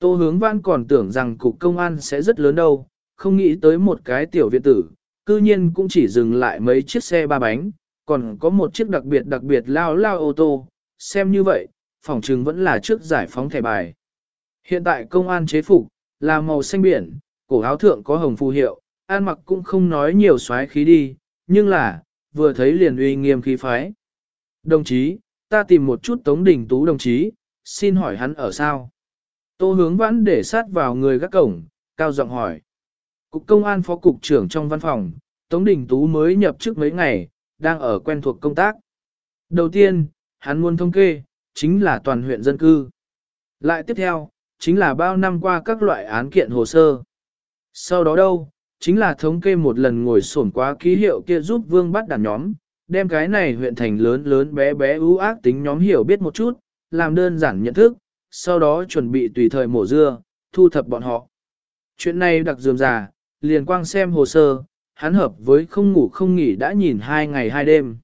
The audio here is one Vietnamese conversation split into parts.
Tô hướng văn còn tưởng rằng cục công an sẽ rất lớn đâu, không nghĩ tới một cái tiểu viện tử, cư nhiên cũng chỉ dừng lại mấy chiếc xe ba bánh, còn có một chiếc đặc biệt đặc biệt lao lao ô tô, xem như vậy, phòng trừng vẫn là trước giải phóng thẻ bài. Hiện tại công an chế phục, là màu xanh biển, cổ áo thượng có hồng phù hiệu, an mặc cũng không nói nhiều xoáy khí đi, nhưng là, vừa thấy liền uy nghiêm khí phái. Đồng chí, ta tìm một chút Tống Đình Tú đồng chí, xin hỏi hắn ở sao? Tô hướng vãn để sát vào người gác cổng, cao giọng hỏi. Cục công an phó cục trưởng trong văn phòng, Tống Đình Tú mới nhập chức mấy ngày, đang ở quen thuộc công tác. Đầu tiên, hắn muốn thống kê, chính là toàn huyện dân cư. Lại tiếp theo, chính là bao năm qua các loại án kiện hồ sơ. Sau đó đâu, chính là thống kê một lần ngồi sổn quá ký hiệu kia giúp vương bắt đàn nhóm, đem cái này huyện thành lớn lớn bé bé ưu ác tính nhóm hiểu biết một chút, làm đơn giản nhận thức, sau đó chuẩn bị tùy thời mổ dưa, thu thập bọn họ. Chuyện này đặc dườm già, liền quang xem hồ sơ, hắn hợp với không ngủ không nghỉ đã nhìn hai ngày hai đêm.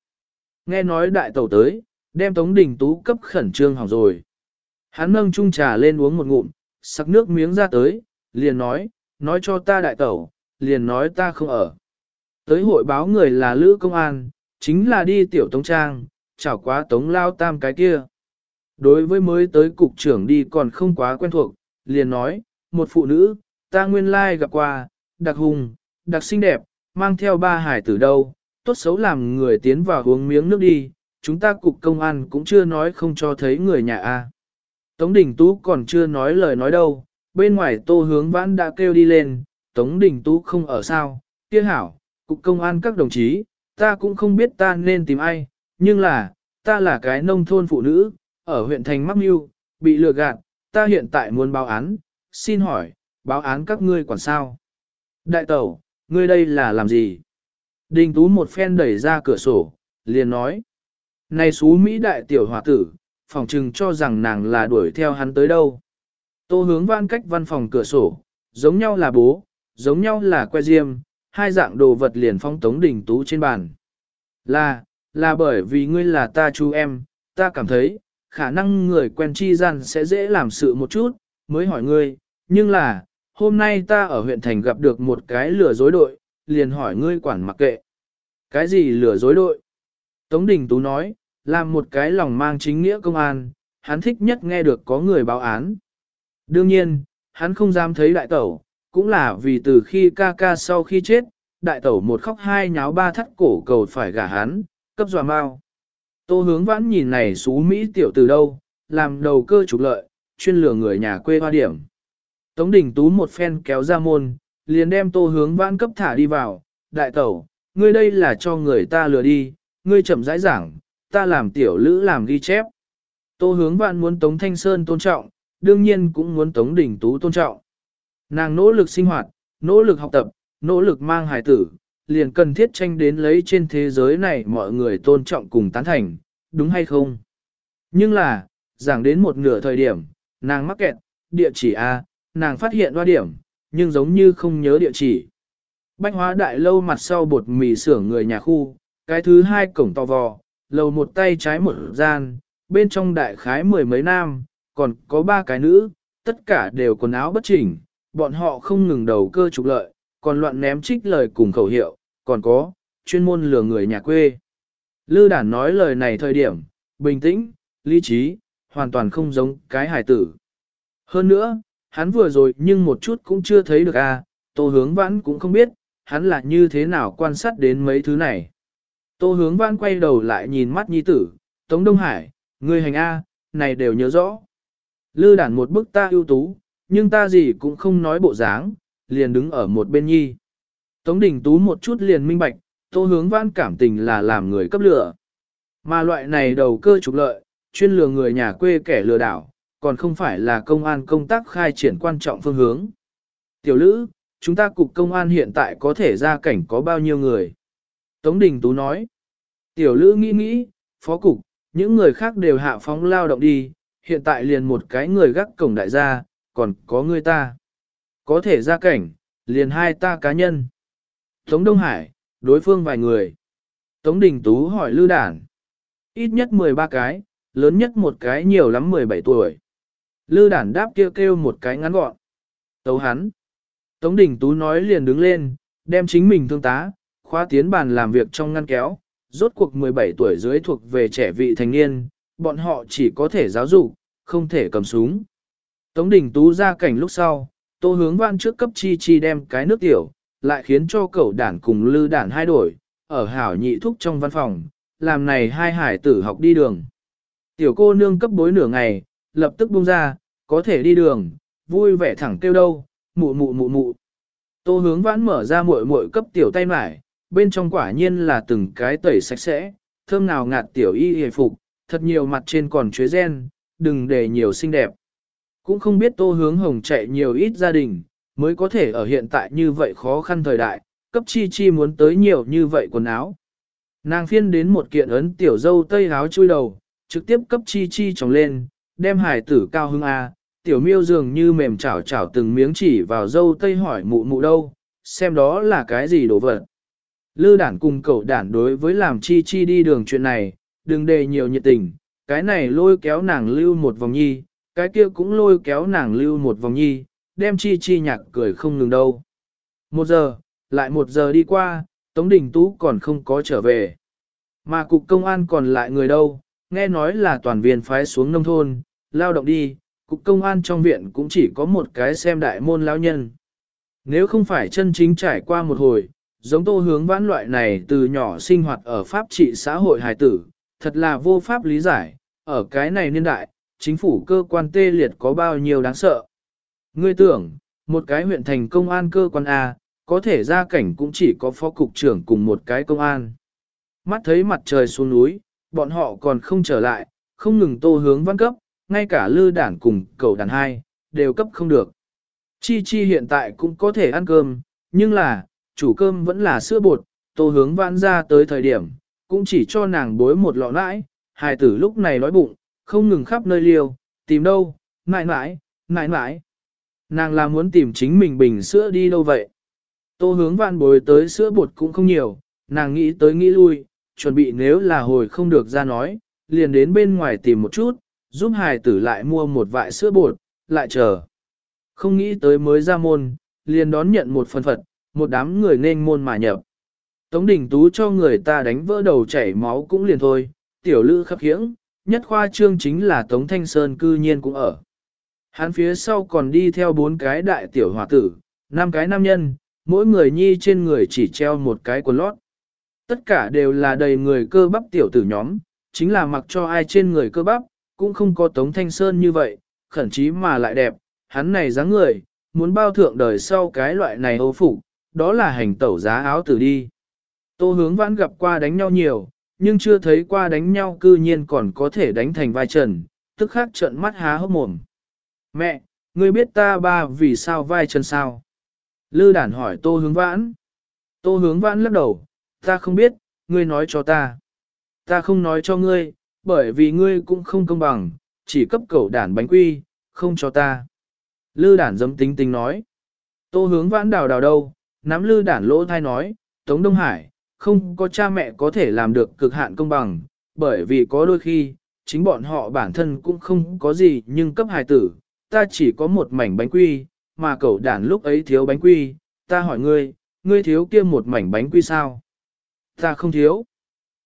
Nghe nói đại tẩu tới, đem Tống Đình Tú cấp khẩn trương hỏng rồi. Hắn nâng chung trà lên uống một ngụm, sắc nước miếng ra tới, liền nói, nói cho ta đại tẩu, liền nói ta không ở. Tới hội báo người là Lữ Công An, chính là đi tiểu Tống Trang, chảo quá Tống Lao Tam cái kia. Đối với mới tới cục trưởng đi còn không quá quen thuộc, liền nói, một phụ nữ, ta nguyên lai gặp qua, đặc hùng, đặc xinh đẹp, mang theo ba hải tử đâu, tốt xấu làm người tiến vào uống miếng nước đi, chúng ta cục công an cũng chưa nói không cho thấy người nhà a. Tống Đình Tú còn chưa nói lời nói đâu, bên ngoài tô hướng vãn đã kêu đi lên, Tống Đình Tú không ở sao, kia hảo, cục công an các đồng chí, ta cũng không biết ta nên tìm ai, nhưng là, ta là cái nông thôn phụ nữ, ở huyện thành Mắc Mưu, bị lừa gạt, ta hiện tại muốn báo án, xin hỏi, báo án các ngươi quản sao? Đại tẩu, ngươi đây là làm gì? Đình Tú một phen đẩy ra cửa sổ, liền nói. Này xú Mỹ đại tiểu hòa tử, phòng trừng cho rằng nàng là đuổi theo hắn tới đâu. Tô hướng văn cách văn phòng cửa sổ, giống nhau là bố, giống nhau là que diêm, hai dạng đồ vật liền phong tống đình tú trên bàn. Là, là bởi vì ngươi là ta chú em, ta cảm thấy, khả năng người quen chi gian sẽ dễ làm sự một chút, mới hỏi ngươi, nhưng là, hôm nay ta ở huyện thành gặp được một cái lừa dối đội, liền hỏi ngươi quản mặc kệ. Cái gì lừa dối đội? Tống Đình Tú nói, làm một cái lòng mang chính nghĩa công an, hắn thích nhất nghe được có người báo án. Đương nhiên, hắn không dám thấy đại tẩu, cũng là vì từ khi ca ca sau khi chết, đại tẩu một khóc hai nháo ba thắt cổ cầu phải gả hắn, cấp dọa mau. Tô hướng vãn nhìn này xú Mỹ tiểu từ đâu, làm đầu cơ trục lợi, chuyên lừa người nhà quê hoa điểm. Tống đỉnh tú một phen kéo ra môn, liền đem tô hướng vãn cấp thả đi vào, đại tẩu, ngươi đây là cho người ta lừa đi, ngươi chậm rãi giảng, ta làm tiểu lữ làm ghi chép. Tô hướng vãn muốn Tống Thanh Sơn tôn trọng, đương nhiên cũng muốn Tống Đỉnh Tú tôn trọng. Nàng nỗ lực sinh hoạt, nỗ lực học tập, nỗ lực mang hài tử, liền cần thiết tranh đến lấy trên thế giới này mọi người tôn trọng cùng tán thành, đúng hay không? Nhưng là, giảng đến một nửa thời điểm, nàng mắc kẹt, địa chỉ A, nàng phát hiện hoa điểm, nhưng giống như không nhớ địa chỉ. Bách hóa đại lâu mặt sau bột mì xưởng người nhà khu, cái thứ hai cổng to vò, lầu một tay trái một gian, bên trong đại khái mười mấy nam, còn có ba cái nữ, tất cả đều quần áo bất chỉnh, bọn họ không ngừng đầu cơ trục lợi, còn loạn ném trích lời cùng khẩu hiệu, còn có, chuyên môn lừa người nhà quê. Lư đản nói lời này thời điểm, bình tĩnh, lý trí, hoàn toàn không giống cái hài tử. Hơn nữa, hắn vừa rồi nhưng một chút cũng chưa thấy được a, à, tô hướng vãn cũng không biết, hắn là như thế nào quan sát đến mấy thứ này. Tô hướng vãn quay đầu lại nhìn mắt nhi tử, Tống Đông Hải, người hành A, này đều nhớ rõ. Lư đản một bức ta ưu tú, nhưng ta gì cũng không nói bộ dáng, liền đứng ở một bên nhi. Tống Đình Tú một chút liền minh bạch, tô hướng văn cảm tình là làm người cấp lửa. Mà loại này đầu cơ trục lợi, chuyên lừa người nhà quê kẻ lừa đảo, còn không phải là công an công tác khai triển quan trọng phương hướng. Tiểu Lữ, chúng ta cục công an hiện tại có thể ra cảnh có bao nhiêu người? Tống Đình Tú nói. Tiểu Lữ nghĩ nghĩ, phó cục, những người khác đều hạ phóng lao động đi, hiện tại liền một cái người gác cổng đại gia, còn có người ta. Có thể ra cảnh, liền hai ta cá nhân. Tống Đông Hải, đối phương vài người. Tống Đình Tú hỏi Lư Đản. Ít nhất 13 cái, lớn nhất một cái nhiều lắm 17 tuổi. Lư đản đáp kêu kêu một cái ngắn gọn. Tấu hắn. Tống Đình Tú nói liền đứng lên, đem chính mình thương tá, khóa tiến bàn làm việc trong ngăn kéo, rốt cuộc 17 tuổi dưới thuộc về trẻ vị thành niên, bọn họ chỉ có thể giáo dục, không thể cầm súng. Tống Đình Tú ra cảnh lúc sau, tô hướng văn trước cấp chi chi đem cái nước tiểu, lại khiến cho cậu đản cùng lư đản hai đổi, ở hảo nhị thúc trong văn phòng, làm này hai hải tử học đi đường. Tiểu cô nương cấp bối nửa ngày, lập tức buông ra, có thể đi đường, vui vẻ thẳng kêu đâu, mụ mụ mụ mụ. Tô hướng vãn mở ra muội muội cấp tiểu tay mải, bên trong quả nhiên là từng cái tẩy sạch sẽ, thơm nào ngạt tiểu y hề phục, thật nhiều mặt trên còn chuế gen, đừng để nhiều xinh đẹp. Cũng không biết tô hướng hồng chạy nhiều ít gia đình, mới có thể ở hiện tại như vậy khó khăn thời đại, cấp chi chi muốn tới nhiều như vậy quần áo. Nàng phiên đến một kiện ấn tiểu dâu tây áo chui đầu, trực tiếp cấp chi chi trồng lên, đem hải tử cao hưng A, à, tiểu miêu dường như mềm chảo chảo từng miếng chỉ vào dâu tây hỏi mụ mụ đâu, xem đó là cái gì đồ vật. Lư đản cùng cậu đản đối với làm chi chi đi đường chuyện này, đừng đề nhiều nhiệt tình, cái này lôi kéo nàng lưu một vòng nhi, cái kia cũng lôi kéo nàng lưu một vòng nhi, đem chi chi nhạc cười không ngừng đâu. Một giờ, lại một giờ đi qua, Tống Đình Tú còn không có trở về. Mà cục công an còn lại người đâu, nghe nói là toàn viên phái xuống nông thôn, lao động đi, cục công an trong viện cũng chỉ có một cái xem đại môn lão nhân. Nếu không phải chân chính trải qua một hồi, giống tô hướng vãn loại này từ nhỏ sinh hoạt ở pháp trị xã hội hài tử, thật là vô pháp lý giải, ở cái này niên đại, chính phủ cơ quan tê liệt có bao nhiêu đáng sợ. Ngươi tưởng, một cái huyện thành công an cơ quan A, có thể ra cảnh cũng chỉ có phó cục trưởng cùng một cái công an. Mắt thấy mặt trời xuống núi, bọn họ còn không trở lại, không ngừng tô hướng văn cấp, ngay cả lư đản cùng cầu đàn hai, đều cấp không được. Chi Chi hiện tại cũng có thể ăn cơm, nhưng là, chủ cơm vẫn là sữa bột, tô hướng vãn ra tới thời điểm, cũng chỉ cho nàng bối một lọ nãi, hài tử lúc này đói bụng, không ngừng khắp nơi liều, tìm đâu, mãi mãi, mãi mãi. Nàng là muốn tìm chính mình bình sữa đi đâu vậy? Tô hướng vãn bồi tới sữa bột cũng không nhiều, nàng nghĩ tới nghĩ lui, chuẩn bị nếu là hồi không được ra nói, liền đến bên ngoài tìm một chút, giúp hài tử lại mua một vại sữa bột, lại chờ. Không nghĩ tới mới ra môn, liền đón nhận một phần phật, một đám người nên môn mà nhập. Tống Đình Tú cho người ta đánh vỡ đầu chảy máu cũng liền thôi, tiểu lữ khắp khiễng, nhất khoa trương chính là Tống Thanh Sơn cư nhiên cũng ở. Hắn phía sau còn đi theo bốn cái đại tiểu hòa tử, năm cái nam nhân, mỗi người nhi trên người chỉ treo một cái quần lót. Tất cả đều là đầy người cơ bắp tiểu tử nhóm, chính là mặc cho ai trên người cơ bắp, cũng không có Tống Thanh Sơn như vậy, khẩn chí mà lại đẹp, hắn này dáng người, muốn bao thượng đời sau cái loại này ô phục, đó là hành tẩu giá áo tử đi. Tô hướng vãn gặp qua đánh nhau nhiều, nhưng chưa thấy qua đánh nhau cư nhiên còn có thể đánh thành vai trần, tức khắc trợn mắt há hốc mồm. Mẹ, ngươi biết ta ba vì sao vai trần sao? Lư đản hỏi tô hướng vãn. Tô hướng vãn lắc đầu, ta không biết, ngươi nói cho ta. Ta không nói cho ngươi, bởi vì ngươi cũng không công bằng, chỉ cấp cẩu đản bánh quy, không cho ta. Lư đản dấm tính tính nói. Tô hướng vãn đào đào đâu, nắm lư đản lỗ thai nói, Tống Đông Hải, không có cha mẹ có thể làm được cực hạn công bằng, bởi vì có đôi khi, chính bọn họ bản thân cũng không có gì nhưng cấp hài tử, ta chỉ có một mảnh bánh quy, mà cậu đàn lúc ấy thiếu bánh quy, ta hỏi ngươi, ngươi thiếu kia một mảnh bánh quy sao? Ta không thiếu.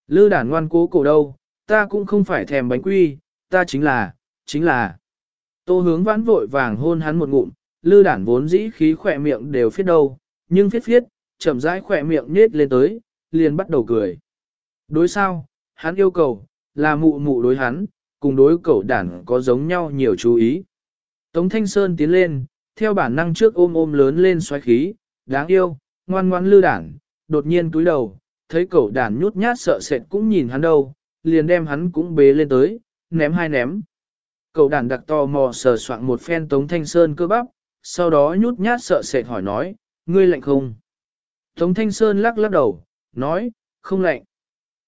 Lư đàn ngoan cố cổ đâu, ta cũng không phải thèm bánh quy, ta chính là, chính là. Tô hướng vãn vội vàng hôn hắn một ngụm, lư đản vốn dĩ khí khỏe miệng đều phiết đâu, nhưng phiết phiết, chậm rãi khỏe miệng nết lên tới, liền bắt đầu cười. Đối sao, hắn yêu cầu, là mụ mụ đối hắn, cùng đối cậu đản có giống nhau nhiều chú ý. Tống Thanh Sơn tiến lên, theo bản năng trước ôm ôm lớn lên xoáy khí, đáng yêu, ngoan ngoan lư đản, đột nhiên túi đầu, thấy cậu đản nhút nhát sợ sệt cũng nhìn hắn đâu, liền đem hắn cũng bế lên tới, ném hai ném. Cậu đản đặc to mò sờ soạn một phen Tống Thanh Sơn cơ bắp, sau đó nhút nhát sợ sệt hỏi nói, ngươi lạnh không? Tống Thanh Sơn lắc lắc đầu, nói, không lạnh.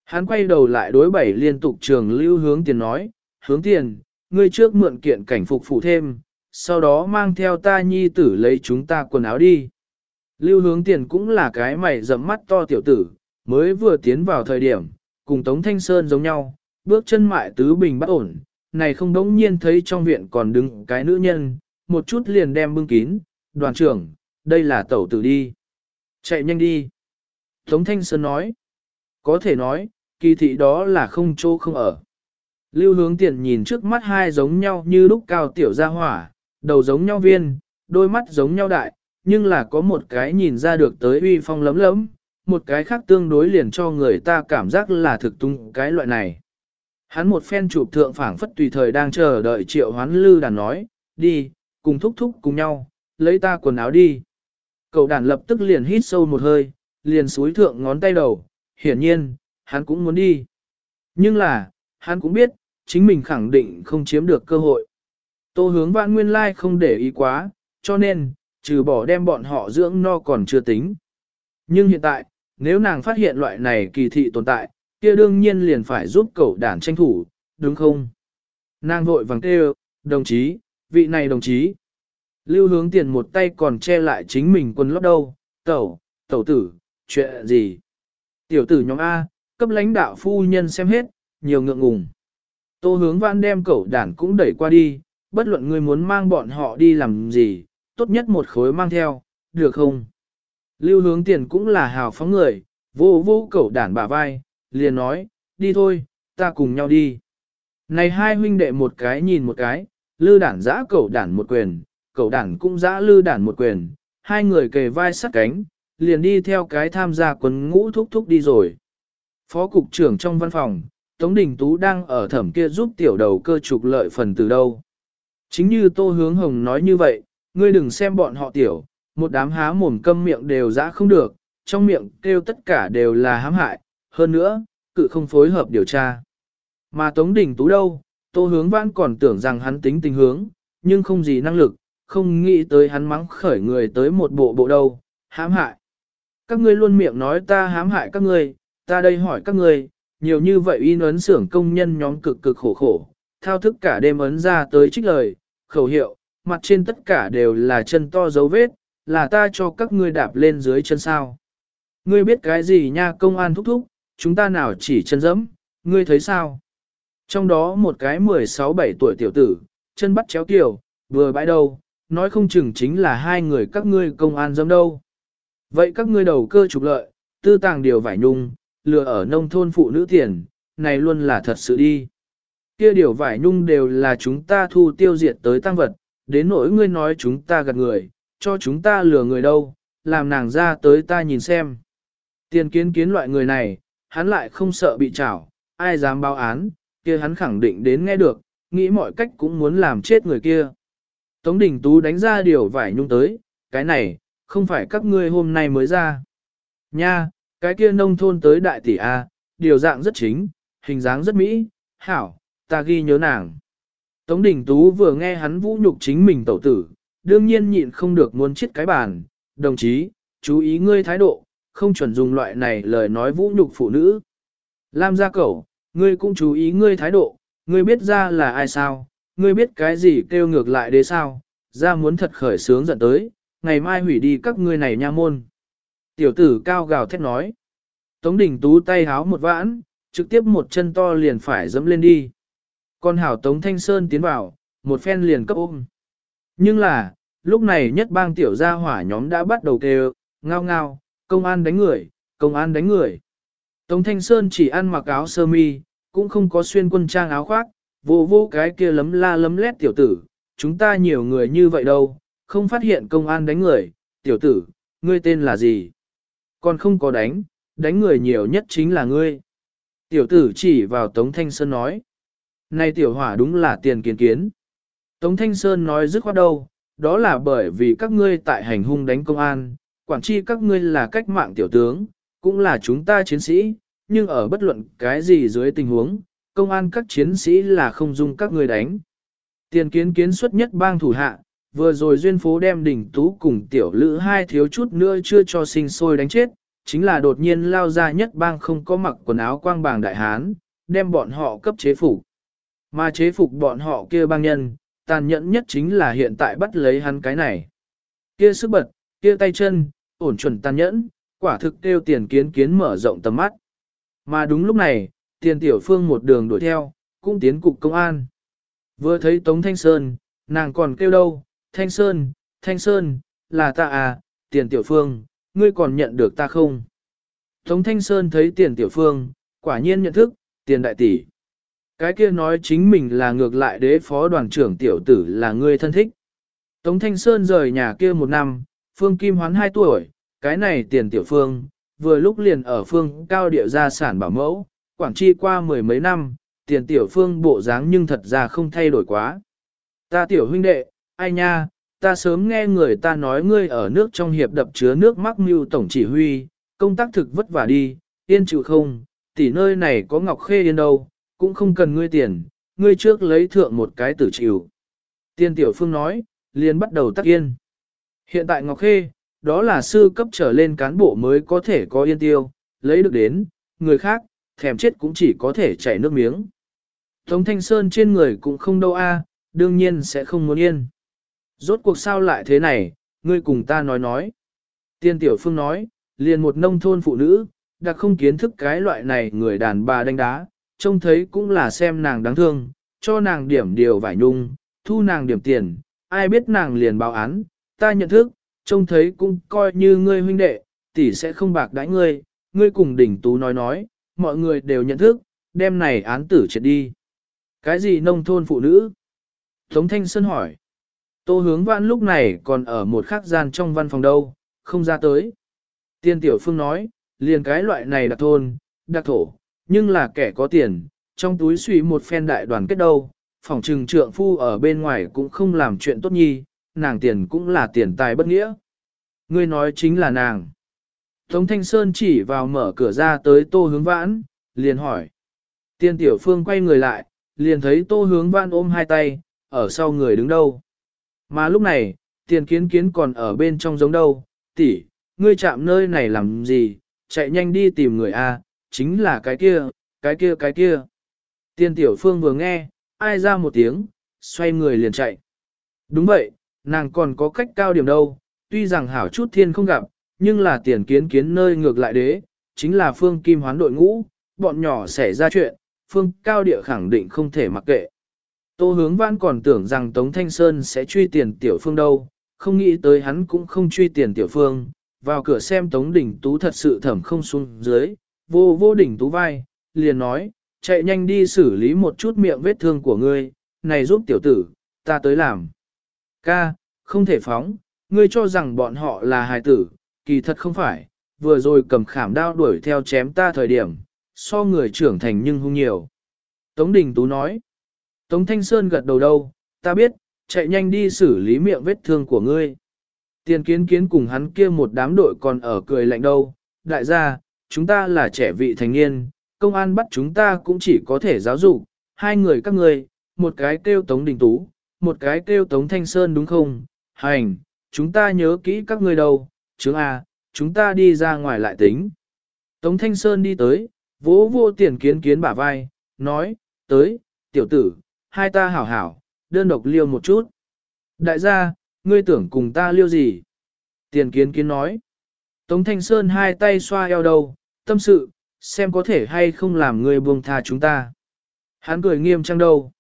Hắn quay đầu lại đối bảy liên tục trường lưu hướng tiền nói, hướng tiền, ngươi trước mượn kiện cảnh phục phụ thêm, sau đó mang theo ta nhi tử lấy chúng ta quần áo đi. Lưu hướng tiền cũng là cái mày rậm mắt to tiểu tử, mới vừa tiến vào thời điểm, cùng Tống Thanh Sơn giống nhau, bước chân mại tứ bình bắt ổn, này không đống nhiên thấy trong viện còn đứng cái nữ nhân, một chút liền đem bưng kín, đoàn trưởng, đây là tẩu tử đi. Chạy nhanh đi. Tống Thanh Sơn nói, có thể nói, kỳ thị đó là không chỗ không ở. Lưu hướng tiền nhìn trước mắt hai giống nhau như lúc cao tiểu gia hỏa, đầu giống nhau viên, đôi mắt giống nhau đại, nhưng là có một cái nhìn ra được tới uy phong lấm lấm, một cái khác tương đối liền cho người ta cảm giác là thực tung cái loại này. Hắn một phen chụp thượng phảng phất tùy thời đang chờ đợi triệu hoán lư đàn nói, đi, cùng thúc thúc cùng nhau, lấy ta quần áo đi. Cậu đàn lập tức liền hít sâu một hơi, liền suối thượng ngón tay đầu, hiển nhiên, hắn cũng muốn đi. Nhưng là, hắn cũng biết, chính mình khẳng định không chiếm được cơ hội. Tô hướng vãn nguyên lai không để ý quá, cho nên, trừ bỏ đem bọn họ dưỡng no còn chưa tính. Nhưng hiện tại, nếu nàng phát hiện loại này kỳ thị tồn tại, kia đương nhiên liền phải giúp cậu đàn tranh thủ, đúng không? Nàng vội vàng kêu, đồng chí, vị này đồng chí. Lưu hướng tiền một tay còn che lại chính mình quần lót đâu, tẩu, tẩu tử, chuyện gì? Tiểu tử nhóm A, cấp lãnh đạo phu nhân xem hết, nhiều ngượng ngùng. Tô hướng văn đem cậu đàn cũng đẩy qua đi, bất luận người muốn mang bọn họ đi làm gì, tốt nhất một khối mang theo, được không? Lưu hướng tiền cũng là hào phóng người, vô vô cậu đàn bả vai, liền nói, đi thôi, ta cùng nhau đi. Này hai huynh đệ một cái nhìn một cái, lư đản giã cậu đản một quyền, cậu đản cũng giã lư đản một quyền, hai người kề vai sát cánh, liền đi theo cái tham gia quân ngũ thúc thúc đi rồi. Phó cục trưởng trong văn phòng, Tống Đình Tú đang ở thẩm kia giúp tiểu đầu cơ trục lợi phần từ đâu. Chính như Tô Hướng Hồng nói như vậy, ngươi đừng xem bọn họ tiểu, một đám há mồm câm miệng đều dã không được, trong miệng kêu tất cả đều là hãm hại, hơn nữa, cự không phối hợp điều tra. Mà Tống Đình Tú đâu, Tô Hướng Vãn còn tưởng rằng hắn tính tình hướng, nhưng không gì năng lực, không nghĩ tới hắn mắng khởi người tới một bộ bộ đâu, hãm hại. Các ngươi luôn miệng nói ta hãm hại các ngươi, ta đây hỏi các ngươi, nhiều như vậy in ấn xưởng công nhân nhóm cực cực khổ khổ, thao thức cả đêm ấn ra tới trích lời, khẩu hiệu, mặt trên tất cả đều là chân to dấu vết, là ta cho các ngươi đạp lên dưới chân sao. Ngươi biết cái gì nha công an thúc thúc, chúng ta nào chỉ chân dẫm, ngươi thấy sao? Trong đó một cái 16-17 tuổi tiểu tử, chân bắt chéo kiểu, vừa bãi đâu, nói không chừng chính là hai người các ngươi công an dẫm đâu. Vậy các ngươi đầu cơ trục lợi, tư tàng điều vải nhung, lừa ở nông thôn phụ nữ tiền, này luôn là thật sự đi. Kia điều vải nhung đều là chúng ta thu tiêu diệt tới tăng vật, đến nỗi ngươi nói chúng ta gạt người, cho chúng ta lừa người đâu, làm nàng ra tới ta nhìn xem. Tiền kiến kiến loại người này, hắn lại không sợ bị trảo, ai dám báo án, kia hắn khẳng định đến nghe được, nghĩ mọi cách cũng muốn làm chết người kia. Tống Đình Tú đánh ra điều vải nhung tới, cái này, không phải các ngươi hôm nay mới ra. Nha, cái kia nông thôn tới đại tỷ A, điều dạng rất chính, hình dáng rất mỹ, hảo, ta ghi nhớ nàng. Tống Đình Tú vừa nghe hắn vũ nhục chính mình tẩu tử, đương nhiên nhịn không được muốn chết cái bàn, đồng chí, chú ý ngươi thái độ, không chuẩn dùng loại này lời nói vũ nhục phụ nữ. Lam gia cẩu, ngươi cũng chú ý ngươi thái độ, ngươi biết ra là ai sao, ngươi biết cái gì kêu ngược lại đế sao, ra muốn thật khởi sướng giận tới, ngày mai hủy đi các ngươi này nha môn. Tiểu tử cao gào thét nói. Tống đỉnh tú tay háo một vãn, trực tiếp một chân to liền phải dẫm lên đi. Con hảo Tống Thanh Sơn tiến vào, một phen liền cấp ôm. Nhưng là, lúc này nhất bang tiểu gia hỏa nhóm đã bắt đầu kêu, ngao ngao, công an đánh người, công an đánh người. Tống Thanh Sơn chỉ ăn mặc áo sơ mi, cũng không có xuyên quân trang áo khoác, vô vô cái kia lấm la lấm lét tiểu tử, chúng ta nhiều người như vậy đâu, không phát hiện công an đánh người, tiểu tử, ngươi tên là gì? Còn không có đánh, đánh người nhiều nhất chính là ngươi. Tiểu tử chỉ vào Tống Thanh Sơn nói. Này tiểu hỏa đúng là tiền kiến kiến. Tống Thanh Sơn nói dứt khoát đâu, đó là bởi vì các ngươi tại hành hung đánh công an, quản chi các ngươi là cách mạng tiểu tướng, cũng là chúng ta chiến sĩ, nhưng ở bất luận cái gì dưới tình huống, công an các chiến sĩ là không dung các ngươi đánh. Tiền kiến kiến xuất nhất bang thủ hạ, vừa rồi duyên phố đem đỉnh tú cùng tiểu lữ hai thiếu chút nữa chưa cho sinh sôi đánh chết, chính là đột nhiên lao ra nhất bang không có mặc quần áo quang bàng đại hán, đem bọn họ cấp chế phục. Mà chế phục bọn họ kia bang nhân, tàn nhẫn nhất chính là hiện tại bắt lấy hắn cái này. Kia sức bật, kia tay chân, ổn chuẩn tàn nhẫn, quả thực kêu tiền kiến kiến mở rộng tầm mắt. Mà đúng lúc này, tiền tiểu phương một đường đuổi theo, cũng tiến cục công an. Vừa thấy Tống Thanh Sơn, nàng còn kêu đâu, Thanh Sơn, Thanh Sơn, là ta à, tiền tiểu phương, ngươi còn nhận được ta không? Tống Thanh Sơn thấy tiền tiểu phương, quả nhiên nhận thức, tiền đại tỷ. Cái kia nói chính mình là ngược lại đế phó đoàn trưởng tiểu tử là ngươi thân thích. Tống Thanh Sơn rời nhà kia một năm, Phương Kim hoán hai tuổi, cái này tiền tiểu phương, vừa lúc liền ở phương cao địa gia sản bảo mẫu, quảng chi qua mười mấy năm, tiền tiểu phương bộ dáng nhưng thật ra không thay đổi quá. Ta tiểu huynh đệ, ai nha, ta sớm nghe người ta nói ngươi ở nước trong hiệp đập chứa nước mắc mưu tổng chỉ huy, công tác thực vất vả đi, yên chịu không, tỷ nơi này có ngọc khê yên đâu, cũng không cần ngươi tiền, ngươi trước lấy thượng một cái tử chịu. Tiên tiểu phương nói, liền bắt đầu tắc yên. Hiện tại ngọc khê, đó là sư cấp trở lên cán bộ mới có thể có yên tiêu, lấy được đến, người khác, thèm chết cũng chỉ có thể chảy nước miếng. Tống Thanh Sơn trên người cũng không đâu a, đương nhiên sẽ không muốn yên. Rốt cuộc sao lại thế này, ngươi cùng ta nói nói. Tiên Tiểu Phương nói, liền một nông thôn phụ nữ, đặc không kiến thức cái loại này người đàn bà đánh đá, trông thấy cũng là xem nàng đáng thương, cho nàng điểm điều vải nhung, thu nàng điểm tiền, ai biết nàng liền báo án, ta nhận thức, trông thấy cũng coi như ngươi huynh đệ, tỷ sẽ không bạc đãi ngươi, ngươi cùng đỉnh tú nói nói, mọi người đều nhận thức, đem này án tử triệt đi. Cái gì nông thôn phụ nữ? Tống Thanh Sơn hỏi. Tô hướng vãn lúc này còn ở một khắc gian trong văn phòng đâu, không ra tới. Tiên Tiểu Phương nói, liền cái loại này đặc thôn, đặc thổ, nhưng là kẻ có tiền, trong túi suy một phen đại đoàn kết đâu, phòng trừng trượng phu ở bên ngoài cũng không làm chuyện tốt nhi, nàng tiền cũng là tiền tài bất nghĩa. Ngươi nói chính là nàng. Tống Thanh Sơn chỉ vào mở cửa ra tới tô hướng vãn, liền hỏi. Tiên tiểu phương quay người lại, liền thấy tô hướng vãn ôm hai tay, ở sau người đứng đâu. Mà lúc này, tiền kiến kiến còn ở bên trong giống đâu, tỷ, ngươi chạm nơi này làm gì, chạy nhanh đi tìm người A, chính là cái kia, cái kia cái kia. Tiền tiểu phương vừa nghe, ai ra một tiếng, xoay người liền chạy. Đúng vậy, nàng còn có cách cao điểm đâu, tuy rằng hảo chút thiên không gặp, nhưng là tiền kiến kiến nơi ngược lại đế, chính là phương kim hoán đội ngũ, bọn nhỏ xảy ra chuyện, phương cao địa khẳng định không thể mặc kệ. Tô hướng văn còn tưởng rằng Tống Thanh Sơn sẽ truy tiền tiểu phương đâu, không nghĩ tới hắn cũng không truy tiền tiểu phương, vào cửa xem Tống Đình Tú thật sự thẩm không xuống dưới, vô vô Đỉnh Tú vai, liền nói, chạy nhanh đi xử lý một chút miệng vết thương của ngươi, này giúp tiểu tử, ta tới làm. Ca, không thể phóng, ngươi cho rằng bọn họ là hài tử, kỳ thật không phải, vừa rồi cầm khảm đao đuổi theo chém ta thời điểm, so người trưởng thành nhưng hung nhiều. Tống Đình Tú nói, Tống Thanh Sơn gật đầu đâu, ta biết, chạy nhanh đi xử lý miệng vết thương của ngươi. Tiền kiến kiến cùng hắn kia một đám đội còn ở cười lạnh đâu, đại gia, chúng ta là trẻ vị thành niên, công an bắt chúng ta cũng chỉ có thể giáo dục, hai người các ngươi, một cái kêu Tống Đình Tú, một cái kêu Tống Thanh Sơn đúng không? Hành, chúng ta nhớ kỹ các ngươi đâu, chứng A, chúng ta đi ra ngoài lại tính. Tống Thanh Sơn đi tới, vỗ vô tiền kiến kiến bả vai, nói, tới, tiểu tử, hai ta hảo hảo, đơn độc liêu một chút. Đại gia, ngươi tưởng cùng ta liêu gì? Tiền kiến kiến nói. Tống Thanh Sơn hai tay xoa eo đầu, tâm sự, xem có thể hay không làm ngươi buông tha chúng ta. Hắn cười nghiêm trang đâu.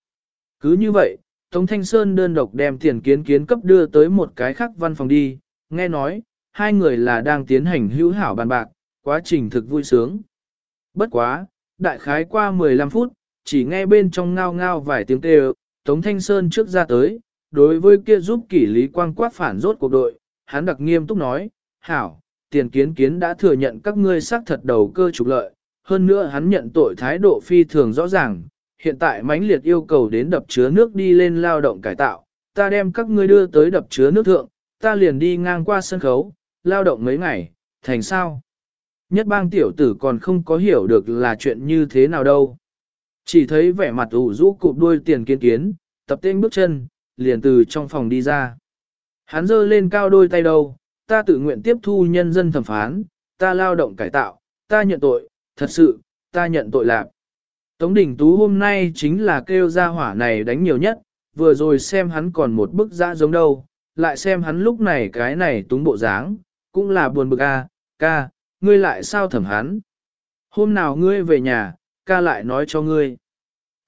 Cứ như vậy, Tống Thanh Sơn đơn độc đem tiền kiến kiến cấp đưa tới một cái khác văn phòng đi, nghe nói, hai người là đang tiến hành hữu hảo bàn bạc, quá trình thực vui sướng. Bất quá, đại khái qua 15 phút, chỉ nghe bên trong ngao ngao vài tiếng kêu, Tống Thanh Sơn trước ra tới, đối với kia giúp kỷ lý quang quát phản rốt cuộc đội, hắn đặc nghiêm túc nói, hảo, tiền kiến kiến đã thừa nhận các ngươi xác thật đầu cơ trục lợi, hơn nữa hắn nhận tội thái độ phi thường rõ ràng, hiện tại mãnh liệt yêu cầu đến đập chứa nước đi lên lao động cải tạo, ta đem các ngươi đưa tới đập chứa nước thượng, ta liền đi ngang qua sân khấu, lao động mấy ngày, thành sao? Nhất bang tiểu tử còn không có hiểu được là chuyện như thế nào đâu. Chỉ thấy vẻ mặt ủ rũ cụp đuôi tiền kiến kiến, tập tên bước chân, liền từ trong phòng đi ra. Hắn giơ lên cao đôi tay đầu, ta tự nguyện tiếp thu nhân dân thẩm phán, ta lao động cải tạo, ta nhận tội, thật sự, ta nhận tội lạc. Tống Đình Tú hôm nay chính là kêu ra hỏa này đánh nhiều nhất, vừa rồi xem hắn còn một bức dã giống đâu, lại xem hắn lúc này cái này túng bộ dáng, cũng là buồn bực a, à, ca, ngươi lại sao thẩm hắn. Hôm nào ngươi về nhà, ca lại nói cho ngươi.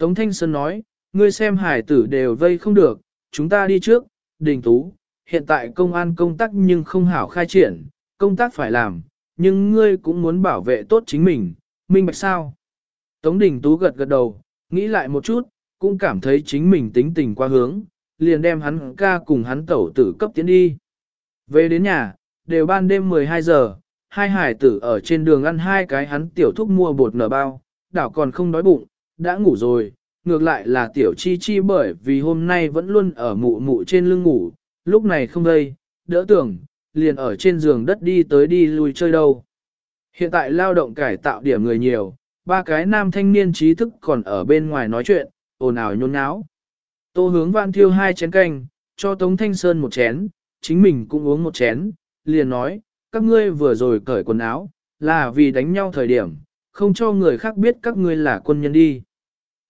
Tống Thanh Sơn nói, ngươi xem hải tử đều vây không được, chúng ta đi trước, đình tú, hiện tại công an công tác nhưng không hảo khai triển, công tác phải làm, nhưng ngươi cũng muốn bảo vệ tốt chính mình, minh bạch sao? Tống Đình Tú gật gật đầu, nghĩ lại một chút, cũng cảm thấy chính mình tính tình qua hướng, liền đem hắn ca cùng hắn tẩu tử cấp tiến đi. Về đến nhà, đều ban đêm 12 giờ, hai hải tử ở trên đường ăn hai cái hắn tiểu thúc mua bột nở bao, đảo còn không đói bụng, đã ngủ rồi, ngược lại là tiểu chi chi bởi vì hôm nay vẫn luôn ở mụ mụ trên lưng ngủ, lúc này không đây, đỡ tưởng, liền ở trên giường đất đi tới đi lui chơi đâu. Hiện tại lao động cải tạo điểm người nhiều, ba cái nam thanh niên trí thức còn ở bên ngoài nói chuyện, ồn ào nhôn nháo. Tô hướng văn thiêu hai chén canh, cho Tống Thanh Sơn một chén, chính mình cũng uống một chén, liền nói, các ngươi vừa rồi cởi quần áo, là vì đánh nhau thời điểm, không cho người khác biết các ngươi là quân nhân đi.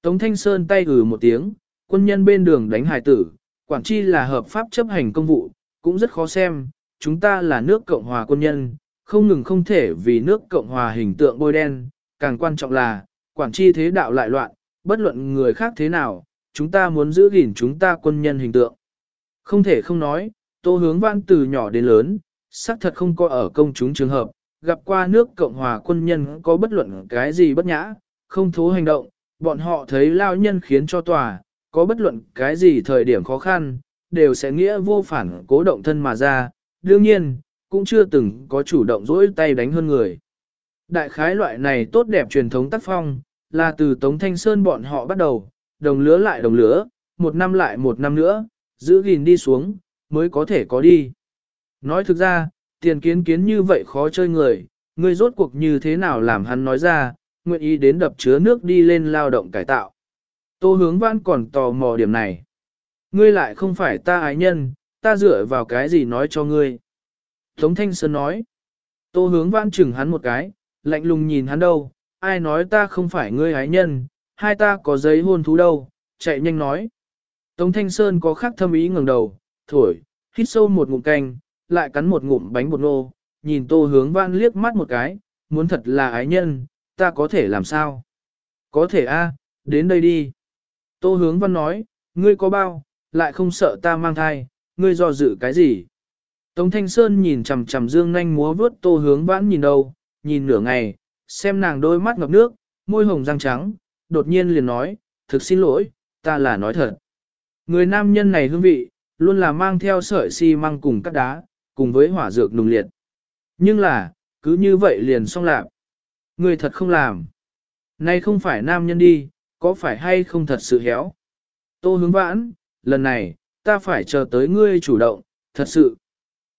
Tống Thanh Sơn tay gừ một tiếng, quân nhân bên đường đánh hải tử, quản chi là hợp pháp chấp hành công vụ, cũng rất khó xem, chúng ta là nước Cộng hòa quân nhân, không ngừng không thể vì nước Cộng hòa hình tượng bôi đen, càng quan trọng là, quản chi thế đạo lại loạn, bất luận người khác thế nào, chúng ta muốn giữ gìn chúng ta quân nhân hình tượng. Không thể không nói, tô hướng văn từ nhỏ đến lớn, xác thật không có ở công chúng trường hợp, gặp qua nước Cộng hòa quân nhân có bất luận cái gì bất nhã, không thố hành động, bọn họ thấy lao nhân khiến cho tòa, có bất luận cái gì thời điểm khó khăn, đều sẽ nghĩa vô phản cố động thân mà ra, đương nhiên, cũng chưa từng có chủ động dỗi tay đánh hơn người. Đại khái loại này tốt đẹp truyền thống tác phong, là từ Tống Thanh Sơn bọn họ bắt đầu, đồng lứa lại đồng lứa, một năm lại một năm nữa, giữ gìn đi xuống, mới có thể có đi. Nói thực ra, tiền kiến kiến như vậy khó chơi người, người rốt cuộc như thế nào làm hắn nói ra, nguyện ý đến đập chứa nước đi lên lao động cải tạo. Tô hướng Vãn còn tò mò điểm này. Ngươi lại không phải ta ái nhân, ta dựa vào cái gì nói cho ngươi. Tống Thanh Sơn nói. Tô hướng Vãn chừng hắn một cái, lạnh lùng nhìn hắn đâu, ai nói ta không phải ngươi ái nhân, hai ta có giấy hôn thú đâu, chạy nhanh nói. Tống Thanh Sơn có khắc thâm ý ngẩng đầu, thổi, hít sâu một ngụm canh, lại cắn một ngụm bánh bột nô, nhìn tô hướng văn liếc mắt một cái, muốn thật là ái nhân, ta có thể làm sao? Có thể a, đến đây đi. Tô hướng văn nói, ngươi có bao, lại không sợ ta mang thai, ngươi do dự cái gì? Tống Thanh Sơn nhìn chằm chằm dương nanh múa vướt tô hướng vãn nhìn đâu, nhìn nửa ngày, xem nàng đôi mắt ngập nước, môi hồng răng trắng, đột nhiên liền nói, thực xin lỗi, ta là nói thật. Người nam nhân này hương vị, luôn là mang theo sợi xi măng cùng cắt đá, cùng với hỏa dược nùng liệt. Nhưng là, cứ như vậy liền xong lạc. Người thật không làm. Nay không phải nam nhân đi, có phải hay không thật sự héo. Tô hướng vãn, lần này, ta phải chờ tới ngươi chủ động, thật sự.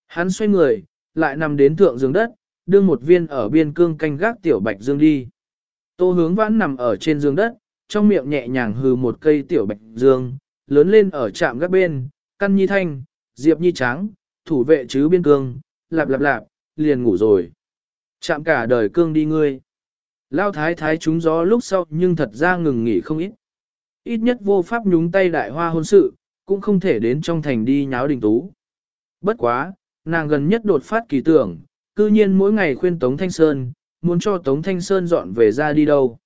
Hắn xoay người, lại nằm đến thượng giường đất, đưa một viên ở biên cương canh gác tiểu bạch dương đi. Tô hướng vãn nằm ở trên giường đất, trong miệng nhẹ nhàng hừ một cây tiểu bạch dương, lớn lên ở trạm gác bên, căn nhi thanh, diệp nhi trắng, thủ vệ chứ biên cương, lạp lạp lạp, liền ngủ rồi. Chạm cả đời cương đi ngươi. Lao thái thái trúng gió lúc sau nhưng thật ra ngừng nghỉ không ít. Ít nhất vô pháp nhúng tay đại hoa hôn sự, cũng không thể đến trong thành đi nháo đình tú. Bất quá, nàng gần nhất đột phát kỳ tưởng, cư nhiên mỗi ngày khuyên Tống Thanh Sơn, muốn cho Tống Thanh Sơn dọn về ra đi đâu.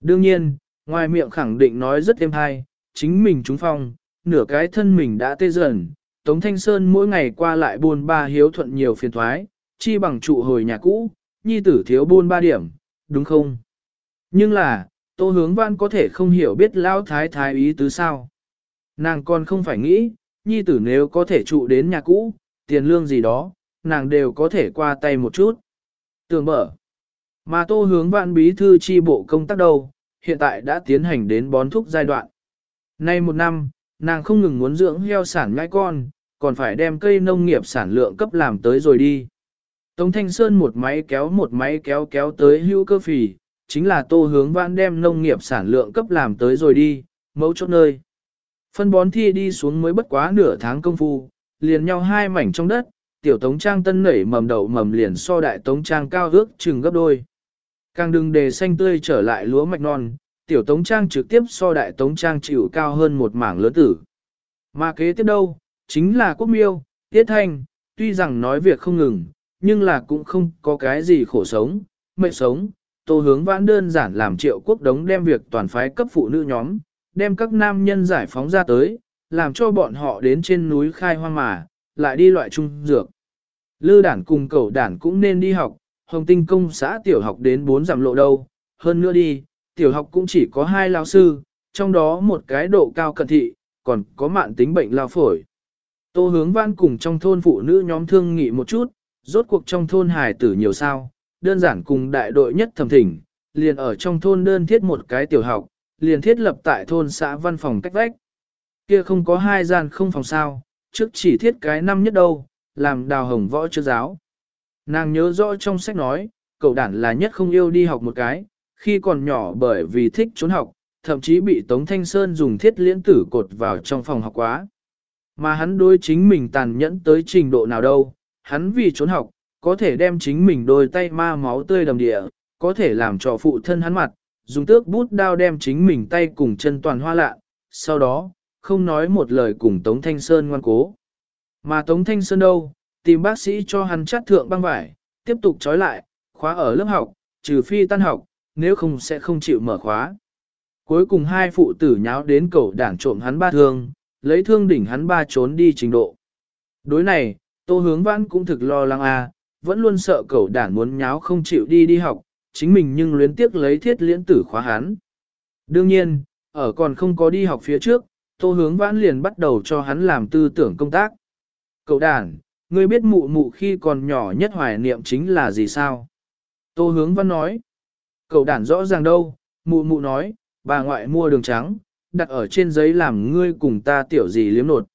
Đương nhiên, ngoài miệng khẳng định nói rất êm hay, chính mình trúng phong, nửa cái thân mình đã tê dần, Tống Thanh Sơn mỗi ngày qua lại buôn ba hiếu thuận nhiều phiền thoái, chi bằng trụ hồi nhà cũ, nhi tử thiếu buôn ba điểm, đúng không? Nhưng là, Tô Hướng Văn có thể không hiểu biết Lão Thái Thái ý tứ sao. Nàng còn không phải nghĩ, nhi tử nếu có thể trụ đến nhà cũ, tiền lương gì đó, nàng đều có thể qua tay một chút. Tưởng mở. Mà Tô Hướng Văn bí thư chi bộ công tác đâu, hiện tại đã tiến hành đến bón thuốc giai đoạn. Nay một năm, nàng không ngừng muốn dưỡng heo sản ngai con, còn phải đem cây nông nghiệp sản lượng cấp làm tới rồi đi. Tống Thanh Sơn một máy kéo một máy kéo kéo tới hữu cơ phì, chính là tô hướng vãn đem nông nghiệp sản lượng cấp làm tới rồi đi, mẫu chốt nơi. Phân bón thi đi xuống mới bất quá nửa tháng công phu, liền nhau hai mảnh trong đất, tiểu tống trang tân nảy mầm đậu mầm liền so đại tống trang cao ước chừng gấp đôi. Càng đừng đề xanh tươi trở lại lúa mạch non, tiểu tống trang trực tiếp so đại tống trang chịu cao hơn một mảng lớn tử. Mà kế tiếp đâu, chính là quốc miêu, tiết thanh, tuy rằng nói việc không ngừng, nhưng là cũng không có cái gì khổ sống, mệnh sống. Tô hướng vãn đơn giản làm triệu quốc đống đem việc toàn phái cấp phụ nữ nhóm, đem các nam nhân giải phóng ra tới, làm cho bọn họ đến trên núi khai hoang mà, lại đi loại trung dược. Lư đản cùng cầu đản cũng nên đi học, hồng tinh công xã tiểu học đến 4 giảm lộ đâu, hơn nữa đi, tiểu học cũng chỉ có hai lao sư, trong đó một cái độ cao cận thị, còn có mạng tính bệnh lao phổi. Tô hướng văn cùng trong thôn phụ nữ nhóm thương nghị một chút, rốt cuộc trong thôn hài tử nhiều sao, đơn giản cùng đại đội nhất thẩm thỉnh, liền ở trong thôn đơn thiết một cái tiểu học, liền thiết lập tại thôn xã văn phòng cách vách. Kia không có hai gian không phòng sao, trước chỉ thiết cái năm nhất đâu, làm đào hồng võ chưa giáo. Nàng nhớ rõ trong sách nói, cậu đản là nhất không yêu đi học một cái, khi còn nhỏ bởi vì thích trốn học, thậm chí bị Tống Thanh Sơn dùng thiết liễn tử cột vào trong phòng học quá. Mà hắn đối chính mình tàn nhẫn tới trình độ nào đâu, hắn vì trốn học, có thể đem chính mình đôi tay ma máu tươi đầm địa, có thể làm cho phụ thân hắn mặt, dùng tước bút đao đem chính mình tay cùng chân toàn hoa lạ, sau đó, không nói một lời cùng Tống Thanh Sơn ngoan cố. Mà Tống Thanh Sơn đâu, tìm bác sĩ cho hắn chắt thượng băng vải, tiếp tục trói lại, khóa ở lớp học, trừ phi tan học, nếu không sẽ không chịu mở khóa. Cuối cùng hai phụ tử nháo đến cầu đảng trộm hắn ba thương, lấy thương đỉnh hắn ba trốn đi trình độ. Đối này, tô hướng vãn cũng thực lo lắng à, vẫn luôn sợ cậu đảng muốn nháo không chịu đi đi học, chính mình nhưng luyến tiếc lấy thiết liễn tử khóa hắn. Đương nhiên, ở còn không có đi học phía trước, tô hướng vãn liền bắt đầu cho hắn làm tư tưởng công tác. Cậu đàn, ngươi biết mụ mụ khi còn nhỏ nhất hoài niệm chính là gì sao? Tô hướng văn nói. Cậu đàn rõ ràng đâu, mụ mụ nói, bà ngoại mua đường trắng, đặt ở trên giấy làm ngươi cùng ta tiểu gì liếm nột.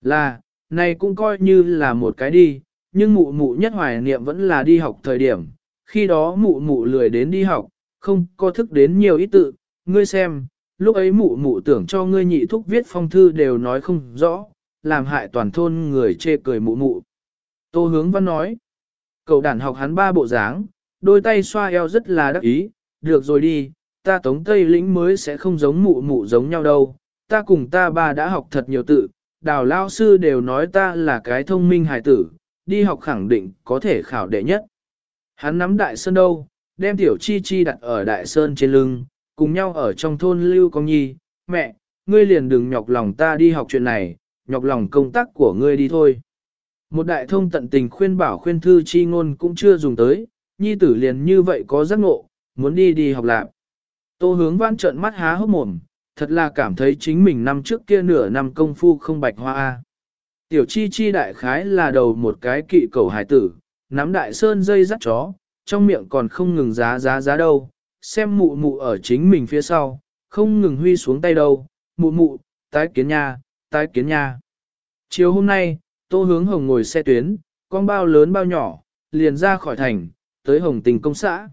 Là, này cũng coi như là một cái đi, nhưng mụ mụ nhất hoài niệm vẫn là đi học thời điểm, khi đó mụ mụ lười đến đi học, không có thức đến nhiều ít tự, ngươi xem, lúc ấy mụ mụ tưởng cho ngươi nhị thúc viết phong thư đều nói không rõ, làm hại toàn thôn người chê cười mụ mụ. Tô hướng văn nói, cậu đàn học hắn ba bộ dáng, đôi tay xoa eo rất là đắc ý, được rồi đi, ta tống tây lĩnh mới sẽ không giống mụ mụ giống nhau đâu, ta cùng ta ba đã học thật nhiều tự, đào lao sư đều nói ta là cái thông minh hài tử, đi học khẳng định có thể khảo đệ nhất. Hắn nắm đại sơn đâu, đem tiểu chi chi đặt ở đại sơn trên lưng, cùng nhau ở trong thôn lưu công nhi, mẹ, ngươi liền đừng nhọc lòng ta đi học chuyện này, nhọc lòng công tác của ngươi đi thôi. Một đại thông tận tình khuyên bảo khuyên thư chi ngôn cũng chưa dùng tới, nhi tử liền như vậy có giác ngộ, muốn đi đi học lạc. Tô hướng văn trợn mắt há hốc mồm, thật là cảm thấy chính mình năm trước kia nửa năm công phu không bạch hoa. Tiểu chi chi đại khái là đầu một cái kỵ cầu hải tử, nắm đại sơn dây dắt chó, trong miệng còn không ngừng giá giá giá đâu, xem mụ mụ ở chính mình phía sau, không ngừng huy xuống tay đâu, mụ mụ, tái kiến nha, tái kiến nha. Chiều hôm nay, tô hướng hồng ngồi xe tuyến, con bao lớn bao nhỏ, liền ra khỏi thành, tới hồng tình công xã.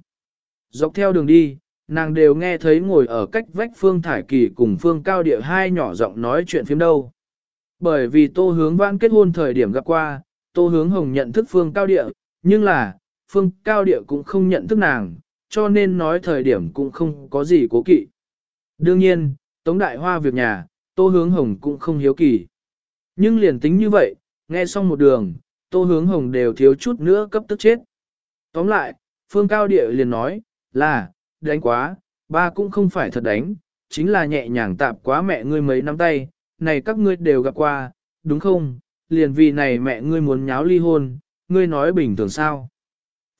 Dọc theo đường đi, nàng đều nghe thấy ngồi ở cách vách Phương Thải Kỳ cùng Phương Cao Địa hai nhỏ giọng nói chuyện phim đâu. Bởi vì tô hướng vãn kết hôn thời điểm gặp qua, tô hướng hồng nhận thức Phương Cao Địa, nhưng là, Phương Cao Địa cũng không nhận thức nàng, cho nên nói thời điểm cũng không có gì cố kỵ. Đương nhiên, Tống Đại Hoa việc nhà, Tô Hướng Hồng cũng không hiếu kỳ. Nhưng liền tính như vậy, nghe xong một đường, Tô Hướng Hồng đều thiếu chút nữa cấp tức chết. Tóm lại, Phương Cao Địa liền nói, là, đánh quá, ba cũng không phải thật đánh, chính là nhẹ nhàng tạp quá mẹ ngươi mấy năm tay, này các ngươi đều gặp qua, đúng không? Liền vì này mẹ ngươi muốn nháo ly hôn, ngươi nói bình thường sao?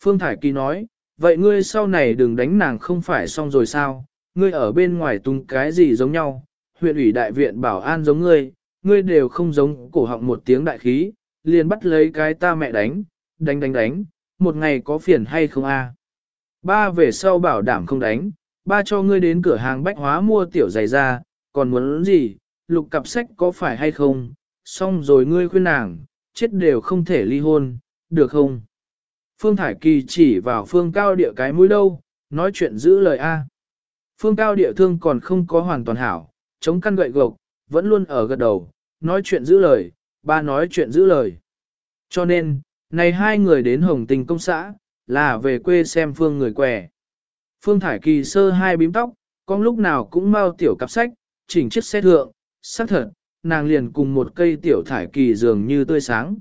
Phương Thải Kỳ nói, vậy ngươi sau này đừng đánh nàng không phải xong rồi sao, ngươi ở bên ngoài tung cái gì giống nhau, huyện ủy đại viện bảo an giống ngươi, ngươi đều không giống cổ họng một tiếng đại khí, liền bắt lấy cái ta mẹ đánh, đánh đánh đánh, một ngày có phiền hay không a? Ba về sau bảo đảm không đánh, ba cho ngươi đến cửa hàng bách hóa mua tiểu giày ra, còn muốn gì, lục cặp sách có phải hay không, xong rồi ngươi khuyên nàng, chết đều không thể ly hôn, được không? Phương Thải Kỳ chỉ vào phương cao địa cái mũi đâu, nói chuyện giữ lời A. Phương cao địa thương còn không có hoàn toàn hảo, chống căn gậy gộc, vẫn luôn ở gật đầu, nói chuyện giữ lời, ba nói chuyện giữ lời. Cho nên, này hai người đến Hồng Tình công xã, là về quê xem Phương người què, Phương Thải Kỳ sơ hai bím tóc, con lúc nào cũng mau tiểu cặp sách, chỉnh chiếc xe thượng, xác thật, nàng liền cùng một cây tiểu thải kỳ dường như tươi sáng.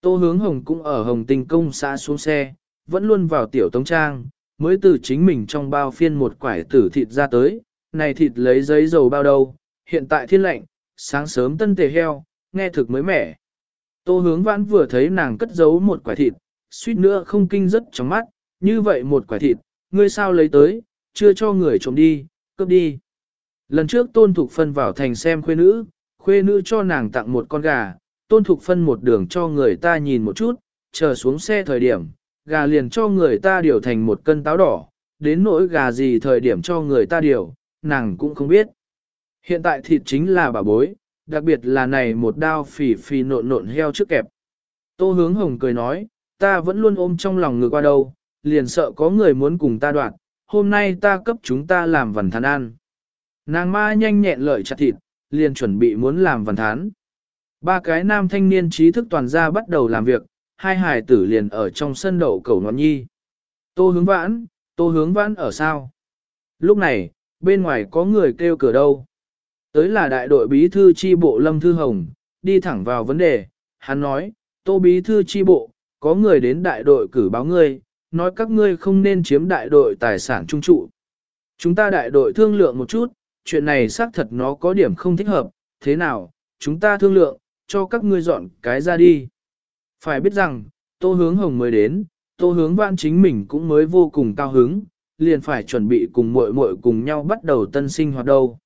Tô hướng hồng cũng ở hồng tình công xã xuống xe, vẫn luôn vào tiểu tống trang, mới từ chính mình trong bao phiên một quải tử thịt ra tới, này thịt lấy giấy dầu bao đâu, hiện tại thiên lạnh, sáng sớm tân tề heo, nghe thực mới mẻ. Tô hướng vãn vừa thấy nàng cất giấu một quả thịt, suýt nữa không kinh rất trong mắt, như vậy một quả thịt, ngươi sao lấy tới, chưa cho người trộm đi, cướp đi. Lần trước tôn thục phân vào thành xem khuê nữ, khuê nữ cho nàng tặng một con gà, tôn thục phân một đường cho người ta nhìn một chút, chờ xuống xe thời điểm, gà liền cho người ta điều thành một cân táo đỏ, đến nỗi gà gì thời điểm cho người ta điều, nàng cũng không biết. Hiện tại thịt chính là bà bối, đặc biệt là này một đao phỉ phì nộn nộn heo trước kẹp. Tô hướng hồng cười nói, ta vẫn luôn ôm trong lòng ngược qua đâu, liền sợ có người muốn cùng ta đoạn, hôm nay ta cấp chúng ta làm vần thán ăn. Nàng ma nhanh nhẹn lợi chặt thịt, liền chuẩn bị muốn làm vần thán. Ba cái nam thanh niên trí thức toàn gia bắt đầu làm việc, hai hải tử liền ở trong sân đậu cầu nón nhi. Tô hướng vãn, tô hướng vãn ở sao? Lúc này, bên ngoài có người kêu cửa đâu. Tới là đại đội bí thư chi bộ Lâm Thư Hồng, đi thẳng vào vấn đề, hắn nói, tô bí thư chi bộ, có người đến đại đội cử báo ngươi, nói các ngươi không nên chiếm đại đội tài sản trung trụ. Chúng ta đại đội thương lượng một chút, chuyện này xác thật nó có điểm không thích hợp, thế nào, chúng ta thương lượng, cho các ngươi dọn cái ra đi. Phải biết rằng, tô hướng hồng mới đến, tô hướng vãn chính mình cũng mới vô cùng cao hứng, liền phải chuẩn bị cùng muội muội cùng nhau bắt đầu tân sinh hoạt đâu.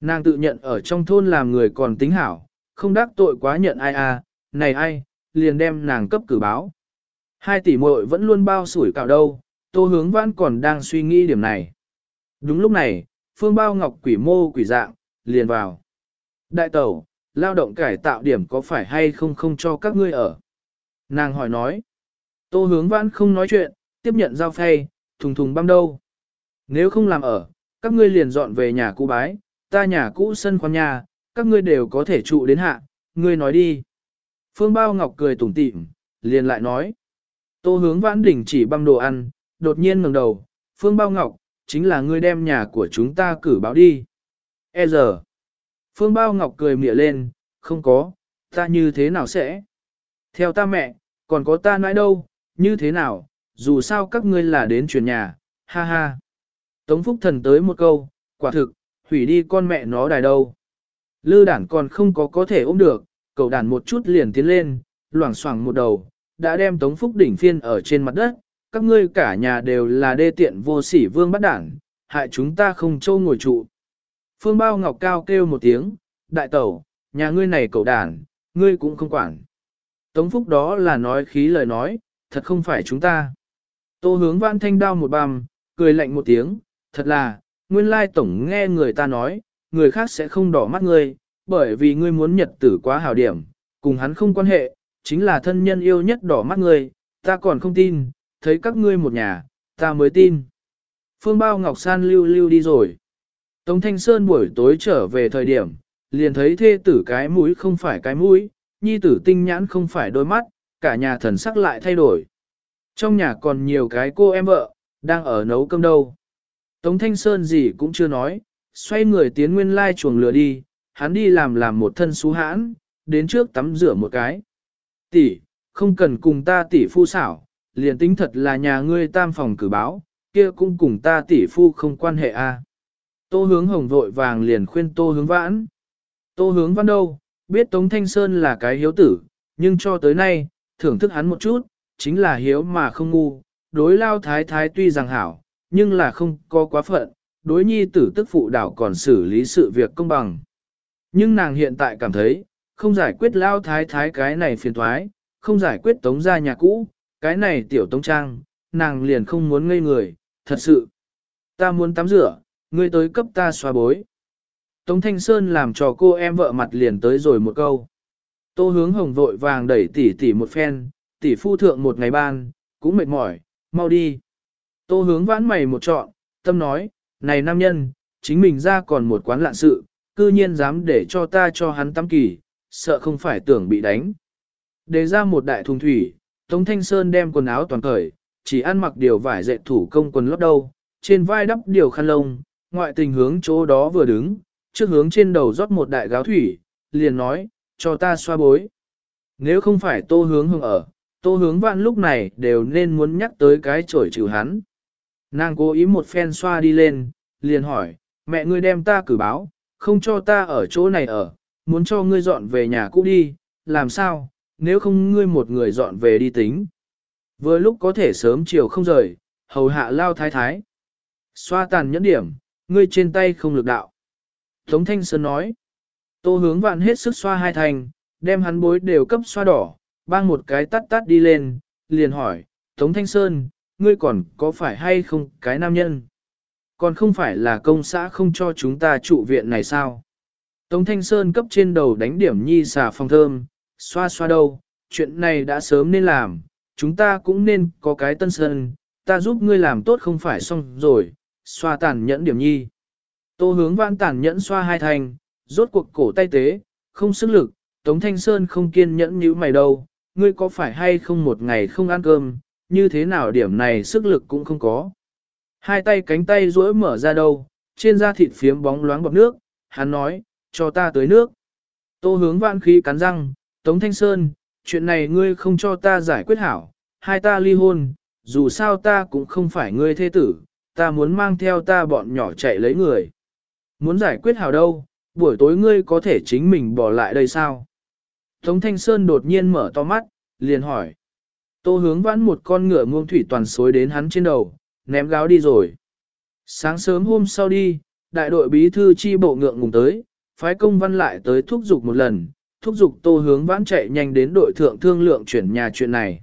Nàng tự nhận ở trong thôn làm người còn tính hảo, không đắc tội quá nhận ai à, này ai, liền đem nàng cấp cử báo. Hai tỷ muội vẫn luôn bao sủi cạo đâu, tô hướng vãn còn đang suy nghĩ điểm này. Đúng lúc này, phương bao ngọc quỷ mô quỷ dạng, liền vào. Đại tẩu, lao động cải tạo điểm có phải hay không không cho các ngươi ở? Nàng hỏi nói. Tô hướng vãn không nói chuyện, tiếp nhận giao phay, thùng thùng băm đâu. Nếu không làm ở, các ngươi liền dọn về nhà cũ bái, ta nhà cũ sân khoan nhà, các ngươi đều có thể trụ đến hạ, ngươi nói đi. Phương Bao Ngọc cười tủm tỉm, liền lại nói. Tô hướng vãn đỉnh chỉ băm đồ ăn, đột nhiên ngẩng đầu, Phương Bao Ngọc, chính là ngươi đem nhà của chúng ta cử báo đi. E giờ. Phương Bao Ngọc cười mỉa lên, không có, ta như thế nào sẽ? Theo ta mẹ, còn có ta nói đâu, như thế nào, dù sao các ngươi là đến chuyển nhà, ha ha. Tống Phúc Thần tới một câu, quả thực, hủy đi con mẹ nó đài đâu. Lư đản còn không có có thể ôm được, Cầu đản một chút liền tiến lên, loảng xoảng một đầu, đã đem Tống Phúc đỉnh phiên ở trên mặt đất, các ngươi cả nhà đều là đê tiện vô sỉ vương bắt đản, hại chúng ta không trâu ngồi trụ. Phương Bao Ngọc Cao kêu một tiếng, đại tẩu, nhà ngươi này cầu đản, ngươi cũng không quản. Tống Phúc đó là nói khí lời nói, thật không phải chúng ta. Tô hướng văn thanh đao một bằm, cười lạnh một tiếng, thật là, nguyên lai tổng nghe người ta nói, người khác sẽ không đỏ mắt ngươi, bởi vì ngươi muốn nhật tử quá hào điểm, cùng hắn không quan hệ, chính là thân nhân yêu nhất đỏ mắt ngươi, ta còn không tin, thấy các ngươi một nhà, ta mới tin. Phương Bao Ngọc San lưu lưu đi rồi. Tống Thanh Sơn buổi tối trở về thời điểm, liền thấy thê tử cái mũi không phải cái mũi, nhi tử tinh nhãn không phải đôi mắt, cả nhà thần sắc lại thay đổi. Trong nhà còn nhiều cái cô em vợ, đang ở nấu cơm đâu. Tống Thanh Sơn gì cũng chưa nói, xoay người tiến nguyên lai chuồng lửa đi, hắn đi làm làm một thân xú hãn, đến trước tắm rửa một cái. Tỷ, không cần cùng ta tỷ phu xảo, liền tính thật là nhà ngươi tam phòng cử báo, kia cũng cùng ta tỷ phu không quan hệ a. À. Tô hướng hồng vội vàng liền khuyên tô hướng vãn. Tô hướng văn đâu, biết Tống Thanh Sơn là cái hiếu tử, nhưng cho tới nay, thưởng thức hắn một chút, chính là hiếu mà không ngu, đối lao thái thái tuy rằng hảo, nhưng là không có quá phận, đối nhi tử tức phụ đảo còn xử lý sự việc công bằng. Nhưng nàng hiện tại cảm thấy, không giải quyết lao thái thái cái này phiền thoái, không giải quyết tống gia nhà cũ, cái này tiểu tống trang, nàng liền không muốn ngây người, thật sự. Ta muốn tắm rửa, ngươi tới cấp ta xoa bối. Tống Thanh Sơn làm cho cô em vợ mặt liền tới rồi một câu. Tô hướng hồng vội vàng đẩy tỷ tỷ một phen, tỷ phu thượng một ngày ban, cũng mệt mỏi, mau đi. Tô hướng vãn mày một trọn, tâm nói, này nam nhân, chính mình ra còn một quán lạ sự, cư nhiên dám để cho ta cho hắn tắm kỳ, sợ không phải tưởng bị đánh. Đề ra một đại thùng thủy, Tống Thanh Sơn đem quần áo toàn cởi, chỉ ăn mặc điều vải dệt thủ công quần lót đâu, trên vai đắp điều khăn lông, ngoại tình hướng chỗ đó vừa đứng, trước hướng trên đầu rót một đại gáo thủy, liền nói, cho ta xoa bối. Nếu không phải tô hướng hương ở, tô hướng vạn lúc này đều nên muốn nhắc tới cái chổi trừ hắn. Nàng cố ý một phen xoa đi lên, liền hỏi, mẹ ngươi đem ta cử báo, không cho ta ở chỗ này ở, muốn cho ngươi dọn về nhà cũ đi, làm sao, nếu không ngươi một người dọn về đi tính. Vừa lúc có thể sớm chiều không rời, hầu hạ lao thái thái. Xoa tàn nhẫn điểm, ngươi trên tay không lực đạo. Tống Thanh Sơn nói, tô hướng vạn hết sức xoa hai thành, đem hắn bối đều cấp xoa đỏ, bang một cái tắt tắt đi lên, liền hỏi, Tống Thanh Sơn, ngươi còn có phải hay không cái nam nhân? Còn không phải là công xã không cho chúng ta trụ viện này sao? Tống Thanh Sơn cấp trên đầu đánh điểm nhi xà phòng thơm, xoa xoa đâu, chuyện này đã sớm nên làm, chúng ta cũng nên có cái tân sơn, ta giúp ngươi làm tốt không phải xong rồi, xoa tàn nhẫn điểm nhi. Tô hướng vãn tàn nhẫn xoa hai thành, rốt cuộc cổ tay tế, không sức lực, Tống Thanh Sơn không kiên nhẫn như mày đâu, ngươi có phải hay không một ngày không ăn cơm, như thế nào điểm này sức lực cũng không có. Hai tay cánh tay duỗi mở ra đâu, trên da thịt phiếm bóng loáng bọt nước, hắn nói, cho ta tới nước. Tô hướng vạn khí cắn răng, Tống Thanh Sơn, chuyện này ngươi không cho ta giải quyết hảo, hai ta ly hôn, dù sao ta cũng không phải ngươi thế tử, ta muốn mang theo ta bọn nhỏ chạy lấy người. Muốn giải quyết hảo đâu, buổi tối ngươi có thể chính mình bỏ lại đây sao? Tống Thanh Sơn đột nhiên mở to mắt, liền hỏi. Tô hướng vãn một con ngựa ngông thủy toàn xối đến hắn trên đầu, ném gáo đi rồi. Sáng sớm hôm sau đi, đại đội bí thư chi bộ ngượng ngùng tới, phái công văn lại tới thúc giục một lần, thúc giục tô hướng vãn chạy nhanh đến đội thượng thương lượng chuyển nhà chuyện này.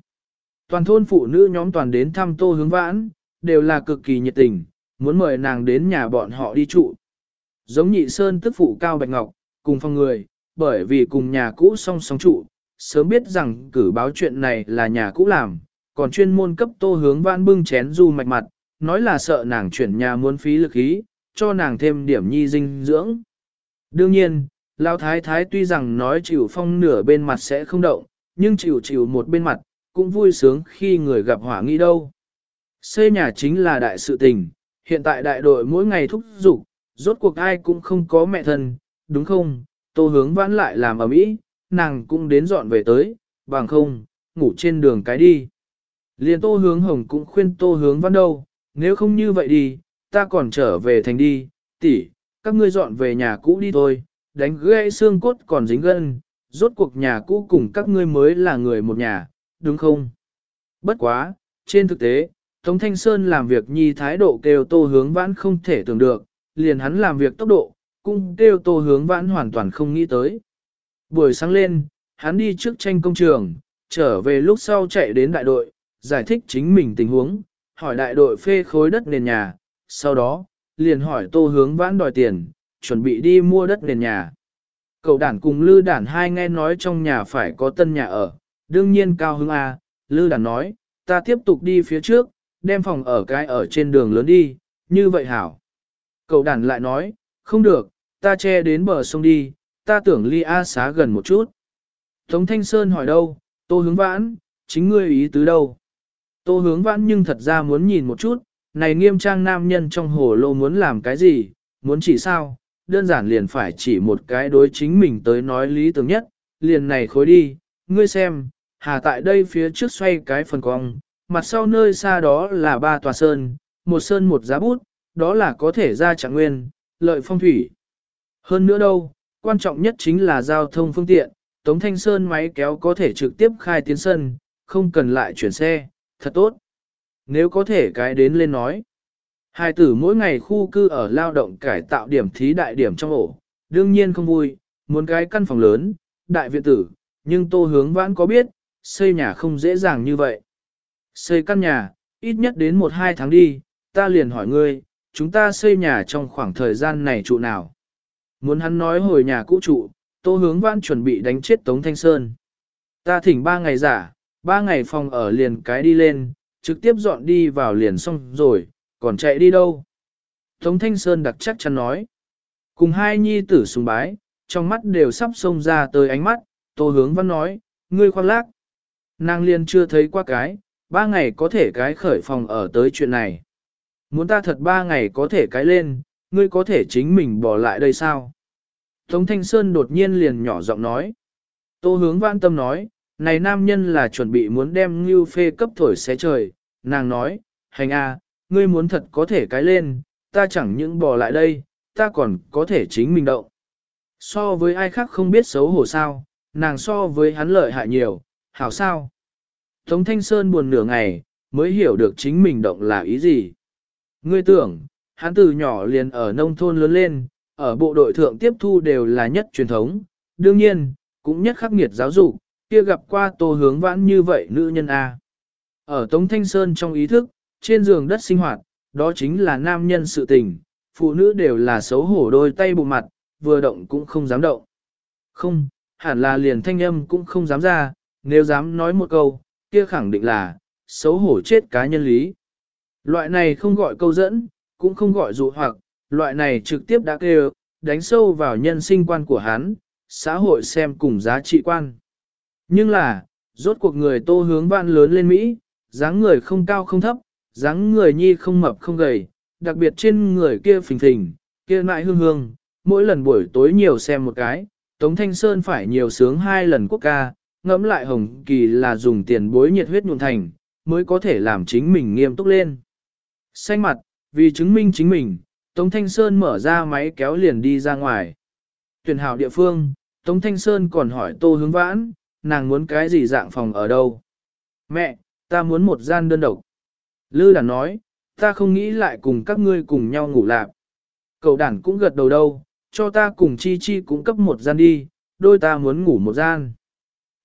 Toàn thôn phụ nữ nhóm toàn đến thăm tô hướng vãn, đều là cực kỳ nhiệt tình, muốn mời nàng đến nhà bọn họ đi trụ. Giống nhị sơn tức phụ cao bạch ngọc, cùng phòng người, bởi vì cùng nhà cũ song song trụ, sớm biết rằng cử báo chuyện này là nhà cũ làm, còn chuyên môn cấp tô hướng vãn bưng chén du mạch mặt, nói là sợ nàng chuyển nhà muốn phí lực ý, cho nàng thêm điểm nhi dinh dưỡng. Đương nhiên, Lão Thái Thái tuy rằng nói chịu phong nửa bên mặt sẽ không động, nhưng chịu chịu một bên mặt, cũng vui sướng khi người gặp hỏa nghi đâu. Xây nhà chính là đại sự tình, hiện tại đại đội mỗi ngày thúc giục, rốt cuộc ai cũng không có mẹ thân, đúng không? Tô hướng vãn lại làm ở mỹ, nàng cũng đến dọn về tới, bằng không, ngủ trên đường cái đi liền tô hướng hồng cũng khuyên tô hướng vãn đâu, nếu không như vậy đi, ta còn trở về thành đi, tỷ, các ngươi dọn về nhà cũ đi thôi, đánh gãy xương cốt còn dính gân, rốt cuộc nhà cũ cùng các ngươi mới là người một nhà, đúng không? Bất quá, trên thực tế, Tống Thanh Sơn làm việc nhi thái độ kêu tô hướng vãn không thể tưởng được, liền hắn làm việc tốc độ, cũng kêu tô hướng vãn hoàn toàn không nghĩ tới. Buổi sáng lên, hắn đi trước tranh công trường, trở về lúc sau chạy đến đại đội, giải thích chính mình tình huống, hỏi đại đội phê khối đất nền nhà, sau đó, liền hỏi tô hướng vãn đòi tiền, chuẩn bị đi mua đất nền nhà. Cậu đản cùng lư đản hai nghe nói trong nhà phải có tân nhà ở, đương nhiên cao hứng A, lư đản nói, ta tiếp tục đi phía trước, đem phòng ở cái ở trên đường lớn đi, như vậy hảo. Cậu đản lại nói, không được, ta che đến bờ sông đi, ta tưởng ly A xá gần một chút. Tống Thanh Sơn hỏi đâu, tô hướng vãn, chính ngươi ý tứ đâu. Tô hướng vãn nhưng thật ra muốn nhìn một chút, này nghiêm trang nam nhân trong hồ lô muốn làm cái gì, muốn chỉ sao, đơn giản liền phải chỉ một cái đối chính mình tới nói lý tưởng nhất, liền này khối đi, ngươi xem, hà tại đây phía trước xoay cái phần cong, mặt sau nơi xa đó là ba tòa sơn, một sơn một giá bút, đó là có thể ra trạng nguyên, lợi phong thủy. Hơn nữa đâu, quan trọng nhất chính là giao thông phương tiện, Tống Thanh Sơn máy kéo có thể trực tiếp khai tiến sân, không cần lại chuyển xe, thật tốt. Nếu có thể cái đến lên nói. Hai tử mỗi ngày khu cư ở lao động cải tạo điểm thí đại điểm trong ổ, đương nhiên không vui, muốn cái căn phòng lớn, đại viện tử, nhưng tô hướng vãn có biết, xây nhà không dễ dàng như vậy. Xây căn nhà, ít nhất đến một hai tháng đi, ta liền hỏi ngươi, chúng ta xây nhà trong khoảng thời gian này trụ nào. Muốn hắn nói hồi nhà cũ trụ, tô hướng vãn chuẩn bị đánh chết Tống Thanh Sơn. Ta thỉnh ba ngày giả, ba ngày phòng ở liền cái đi lên, trực tiếp dọn đi vào liền xong rồi, còn chạy đi đâu? Tống Thanh Sơn đặc chắc chắn nói. Cùng hai nhi tử sùng bái, trong mắt đều sắp xông ra tới ánh mắt, Tô Hướng Văn nói, ngươi khoan lác. Nàng liền chưa thấy qua cái, ba ngày có thể cái khởi phòng ở tới chuyện này. Muốn ta thật ba ngày có thể cái lên, ngươi có thể chính mình bỏ lại đây sao? Tống Thanh Sơn đột nhiên liền nhỏ giọng nói. Tô Hướng Văn tâm nói, này nam nhân là chuẩn bị muốn đem Ngưu Phê cấp thổi xé trời, nàng nói, hành a, ngươi muốn thật có thể cái lên, ta chẳng những bỏ lại đây, ta còn có thể chính mình động. So với ai khác không biết xấu hổ sao, nàng so với hắn lợi hại nhiều, hảo sao. Tống Thanh Sơn buồn nửa ngày, mới hiểu được chính mình động là ý gì. Ngươi tưởng, hắn từ nhỏ liền ở nông thôn lớn lên, ở bộ đội thượng tiếp thu đều là nhất truyền thống, đương nhiên, cũng nhất khắc nghiệt giáo dục, kia gặp qua tô hướng vãn như vậy nữ nhân A. Ở Tống Thanh Sơn trong ý thức, trên giường đất sinh hoạt, đó chính là nam nhân sự tình, phụ nữ đều là xấu hổ đôi tay bụng mặt, vừa động cũng không dám động. Không, hẳn là liền thanh âm cũng không dám ra, nếu dám nói một câu, kia khẳng định là, xấu hổ chết cá nhân lý. Loại này không gọi câu dẫn, cũng không gọi dụ hoặc, loại này trực tiếp đã kêu, đánh sâu vào nhân sinh quan của hắn, xã hội xem cùng giá trị quan. Nhưng là, rốt cuộc người tô hướng vạn lớn lên Mỹ, dáng người không cao không thấp, dáng người nhi không mập không gầy, đặc biệt trên người kia phình phình, kia nại hương hương, mỗi lần buổi tối nhiều xem một cái, Tống Thanh Sơn phải nhiều sướng hai lần quốc ca, ngẫm lại Hồng Kỳ là dùng tiền bối nhiệt huyết nhuộn thành, mới có thể làm chính mình nghiêm túc lên. Xanh mặt, vì chứng minh chính mình, Tống Thanh Sơn mở ra máy kéo liền đi ra ngoài. Tuyển hảo địa phương, Tống Thanh Sơn còn hỏi Tô Hướng Vãn, nàng muốn cái gì dạng phòng ở đâu? Mẹ, ta muốn một gian đơn độc. Lư đàn nói, ta không nghĩ lại cùng các ngươi cùng nhau ngủ lạc. Cậu đàn cũng gật đầu đâu, cho ta cùng Chi Chi cũng cấp một gian đi, đôi ta muốn ngủ một gian.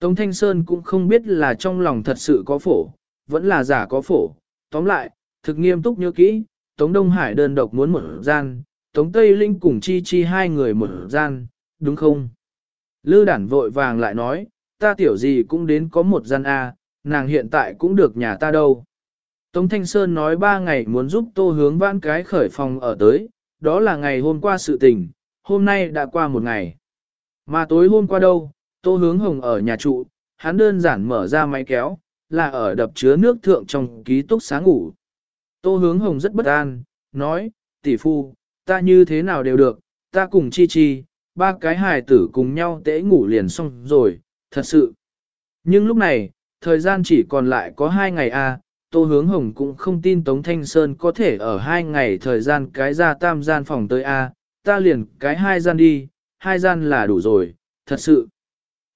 Tống Thanh Sơn cũng không biết là trong lòng thật sự có phổ, vẫn là giả có phổ. Tóm lại, thực nghiêm túc nhớ kỹ, Tống Đông Hải đơn độc muốn một gian, Tống Tây Linh cùng Chi Chi hai người một gian, đúng không? Lư đản vội vàng lại nói, ta tiểu gì cũng đến có một gian A, nàng hiện tại cũng được nhà ta đâu. Tống Thanh Sơn nói ba ngày muốn giúp tô hướng vãn cái khởi phòng ở tới, đó là ngày hôm qua sự tình, hôm nay đã qua một ngày. Mà tối hôm qua đâu, tô hướng hồng ở nhà trụ, hắn đơn giản mở ra máy kéo, là ở đập chứa nước thượng trong ký túc sáng ngủ. Tô hướng hồng rất bất an, nói, tỷ phu, ta như thế nào đều được, ta cùng chi chi, ba cái hài tử cùng nhau tễ ngủ liền xong rồi, thật sự. Nhưng lúc này, thời gian chỉ còn lại có hai ngày a à, Tô Hướng Hồng cũng không tin Tống Thanh Sơn có thể ở hai ngày thời gian cái ra tam gian phòng tới A, ta liền cái hai gian đi, hai gian là đủ rồi, thật sự.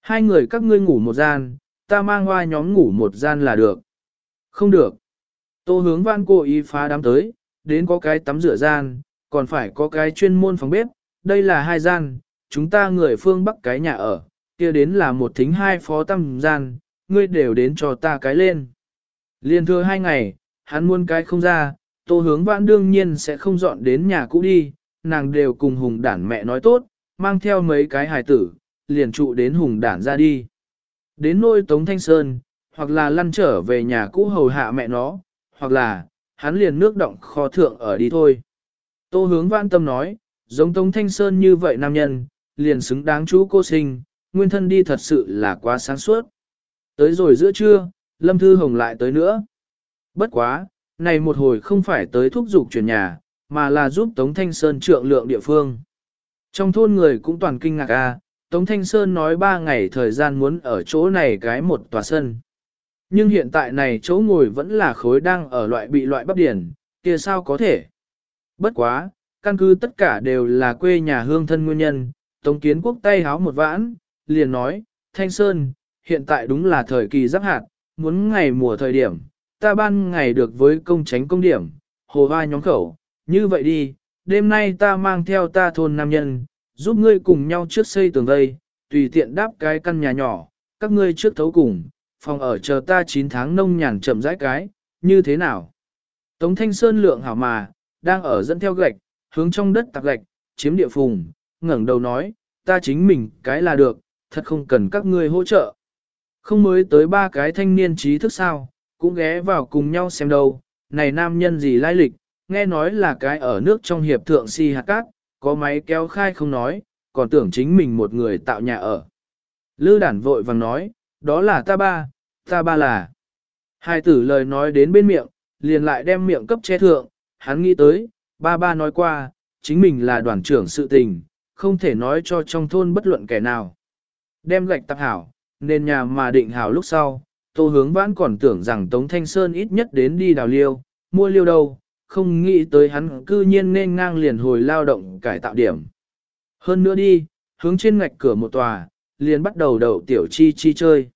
Hai người các ngươi ngủ một gian, ta mang hoa nhóm ngủ một gian là được. Không được. Tô Hướng Văn cố ý phá đám tới, đến có cái tắm rửa gian, còn phải có cái chuyên môn phòng bếp, đây là hai gian, chúng ta người phương bắc cái nhà ở, kia đến là một thính hai phó tam gian, ngươi đều đến cho ta cái lên. Liên thừa hai ngày, hắn muốn cái không ra, tô hướng vãn đương nhiên sẽ không dọn đến nhà cũ đi, nàng đều cùng hùng đản mẹ nói tốt, mang theo mấy cái hài tử, liền trụ đến hùng đản ra đi. Đến nôi Tống Thanh Sơn, hoặc là lăn trở về nhà cũ hầu hạ mẹ nó, hoặc là, hắn liền nước động kho thượng ở đi thôi. Tô hướng vãn tâm nói, giống Tống Thanh Sơn như vậy nam nhân, liền xứng đáng chú cô sinh, nguyên thân đi thật sự là quá sáng suốt. Tới rồi giữa trưa, Lâm Thư Hồng lại tới nữa. Bất quá, này một hồi không phải tới thúc dục chuyển nhà, mà là giúp Tống Thanh Sơn trượng lượng địa phương. Trong thôn người cũng toàn kinh ngạc a, à, Tống Thanh Sơn nói ba ngày thời gian muốn ở chỗ này cái một tòa sân. Nhưng hiện tại này chỗ ngồi vẫn là khối đang ở loại bị loại bắp điển, kia sao có thể. Bất quá, căn cứ tất cả đều là quê nhà hương thân nguyên nhân, Tống Kiến Quốc tay háo một vãn, liền nói, Thanh Sơn, hiện tại đúng là thời kỳ giáp hạt, muốn ngày mùa thời điểm, ta ban ngày được với công tránh công điểm, hồ hoa nhóm khẩu, như vậy đi, đêm nay ta mang theo ta thôn nam nhân, giúp ngươi cùng nhau trước xây tường vây, tùy tiện đáp cái căn nhà nhỏ, các ngươi trước thấu cùng, phòng ở chờ ta 9 tháng nông nhàn chậm rãi cái, như thế nào? Tống Thanh Sơn lượng hảo mà, đang ở dẫn theo gạch, hướng trong đất tạc gạch, chiếm địa phùng, ngẩng đầu nói, ta chính mình cái là được, thật không cần các ngươi hỗ trợ. Không mới tới ba cái thanh niên trí thức sao, cũng ghé vào cùng nhau xem đâu, này nam nhân gì lai lịch, nghe nói là cái ở nước trong hiệp thượng si hạt cát, có máy kéo khai không nói, còn tưởng chính mình một người tạo nhà ở. Lư đản vội vàng nói, đó là ta ba, ta ba là. Hai tử lời nói đến bên miệng, liền lại đem miệng cấp che thượng, hắn nghĩ tới, ba ba nói qua, chính mình là đoàn trưởng sự tình, không thể nói cho trong thôn bất luận kẻ nào. Đem gạch tạp hảo, nên nhà mà định hảo lúc sau, tô hướng vãn còn tưởng rằng Tống Thanh Sơn ít nhất đến đi đào liêu, mua liêu đâu, không nghĩ tới hắn cư nhiên nên ngang liền hồi lao động cải tạo điểm. Hơn nữa đi, hướng trên ngạch cửa một tòa, liền bắt đầu đậu tiểu chi chi chơi.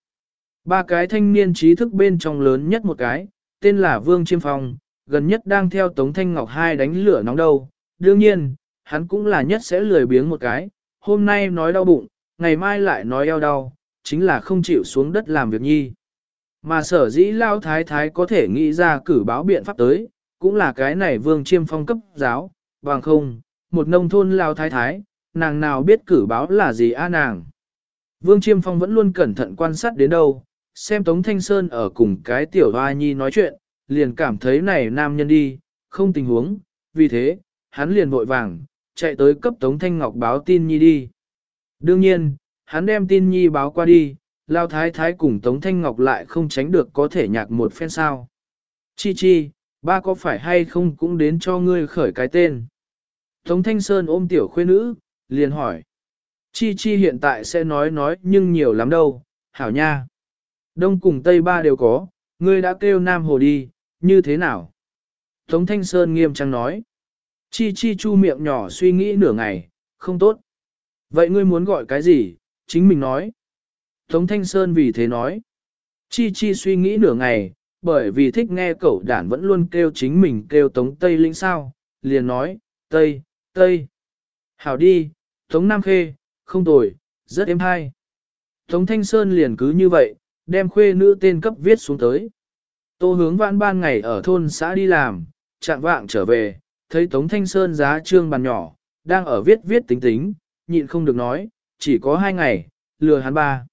Ba cái thanh niên trí thức bên trong lớn nhất một cái, tên là Vương Chiêm Phong, gần nhất đang theo Tống Thanh Ngọc hai đánh lửa nóng đâu. Đương nhiên, hắn cũng là nhất sẽ lười biếng một cái, hôm nay nói đau bụng, ngày mai lại nói eo đau, chính là không chịu xuống đất làm việc nhi. Mà sở dĩ lao thái thái có thể nghĩ ra cử báo biện pháp tới, cũng là cái này vương chiêm phong cấp giáo, bằng không, một nông thôn lao thái thái, nàng nào biết cử báo là gì a nàng. Vương chiêm phong vẫn luôn cẩn thận quan sát đến đâu, xem Tống Thanh Sơn ở cùng cái tiểu hoa nhi nói chuyện, liền cảm thấy này nam nhân đi, không tình huống, vì thế, hắn liền vội vàng, chạy tới cấp Tống Thanh Ngọc báo tin nhi đi. Đương nhiên, hắn đem tin nhi báo qua đi, Lao Thái Thái cùng Tống Thanh Ngọc lại không tránh được có thể nhạc một phen sao. Chi chi, ba có phải hay không cũng đến cho ngươi khởi cái tên. Tống Thanh Sơn ôm tiểu khuê nữ, liền hỏi. Chi chi hiện tại sẽ nói nói nhưng nhiều lắm đâu, hảo nha. Đông cùng Tây ba đều có, ngươi đã kêu Nam Hồ đi, như thế nào? Tống Thanh Sơn nghiêm trang nói. Chi chi chu miệng nhỏ suy nghĩ nửa ngày, không tốt. Vậy ngươi muốn gọi cái gì, chính mình nói. Tống Thanh Sơn vì thế nói. Chi chi suy nghĩ nửa ngày, bởi vì thích nghe cậu đản vẫn luôn kêu chính mình kêu Tống Tây linh sao, liền nói, Tây, Tây. Hảo đi, Tống Nam Khê, không tồi, rất êm hay. Tống Thanh Sơn liền cứ như vậy, đem khuê nữ tên cấp viết xuống tới. Tô hướng vãn ban ngày ở thôn xã đi làm, chạm vạng trở về, thấy Tống Thanh Sơn giá trương bàn nhỏ, đang ở viết viết tính tính, nhịn không được nói, chỉ có hai ngày, lừa hắn ba.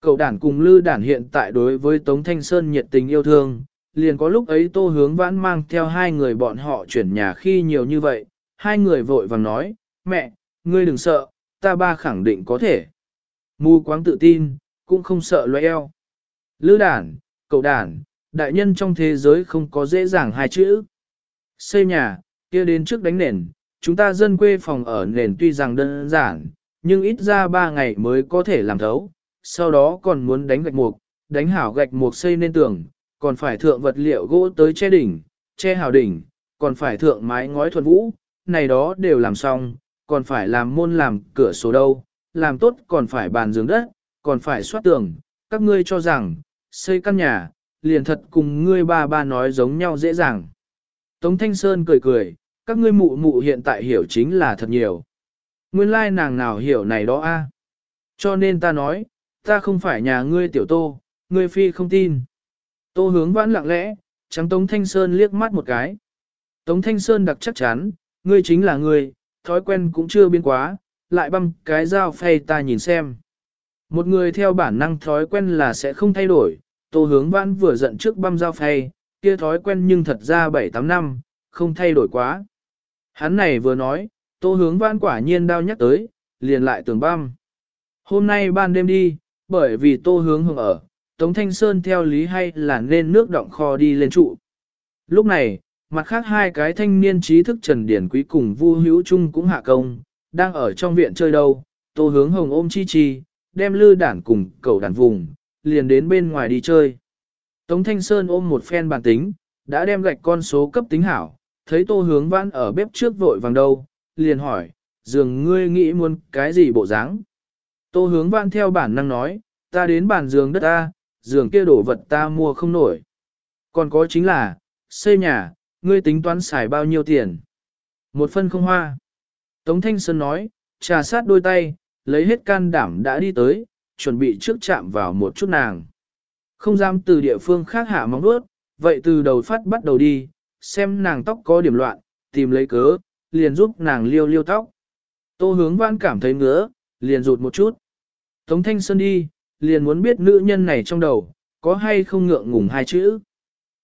Cậu đản cùng lư đản hiện tại đối với Tống Thanh Sơn nhiệt tình yêu thương, liền có lúc ấy tô hướng vãn mang theo hai người bọn họ chuyển nhà khi nhiều như vậy, hai người vội vàng nói, mẹ, ngươi đừng sợ, ta ba khẳng định có thể. Mù quáng tự tin, cũng không sợ loe eo. Lư đản, cậu đản, đại nhân trong thế giới không có dễ dàng hai chữ. Xây nhà, kia đến trước đánh nền, chúng ta dân quê phòng ở nền tuy rằng đơn giản, nhưng ít ra ba ngày mới có thể làm thấu, sau đó còn muốn đánh gạch mục, đánh hảo gạch mục xây nên tường, còn phải thượng vật liệu gỗ tới che đỉnh, che hào đỉnh, còn phải thượng mái ngói thuần vũ, này đó đều làm xong, còn phải làm môn làm cửa sổ đâu, làm tốt còn phải bàn giường đất, còn phải soát tường, các ngươi cho rằng, xây căn nhà, liền thật cùng ngươi ba ba nói giống nhau dễ dàng. Tống Thanh Sơn cười cười, các ngươi mụ mụ hiện tại hiểu chính là thật nhiều. Nguyên lai nàng nào hiểu này đó a? Cho nên ta nói, ta không phải nhà ngươi tiểu tô, ngươi phi không tin. Tô hướng vãn lặng lẽ, trắng Tống Thanh Sơn liếc mắt một cái. Tống Thanh Sơn đặc chắc chắn, ngươi chính là ngươi, thói quen cũng chưa biến quá, lại băm cái dao phay ta nhìn xem. Một người theo bản năng thói quen là sẽ không thay đổi, tô hướng vãn vừa giận trước băm dao phay, kia thói quen nhưng thật ra 7-8 năm, không thay đổi quá. Hắn này vừa nói, tô hướng vãn quả nhiên đau nhắc tới, liền lại tưởng băm. Hôm nay ban đêm đi, bởi vì tô hướng hưởng ở, Tống Thanh Sơn theo lý hay là nên nước động kho đi lên trụ. Lúc này, mặt khác hai cái thanh niên trí thức Trần Điển Quý cùng Vu Hữu Trung cũng hạ công, đang ở trong viện chơi đâu, tô hướng hồng ôm chi chi, đem lư đản cùng cầu đàn vùng, liền đến bên ngoài đi chơi. Tống Thanh Sơn ôm một phen bàn tính, đã đem gạch con số cấp tính hảo, thấy tô hướng vãn ở bếp trước vội vàng đâu, liền hỏi, dường ngươi nghĩ muốn cái gì bộ dáng? Tô hướng vãn theo bản năng nói, ta đến bàn giường đất ta, giường kia đổ vật ta mua không nổi. Còn có chính là, xây nhà, ngươi tính toán xài bao nhiêu tiền? Một phân không hoa. Tống Thanh Sơn nói, trà sát đôi tay, lấy hết can đảm đã đi tới, chuẩn bị trước chạm vào một chút nàng. Không dám từ địa phương khác hạ móng vuốt, vậy từ đầu phát bắt đầu đi, xem nàng tóc có điểm loạn, tìm lấy cớ, liền giúp nàng liêu liêu tóc. Tô hướng văn cảm thấy ngứa, liền rụt một chút. Tống Thanh Sơn đi, liền muốn biết nữ nhân này trong đầu, có hay không ngượng ngùng hai chữ.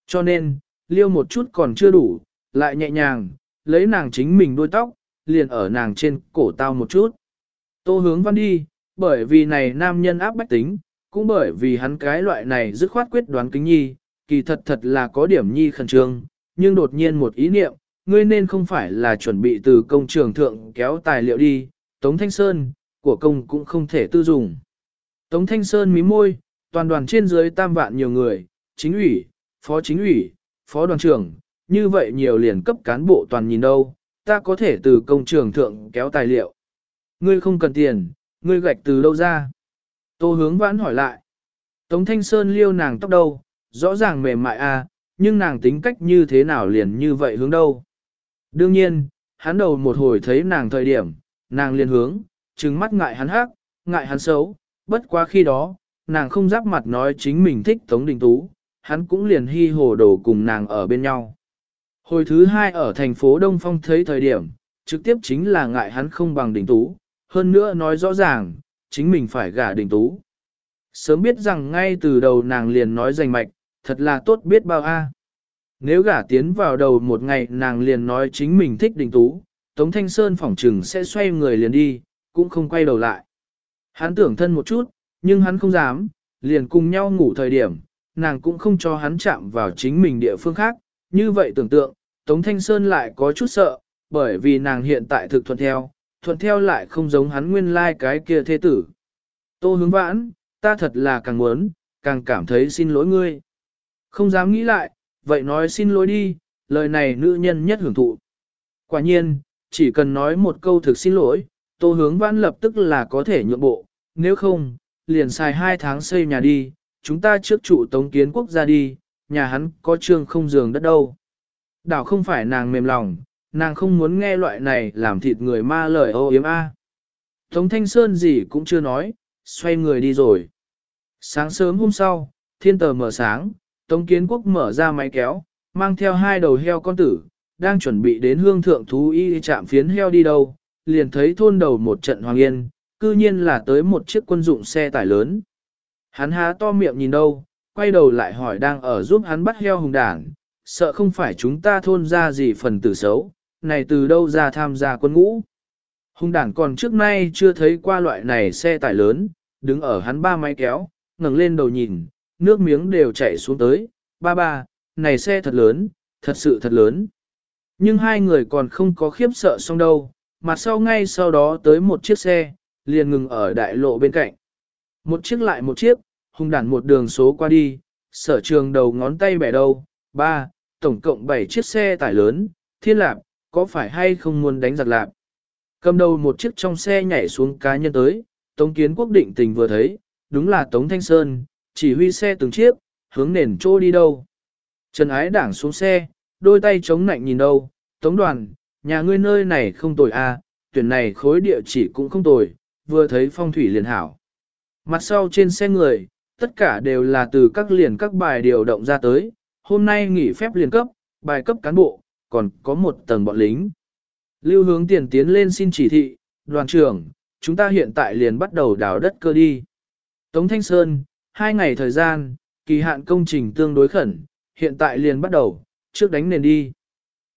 Cho nên, liêu một chút còn chưa đủ, lại nhẹ nhàng, lấy nàng chính mình đuôi tóc, liền ở nàng trên cổ tao một chút. Tô hướng văn đi, bởi vì này nam nhân áp bách tính, cũng bởi vì hắn cái loại này dứt khoát quyết đoán kính nhi, kỳ thật thật là có điểm nhi khẩn trương, nhưng đột nhiên một ý niệm, ngươi nên không phải là chuẩn bị từ công trường thượng kéo tài liệu đi, Tống Thanh Sơn, của công cũng không thể tư dùng. Tống Thanh Sơn mí môi, toàn đoàn trên dưới tam vạn nhiều người, chính ủy, phó chính ủy, phó đoàn trưởng, như vậy nhiều liền cấp cán bộ toàn nhìn đâu, ta có thể từ công trường thượng kéo tài liệu. Ngươi không cần tiền, ngươi gạch từ đâu ra? Tô hướng vãn hỏi lại. Tống Thanh Sơn liêu nàng tóc đâu, rõ ràng mềm mại à, nhưng nàng tính cách như thế nào liền như vậy hướng đâu. Đương nhiên, hắn đầu một hồi thấy nàng thời điểm, nàng liền hướng, trừng mắt ngại hắn hắc, ngại hắn xấu, bất quá khi đó, nàng không giáp mặt nói chính mình thích Tống Đình Tú, hắn cũng liền hy hồ đồ cùng nàng ở bên nhau. Hồi thứ hai ở thành phố Đông Phong thấy thời điểm, trực tiếp chính là ngại hắn không bằng Đình Tú, hơn nữa nói rõ ràng, chính mình phải gả Đình Tú. Sớm biết rằng ngay từ đầu nàng liền nói rành mạch, thật là tốt biết bao a. Nếu gả tiến vào đầu một ngày nàng liền nói chính mình thích Đình Tú, Tống Thanh Sơn phỏng trừng sẽ xoay người liền đi, cũng không quay đầu lại. Hắn tưởng thân một chút, nhưng hắn không dám, liền cùng nhau ngủ thời điểm, nàng cũng không cho hắn chạm vào chính mình địa phương khác. Như vậy tưởng tượng, Tống Thanh Sơn lại có chút sợ, bởi vì nàng hiện tại thực thuận theo, thuận theo lại không giống hắn nguyên lai like cái kia thế tử. Tô hướng vãn, ta thật là càng muốn, càng cảm thấy xin lỗi ngươi. Không dám nghĩ lại, vậy nói xin lỗi đi, lời này nữ nhân nhất hưởng thụ. Quả nhiên, chỉ cần nói một câu thực xin lỗi, tô hướng vãn lập tức là có thể nhượng bộ, nếu không, liền xài hai tháng xây nhà đi, chúng ta trước trụ tống kiến quốc gia đi, nhà hắn có trương không giường đất đâu. Đảo không phải nàng mềm lòng, nàng không muốn nghe loại này làm thịt người ma lời ô yếm a. Tống Thanh Sơn gì cũng chưa nói, xoay người đi rồi. Sáng sớm hôm sau, thiên tờ mở sáng, Tống Kiến Quốc mở ra máy kéo, mang theo hai đầu heo con tử, đang chuẩn bị đến hương thượng thú y chạm phiến heo đi đâu, liền thấy thôn đầu một trận hoàng yên, cư nhiên là tới một chiếc quân dụng xe tải lớn. Hắn há to miệng nhìn đâu, quay đầu lại hỏi đang ở giúp hắn bắt heo hùng đảng, sợ không phải chúng ta thôn ra gì phần tử xấu, này từ đâu ra tham gia quân ngũ. Hùng đảng còn trước nay chưa thấy qua loại này xe tải lớn, đứng ở hắn ba máy kéo, ngẩng lên đầu nhìn, nước miếng đều chảy xuống tới, ba ba, này xe thật lớn, thật sự thật lớn. Nhưng hai người còn không có khiếp sợ xong đâu, mặt sau ngay sau đó tới một chiếc xe, liền ngừng ở đại lộ bên cạnh. Một chiếc lại một chiếc, hung đản một đường số qua đi, sở trường đầu ngón tay bẻ đầu, ba, tổng cộng 7 chiếc xe tải lớn, thiên lạp, có phải hay không muốn đánh giặc lạp. Cầm đầu một chiếc trong xe nhảy xuống cá nhân tới, Tống Kiến Quốc định tình vừa thấy, đúng là Tống Thanh Sơn, chỉ huy xe từng chiếc, hướng nền trô đi đâu. Trần Ái Đảng xuống xe, đôi tay chống nạnh nhìn đâu, Tống đoàn, nhà ngươi nơi này không tồi a, à, tuyển này khối địa chỉ cũng không tồi, vừa thấy phong thủy liền hảo. Mặt sau trên xe người, tất cả đều là từ các liền các bài điều động ra tới, hôm nay nghỉ phép liền cấp, bài cấp cán bộ, còn có một tầng bọn lính. Lưu hướng tiền tiến lên xin chỉ thị, đoàn trưởng, chúng ta hiện tại liền bắt đầu đào đất cơ đi. Tống Thanh Sơn, hai ngày thời gian, kỳ hạn công trình tương đối khẩn, hiện tại liền bắt đầu, trước đánh nền đi.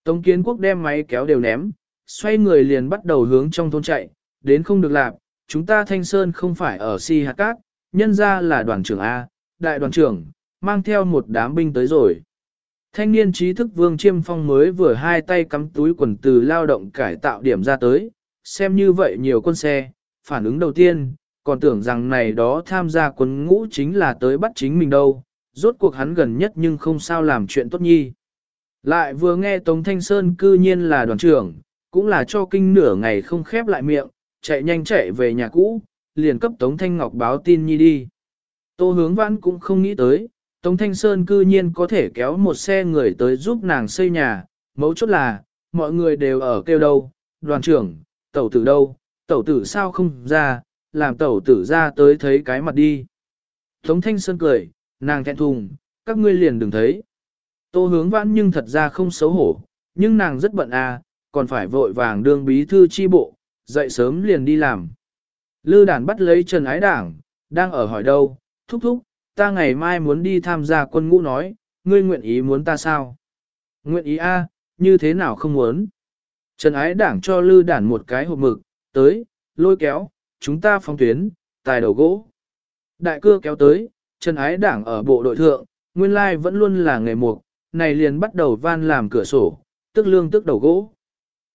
Tống Kiến Quốc đem máy kéo đều ném, xoay người liền bắt đầu hướng trong thôn chạy, đến không được làm, chúng ta Thanh Sơn không phải ở Si Hạt Cát, nhân ra là đoàn trưởng A, đại đoàn trưởng, mang theo một đám binh tới rồi. Thanh niên trí thức Vương Chiêm Phong mới vừa hai tay cắm túi quần từ lao động cải tạo điểm ra tới, xem như vậy nhiều con xe, phản ứng đầu tiên, còn tưởng rằng này đó tham gia quân ngũ chính là tới bắt chính mình đâu, rốt cuộc hắn gần nhất nhưng không sao làm chuyện tốt nhi. Lại vừa nghe Tống Thanh Sơn cư nhiên là đoàn trưởng, cũng là cho kinh nửa ngày không khép lại miệng, chạy nhanh chạy về nhà cũ, liền cấp Tống Thanh Ngọc báo tin nhi đi. Tô hướng vãn cũng không nghĩ tới, Tống Thanh Sơn cư nhiên có thể kéo một xe người tới giúp nàng xây nhà, mấu chốt là, mọi người đều ở kêu đâu, đoàn trưởng, tẩu tử đâu, tẩu tử sao không ra, làm tẩu tử ra tới thấy cái mặt đi. Tống Thanh Sơn cười, nàng thẹn thùng, các ngươi liền đừng thấy. Tô hướng vãn nhưng thật ra không xấu hổ, nhưng nàng rất bận à, còn phải vội vàng đương bí thư chi bộ, dậy sớm liền đi làm. Lư đàn bắt lấy Trần Ái Đảng, đang ở hỏi đâu, thúc thúc, ta ngày mai muốn đi tham gia quân ngũ nói, ngươi nguyện ý muốn ta sao? Nguyện ý a, như thế nào không muốn? Trần Ái Đảng cho Lư đàn một cái hộp mực, tới, lôi kéo, chúng ta phóng tuyến, tài đầu gỗ. Đại cưa kéo tới, Trần Ái Đảng ở bộ đội thượng, nguyên lai vẫn luôn là nghề mục, này liền bắt đầu van làm cửa sổ, tức lương tức đầu gỗ.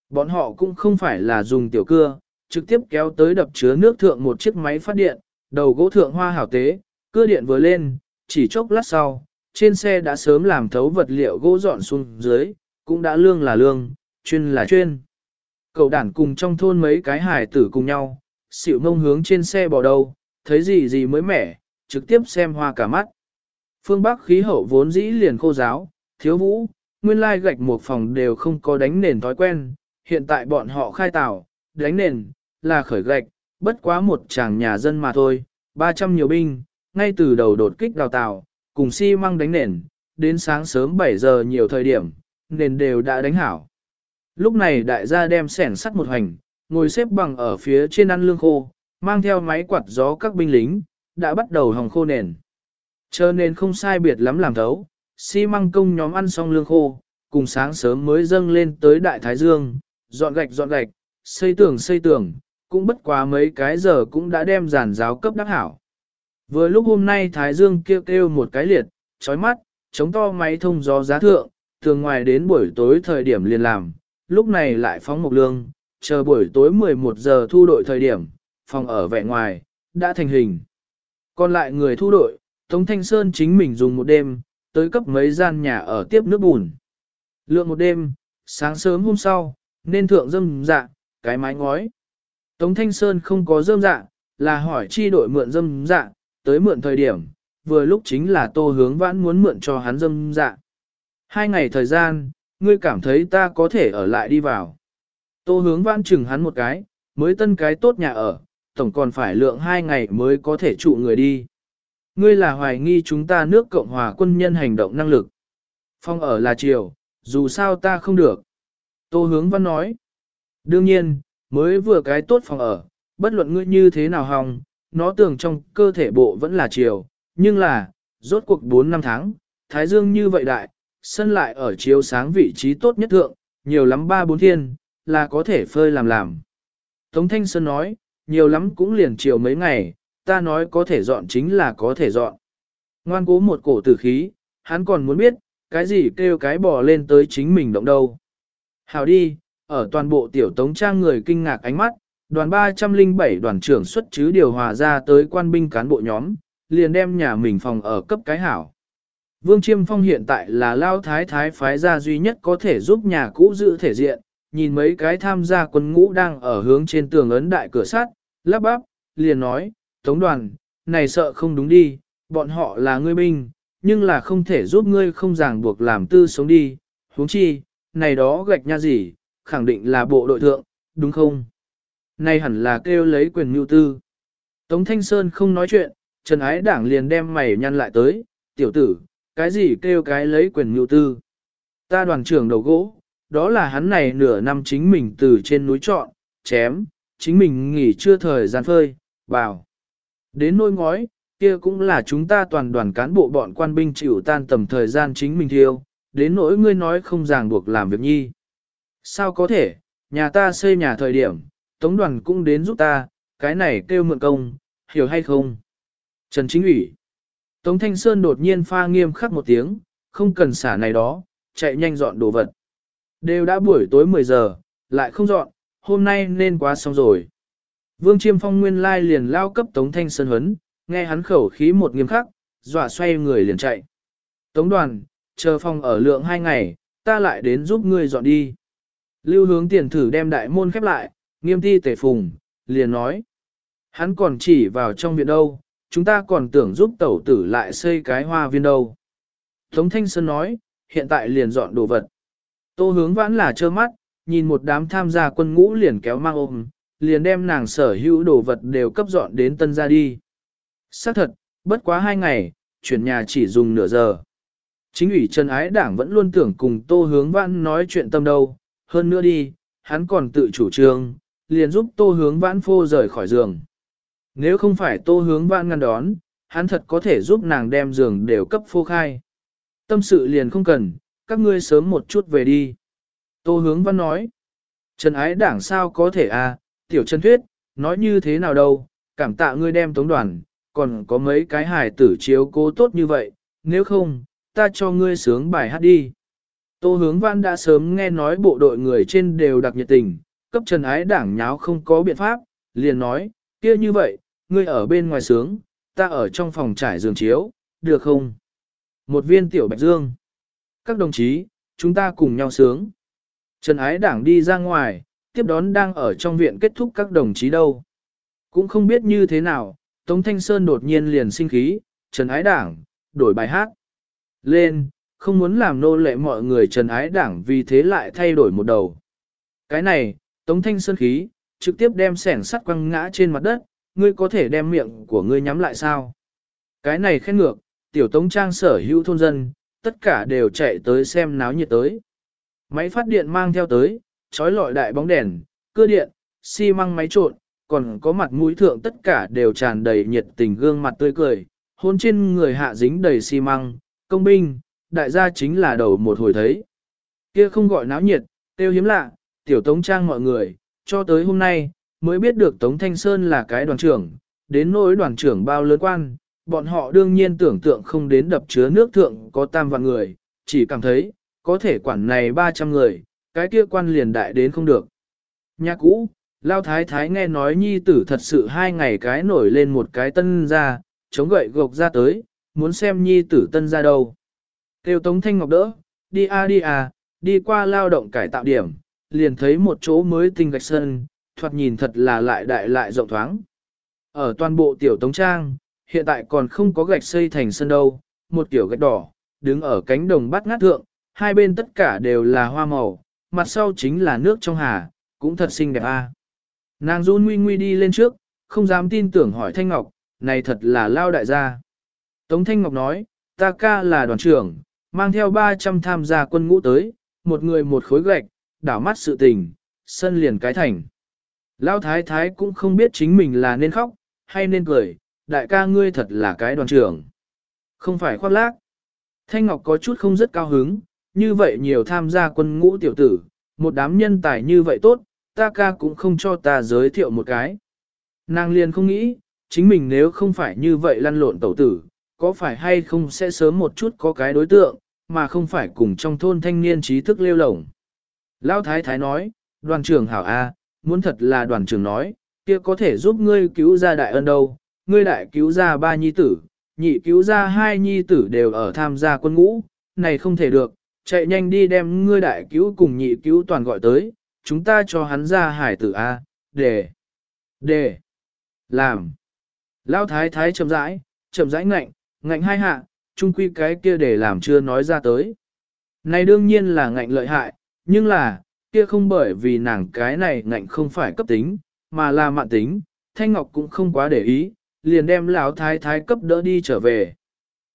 Bọn họ cũng không phải là dùng tiểu cưa, trực tiếp kéo tới đập chứa nước thượng một chiếc máy phát điện, đầu gỗ thượng hoa hảo tế, cưa điện vừa lên, chỉ chốc lát sau, trên xe đã sớm làm thấu vật liệu gỗ dọn xuống dưới, cũng đã lương là lương, chuyên là chuyên. Cậu đản cùng trong thôn mấy cái hải tử cùng nhau, xỉu mông hướng trên xe bò đầu, thấy gì gì mới mẻ, trực tiếp xem hoa cả mắt. Phương Bắc khí hậu vốn dĩ liền khô giáo, thiếu vũ, nguyên lai gạch một phòng đều không có đánh nền thói quen, hiện tại bọn họ khai tạo, đánh nền, là khởi gạch, bất quá một chàng nhà dân mà thôi, 300 nhiều binh, ngay từ đầu đột kích đào tạo, cùng xi si măng đánh nền, đến sáng sớm 7 giờ nhiều thời điểm, nền đều đã đánh hảo. Lúc này đại gia đem sẻn sắt một hành, ngồi xếp bằng ở phía trên ăn lương khô, mang theo máy quạt gió các binh lính, đã bắt đầu hòng khô nền. Chờ nên không sai biệt lắm làm thấu, xi măng công nhóm ăn xong lương khô, cùng sáng sớm mới dâng lên tới Đại Thái Dương, dọn gạch dọn gạch, xây tường xây tường, cũng bất quá mấy cái giờ cũng đã đem giàn giáo cấp đắc hảo. Vừa lúc hôm nay Thái Dương kêu kêu một cái liệt, chói mắt, chống to máy thông gió giá thượng, tường ngoài đến buổi tối thời điểm liền làm, lúc này lại phóng một lương, chờ buổi tối 11 giờ thu đội thời điểm, phòng ở vẻ ngoài, đã thành hình. Còn lại người thu đội, Tống Thanh Sơn chính mình dùng một đêm, tới cấp mấy gian nhà ở tiếp nước bùn. Lượng một đêm, sáng sớm hôm sau, nên thượng dâm dạ, cái mái ngói. Tống Thanh Sơn không có dâm dạ, là hỏi chi đội mượn dâm dạ, tới mượn thời điểm, vừa lúc chính là tô hướng vãn muốn mượn cho hắn dâm dạ. Hai ngày thời gian, ngươi cảm thấy ta có thể ở lại đi vào. Tô hướng vãn chừng hắn một cái, mới tân cái tốt nhà ở, tổng còn phải lượng hai ngày mới có thể trụ người đi. Ngươi là hoài nghi chúng ta nước Cộng hòa quân nhân hành động năng lực. Phong ở là chiều, dù sao ta không được. Tô hướng văn nói. Đương nhiên, mới vừa cái tốt phòng ở, bất luận ngươi như thế nào hòng, nó tưởng trong cơ thể bộ vẫn là chiều, nhưng là, rốt cuộc 4 năm tháng, Thái Dương như vậy đại, sân lại ở chiếu sáng vị trí tốt nhất thượng, nhiều lắm ba bốn thiên, là có thể phơi làm làm. Tống Thanh Sơn nói, nhiều lắm cũng liền chiều mấy ngày, ta nói có thể dọn chính là có thể dọn. Ngoan cố một cổ tử khí, hắn còn muốn biết, cái gì kêu cái bò lên tới chính mình động đâu. Hào đi, ở toàn bộ tiểu tống trang người kinh ngạc ánh mắt, đoàn 307 đoàn trưởng xuất chứ điều hòa ra tới quan binh cán bộ nhóm, liền đem nhà mình phòng ở cấp cái hảo. Vương Chiêm Phong hiện tại là lao thái thái phái gia duy nhất có thể giúp nhà cũ giữ thể diện, nhìn mấy cái tham gia quân ngũ đang ở hướng trên tường ấn đại cửa sắt, lắp bắp, liền nói, Tống đoàn, này sợ không đúng đi, bọn họ là ngươi binh, nhưng là không thể giúp ngươi không ràng buộc làm tư sống đi, huống chi, này đó gạch nha gì, khẳng định là bộ đội thượng, đúng không? Này hẳn là kêu lấy quyền mưu tư. Tống Thanh Sơn không nói chuyện, Trần Ái Đảng liền đem mày nhăn lại tới, tiểu tử, cái gì kêu cái lấy quyền mưu tư? Ta đoàn trưởng đầu gỗ, đó là hắn này nửa năm chính mình từ trên núi trọn, chém, chính mình nghỉ chưa thời gian phơi, bảo. Đến nôi ngói, kia cũng là chúng ta toàn đoàn cán bộ bọn quan binh chịu tan tầm thời gian chính mình thiêu, đến nỗi ngươi nói không ràng buộc làm việc nhi. Sao có thể, nhà ta xây nhà thời điểm, tống đoàn cũng đến giúp ta, cái này kêu mượn công, hiểu hay không? Trần Chính ủy Tống Thanh Sơn đột nhiên pha nghiêm khắc một tiếng, không cần xả này đó, chạy nhanh dọn đồ vật. Đều đã buổi tối 10 giờ, lại không dọn, hôm nay nên quá xong rồi. Vương Chiêm Phong nguyên lai liền lao cấp Tống Thanh Sơn huấn, nghe hắn khẩu khí một nghiêm khắc, dọa xoay người liền chạy. Tống đoàn, chờ phong ở lượng hai ngày, ta lại đến giúp ngươi dọn đi. Lưu hướng tiền thử đem đại môn khép lại, nghiêm ti tể phùng, liền nói. Hắn còn chỉ vào trong viện đâu, chúng ta còn tưởng giúp tẩu tử lại xây cái hoa viên đâu. Tống Thanh Sơn nói, hiện tại liền dọn đồ vật. Tô hướng vãn là trơ mắt, nhìn một đám tham gia quân ngũ liền kéo mang ôm, liền đem nàng sở hữu đồ vật đều cấp dọn đến tân ra đi. Xác thật, bất quá hai ngày, chuyển nhà chỉ dùng nửa giờ. Chính ủy Trần Ái Đảng vẫn luôn tưởng cùng Tô Hướng Vãn nói chuyện tâm đâu, hơn nữa đi, hắn còn tự chủ trương, liền giúp Tô Hướng Vãn phô rời khỏi giường. Nếu không phải Tô Hướng Vãn ngăn đón, hắn thật có thể giúp nàng đem giường đều cấp phô khai. Tâm sự liền không cần, các ngươi sớm một chút về đi. Tô Hướng văn nói, Trần Ái Đảng sao có thể à, tiểu Trần Thuyết, nói như thế nào đâu, cảm tạ ngươi đem tống đoàn, còn có mấy cái hài tử chiếu cố tốt như vậy, nếu không, ta cho ngươi sướng bài hát đi. Tô hướng văn đã sớm nghe nói bộ đội người trên đều đặc nhiệt tình, cấp trần ái đảng nháo không có biện pháp, liền nói, kia như vậy, ngươi ở bên ngoài sướng, ta ở trong phòng trải giường chiếu, được không? Một viên tiểu bạch dương. Các đồng chí, chúng ta cùng nhau sướng. Trần Ái Đảng đi ra ngoài, tiếp đón đang ở trong viện kết thúc các đồng chí đâu. Cũng không biết như thế nào, Tống Thanh Sơn đột nhiên liền sinh khí, Trần Ái Đảng, đổi bài hát. Lên, không muốn làm nô lệ mọi người Trần Ái Đảng vì thế lại thay đổi một đầu. Cái này, Tống Thanh Sơn khí, trực tiếp đem sẻng sắt quăng ngã trên mặt đất, ngươi có thể đem miệng của ngươi nhắm lại sao? Cái này khen ngược, tiểu Tống Trang sở hữu thôn dân, tất cả đều chạy tới xem náo nhiệt tới. Máy phát điện mang theo tới, trói lọi đại bóng đèn, cưa điện, xi măng máy trộn, còn có mặt mũi thượng tất cả đều tràn đầy nhiệt tình gương mặt tươi cười, hôn trên người hạ dính đầy xi măng, công binh, đại gia chính là đầu một hồi thấy. Kia không gọi náo nhiệt, tiêu hiếm lạ, tiểu tống trang mọi người, cho tới hôm nay, mới biết được Tống Thanh Sơn là cái đoàn trưởng, đến nỗi đoàn trưởng bao lớn quan, bọn họ đương nhiên tưởng tượng không đến đập chứa nước thượng có tam vạn người, chỉ cảm thấy, có thể quản này 300 người, cái kia quan liền đại đến không được. Nhà cũ, Lao Thái Thái nghe nói nhi tử thật sự hai ngày cái nổi lên một cái tân ra, chống gậy gộc ra tới, muốn xem nhi tử tân ra đâu. Tiêu Tống Thanh Ngọc đỡ, đi a đi à, đi qua lao động cải tạo điểm, liền thấy một chỗ mới tinh gạch sân, thoạt nhìn thật là lại đại lại rộng thoáng. Ở toàn bộ tiểu Tống Trang, hiện tại còn không có gạch xây thành sân đâu, một kiểu gạch đỏ, đứng ở cánh đồng bát ngát thượng, hai bên tất cả đều là hoa màu, mặt sau chính là nước trong hà, cũng thật xinh đẹp a. Nàng run nguy nguy đi lên trước, không dám tin tưởng hỏi Thanh Ngọc, này thật là lao đại gia. Tống Thanh Ngọc nói, ta ca là đoàn trưởng, mang theo 300 tham gia quân ngũ tới, một người một khối gạch, đảo mắt sự tình, sân liền cái thành. Lao thái thái cũng không biết chính mình là nên khóc, hay nên cười, đại ca ngươi thật là cái đoàn trưởng. Không phải khoác lác. Thanh Ngọc có chút không rất cao hứng, như vậy nhiều tham gia quân ngũ tiểu tử, một đám nhân tài như vậy tốt, ta ca cũng không cho ta giới thiệu một cái. Nàng liền không nghĩ, chính mình nếu không phải như vậy lăn lộn tẩu tử, có phải hay không sẽ sớm một chút có cái đối tượng, mà không phải cùng trong thôn thanh niên trí thức lêu lổng. Lão Thái Thái nói, đoàn trưởng hảo A, muốn thật là đoàn trưởng nói, kia có thể giúp ngươi cứu ra đại ân đâu, ngươi đại cứu ra ba nhi tử, nhị cứu ra hai nhi tử đều ở tham gia quân ngũ, này không thể được, chạy nhanh đi đem ngươi đại cứu cùng nhị cứu toàn gọi tới, chúng ta cho hắn ra hải tử A, để, để, làm. Lão thái thái chậm rãi, chậm rãi ngạnh, ngạnh hai hạ, chung quy cái kia để làm chưa nói ra tới. Này đương nhiên là ngạnh lợi hại, nhưng là, kia không bởi vì nàng cái này ngạnh không phải cấp tính, mà là mạng tính, Thanh Ngọc cũng không quá để ý, liền đem lão thái thái cấp đỡ đi trở về.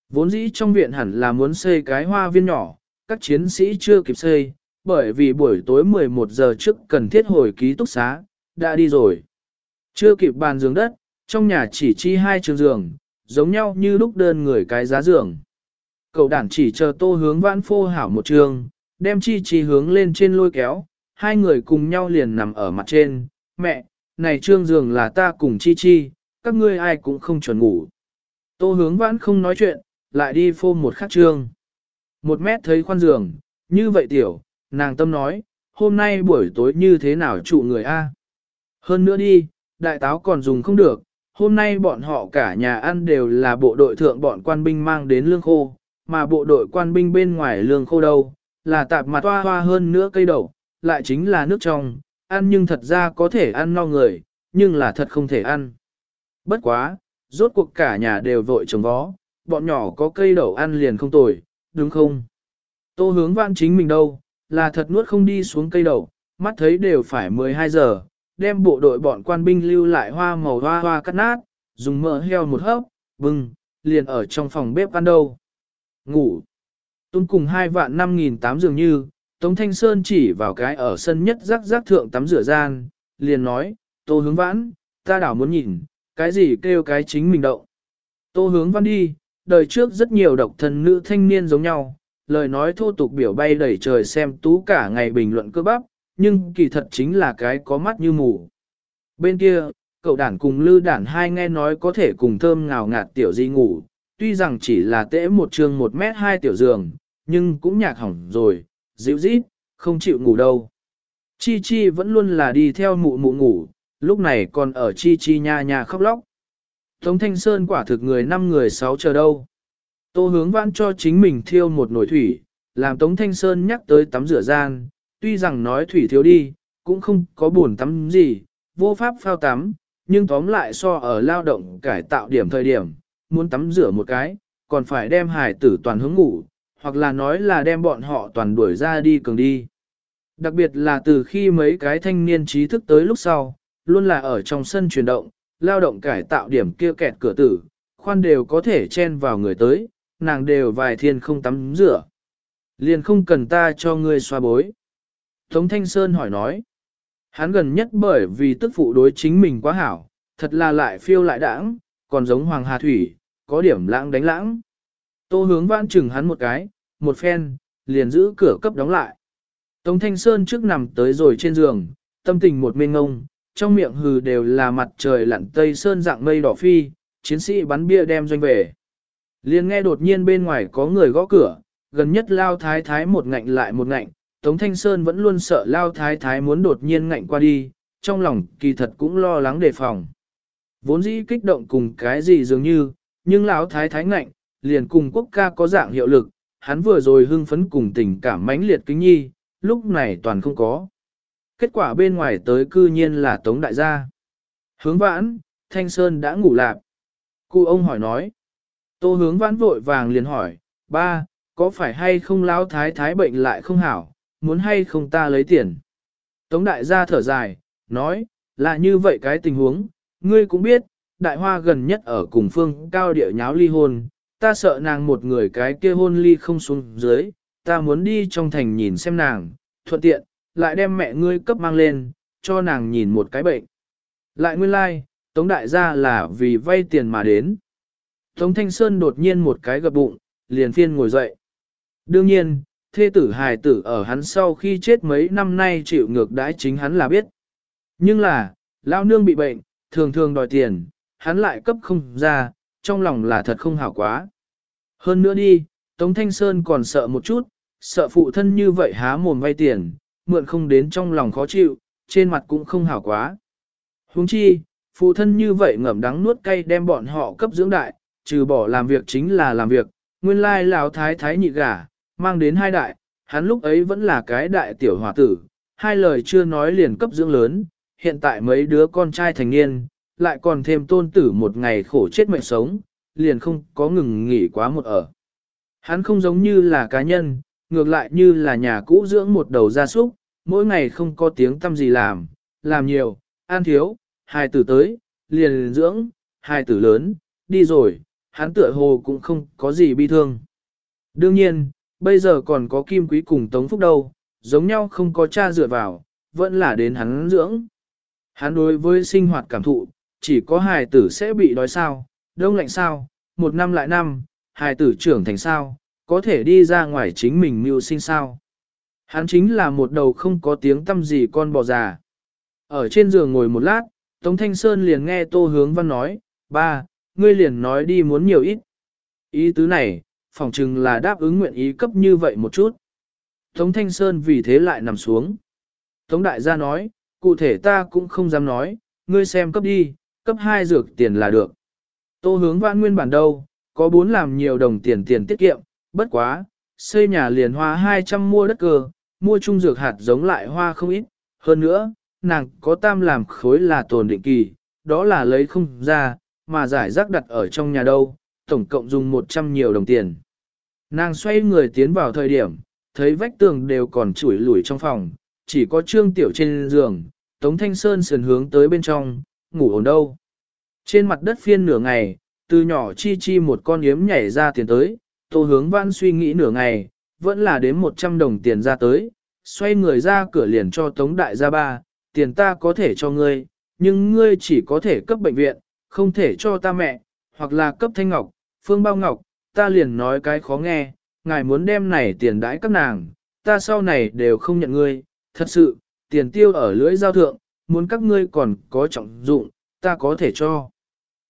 Vốn dĩ trong viện hẳn là muốn xây cái hoa viên nhỏ, các chiến sĩ chưa kịp xây, bởi vì buổi tối 11 giờ trước cần thiết hồi ký túc xá, đã đi rồi. Chưa kịp bàn giường đất, trong nhà chỉ chi hai trường giường, giống nhau như lúc đơn người cái giá giường. Cậu đản chỉ chờ tô hướng vãn phô hảo một trường, đem chi chi hướng lên trên lôi kéo, hai người cùng nhau liền nằm ở mặt trên, mẹ, này trương giường là ta cùng chi chi, các ngươi ai cũng không chuẩn ngủ. Tô hướng vãn không nói chuyện, lại đi phô một khắc trương. Một mét thấy khoan giường, như vậy tiểu, nàng tâm nói, hôm nay buổi tối như thế nào trụ người A. Hơn nữa đi, đại táo còn dùng không được, hôm nay bọn họ cả nhà ăn đều là bộ đội thượng bọn quan binh mang đến lương khô, mà bộ đội quan binh bên ngoài lương khô đâu, là tạp mặt hoa hoa hơn nữa cây đậu, lại chính là nước trong, ăn nhưng thật ra có thể ăn no người, nhưng là thật không thể ăn. Bất quá, rốt cuộc cả nhà đều vội trồng vó, bọn nhỏ có cây đậu ăn liền không tồi, đúng không? Tô hướng vạn chính mình đâu, là thật nuốt không đi xuống cây đậu, mắt thấy đều phải 12 giờ, đem bộ đội bọn quan binh lưu lại hoa màu hoa hoa cắt nát, dùng mỡ heo một hớp, bưng, liền ở trong phòng bếp ăn đâu. Ngủ. Tôn cùng hai vạn năm nghìn tám dường như, Tống Thanh Sơn chỉ vào cái ở sân nhất rắc rắc thượng tắm rửa gian, liền nói, tô hướng vãn, ta đảo muốn nhìn, cái gì kêu cái chính mình động. Tô hướng văn đi, đời trước rất nhiều độc thân nữ thanh niên giống nhau, lời nói thô tục biểu bay đẩy trời xem tú cả ngày bình luận cơ bắp, nhưng kỳ thật chính là cái có mắt như mù. Bên kia, cậu đản cùng lư đản hai nghe nói có thể cùng thơm ngào ngạt tiểu di ngủ, tuy rằng chỉ là tễ một trường một mét hai tiểu giường, nhưng cũng nhạc hỏng rồi, dịu dít, không chịu ngủ đâu. Chi Chi vẫn luôn là đi theo mụ mụ ngủ, lúc này còn ở Chi Chi nha nha khóc lóc. Tống Thanh Sơn quả thực người năm người sáu chờ đâu. Tô hướng vãn cho chính mình thiêu một nồi thủy, làm Tống Thanh Sơn nhắc tới tắm rửa gian, tuy rằng nói thủy thiếu đi, cũng không có buồn tắm gì, vô pháp phao tắm, nhưng tóm lại so ở lao động cải tạo điểm thời điểm, muốn tắm rửa một cái, còn phải đem hải tử toàn hướng ngủ, hoặc là nói là đem bọn họ toàn đuổi ra đi cường đi. Đặc biệt là từ khi mấy cái thanh niên trí thức tới lúc sau, luôn là ở trong sân chuyển động, lao động cải tạo điểm kia kẹt cửa tử, khoan đều có thể chen vào người tới, nàng đều vài thiên không tắm rửa. Liền không cần ta cho ngươi xoa bối. Tống Thanh Sơn hỏi nói. Hắn gần nhất bởi vì tức phụ đối chính mình quá hảo, thật là lại phiêu lại đãng, còn giống Hoàng Hà Thủy, có điểm lãng đánh lãng. Tô hướng vãn chừng hắn một cái, một phen, liền giữ cửa cấp đóng lại. Tống Thanh Sơn trước nằm tới rồi trên giường, tâm tình một mênh ngông, trong miệng hừ đều là mặt trời lặn tây sơn dạng mây đỏ phi, chiến sĩ bắn bia đem doanh về. Liền nghe đột nhiên bên ngoài có người gõ cửa, gần nhất lao thái thái một ngạnh lại một ngạnh, Tống Thanh Sơn vẫn luôn sợ lao thái thái muốn đột nhiên ngạnh qua đi, trong lòng kỳ thật cũng lo lắng đề phòng. Vốn dĩ kích động cùng cái gì dường như, nhưng lão thái thái ngạnh, liền cùng quốc ca có dạng hiệu lực, hắn vừa rồi hưng phấn cùng tình cảm mãnh liệt kính nhi, lúc này toàn không có. Kết quả bên ngoài tới cư nhiên là Tống Đại gia. Hướng vãn, Thanh Sơn đã ngủ lạp. Cụ ông hỏi nói. Tô hướng vãn vội vàng liền hỏi, ba, có phải hay không lão thái thái bệnh lại không hảo, muốn hay không ta lấy tiền. Tống đại gia thở dài, nói, là như vậy cái tình huống, ngươi cũng biết, đại hoa gần nhất ở cùng phương cao địa nháo ly hôn, ta sợ nàng một người cái kia hôn ly không xuống dưới, ta muốn đi trong thành nhìn xem nàng, thuận tiện, lại đem mẹ ngươi cấp mang lên, cho nàng nhìn một cái bệnh. Lại nguyên lai, like, Tống đại gia là vì vay tiền mà đến. Tống Thanh Sơn đột nhiên một cái gập bụng, liền phiên ngồi dậy. Đương nhiên, thê tử hài tử ở hắn sau khi chết mấy năm nay chịu ngược đãi chính hắn là biết. Nhưng là, lao nương bị bệnh, thường thường đòi tiền, hắn lại cấp không ra, trong lòng là thật không hảo quá. Hơn nữa đi, Tống Thanh Sơn còn sợ một chút, sợ phụ thân như vậy há mồm vay tiền, mượn không đến trong lòng khó chịu, trên mặt cũng không hảo quá. Huống chi, phụ thân như vậy ngậm đắng nuốt cay đem bọn họ cấp dưỡng đại, trừ bỏ làm việc chính là làm việc, nguyên lai lão thái thái nhị gả, mang đến hai đại, hắn lúc ấy vẫn là cái đại tiểu hòa tử, hai lời chưa nói liền cấp dưỡng lớn, hiện tại mấy đứa con trai thành niên, lại còn thêm tôn tử một ngày khổ chết mệnh sống, liền không có ngừng nghỉ quá một ở. Hắn không giống như là cá nhân, ngược lại như là nhà cũ dưỡng một đầu gia súc, mỗi ngày không có tiếng tâm gì làm, làm nhiều, ăn thiếu, hài tử tới, liền dưỡng, hài tử lớn, đi rồi, hắn tựa hồ cũng không có gì bi thương. Đương nhiên, bây giờ còn có Kim Quý cùng Tống Phúc đâu, giống nhau không có cha dựa vào, vẫn là đến hắn dưỡng. Hắn đối với sinh hoạt cảm thụ, chỉ có hài tử sẽ bị đói sao, đông lạnh sao, một năm lại năm, hài tử trưởng thành sao, có thể đi ra ngoài chính mình mưu sinh sao. Hắn chính là một đầu không có tiếng tâm gì con bò già. Ở trên giường ngồi một lát, Tống Thanh Sơn liền nghe Tô Hướng Văn nói, ba, ngươi liền nói đi muốn nhiều ít. Ý tứ này, phòng chừng là đáp ứng nguyện ý cấp như vậy một chút. Tống Thanh Sơn vì thế lại nằm xuống. Tống Đại gia nói, cụ thể ta cũng không dám nói, ngươi xem cấp đi, cấp hai dược tiền là được. Tô hướng vãn nguyên bản đâu, có 4 làm nhiều đồng tiền tiền tiết kiệm, bất quá, xây nhà liền hoa 200 mua đất cơ, mua trung dược hạt giống lại hoa không ít, hơn nữa, nàng có tam làm khối là tồn định kỳ, đó là lấy không ra, mà giải rác đặt ở trong nhà đâu, tổng cộng dùng 100 nhiều đồng tiền. Nàng xoay người tiến vào thời điểm, thấy vách tường đều còn chủi lủi trong phòng, chỉ có trương tiểu trên giường, Tống Thanh Sơn sườn hướng tới bên trong, ngủ ổn đâu. Trên mặt đất phiên nửa ngày, từ nhỏ chi chi một con yếm nhảy ra tiền tới, tô hướng văn suy nghĩ nửa ngày, vẫn là đến 100 đồng tiền ra tới, xoay người ra cửa liền cho Tống Đại gia ba, tiền ta có thể cho ngươi, nhưng ngươi chỉ có thể cấp bệnh viện, không thể cho ta mẹ, hoặc là cấp thanh ngọc, phương bao ngọc, ta liền nói cái khó nghe, ngài muốn đem này tiền đãi các nàng, ta sau này đều không nhận ngươi, thật sự, tiền tiêu ở lưỡi giao thượng, muốn các ngươi còn có trọng dụng, ta có thể cho.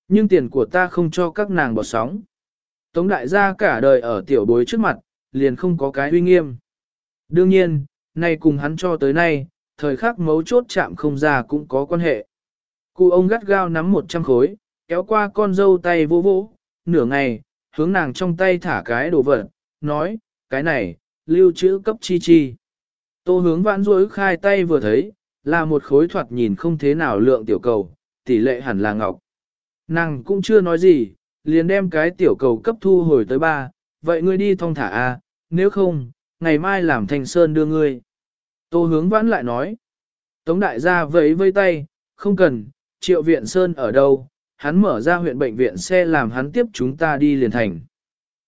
Nhưng tiền của ta không cho các nàng bỏ sóng. Tống đại gia cả đời ở tiểu bối trước mặt, liền không có cái uy nghiêm. Đương nhiên, nay cùng hắn cho tới nay, thời khắc mấu chốt chạm không ra cũng có quan hệ. Cụ ông gắt gao nắm một trăm khối, kéo qua con dâu tay vô vỗ, nửa ngày, hướng nàng trong tay thả cái đồ vật, nói, cái này, lưu trữ cấp chi chi. Tô hướng vãn rối khai tay vừa thấy, là một khối thoạt nhìn không thế nào lượng tiểu cầu, tỷ lệ hẳn là ngọc. Nàng cũng chưa nói gì, liền đem cái tiểu cầu cấp thu hồi tới ba, vậy ngươi đi thong thả a, nếu không, ngày mai làm thành sơn đưa ngươi. Tô hướng vãn lại nói, Tống đại gia vẫy vây tay, không cần, triệu viện sơn ở đâu, hắn mở ra huyện bệnh viện xe làm hắn tiếp chúng ta đi liền thành.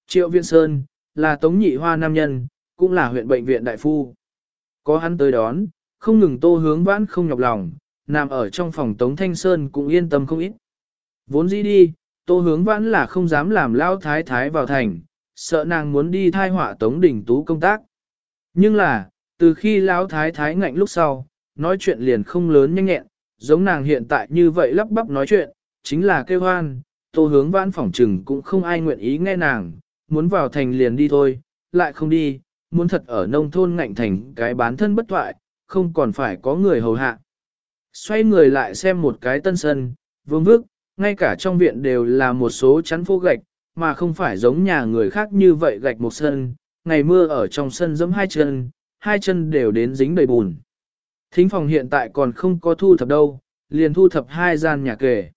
Triệu viện sơn, là tống nhị hoa nam nhân, cũng là huyện bệnh viện đại phu. Có hắn tới đón, không ngừng tô hướng vãn không nhọc lòng, nằm ở trong phòng tống thanh sơn cũng yên tâm không ít. Vốn dĩ đi, tô hướng vãn là không dám làm lao thái thái vào thành, sợ nàng muốn đi thai họa tống đỉnh tú công tác. Nhưng là, từ khi lão thái thái ngạnh lúc sau, nói chuyện liền không lớn nhanh nhẹn, giống nàng hiện tại như vậy lắp bắp nói chuyện, chính là kêu hoan, tô hướng vãn phỏng trừng cũng không ai nguyện ý nghe nàng, muốn vào thành liền đi thôi, lại không đi, muốn thật ở nông thôn ngạnh thành cái bán thân bất thoại, không còn phải có người hầu hạ. Xoay người lại xem một cái tân sân, vương vức, ngay cả trong viện đều là một số chắn phố gạch, mà không phải giống nhà người khác như vậy gạch một sân, ngày mưa ở trong sân giẫm hai chân, hai chân đều đến dính đầy bùn. Thính phòng hiện tại còn không có thu thập đâu, liền thu thập hai gian nhà kề.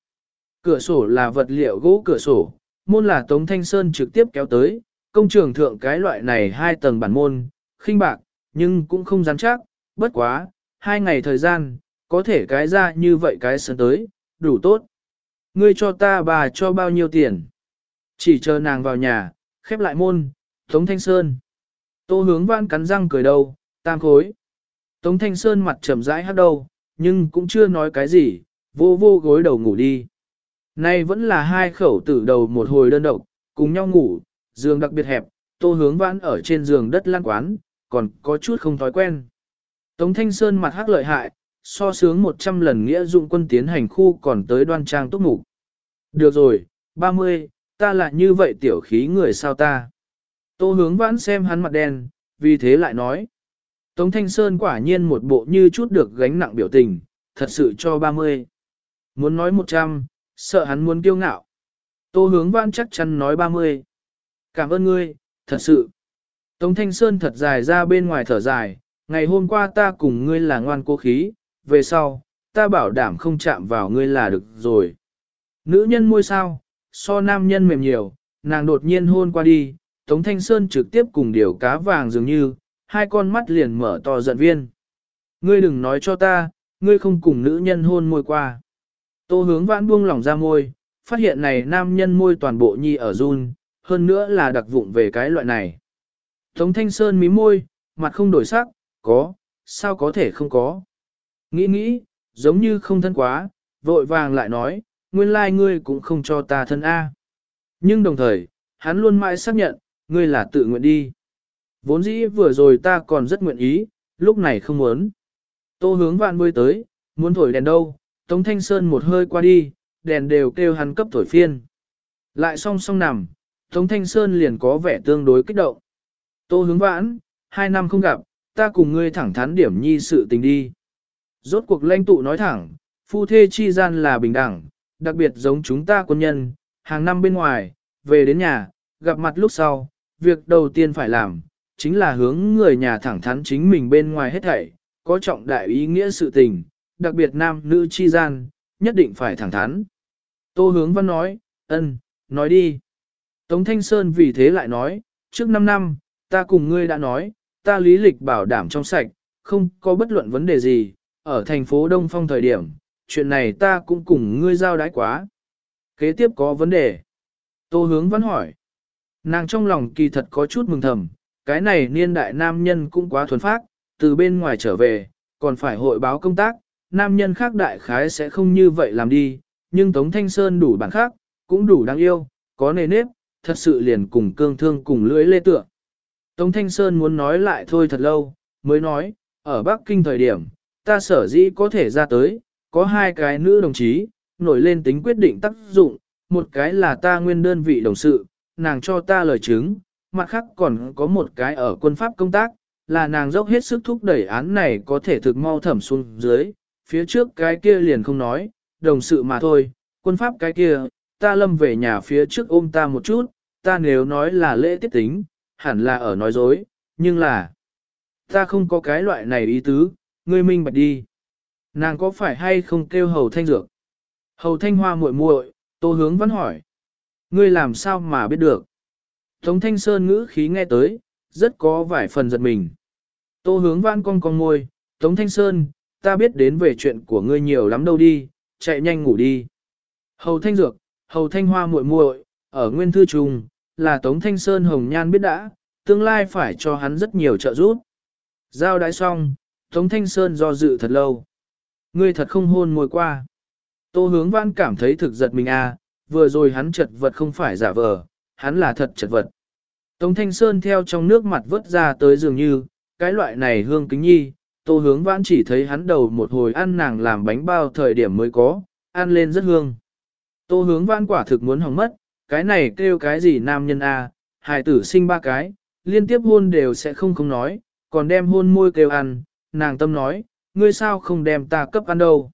Cửa sổ là vật liệu gỗ cửa sổ, môn là Tống Thanh Sơn trực tiếp kéo tới, công trường thượng cái loại này hai tầng bản môn, khinh bạc, nhưng cũng không rắn chắc, bất quá, hai ngày thời gian, có thể cái ra như vậy cái sơn tới, đủ tốt. Ngươi cho ta bà cho bao nhiêu tiền? Chỉ chờ nàng vào nhà, khép lại môn, Tống Thanh Sơn. Tô hướng Vãn cắn răng cười đầu, tam khối. Tống Thanh Sơn mặt trầm rãi hát đầu, nhưng cũng chưa nói cái gì, vô vô gối đầu ngủ đi. Nay vẫn là hai khẩu tử đầu một hồi đơn độc, cùng nhau ngủ, giường đặc biệt hẹp, tô hướng vãn ở trên giường đất lan quán, còn có chút không thói quen. Tống Thanh Sơn mặt hắc lợi hại, so sướng 100 lần nghĩa dụng quân tiến hành khu còn tới đoan trang túc mục. Được rồi, 30, ta lại như vậy tiểu khí người sao ta. Tô hướng vãn xem hắn mặt đen, vì thế lại nói. Tống Thanh Sơn quả nhiên một bộ như chút được gánh nặng biểu tình, thật sự cho 30. Muốn nói 100, sợ hắn muốn kiêu ngạo. Tô hướng vãn chắc chắn nói 30. Cảm ơn ngươi, thật sự. Tống Thanh Sơn thật dài ra bên ngoài thở dài, ngày hôm qua ta cùng ngươi là ngoan cố khí, về sau, ta bảo đảm không chạm vào ngươi là được rồi. Nữ nhân môi sao, so nam nhân mềm nhiều, nàng đột nhiên hôn qua đi, Tống Thanh Sơn trực tiếp cùng điều cá vàng dường như, hai con mắt liền mở to giận viên. Ngươi đừng nói cho ta, ngươi không cùng nữ nhân hôn môi qua. Tô hướng vãn buông lỏng ra môi, phát hiện này nam nhân môi toàn bộ nhi ở run, hơn nữa là đặc vụng về cái loại này. Tống Thanh Sơn mí môi, mặt không đổi sắc, có, sao có thể không có. Nghĩ nghĩ, giống như không thân quá, vội vàng lại nói, nguyên lai like ngươi cũng không cho ta thân A. Nhưng đồng thời, hắn luôn mãi xác nhận, ngươi là tự nguyện đi. Vốn dĩ vừa rồi ta còn rất nguyện ý, lúc này không muốn. Tô hướng vạn bơi tới, muốn thổi đèn đâu, Tống Thanh Sơn một hơi qua đi, đèn đều kêu hắn cấp thổi phiên. Lại song song nằm, Tống Thanh Sơn liền có vẻ tương đối kích động. Tô hướng vãn, hai năm không gặp, ta cùng ngươi thẳng thắn điểm nhi sự tình đi. Rốt cuộc lãnh tụ nói thẳng, phu thê chi gian là bình đẳng, đặc biệt giống chúng ta quân nhân, hàng năm bên ngoài, về đến nhà, gặp mặt lúc sau, việc đầu tiên phải làm, chính là hướng người nhà thẳng thắn chính mình bên ngoài hết thảy, có trọng đại ý nghĩa sự tình, đặc biệt nam nữ chi gian, nhất định phải thẳng thắn. Tô hướng văn nói, ân, nói đi. Tống Thanh Sơn vì thế lại nói, trước 5 năm, ta cùng ngươi đã nói, ta lý lịch bảo đảm trong sạch, không có bất luận vấn đề gì, ở thành phố Đông Phong thời điểm, chuyện này ta cũng cùng ngươi giao đái quá. Kế tiếp có vấn đề. Tô hướng vẫn hỏi. Nàng trong lòng kỳ thật có chút mừng thầm, cái này niên đại nam nhân cũng quá thuần phác, từ bên ngoài trở về, còn phải hội báo công tác, nam nhân khác đại khái sẽ không như vậy làm đi, nhưng Tống Thanh Sơn đủ bản khác, cũng đủ đáng yêu, có nề nếp, thật sự liền cùng cương thương cùng lưỡi lê tựa. Tống Thanh Sơn muốn nói lại thôi thật lâu, mới nói, ở Bắc Kinh thời điểm, ta sở dĩ có thể ra tới, có hai cái nữ đồng chí, nổi lên tính quyết định tác dụng, một cái là ta nguyên đơn vị đồng sự, nàng cho ta lời chứng, mặt khác còn có một cái ở quân pháp công tác, là nàng dốc hết sức thúc đẩy án này có thể thực mau thẩm xuống dưới, phía trước cái kia liền không nói, đồng sự mà thôi, quân pháp cái kia, ta lâm về nhà phía trước ôm ta một chút, ta nếu nói là lễ tiết tính, hẳn là ở nói dối, nhưng là, ta không có cái loại này ý tứ, ngươi minh bạch đi. Nàng có phải hay không kêu hầu thanh dược? Hầu thanh hoa muội muội, tô hướng vẫn hỏi. Ngươi làm sao mà biết được? Tống thanh sơn ngữ khí nghe tới, rất có vài phần giật mình. Tô hướng văn con con môi, Tống thanh sơn, ta biết đến về chuyện của ngươi nhiều lắm đâu đi, chạy nhanh ngủ đi. Hầu thanh dược, hầu thanh hoa muội muội, ở nguyên thư trùng, là Tống Thanh Sơn Hồng Nhan biết đã, tương lai phải cho hắn rất nhiều trợ giúp. Giao đái xong, Tống Thanh Sơn do dự thật lâu. Ngươi thật không hôn môi qua. Tô hướng văn cảm thấy thực giật mình à, vừa rồi hắn chật vật không phải giả vờ, hắn là thật chật vật. Tống Thanh Sơn theo trong nước mặt vớt ra tới dường như, cái loại này hương kính nhi, tô hướng vãn chỉ thấy hắn đầu một hồi ăn nàng làm bánh bao thời điểm mới có, ăn lên rất hương. Tô hướng vãn quả thực muốn hỏng mất, cái này kêu cái gì nam nhân a, à, hài tử sinh ba cái, liên tiếp hôn đều sẽ không không nói, còn đem hôn môi kêu ăn, nàng tâm nói, ngươi sao không đem ta cấp ăn đâu.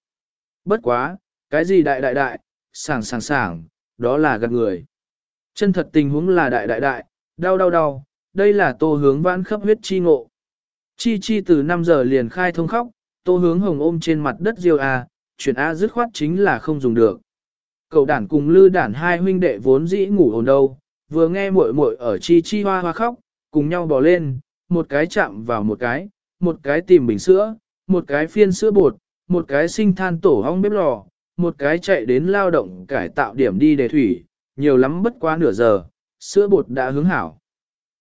Bất quá, cái gì đại đại đại, sảng sảng sảng, đó là gạt người. Chân thật tình huống là đại đại đại, đau đau đau, đây là tô hướng vãn khắp huyết chi ngộ. Chi chi từ 5 giờ liền khai thông khóc, tô hướng hồng ôm trên mặt đất diêu à, A, chuyển A dứt khoát chính là không dùng được. Cậu đản cùng lư đản hai huynh đệ vốn dĩ ngủ hồn đâu, vừa nghe muội muội ở chi chi hoa hoa khóc, cùng nhau bỏ lên, một cái chạm vào một cái, một cái tìm bình sữa, một cái phiên sữa bột, một cái sinh than tổ hong bếp lò, một cái chạy đến lao động cải tạo điểm đi để thủy, nhiều lắm bất quá nửa giờ, sữa bột đã hướng hảo.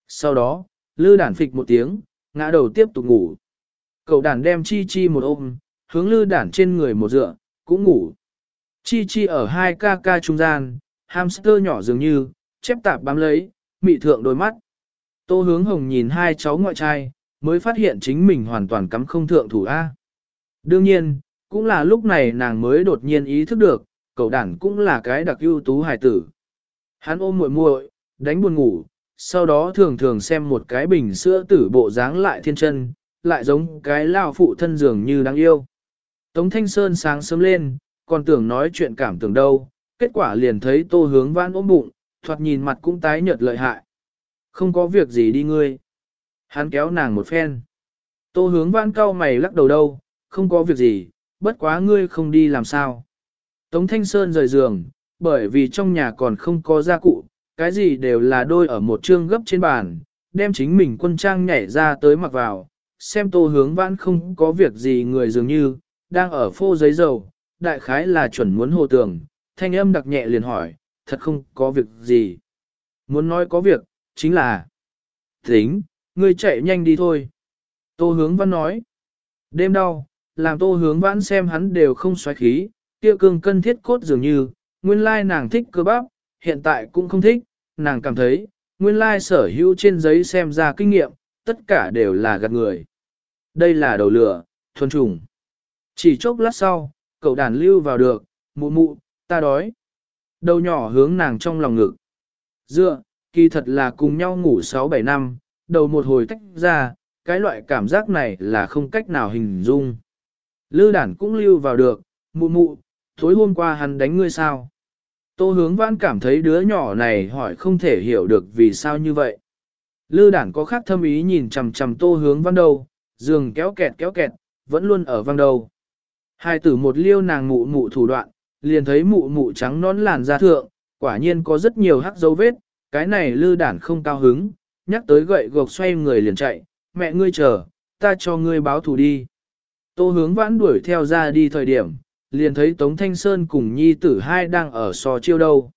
Sau đó, lư đản phịch một tiếng, ngã đầu tiếp tục ngủ. Cậu đản đem chi chi một ôm, hướng lư đản trên người một dựa, cũng ngủ. Chi chi ở hai ca ca trung gian, hamster nhỏ dường như, chép tạp bám lấy, mị thượng đôi mắt. Tô hướng hồng nhìn hai cháu ngoại trai, mới phát hiện chính mình hoàn toàn cắm không thượng thủ A. Đương nhiên, cũng là lúc này nàng mới đột nhiên ý thức được, cậu đản cũng là cái đặc ưu tú hài tử. Hắn ôm muội muội, đánh buồn ngủ, sau đó thường thường xem một cái bình sữa tử bộ dáng lại thiên chân, lại giống cái lao phụ thân dường như đáng yêu. Tống Thanh Sơn sáng sớm lên, còn tưởng nói chuyện cảm tưởng đâu, kết quả liền thấy tô hướng vãn ôm bụng, thoạt nhìn mặt cũng tái nhợt lợi hại. Không có việc gì đi ngươi. Hắn kéo nàng một phen. Tô hướng vãn cao mày lắc đầu đâu, không có việc gì, bất quá ngươi không đi làm sao. Tống Thanh Sơn rời giường, bởi vì trong nhà còn không có gia cụ, cái gì đều là đôi ở một chương gấp trên bàn, đem chính mình quân trang nhảy ra tới mặc vào, xem tô hướng vãn không có việc gì người dường như, đang ở phô giấy dầu, đại khái là chuẩn muốn hồ tường, thanh âm đặc nhẹ liền hỏi, thật không có việc gì. Muốn nói có việc, chính là Tính, ngươi chạy nhanh đi thôi. Tô hướng văn nói. Đêm đau, làm tô hướng vãn xem hắn đều không xoáy khí, kia cương cân thiết cốt dường như, nguyên lai nàng thích cơ bắp, hiện tại cũng không thích, nàng cảm thấy, nguyên lai sở hữu trên giấy xem ra kinh nghiệm, tất cả đều là gạt người. Đây là đầu lửa, thuần trùng. Chỉ chốc lát sau, cậu đàn lưu vào được, mụ mụ, ta đói. Đầu nhỏ hướng nàng trong lòng ngực. Dựa, kỳ thật là cùng nhau ngủ 6-7 năm, đầu một hồi tách ra, cái loại cảm giác này là không cách nào hình dung. Lư đản cũng lưu vào được, mụ mụ, tối hôm qua hắn đánh ngươi sao? Tô hướng vãn cảm thấy đứa nhỏ này hỏi không thể hiểu được vì sao như vậy. Lư đản có khác thâm ý nhìn chằm chằm tô hướng văn đầu, giường kéo kẹt kéo kẹt, vẫn luôn ở văn đầu. Hai tử một liêu nàng mụ mụ thủ đoạn, liền thấy mụ mụ trắng nón làn da thượng, quả nhiên có rất nhiều hắc dấu vết, cái này lư đản không cao hứng, nhắc tới gậy gộc xoay người liền chạy, mẹ ngươi chờ, ta cho ngươi báo thù đi. Tô hướng vãn đuổi theo ra đi thời điểm, liền thấy Tống Thanh Sơn cùng nhi tử hai đang ở sò chiêu đâu.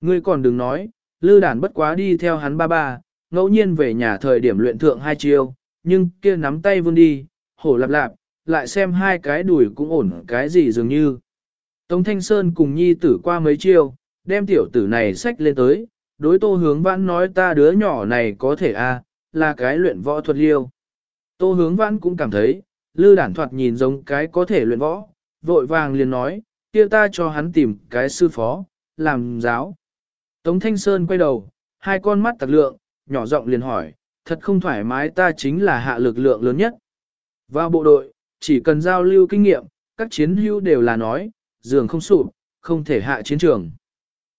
Ngươi còn đừng nói, lư đản bất quá đi theo hắn ba ba, ngẫu nhiên về nhà thời điểm luyện thượng hai chiêu, nhưng kia nắm tay vươn đi, hổ lạp lạp, lại xem hai cái đùi cũng ổn cái gì dường như. Tống Thanh Sơn cùng nhi tử qua mấy chiêu, đem tiểu tử này xách lên tới, đối tô hướng vãn nói ta đứa nhỏ này có thể a à, là cái luyện võ thuật liêu. Tô hướng vãn cũng cảm thấy, lư đản thoạt nhìn giống cái có thể luyện võ, vội vàng liền nói, kia ta cho hắn tìm cái sư phó, làm giáo. Tống Thanh Sơn quay đầu, hai con mắt tạc lượng, nhỏ giọng liền hỏi, thật không thoải mái ta chính là hạ lực lượng lớn nhất. Vào bộ đội, chỉ cần giao lưu kinh nghiệm, các chiến hữu đều là nói, giường không sụp, không thể hạ chiến trường.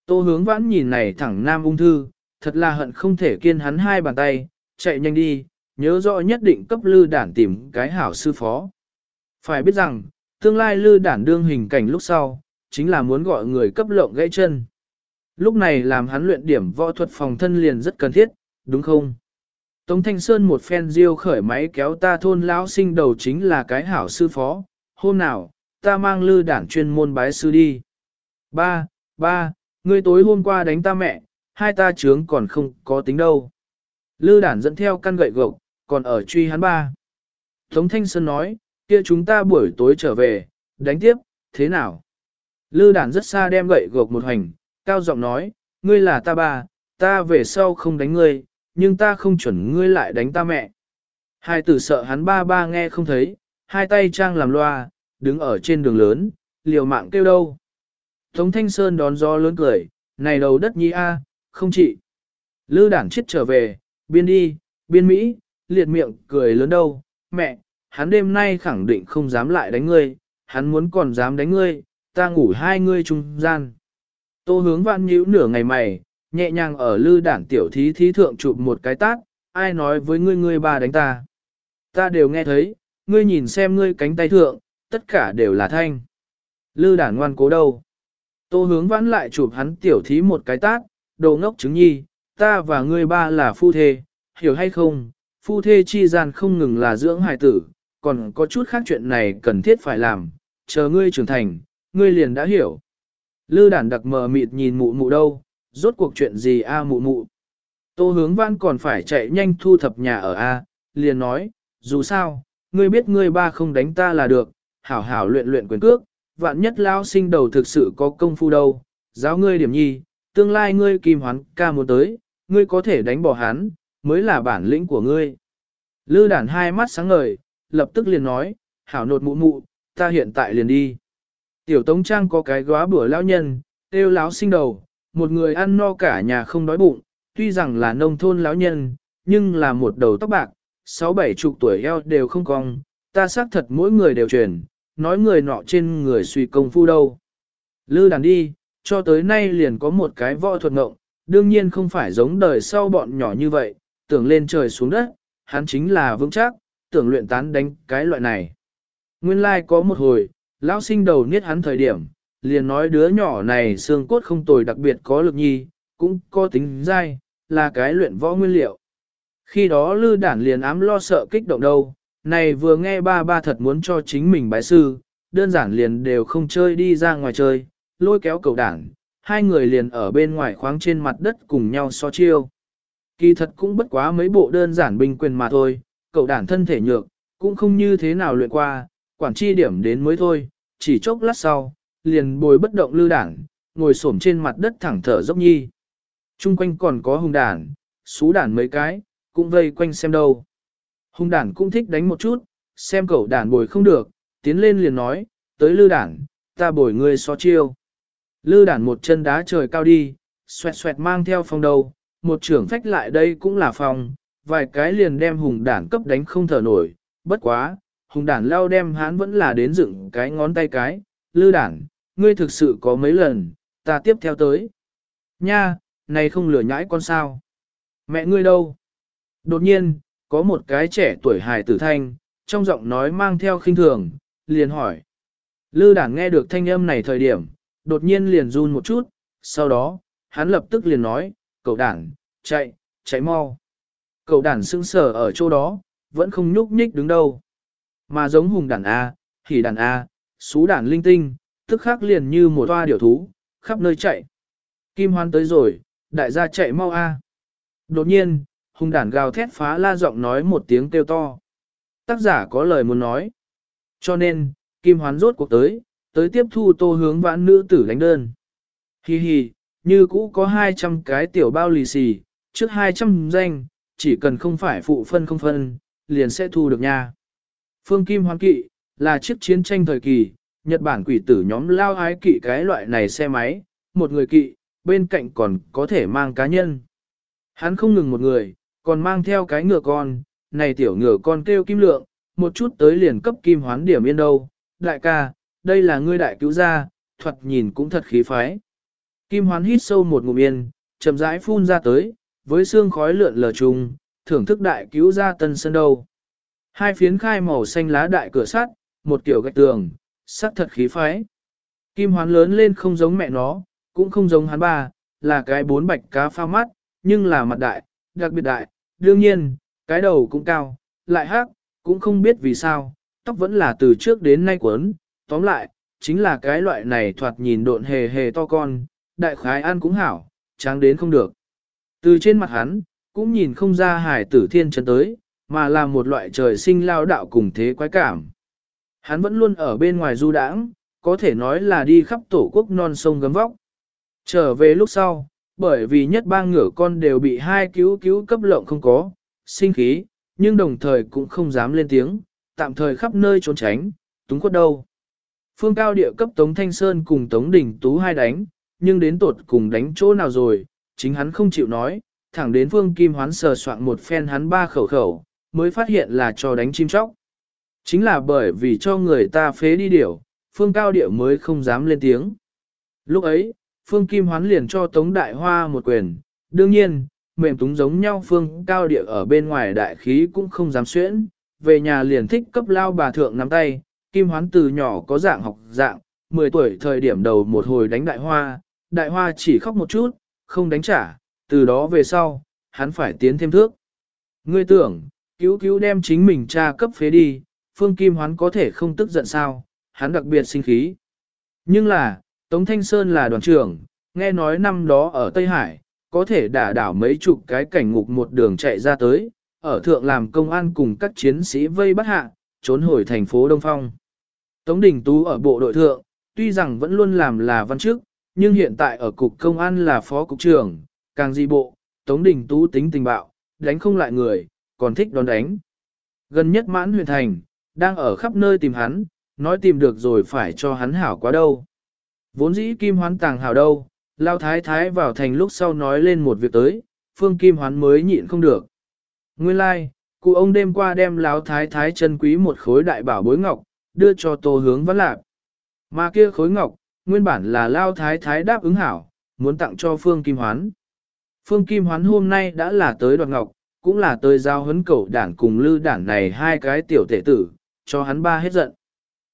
Tô hướng vãn nhìn này thẳng nam ung thư, thật là hận không thể kiên hắn hai bàn tay, chạy nhanh đi, nhớ rõ nhất định cấp lư đản tìm cái hảo sư phó. Phải biết rằng, tương lai lư đản đương hình cảnh lúc sau, chính là muốn gọi người cấp lộng gãy chân. Lúc này làm hắn luyện điểm võ thuật phòng thân liền rất cần thiết, đúng không? Tống Thanh Sơn một phen diêu khởi máy kéo ta thôn lão sinh đầu chính là cái hảo sư phó, hôm nào, ta mang lư đản chuyên môn bái sư đi. Ba, ba, ngươi tối hôm qua đánh ta mẹ, hai ta trướng còn không có tính đâu. Lư đản dẫn theo căn gậy gộc, còn ở truy hắn ba. Tống Thanh Sơn nói, kia chúng ta buổi tối trở về, đánh tiếp, thế nào? Lư đản rất xa đem gậy gộc một hành, cao giọng nói, ngươi là ta ba, ta về sau không đánh ngươi, nhưng ta không chuẩn ngươi lại đánh ta mẹ. Hai tử sợ hắn ba ba nghe không thấy, hai tay trang làm loa, đứng ở trên đường lớn, liều mạng kêu đâu. Tống Thanh Sơn đón gió lớn cười, này đầu đất nhi a, không chị. Lư Đảng chết trở về, biên đi, biên Mỹ, liệt miệng cười lớn đâu, mẹ, hắn đêm nay khẳng định không dám lại đánh ngươi, hắn muốn còn dám đánh ngươi, ta ngủ hai ngươi trung gian. Tô hướng văn nhíu nửa ngày mày, nhẹ nhàng ở lư Đảng tiểu thí thí thượng chụp một cái tát, ai nói với ngươi ngươi bà đánh ta. Ta đều nghe thấy, ngươi nhìn xem ngươi cánh tay thượng, tất cả đều là thanh. Lư Đảng ngoan cố đâu. Tô hướng vãn lại chụp hắn tiểu thí một cái tát, đồ ngốc chứng nhi, ta và ngươi ba là phu thê, hiểu hay không, phu thê chi gian không ngừng là dưỡng hài tử, còn có chút khác chuyện này cần thiết phải làm, chờ ngươi trưởng thành, ngươi liền đã hiểu. Lư đản đặc mờ mịt nhìn mụ mụ đâu, rốt cuộc chuyện gì a mụ mụ. Tô hướng Vãn còn phải chạy nhanh thu thập nhà ở a, liền nói, dù sao, ngươi biết ngươi ba không đánh ta là được, hảo hảo luyện luyện quyền cước, vạn nhất lao sinh đầu thực sự có công phu đâu, giáo ngươi điểm nhi, tương lai ngươi kim hoán ca muốn tới, ngươi có thể đánh bỏ hắn, mới là bản lĩnh của ngươi. Lư đản hai mắt sáng ngời, lập tức liền nói, hảo nột mụ mụ, ta hiện tại liền đi. Tiểu Tống Trang có cái góa bữa lão nhân, têu láo sinh đầu, một người ăn no cả nhà không đói bụng, tuy rằng là nông thôn lão nhân, nhưng là một đầu tóc bạc, sáu bảy chục tuổi eo đều không cong, ta xác thật mỗi người đều truyền, nói người nọ trên người suy công phu đâu. Lư đàn đi, cho tới nay liền có một cái võ thuật ngộng, đương nhiên không phải giống đời sau bọn nhỏ như vậy, tưởng lên trời xuống đất, hắn chính là vững chắc, tưởng luyện tán đánh cái loại này. Nguyên lai like có một hồi, lão sinh đầu niết hắn thời điểm, liền nói đứa nhỏ này xương cốt không tồi đặc biệt có lực nhi, cũng có tính dai, là cái luyện võ nguyên liệu. Khi đó lư đản liền ám lo sợ kích động đâu, này vừa nghe ba ba thật muốn cho chính mình bái sư, đơn giản liền đều không chơi đi ra ngoài chơi, lôi kéo cầu đảng, hai người liền ở bên ngoài khoáng trên mặt đất cùng nhau so chiêu. Kỳ thật cũng bất quá mấy bộ đơn giản binh quyền mà thôi, cậu đảng thân thể nhược, cũng không như thế nào luyện qua, quản chi điểm đến mới thôi, chỉ chốc lát sau, liền bồi bất động lư đảng, ngồi xổm trên mặt đất thẳng thở dốc nhi. Trung quanh còn có hùng đảng, xú đảng mấy cái, cũng vây quanh xem đâu. Hùng đản cũng thích đánh một chút, xem cậu đản bồi không được, tiến lên liền nói, tới lư đản, ta bồi ngươi so chiêu. Lư đản một chân đá trời cao đi, xoẹt xoẹt mang theo phong đầu, một trưởng phách lại đây cũng là phòng, vài cái liền đem hùng đản cấp đánh không thở nổi, bất quá, hùng đản lao đem hắn vẫn là đến dựng cái ngón tay cái, lư đản, ngươi thực sự có mấy lần, ta tiếp theo tới. Nha, này không lừa nhãi con sao? Mẹ ngươi đâu? Đột nhiên, có một cái trẻ tuổi hài tử thanh, trong giọng nói mang theo khinh thường, liền hỏi. Lư đảng nghe được thanh âm này thời điểm, đột nhiên liền run một chút, sau đó, hắn lập tức liền nói, cậu đảng chạy, chạy mau. Cậu đảng sững sờ ở chỗ đó, vẫn không nhúc nhích đứng đâu. Mà giống hùng đàn A, hỉ đàn A, xú đàn linh tinh, tức khắc liền như một toa điểu thú, khắp nơi chạy. Kim hoan tới rồi, đại gia chạy mau A. Đột nhiên, hùng đàn gào thét phá la giọng nói một tiếng kêu to. Tác giả có lời muốn nói. Cho nên, Kim hoán rốt cuộc tới, tới tiếp thu tô hướng vãn nữ tử đánh đơn. Hi hi, như cũ có 200 cái tiểu bao lì xì, trước 200 danh, chỉ cần không phải phụ phân không phân, liền sẽ thu được nha. Phương Kim Hoán Kỵ, là chiếc chiến tranh thời kỳ, Nhật Bản quỷ tử nhóm lao ái kỵ cái loại này xe máy, một người kỵ, bên cạnh còn có thể mang cá nhân. Hắn không ngừng một người, còn mang theo cái ngựa con, này tiểu ngựa con kêu kim lượng, một chút tới liền cấp kim hoán điểm yên đâu. Đại ca, đây là ngươi đại cứu gia, thuật nhìn cũng thật khí phái. Kim hoán hít sâu một ngụm yên, chậm rãi phun ra tới, với xương khói lượn lờ trùng, thưởng thức đại cứu gia tân sân đâu. Hai phiến khai màu xanh lá đại cửa sắt, một kiểu gạch tường, sắc thật khí phái. Kim hoán lớn lên không giống mẹ nó, cũng không giống hắn ba, là cái bốn bạch cá pha mắt, nhưng là mặt đại, đặc biệt đại, đương nhiên, cái đầu cũng cao, lại hát, cũng không biết vì sao, tóc vẫn là từ trước đến nay quấn, tóm lại, chính là cái loại này thoạt nhìn độn hề hề to con, đại khái ăn cũng hảo, tráng đến không được. Từ trên mặt hắn, cũng nhìn không ra hải tử thiên chân tới, mà là một loại trời sinh lao đạo cùng thế quái cảm. Hắn vẫn luôn ở bên ngoài du đãng, có thể nói là đi khắp tổ quốc non sông gấm vóc. Trở về lúc sau, bởi vì nhất ba ngửa con đều bị hai cứu cứu cấp lộng không có, sinh khí, nhưng đồng thời cũng không dám lên tiếng, tạm thời khắp nơi trốn tránh, túng quất đâu. Phương cao địa cấp Tống Thanh Sơn cùng Tống Đình Tú hai đánh, nhưng đến tột cùng đánh chỗ nào rồi, chính hắn không chịu nói, thẳng đến Phương Kim Hoán sờ soạn một phen hắn ba khẩu khẩu, mới phát hiện là cho đánh chim chóc. Chính là bởi vì cho người ta phế đi điểu, Phương Cao Địa mới không dám lên tiếng. Lúc ấy, Phương Kim Hoán liền cho Tống Đại Hoa một quyền, đương nhiên, mềm túng giống nhau Phương Cao Địa ở bên ngoài đại khí cũng không dám xuyễn, về nhà liền thích cấp lao bà thượng nắm tay, Kim Hoán từ nhỏ có dạng học dạng, 10 tuổi thời điểm đầu một hồi đánh Đại Hoa, Đại Hoa chỉ khóc một chút, không đánh trả, từ đó về sau, hắn phải tiến thêm thước. Ngươi tưởng, cứu cứu đem chính mình cha cấp phế đi, Phương Kim Hoán có thể không tức giận sao, hắn đặc biệt sinh khí. Nhưng là, Tống Thanh Sơn là đoàn trưởng, nghe nói năm đó ở Tây Hải, có thể đả đảo mấy chục cái cảnh ngục một đường chạy ra tới, ở thượng làm công an cùng các chiến sĩ vây bắt hạ, trốn hồi thành phố Đông Phong. Tống Đình Tú ở bộ đội thượng, tuy rằng vẫn luôn làm là văn chức, nhưng hiện tại ở cục công an là phó cục trưởng, càng di bộ, Tống Đình Tú tính tình bạo, đánh không lại người, còn thích đón đánh. Gần nhất mãn huyền thành, đang ở khắp nơi tìm hắn, nói tìm được rồi phải cho hắn hảo quá đâu. Vốn dĩ kim hoán tàng hảo đâu, lao thái thái vào thành lúc sau nói lên một việc tới, phương kim hoán mới nhịn không được. Nguyên lai, like, cụ ông đêm qua đem lão thái thái chân quý một khối đại bảo bối ngọc, đưa cho tô hướng văn lạc. Mà kia khối ngọc, nguyên bản là lao thái thái đáp ứng hảo, muốn tặng cho phương kim hoán. Phương kim hoán hôm nay đã là tới đoạt ngọc, cũng là tới giao huấn cậu đảng cùng lư đảng này hai cái tiểu tể tử, cho hắn ba hết giận.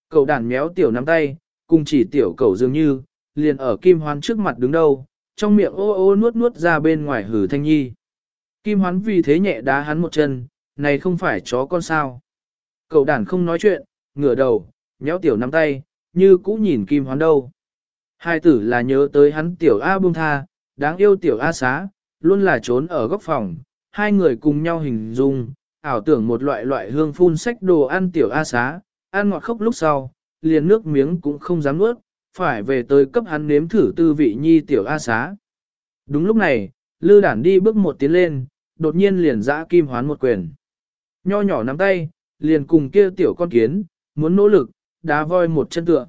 Cậu đản méo tiểu nắm tay, cùng chỉ tiểu cầu dường như, liền ở Kim Hoán trước mặt đứng đâu, trong miệng ô ô nuốt nuốt ra bên ngoài hử thanh nhi. Kim Hoán vì thế nhẹ đá hắn một chân, này không phải chó con sao. Cậu đàn không nói chuyện, ngửa đầu, nhéo tiểu nắm tay, như cũ nhìn Kim Hoán đâu. Hai tử là nhớ tới hắn tiểu A bông tha, đáng yêu tiểu A xá, luôn là trốn ở góc phòng, hai người cùng nhau hình dung, ảo tưởng một loại loại hương phun sách đồ ăn tiểu A xá, ăn ngọt khóc lúc sau, liền nước miếng cũng không dám nuốt, phải về tới cấp hắn nếm thử tư vị nhi tiểu A xá. Đúng lúc này, lư đản đi bước một tiến lên, đột nhiên liền dã kim hoán một quyền. Nho nhỏ nắm tay, liền cùng kia tiểu con kiến, muốn nỗ lực, đá voi một chân tựa.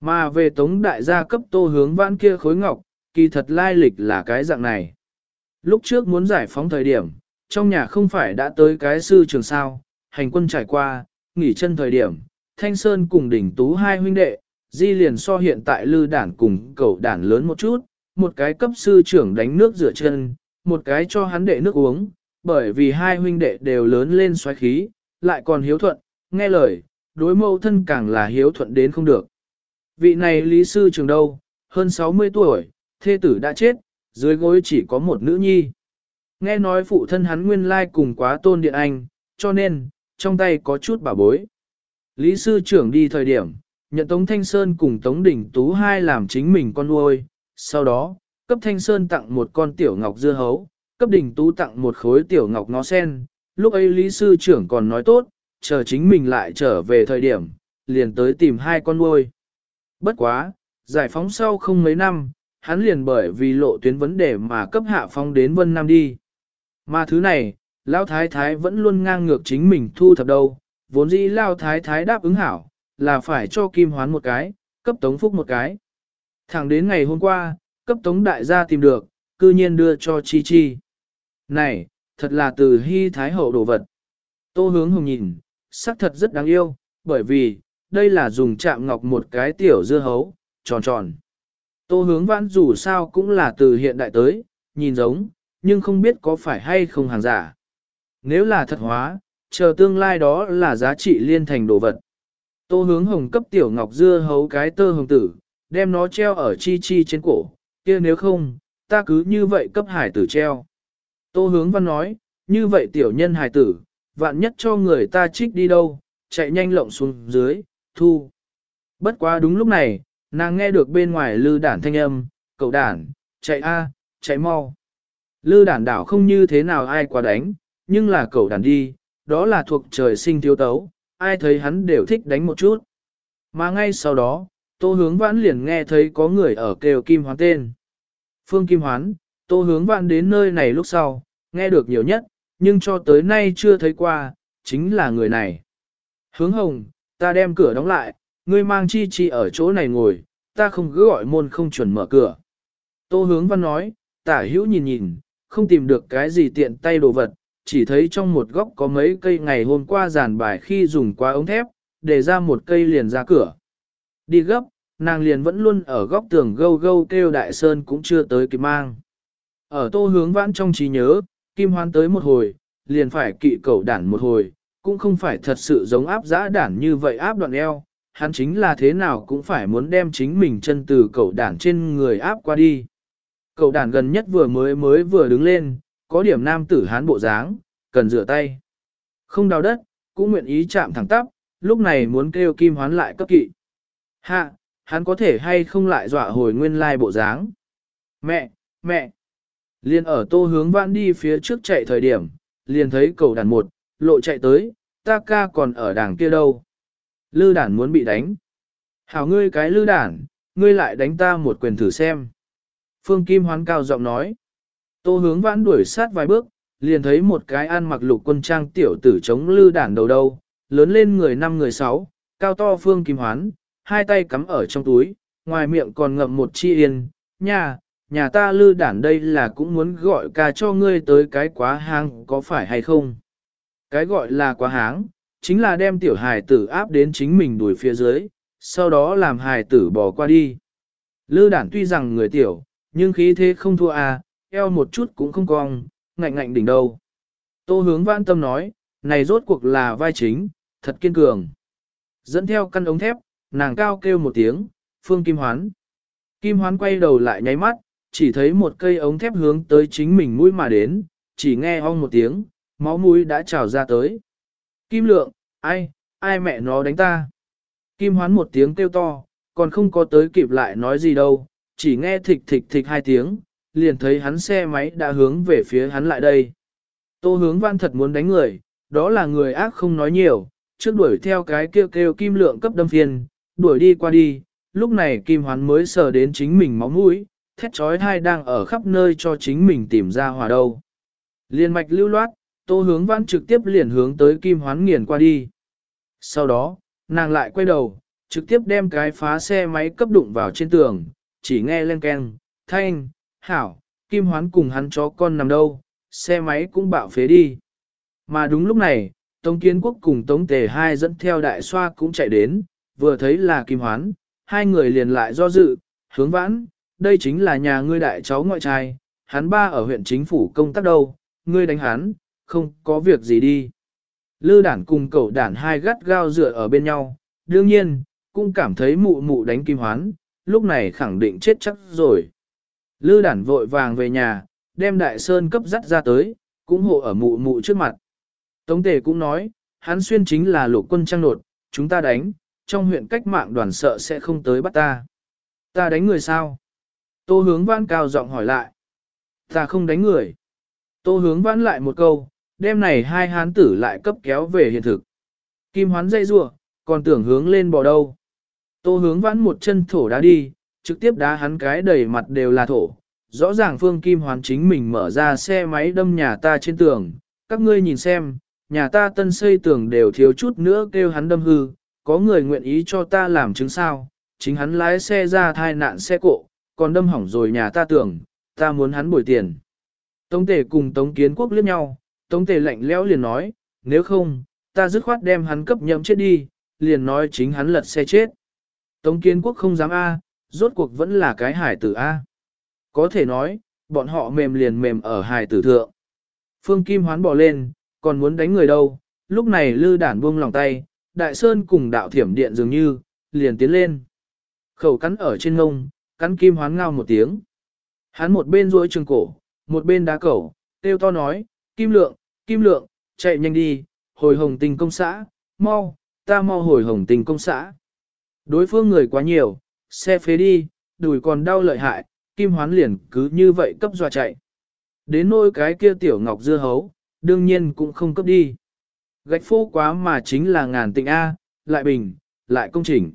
Mà về tống đại gia cấp tô hướng vãn kia khối ngọc, kỳ thật lai lịch là cái dạng này. Lúc trước muốn giải phóng thời điểm, trong nhà không phải đã tới cái sư trường sao, hành quân trải qua, nghỉ chân thời điểm, Thanh Sơn cùng đỉnh tú hai huynh đệ, di liền so hiện tại lư đản cùng cậu đản lớn một chút, một cái cấp sư trưởng đánh nước rửa chân, một cái cho hắn đệ nước uống, bởi vì hai huynh đệ đều lớn lên xoáy khí, lại còn hiếu thuận, nghe lời, đối mâu thân càng là hiếu thuận đến không được. Vị này lý sư trường đâu, hơn 60 tuổi, thê tử đã chết, dưới gối chỉ có một nữ nhi. Nghe nói phụ thân hắn nguyên lai cùng quá tôn điện anh, cho nên, trong tay có chút bảo bối. Lý sư trưởng đi thời điểm, nhận Tống Thanh Sơn cùng Tống Đỉnh Tú hai làm chính mình con nuôi, sau đó, cấp Thanh Sơn tặng một con tiểu ngọc dưa hấu, cấp Đỉnh Tú tặng một khối tiểu ngọc ngó sen, lúc ấy Lý sư trưởng còn nói tốt, chờ chính mình lại trở về thời điểm, liền tới tìm hai con nuôi. Bất quá, giải phóng sau không mấy năm, hắn liền bởi vì lộ tuyến vấn đề mà cấp hạ phong đến Vân Nam đi. Mà thứ này, Lão Thái Thái vẫn luôn ngang ngược chính mình thu thập đâu, vốn dĩ Lão Thái Thái đáp ứng hảo, là phải cho Kim Hoán một cái, cấp Tống Phúc một cái. Thẳng đến ngày hôm qua, cấp Tống Đại gia tìm được, cư nhiên đưa cho Chi Chi. Này, thật là từ hy Thái Hậu đồ vật. Tô hướng hồng nhìn, sắc thật rất đáng yêu, bởi vì, đây là dùng chạm ngọc một cái tiểu dưa hấu, tròn tròn. Tô hướng vãn dù sao cũng là từ hiện đại tới, nhìn giống, nhưng không biết có phải hay không hàng giả. nếu là thật hóa, chờ tương lai đó là giá trị liên thành đồ vật. Tô hướng hồng cấp tiểu ngọc dưa hấu cái tơ hồng tử, đem nó treo ở chi chi trên cổ, kia nếu không, ta cứ như vậy cấp hải tử treo. Tô hướng văn nói, như vậy tiểu nhân hải tử, vạn nhất cho người ta trích đi đâu, chạy nhanh lộng xuống dưới, thu. Bất quá đúng lúc này, nàng nghe được bên ngoài lư đản thanh âm, cậu đản, chạy a, chạy mau. Lư đản đảo không như thế nào ai quá đánh, nhưng là cậu đản đi, đó là thuộc trời sinh thiếu tấu, ai thấy hắn đều thích đánh một chút. Mà ngay sau đó, tô hướng vãn liền nghe thấy có người ở kêu kim hoán tên. Phương Kim Hoán, tô hướng vãn đến nơi này lúc sau, nghe được nhiều nhất, nhưng cho tới nay chưa thấy qua, chính là người này. Hướng hồng, ta đem cửa đóng lại, ngươi mang chi chi ở chỗ này ngồi, ta không cứ gọi môn không chuẩn mở cửa. Tô hướng văn nói, tả hữu nhìn nhìn, không tìm được cái gì tiện tay đồ vật, chỉ thấy trong một góc có mấy cây ngày hôm qua giàn bài khi dùng qua ống thép, để ra một cây liền ra cửa. Đi gấp, nàng liền vẫn luôn ở góc tường gâu gâu kêu đại sơn cũng chưa tới kịp mang. Ở tô hướng vãn trong trí nhớ, kim hoan tới một hồi, liền phải kỵ cầu đản một hồi, cũng không phải thật sự giống áp giã đản như vậy áp đoạn eo, hắn chính là thế nào cũng phải muốn đem chính mình chân từ cầu đản trên người áp qua đi. Cầu đản gần nhất vừa mới mới vừa đứng lên, có điểm nam tử hán bộ dáng, cần rửa tay. Không đào đất, cũng nguyện ý chạm thẳng tắp, lúc này muốn kêu kim hoán lại cấp kỵ. Hạ, hắn có thể hay không lại dọa hồi nguyên lai bộ dáng. Mẹ, mẹ. Liên ở tô hướng vãn đi phía trước chạy thời điểm, liền thấy cầu đàn một, lộ chạy tới, ta ca còn ở đảng kia đâu. Lư đản muốn bị đánh. Hảo ngươi cái lư đản, ngươi lại đánh ta một quyền thử xem. Phương Kim hoán cao giọng nói. Tô hướng vãn đuổi sát vài bước, liền thấy một cái ăn mặc lục quân trang tiểu tử chống lư đản đầu đâu, lớn lên người năm người sáu, cao to Phương Kim hoán, hai tay cắm ở trong túi, ngoài miệng còn ngậm một chi yên, nhà, nhà ta lư đản đây là cũng muốn gọi ca cho ngươi tới cái quá hang có phải hay không? Cái gọi là quá háng, chính là đem tiểu hài tử áp đến chính mình đuổi phía dưới, sau đó làm hài tử bỏ qua đi. Lư đản tuy rằng người tiểu, nhưng khí thế không thua à, eo một chút cũng không cong, ngạnh ngạnh đỉnh đâu. Tô hướng vãn tâm nói, này rốt cuộc là vai chính, thật kiên cường. Dẫn theo căn ống thép, nàng cao kêu một tiếng, phương kim hoán. Kim hoán quay đầu lại nháy mắt, chỉ thấy một cây ống thép hướng tới chính mình mũi mà đến, chỉ nghe ong một tiếng, máu mũi đã trào ra tới. Kim lượng, ai, ai mẹ nó đánh ta. Kim hoán một tiếng kêu to, còn không có tới kịp lại nói gì đâu, chỉ nghe thịch thịch thịch hai tiếng, liền thấy hắn xe máy đã hướng về phía hắn lại đây. Tô hướng văn thật muốn đánh người, đó là người ác không nói nhiều, trước đuổi theo cái kêu kêu kim lượng cấp đâm phiền, đuổi đi qua đi, lúc này kim hoán mới sờ đến chính mình máu mũi, thét trói thai đang ở khắp nơi cho chính mình tìm ra hòa đâu. Liên mạch lưu loát, tô hướng văn trực tiếp liền hướng tới kim hoán nghiền qua đi. Sau đó, nàng lại quay đầu, trực tiếp đem cái phá xe máy cấp đụng vào trên tường, chỉ nghe len keng, thanh, hảo, kim hoán cùng hắn chó con nằm đâu, xe máy cũng bạo phế đi. Mà đúng lúc này, Tống Kiến Quốc cùng Tống Tề hai dẫn theo đại xoa cũng chạy đến, vừa thấy là kim hoán, hai người liền lại do dự, hướng vãn, đây chính là nhà ngươi đại cháu ngoại trai, hắn ba ở huyện chính phủ công tác đâu, ngươi đánh hắn, không có việc gì đi. Lư đản cùng cậu đản hai gắt gao dựa ở bên nhau, đương nhiên, cũng cảm thấy mụ mụ đánh kim hoán, lúc này khẳng định chết chắc rồi. Lư đản vội vàng về nhà, đem đại sơn cấp dắt ra tới, cũng hộ ở mụ mụ trước mặt. Tống tề cũng nói, hắn xuyên chính là lục quân trang nột, chúng ta đánh, trong huyện cách mạng đoàn sợ sẽ không tới bắt ta. Ta đánh người sao? Tô hướng vãn cao giọng hỏi lại. Ta không đánh người. Tô hướng vãn lại một câu, đêm này hai hán tử lại cấp kéo về hiện thực. Kim hoán dây rua, còn tưởng hướng lên bò đâu. Tô hướng vãn một chân thổ đá đi, trực tiếp đá hắn cái đầy mặt đều là thổ. Rõ ràng phương Kim hoán chính mình mở ra xe máy đâm nhà ta trên tường. Các ngươi nhìn xem, nhà ta tân xây tường đều thiếu chút nữa kêu hắn đâm hư. Có người nguyện ý cho ta làm chứng sao, chính hắn lái xe ra thai nạn xe cộ, còn đâm hỏng rồi nhà ta tưởng, ta muốn hắn bồi tiền. Tống tề cùng Tống Kiến Quốc liếc nhau, Tống tề lạnh lẽo liền nói, nếu không, ta dứt khoát đem hắn cấp nhậm chết đi, liền nói chính hắn lật xe chết. Tống Kiến Quốc không dám A, rốt cuộc vẫn là cái hải tử A. Có thể nói, bọn họ mềm liền mềm ở hải tử thượng. Phương Kim hoán bỏ lên, còn muốn đánh người đâu, lúc này lư đản buông lòng tay, đại sơn cùng đạo thiểm điện dường như, liền tiến lên. Khẩu cắn ở trên ngông, cắn kim hoán ngao một tiếng. Hắn một bên duỗi trường cổ, một bên đá cẩu, têu to nói, kim lượng, kim lượng, chạy nhanh đi, hồi hồng tình công xã, mau, ta mau hồi hồng tình công xã. Đối phương người quá nhiều, xe phế đi, đùi còn đau lợi hại, kim hoán liền cứ như vậy cấp dọa chạy. Đến nôi cái kia tiểu ngọc dưa hấu, đương nhiên cũng không cấp đi. Gạch phô quá mà chính là ngàn tịnh A, lại bình, lại công trình.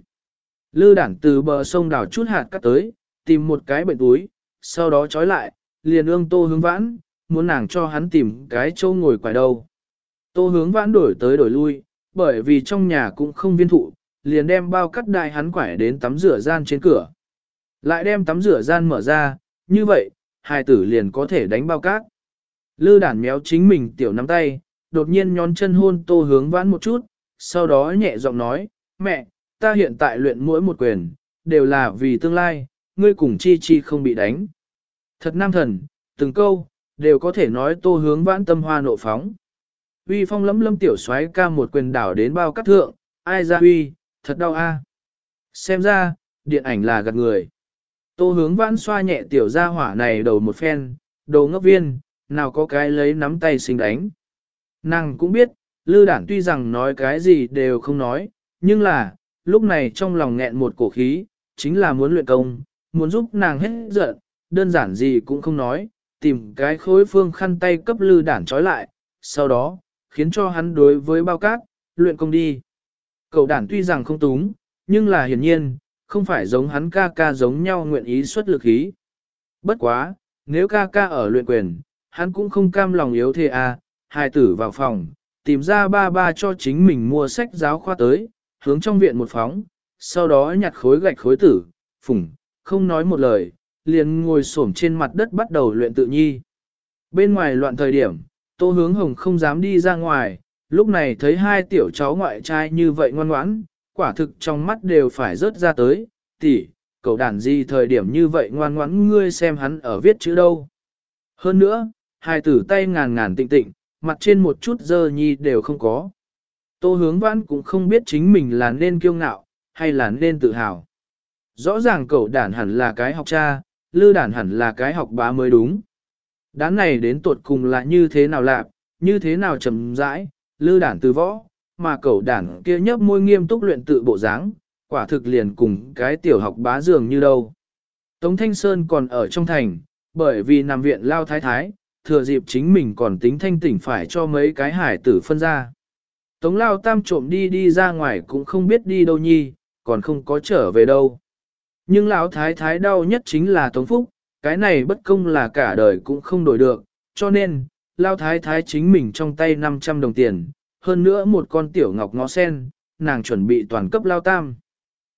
Lư đảng từ bờ sông đảo chút hạt cắt tới, tìm một cái bệnh túi, sau đó trói lại, liền ương tô hướng vãn, muốn nàng cho hắn tìm cái châu ngồi quài đầu Tô hướng vãn đổi tới đổi lui, bởi vì trong nhà cũng không viên thụ, liền đem bao cắt đại hắn quải đến tắm rửa gian trên cửa. Lại đem tắm rửa gian mở ra, như vậy, hai tử liền có thể đánh bao cát. Lư đản méo chính mình tiểu nắm tay, đột nhiên nhón chân hôn tô hướng vãn một chút, sau đó nhẹ giọng nói, mẹ, ta hiện tại luyện mỗi một quyền, đều là vì tương lai, ngươi cùng chi chi không bị đánh. Thật nam thần, từng câu, đều có thể nói tô hướng vãn tâm hoa nộ phóng. Uy phong lấm lâm tiểu xoáy ca một quyền đảo đến bao cát thượng, ai ra huy, thật đau a. Xem ra, điện ảnh là gạt người. Tô hướng vãn xoa nhẹ tiểu gia hỏa này đầu một phen, đầu ngốc viên, nào có cái lấy nắm tay xinh đánh. Nàng cũng biết, lư đản tuy rằng nói cái gì đều không nói, nhưng là, lúc này trong lòng nghẹn một cổ khí, chính là muốn luyện công, muốn giúp nàng hết giận, đơn giản gì cũng không nói, tìm cái khối phương khăn tay cấp lư đản trói lại, sau đó, khiến cho hắn đối với bao cát, luyện công đi. Cậu đản tuy rằng không túng, nhưng là hiển nhiên, không phải giống hắn ca ca giống nhau nguyện ý xuất lực ý. Bất quá, nếu ca ca ở luyện quyền, hắn cũng không cam lòng yếu thế à, hai tử vào phòng, tìm ra ba ba cho chính mình mua sách giáo khoa tới, hướng trong viện một phóng, sau đó nhặt khối gạch khối tử, phủng, không nói một lời, liền ngồi xổm trên mặt đất bắt đầu luyện tự nhi. Bên ngoài loạn thời điểm, Tô Hướng Hồng không dám đi ra ngoài, lúc này thấy hai tiểu cháu ngoại trai như vậy ngoan ngoãn, quả thực trong mắt đều phải rớt ra tới, tỷ, cậu đàn gì thời điểm như vậy ngoan ngoãn ngươi xem hắn ở viết chữ đâu. Hơn nữa, hai tử tay ngàn ngàn tịnh tịnh, mặt trên một chút dơ nhi đều không có. Tô hướng vãn cũng không biết chính mình là nên kiêu ngạo, hay là nên tự hào. Rõ ràng cậu đàn hẳn là cái học cha, lư đàn hẳn là cái học bá mới đúng. Đán này đến tuột cùng là như thế nào lạc, như thế nào trầm rãi, lư đản từ võ, mà cậu đản kia nhấp môi nghiêm túc luyện tự bộ dáng, quả thực liền cùng cái tiểu học bá dường như đâu. Tống Thanh Sơn còn ở trong thành, bởi vì nằm viện lao thái thái, thừa dịp chính mình còn tính thanh tỉnh phải cho mấy cái hải tử phân ra. Tống lao tam trộm đi đi ra ngoài cũng không biết đi đâu nhi, còn không có trở về đâu. Nhưng lão thái thái đau nhất chính là Tống Phúc, cái này bất công là cả đời cũng không đổi được, cho nên, lao thái thái chính mình trong tay 500 đồng tiền, hơn nữa một con tiểu ngọc ngó sen, nàng chuẩn bị toàn cấp lao tam.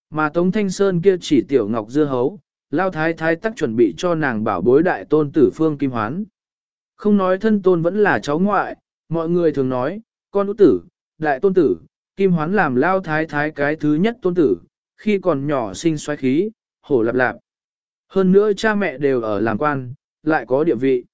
Mà Tống Thanh Sơn kia chỉ tiểu ngọc dưa hấu, lao thái thái tắc chuẩn bị cho nàng bảo bối đại tôn tử phương kim hoán. Không nói thân tôn vẫn là cháu ngoại, mọi người thường nói, con út tử, đại tôn tử, kim hoán làm lao thái thái cái thứ nhất tôn tử, khi còn nhỏ sinh xoáy khí, hổ lạp lạp. Hơn nữa cha mẹ đều ở làm quan, lại có địa vị.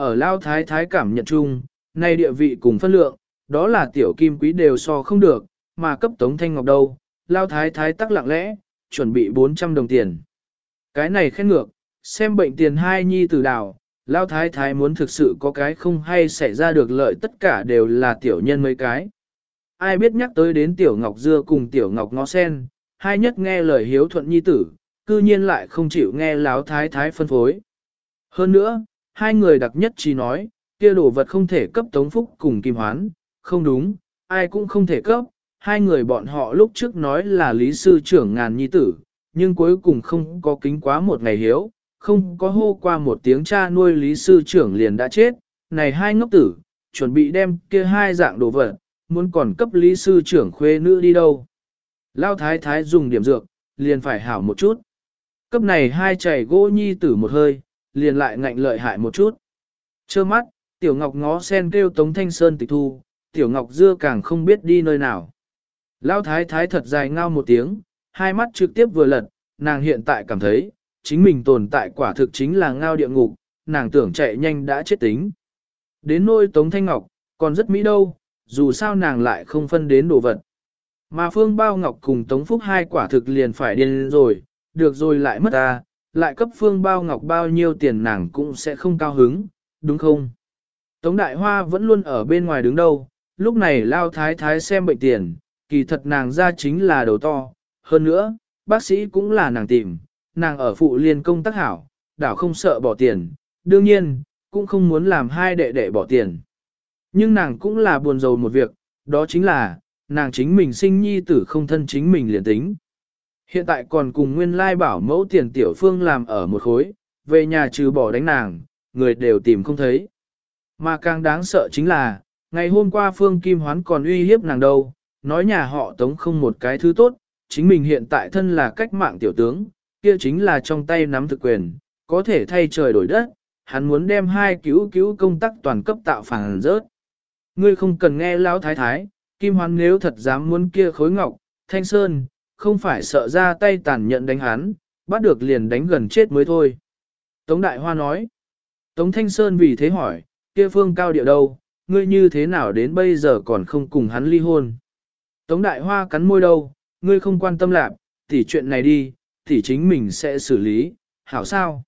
Ở lao thái thái cảm nhận chung, nay địa vị cùng phân lượng, đó là tiểu kim quý đều so không được, mà cấp tống thanh ngọc đâu, lao thái thái tắc lặng lẽ, chuẩn bị 400 đồng tiền. Cái này khen ngược, xem bệnh tiền hai nhi Tử đào, lao thái thái muốn thực sự có cái không hay xảy ra được lợi tất cả đều là tiểu nhân mấy cái. Ai biết nhắc tới đến tiểu ngọc dưa cùng tiểu ngọc ngó sen, hai nhất nghe lời hiếu thuận nhi tử, cư nhiên lại không chịu nghe Lão thái thái phân phối. Hơn nữa, hai người đặc nhất chỉ nói, kia đồ vật không thể cấp tống phúc cùng kim hoán, không đúng, ai cũng không thể cấp, hai người bọn họ lúc trước nói là lý sư trưởng ngàn nhi tử, nhưng cuối cùng không có kính quá một ngày hiếu, không có hô qua một tiếng cha nuôi lý sư trưởng liền đã chết, này hai ngốc tử, chuẩn bị đem kia hai dạng đồ vật, muốn còn cấp lý sư trưởng khuê nữ đi đâu. Lao thái thái dùng điểm dược, liền phải hảo một chút. Cấp này hai chảy gỗ nhi tử một hơi, liền lại ngạnh lợi hại một chút. Chơ mắt, tiểu ngọc ngó sen kêu tống thanh sơn tịch thu, tiểu ngọc dưa càng không biết đi nơi nào. Lao thái thái thật dài ngao một tiếng, hai mắt trực tiếp vừa lật, nàng hiện tại cảm thấy, chính mình tồn tại quả thực chính là ngao địa ngục, nàng tưởng chạy nhanh đã chết tính. Đến nôi Tống Thanh Ngọc, Còn rất mỹ đâu, dù sao nàng lại không phân đến đồ vật. Mà Phương Bao Ngọc cùng Tống Phúc hai quả thực liền phải điên rồi, được rồi lại mất ta, lại cấp Phương Bao Ngọc bao nhiêu tiền nàng cũng sẽ không cao hứng, đúng không? Tống Đại Hoa vẫn luôn ở bên ngoài đứng đâu, lúc này lao thái thái xem bệnh tiền, kỳ thật nàng ra chính là đầu to, hơn nữa, bác sĩ cũng là nàng tìm, nàng ở phụ liên công tác hảo, đảo không sợ bỏ tiền, đương nhiên, cũng không muốn làm hai đệ đệ bỏ tiền. Nhưng nàng cũng là buồn rầu một việc, đó chính là, nàng chính mình sinh nhi tử không thân chính mình liền tính. Hiện tại còn cùng nguyên lai bảo mẫu tiền tiểu phương làm ở một khối, về nhà trừ bỏ đánh nàng, người đều tìm không thấy. Mà càng đáng sợ chính là, ngày hôm qua Phương Kim Hoán còn uy hiếp nàng đâu, nói nhà họ tống không một cái thứ tốt, chính mình hiện tại thân là cách mạng tiểu tướng, kia chính là trong tay nắm thực quyền, có thể thay trời đổi đất, hắn muốn đem hai cứu cứu công tác toàn cấp tạo phản rớt. Ngươi không cần nghe lão thái thái, Kim Hoán nếu thật dám muốn kia khối ngọc, thanh sơn, không phải sợ ra tay tàn nhẫn đánh hắn, bắt được liền đánh gần chết mới thôi. Tống Đại Hoa nói, Tống Thanh Sơn vì thế hỏi, kia phương cao điệu đâu, ngươi như thế nào đến bây giờ còn không cùng hắn ly hôn. Tống Đại Hoa cắn môi đâu, ngươi không quan tâm lạc, tỉ chuyện này đi, tỉ chính mình sẽ xử lý, hảo sao.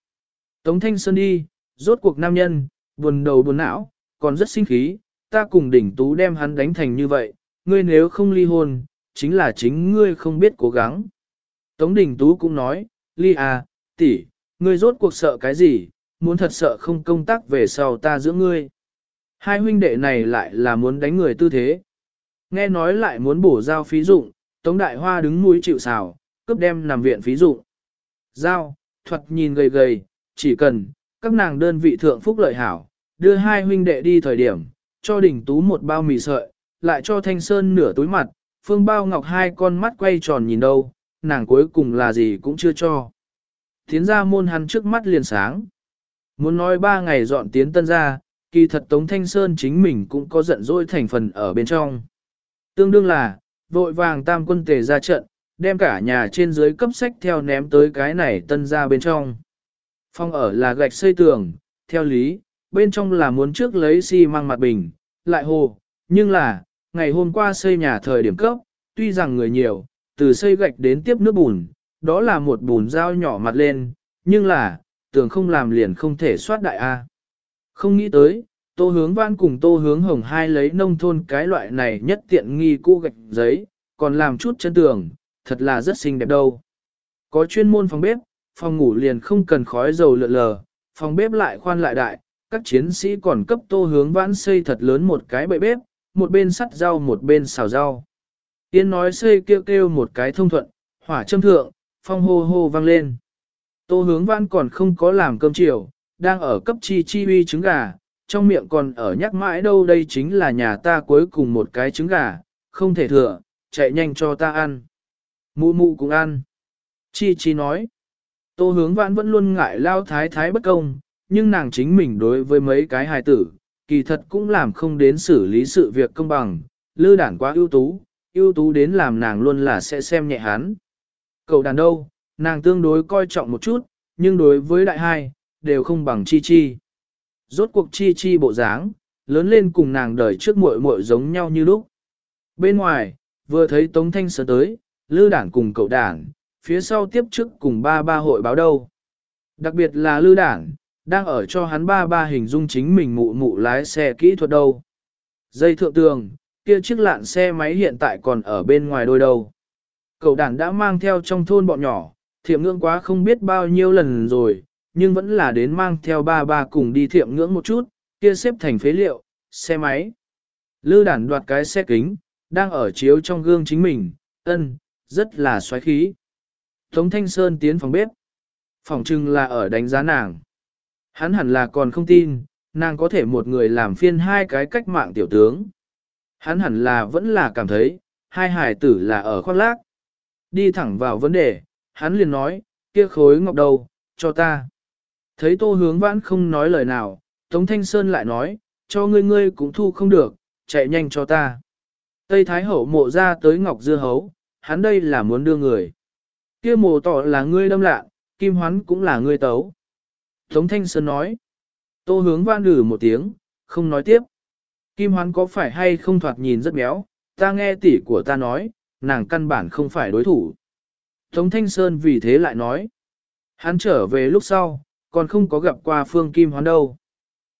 Tống Thanh Sơn đi, rốt cuộc nam nhân, buồn đầu buồn não, còn rất sinh khí, ta cùng đỉnh tú đem hắn đánh thành như vậy, ngươi nếu không ly hôn, chính là chính ngươi không biết cố gắng. Tống Đình Tú cũng nói, ly à, tỷ, ngươi rốt cuộc sợ cái gì, muốn thật sợ không công tác về sau ta giữa ngươi. Hai huynh đệ này lại là muốn đánh người tư thế. Nghe nói lại muốn bổ giao phí dụng, Tống Đại Hoa đứng mũi chịu xào, cướp đem nằm viện phí dụng. Giao, thuật nhìn gầy gầy, chỉ cần, các nàng đơn vị thượng phúc lợi hảo, đưa hai huynh đệ đi thời điểm, cho đỉnh tú một bao mì sợi, lại cho thanh sơn nửa túi mặt, phương bao ngọc hai con mắt quay tròn nhìn đâu, nàng cuối cùng là gì cũng chưa cho. Tiến ra môn hắn trước mắt liền sáng. Muốn nói ba ngày dọn tiến tân ra, kỳ thật Tống Thanh Sơn chính mình cũng có giận dỗi thành phần ở bên trong. Tương đương là, vội vàng tam quân tề ra trận, đem cả nhà trên dưới cấp sách theo ném tới cái này tân ra bên trong. Phong ở là gạch xây tường, theo lý, bên trong là muốn trước lấy xi măng mặt bình, lại hồ, nhưng là, ngày hôm qua xây nhà thời điểm cấp, tuy rằng người nhiều, từ xây gạch đến tiếp nước bùn, đó là một bùn dao nhỏ mặt lên, nhưng là, tường không làm liền không thể soát đại A. Không nghĩ tới, tô hướng văn cùng tô hướng hồng hai lấy nông thôn cái loại này nhất tiện nghi cũ gạch giấy, còn làm chút chân tường, thật là rất xinh đẹp đâu. Có chuyên môn phòng bếp, phòng ngủ liền không cần khói dầu lượn lờ, phòng bếp lại khoan lại đại, các chiến sĩ còn cấp tô hướng vãn xây thật lớn một cái bệ bếp, một bên sắt rau một bên xào rau. Yên nói xây kêu kêu một cái thông thuận, hỏa châm thượng, phong hô hô vang lên. Tô hướng vãn còn không có làm cơm chiều, đang ở cấp chi chi uy trứng gà, trong miệng còn ở nhắc mãi đâu đây chính là nhà ta cuối cùng một cái trứng gà, không thể thừa, chạy nhanh cho ta ăn. Mụ mụ cũng ăn. Chi chi nói. Tô hướng vãn vẫn luôn ngại lao thái thái bất công, nhưng nàng chính mình đối với mấy cái hài tử, kỳ thật cũng làm không đến xử lý sự việc công bằng, lư đản quá ưu tú, ưu tú đến làm nàng luôn là sẽ xem nhẹ hắn. Cậu đàn đâu, nàng tương đối coi trọng một chút, nhưng đối với đại hai, đều không bằng chi chi. Rốt cuộc chi chi bộ dáng, lớn lên cùng nàng đời trước muội muội giống nhau như lúc. Bên ngoài, vừa thấy Tống Thanh sớm tới, lư đản cùng cậu đản, phía sau tiếp trước cùng ba ba hội báo đâu. Đặc biệt là lư đản, đang ở cho hắn ba ba hình dung chính mình mụ mụ lái xe kỹ thuật đâu. Dây thượng tường, kia chiếc lạn xe máy hiện tại còn ở bên ngoài đôi đầu. Cậu đàn đã mang theo trong thôn bọn nhỏ, thiệm ngưỡng quá không biết bao nhiêu lần rồi, nhưng vẫn là đến mang theo ba ba cùng đi thiệm ngưỡng một chút, kia xếp thành phế liệu, xe máy. Lư đàn đoạt cái xe kính, đang ở chiếu trong gương chính mình, ân, rất là xoáy khí. Tống Thanh Sơn tiến phòng bếp. Phòng trưng là ở đánh giá nàng. Hắn hẳn là còn không tin, nàng có thể một người làm phiên hai cái cách mạng tiểu tướng. Hắn hẳn là vẫn là cảm thấy, hai hải tử là ở khoác lác. Đi thẳng vào vấn đề, hắn liền nói, kia khối ngọc đầu, cho ta. Thấy tô hướng vãn không nói lời nào, Tống Thanh Sơn lại nói, cho ngươi ngươi cũng thu không được, chạy nhanh cho ta. Tây Thái Hậu mộ ra tới ngọc dưa hấu, hắn đây là muốn đưa người. Kia mộ tỏ là ngươi đâm lạ, kim hoán cũng là ngươi tấu. Tống Thanh Sơn nói. Tô hướng vãn lử một tiếng, không nói tiếp. Kim Hoán có phải hay không thoạt nhìn rất béo, ta nghe tỷ của ta nói, nàng căn bản không phải đối thủ. Tống Thanh Sơn vì thế lại nói, hắn trở về lúc sau, còn không có gặp qua Phương Kim Hoán đâu.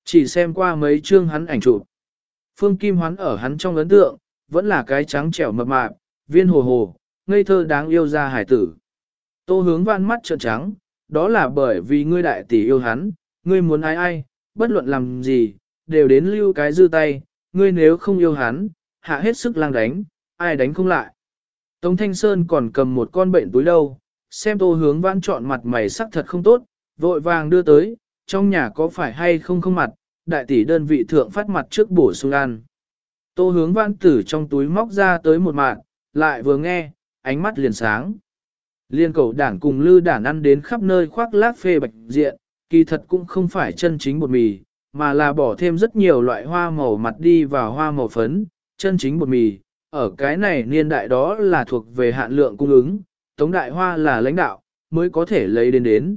Chỉ xem qua mấy chương hắn ảnh chụp. Phương Kim Hoán ở hắn trong ấn tượng, vẫn là cái trắng trẻo mập mạp, viên hồ hồ, ngây thơ đáng yêu ra hải tử. Tô hướng văn mắt trợn trắng, đó là bởi vì ngươi đại tỷ yêu hắn, ngươi muốn ai ai, bất luận làm gì, đều đến lưu cái dư tay, ngươi nếu không yêu hắn, hạ hết sức lang đánh, ai đánh không lại. Tống Thanh Sơn còn cầm một con bệnh túi đâu, xem tô hướng vãn chọn mặt mày sắc thật không tốt, vội vàng đưa tới, trong nhà có phải hay không không mặt, đại tỷ đơn vị thượng phát mặt trước bổ sung ăn. Tô hướng vãn tử trong túi móc ra tới một mạng, lại vừa nghe, ánh mắt liền sáng. Liên cầu đảng cùng lư đảng ăn đến khắp nơi khoác lác phê bạch diện, kỳ thật cũng không phải chân chính bột mì, mà là bỏ thêm rất nhiều loại hoa màu mặt đi vào hoa màu phấn, chân chính bột mì, ở cái này niên đại đó là thuộc về hạn lượng cung ứng, Tống Đại Hoa là lãnh đạo, mới có thể lấy đến đến.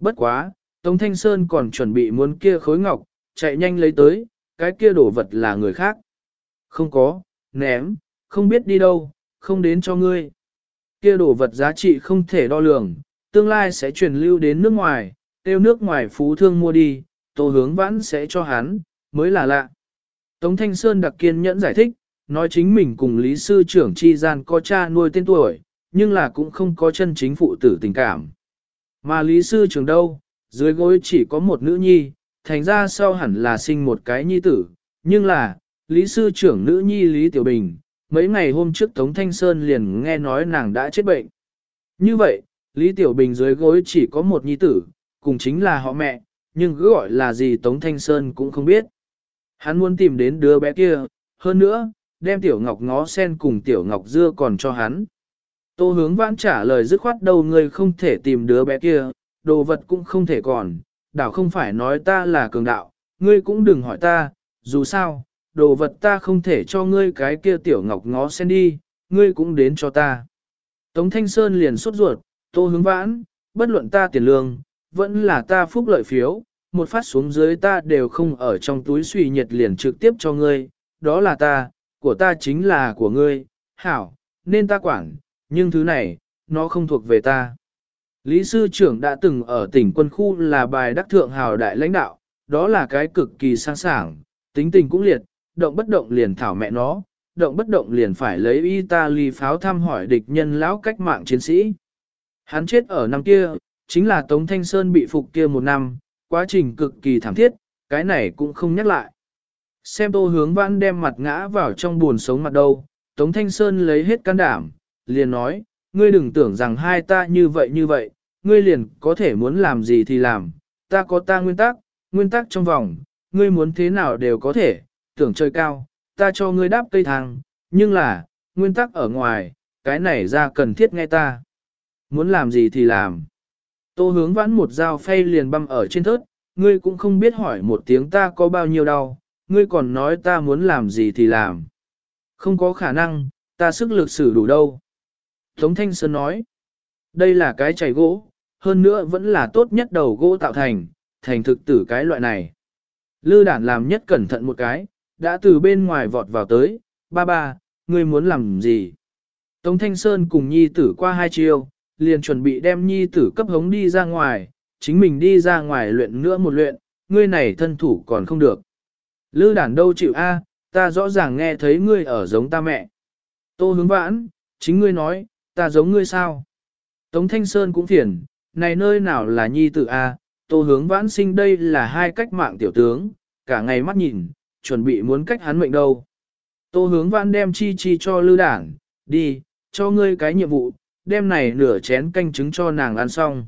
Bất quá, Tống Thanh Sơn còn chuẩn bị muốn kia khối ngọc, chạy nhanh lấy tới, cái kia đổ vật là người khác. Không có, ném, không biết đi đâu, không đến cho ngươi. Kia đồ vật giá trị không thể đo lường, tương lai sẽ truyền lưu đến nước ngoài, tiêu nước ngoài phú thương mua đi, tô hướng vãn sẽ cho hắn, mới là lạ. Tống Thanh Sơn đặc kiên nhẫn giải thích, nói chính mình cùng Lý Sư trưởng chi gian có cha nuôi tên tuổi, nhưng là cũng không có chân chính phụ tử tình cảm. Mà Lý Sư trưởng đâu, dưới gối chỉ có một nữ nhi, thành ra sau hẳn là sinh một cái nhi tử, nhưng là, Lý Sư trưởng nữ nhi Lý Tiểu Bình, mấy ngày hôm trước Tống Thanh Sơn liền nghe nói nàng đã chết bệnh. Như vậy, Lý Tiểu Bình dưới gối chỉ có một nhi tử, cùng chính là họ mẹ, nhưng cứ gọi là gì Tống Thanh Sơn cũng không biết. Hắn muốn tìm đến đứa bé kia, hơn nữa, đem Tiểu Ngọc ngó sen cùng Tiểu Ngọc dưa còn cho hắn. Tô hướng vãn trả lời dứt khoát đầu người không thể tìm đứa bé kia, đồ vật cũng không thể còn, đảo không phải nói ta là cường đạo, ngươi cũng đừng hỏi ta, dù sao, đồ vật ta không thể cho ngươi cái kia Tiểu Ngọc ngó sen đi, ngươi cũng đến cho ta. Tống Thanh Sơn liền sốt ruột, tô hướng vãn, bất luận ta tiền lương, vẫn là ta phúc lợi phiếu, một phát xuống dưới ta đều không ở trong túi suy nhiệt liền trực tiếp cho ngươi, đó là ta, của ta chính là của ngươi, hảo, nên ta quản, nhưng thứ này, nó không thuộc về ta. Lý sư trưởng đã từng ở tỉnh quân khu là bài đắc thượng hào đại lãnh đạo, đó là cái cực kỳ sang sảng, tính tình cũng liệt, động bất động liền thảo mẹ nó, động bất động liền phải lấy Italy pháo thăm hỏi địch nhân lão cách mạng chiến sĩ. Hắn chết ở năm kia, chính là Tống Thanh Sơn bị phục kia một năm, quá trình cực kỳ thảm thiết, cái này cũng không nhắc lại. Xem tô hướng vãn đem mặt ngã vào trong buồn sống mặt đâu, Tống Thanh Sơn lấy hết can đảm, liền nói, ngươi đừng tưởng rằng hai ta như vậy như vậy, ngươi liền có thể muốn làm gì thì làm, ta có ta nguyên tắc, nguyên tắc trong vòng, ngươi muốn thế nào đều có thể, tưởng chơi cao, ta cho ngươi đáp cây thang, nhưng là, nguyên tắc ở ngoài, cái này ra cần thiết nghe ta. Muốn làm gì thì làm. Tô hướng vãn một dao phay liền băm ở trên thớt, ngươi cũng không biết hỏi một tiếng ta có bao nhiêu đau, ngươi còn nói ta muốn làm gì thì làm. Không có khả năng, ta sức lực xử đủ đâu. Tống Thanh Sơn nói, đây là cái chảy gỗ, hơn nữa vẫn là tốt nhất đầu gỗ tạo thành, thành thực tử cái loại này. Lư đản làm nhất cẩn thận một cái, đã từ bên ngoài vọt vào tới, ba ba, ngươi muốn làm gì? Tống Thanh Sơn cùng nhi tử qua hai chiêu, liền chuẩn bị đem nhi tử cấp hống đi ra ngoài, chính mình đi ra ngoài luyện nữa một luyện, ngươi này thân thủ còn không được. Lư đản đâu chịu a, ta rõ ràng nghe thấy ngươi ở giống ta mẹ. Tô hướng vãn, chính ngươi nói, ta giống ngươi sao? Tống Thanh Sơn cũng phiền, này nơi nào là nhi tử a, tô hướng vãn sinh đây là hai cách mạng tiểu tướng, cả ngày mắt nhìn, chuẩn bị muốn cách hắn mệnh đâu. Tô hướng văn đem chi chi cho lư đản, đi, cho ngươi cái nhiệm vụ, đem này nửa chén canh trứng cho nàng ăn xong.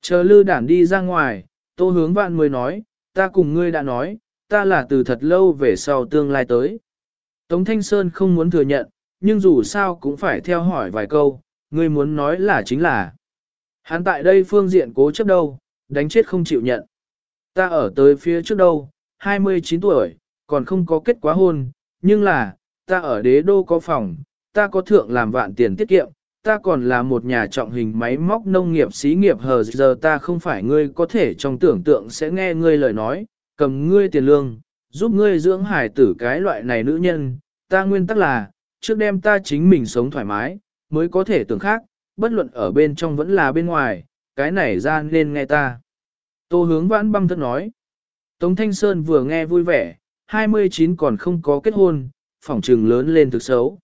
Chờ lư đản đi ra ngoài, tô hướng vạn mới nói, ta cùng ngươi đã nói, ta là từ thật lâu về sau tương lai tới. Tống Thanh Sơn không muốn thừa nhận, nhưng dù sao cũng phải theo hỏi vài câu, ngươi muốn nói là chính là. Hắn tại đây phương diện cố chấp đâu, đánh chết không chịu nhận. Ta ở tới phía trước đâu, 29 tuổi, còn không có kết quả hôn, nhưng là, ta ở đế đô có phòng, ta có thượng làm vạn tiền tiết kiệm, ta còn là một nhà trọng hình máy móc nông nghiệp xí nghiệp hờ giờ ta không phải ngươi có thể trong tưởng tượng sẽ nghe ngươi lời nói, cầm ngươi tiền lương, giúp ngươi dưỡng hải tử cái loại này nữ nhân, ta nguyên tắc là, trước đem ta chính mình sống thoải mái, mới có thể tưởng khác, bất luận ở bên trong vẫn là bên ngoài, cái này ra nên nghe ta. Tô hướng vãn băng thân nói. Tống Thanh Sơn vừa nghe vui vẻ, 29 còn không có kết hôn, phỏng trừng lớn lên thực xấu.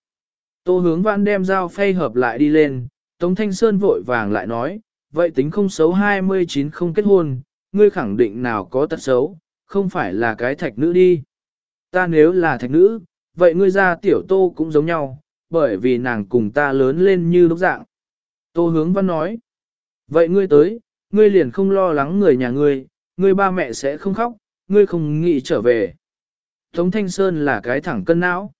Tô hướng vãn đem dao phay hợp lại đi lên, Tống Thanh Sơn vội vàng lại nói, vậy tính không xấu 29 không kết hôn, ngươi khẳng định nào có tật xấu, không phải là cái thạch nữ đi. Ta nếu là thạch nữ, vậy ngươi ra tiểu tô cũng giống nhau, bởi vì nàng cùng ta lớn lên như lúc dạng. Tô hướng văn nói, vậy ngươi tới, ngươi liền không lo lắng người nhà ngươi, ngươi ba mẹ sẽ không khóc, ngươi không nghĩ trở về. Tống Thanh Sơn là cái thẳng cân não.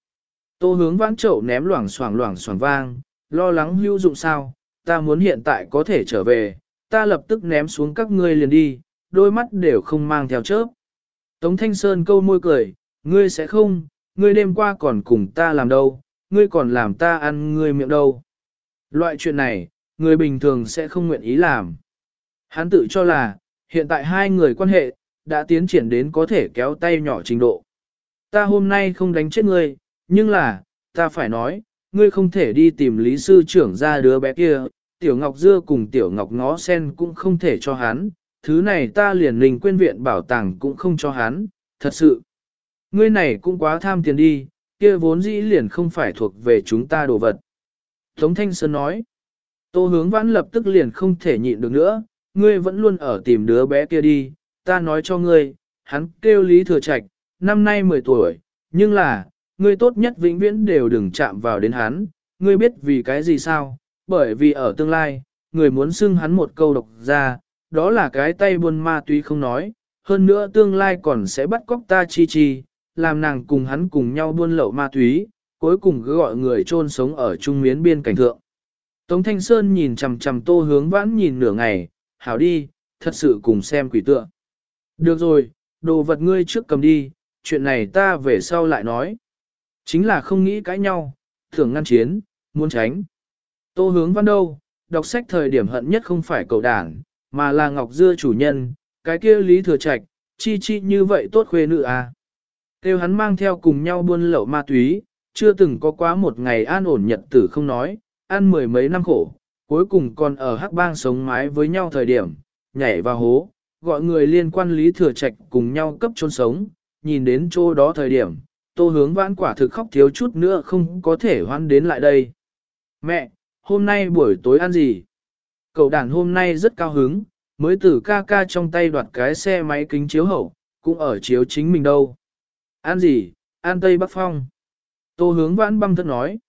Tô hướng vãn chậu ném loảng xoảng loảng xoảng vang, lo lắng hữu dụng sao, ta muốn hiện tại có thể trở về, ta lập tức ném xuống các ngươi liền đi, đôi mắt đều không mang theo chớp. Tống Thanh Sơn câu môi cười, ngươi sẽ không, ngươi đêm qua còn cùng ta làm đâu, ngươi còn làm ta ăn ngươi miệng đâu. Loại chuyện này, người bình thường sẽ không nguyện ý làm. Hắn tự cho là, hiện tại hai người quan hệ, đã tiến triển đến có thể kéo tay nhỏ trình độ. Ta hôm nay không đánh chết ngươi, nhưng là, ta phải nói, ngươi không thể đi tìm lý sư trưởng ra đứa bé kia, tiểu ngọc dưa cùng tiểu ngọc ngó sen cũng không thể cho hắn, thứ này ta liền linh quên viện bảo tàng cũng không cho hắn, thật sự. Ngươi này cũng quá tham tiền đi, kia vốn dĩ liền không phải thuộc về chúng ta đồ vật. Tống Thanh Sơn nói, Tô hướng vãn lập tức liền không thể nhịn được nữa, ngươi vẫn luôn ở tìm đứa bé kia đi, ta nói cho ngươi, hắn kêu Lý Thừa Trạch, năm nay 10 tuổi, nhưng là, ngươi tốt nhất vĩnh viễn đều đừng chạm vào đến hắn, ngươi biết vì cái gì sao, bởi vì ở tương lai, người muốn xưng hắn một câu độc ra, đó là cái tay buôn ma túy không nói, hơn nữa tương lai còn sẽ bắt cóc ta chi chi, làm nàng cùng hắn cùng nhau buôn lậu ma túy, cuối cùng cứ gọi người chôn sống ở trung miến biên cảnh thượng. Tống Thanh Sơn nhìn chằm chằm tô hướng vãn nhìn nửa ngày, hảo đi, thật sự cùng xem quỷ tượng. Được rồi, đồ vật ngươi trước cầm đi, chuyện này ta về sau lại nói. Chính là không nghĩ cãi nhau, thường ngăn chiến, muốn tránh. Tô hướng văn đâu, đọc sách thời điểm hận nhất không phải cầu đảng, mà là Ngọc Dưa chủ nhân, cái kia lý thừa trạch, chi chi như vậy tốt khuê nữ à. Kêu hắn mang theo cùng nhau buôn lậu ma túy, chưa từng có quá một ngày an ổn nhật tử không nói, ăn mười mấy năm khổ, cuối cùng còn ở hắc bang sống mái với nhau thời điểm, nhảy vào hố, gọi người liên quan lý thừa trạch cùng nhau cấp trôn sống, nhìn đến chỗ đó thời điểm, tô hướng vãn quả thực khóc thiếu chút nữa không có thể hoan đến lại đây. Mẹ, hôm nay buổi tối ăn gì? Cậu đàn hôm nay rất cao hứng, mới từ ca ca trong tay đoạt cái xe máy kính chiếu hậu, cũng ở chiếu chính mình đâu. Ăn gì? Ăn Tây Bắc Phong. Tô hướng vãn băng thân nói.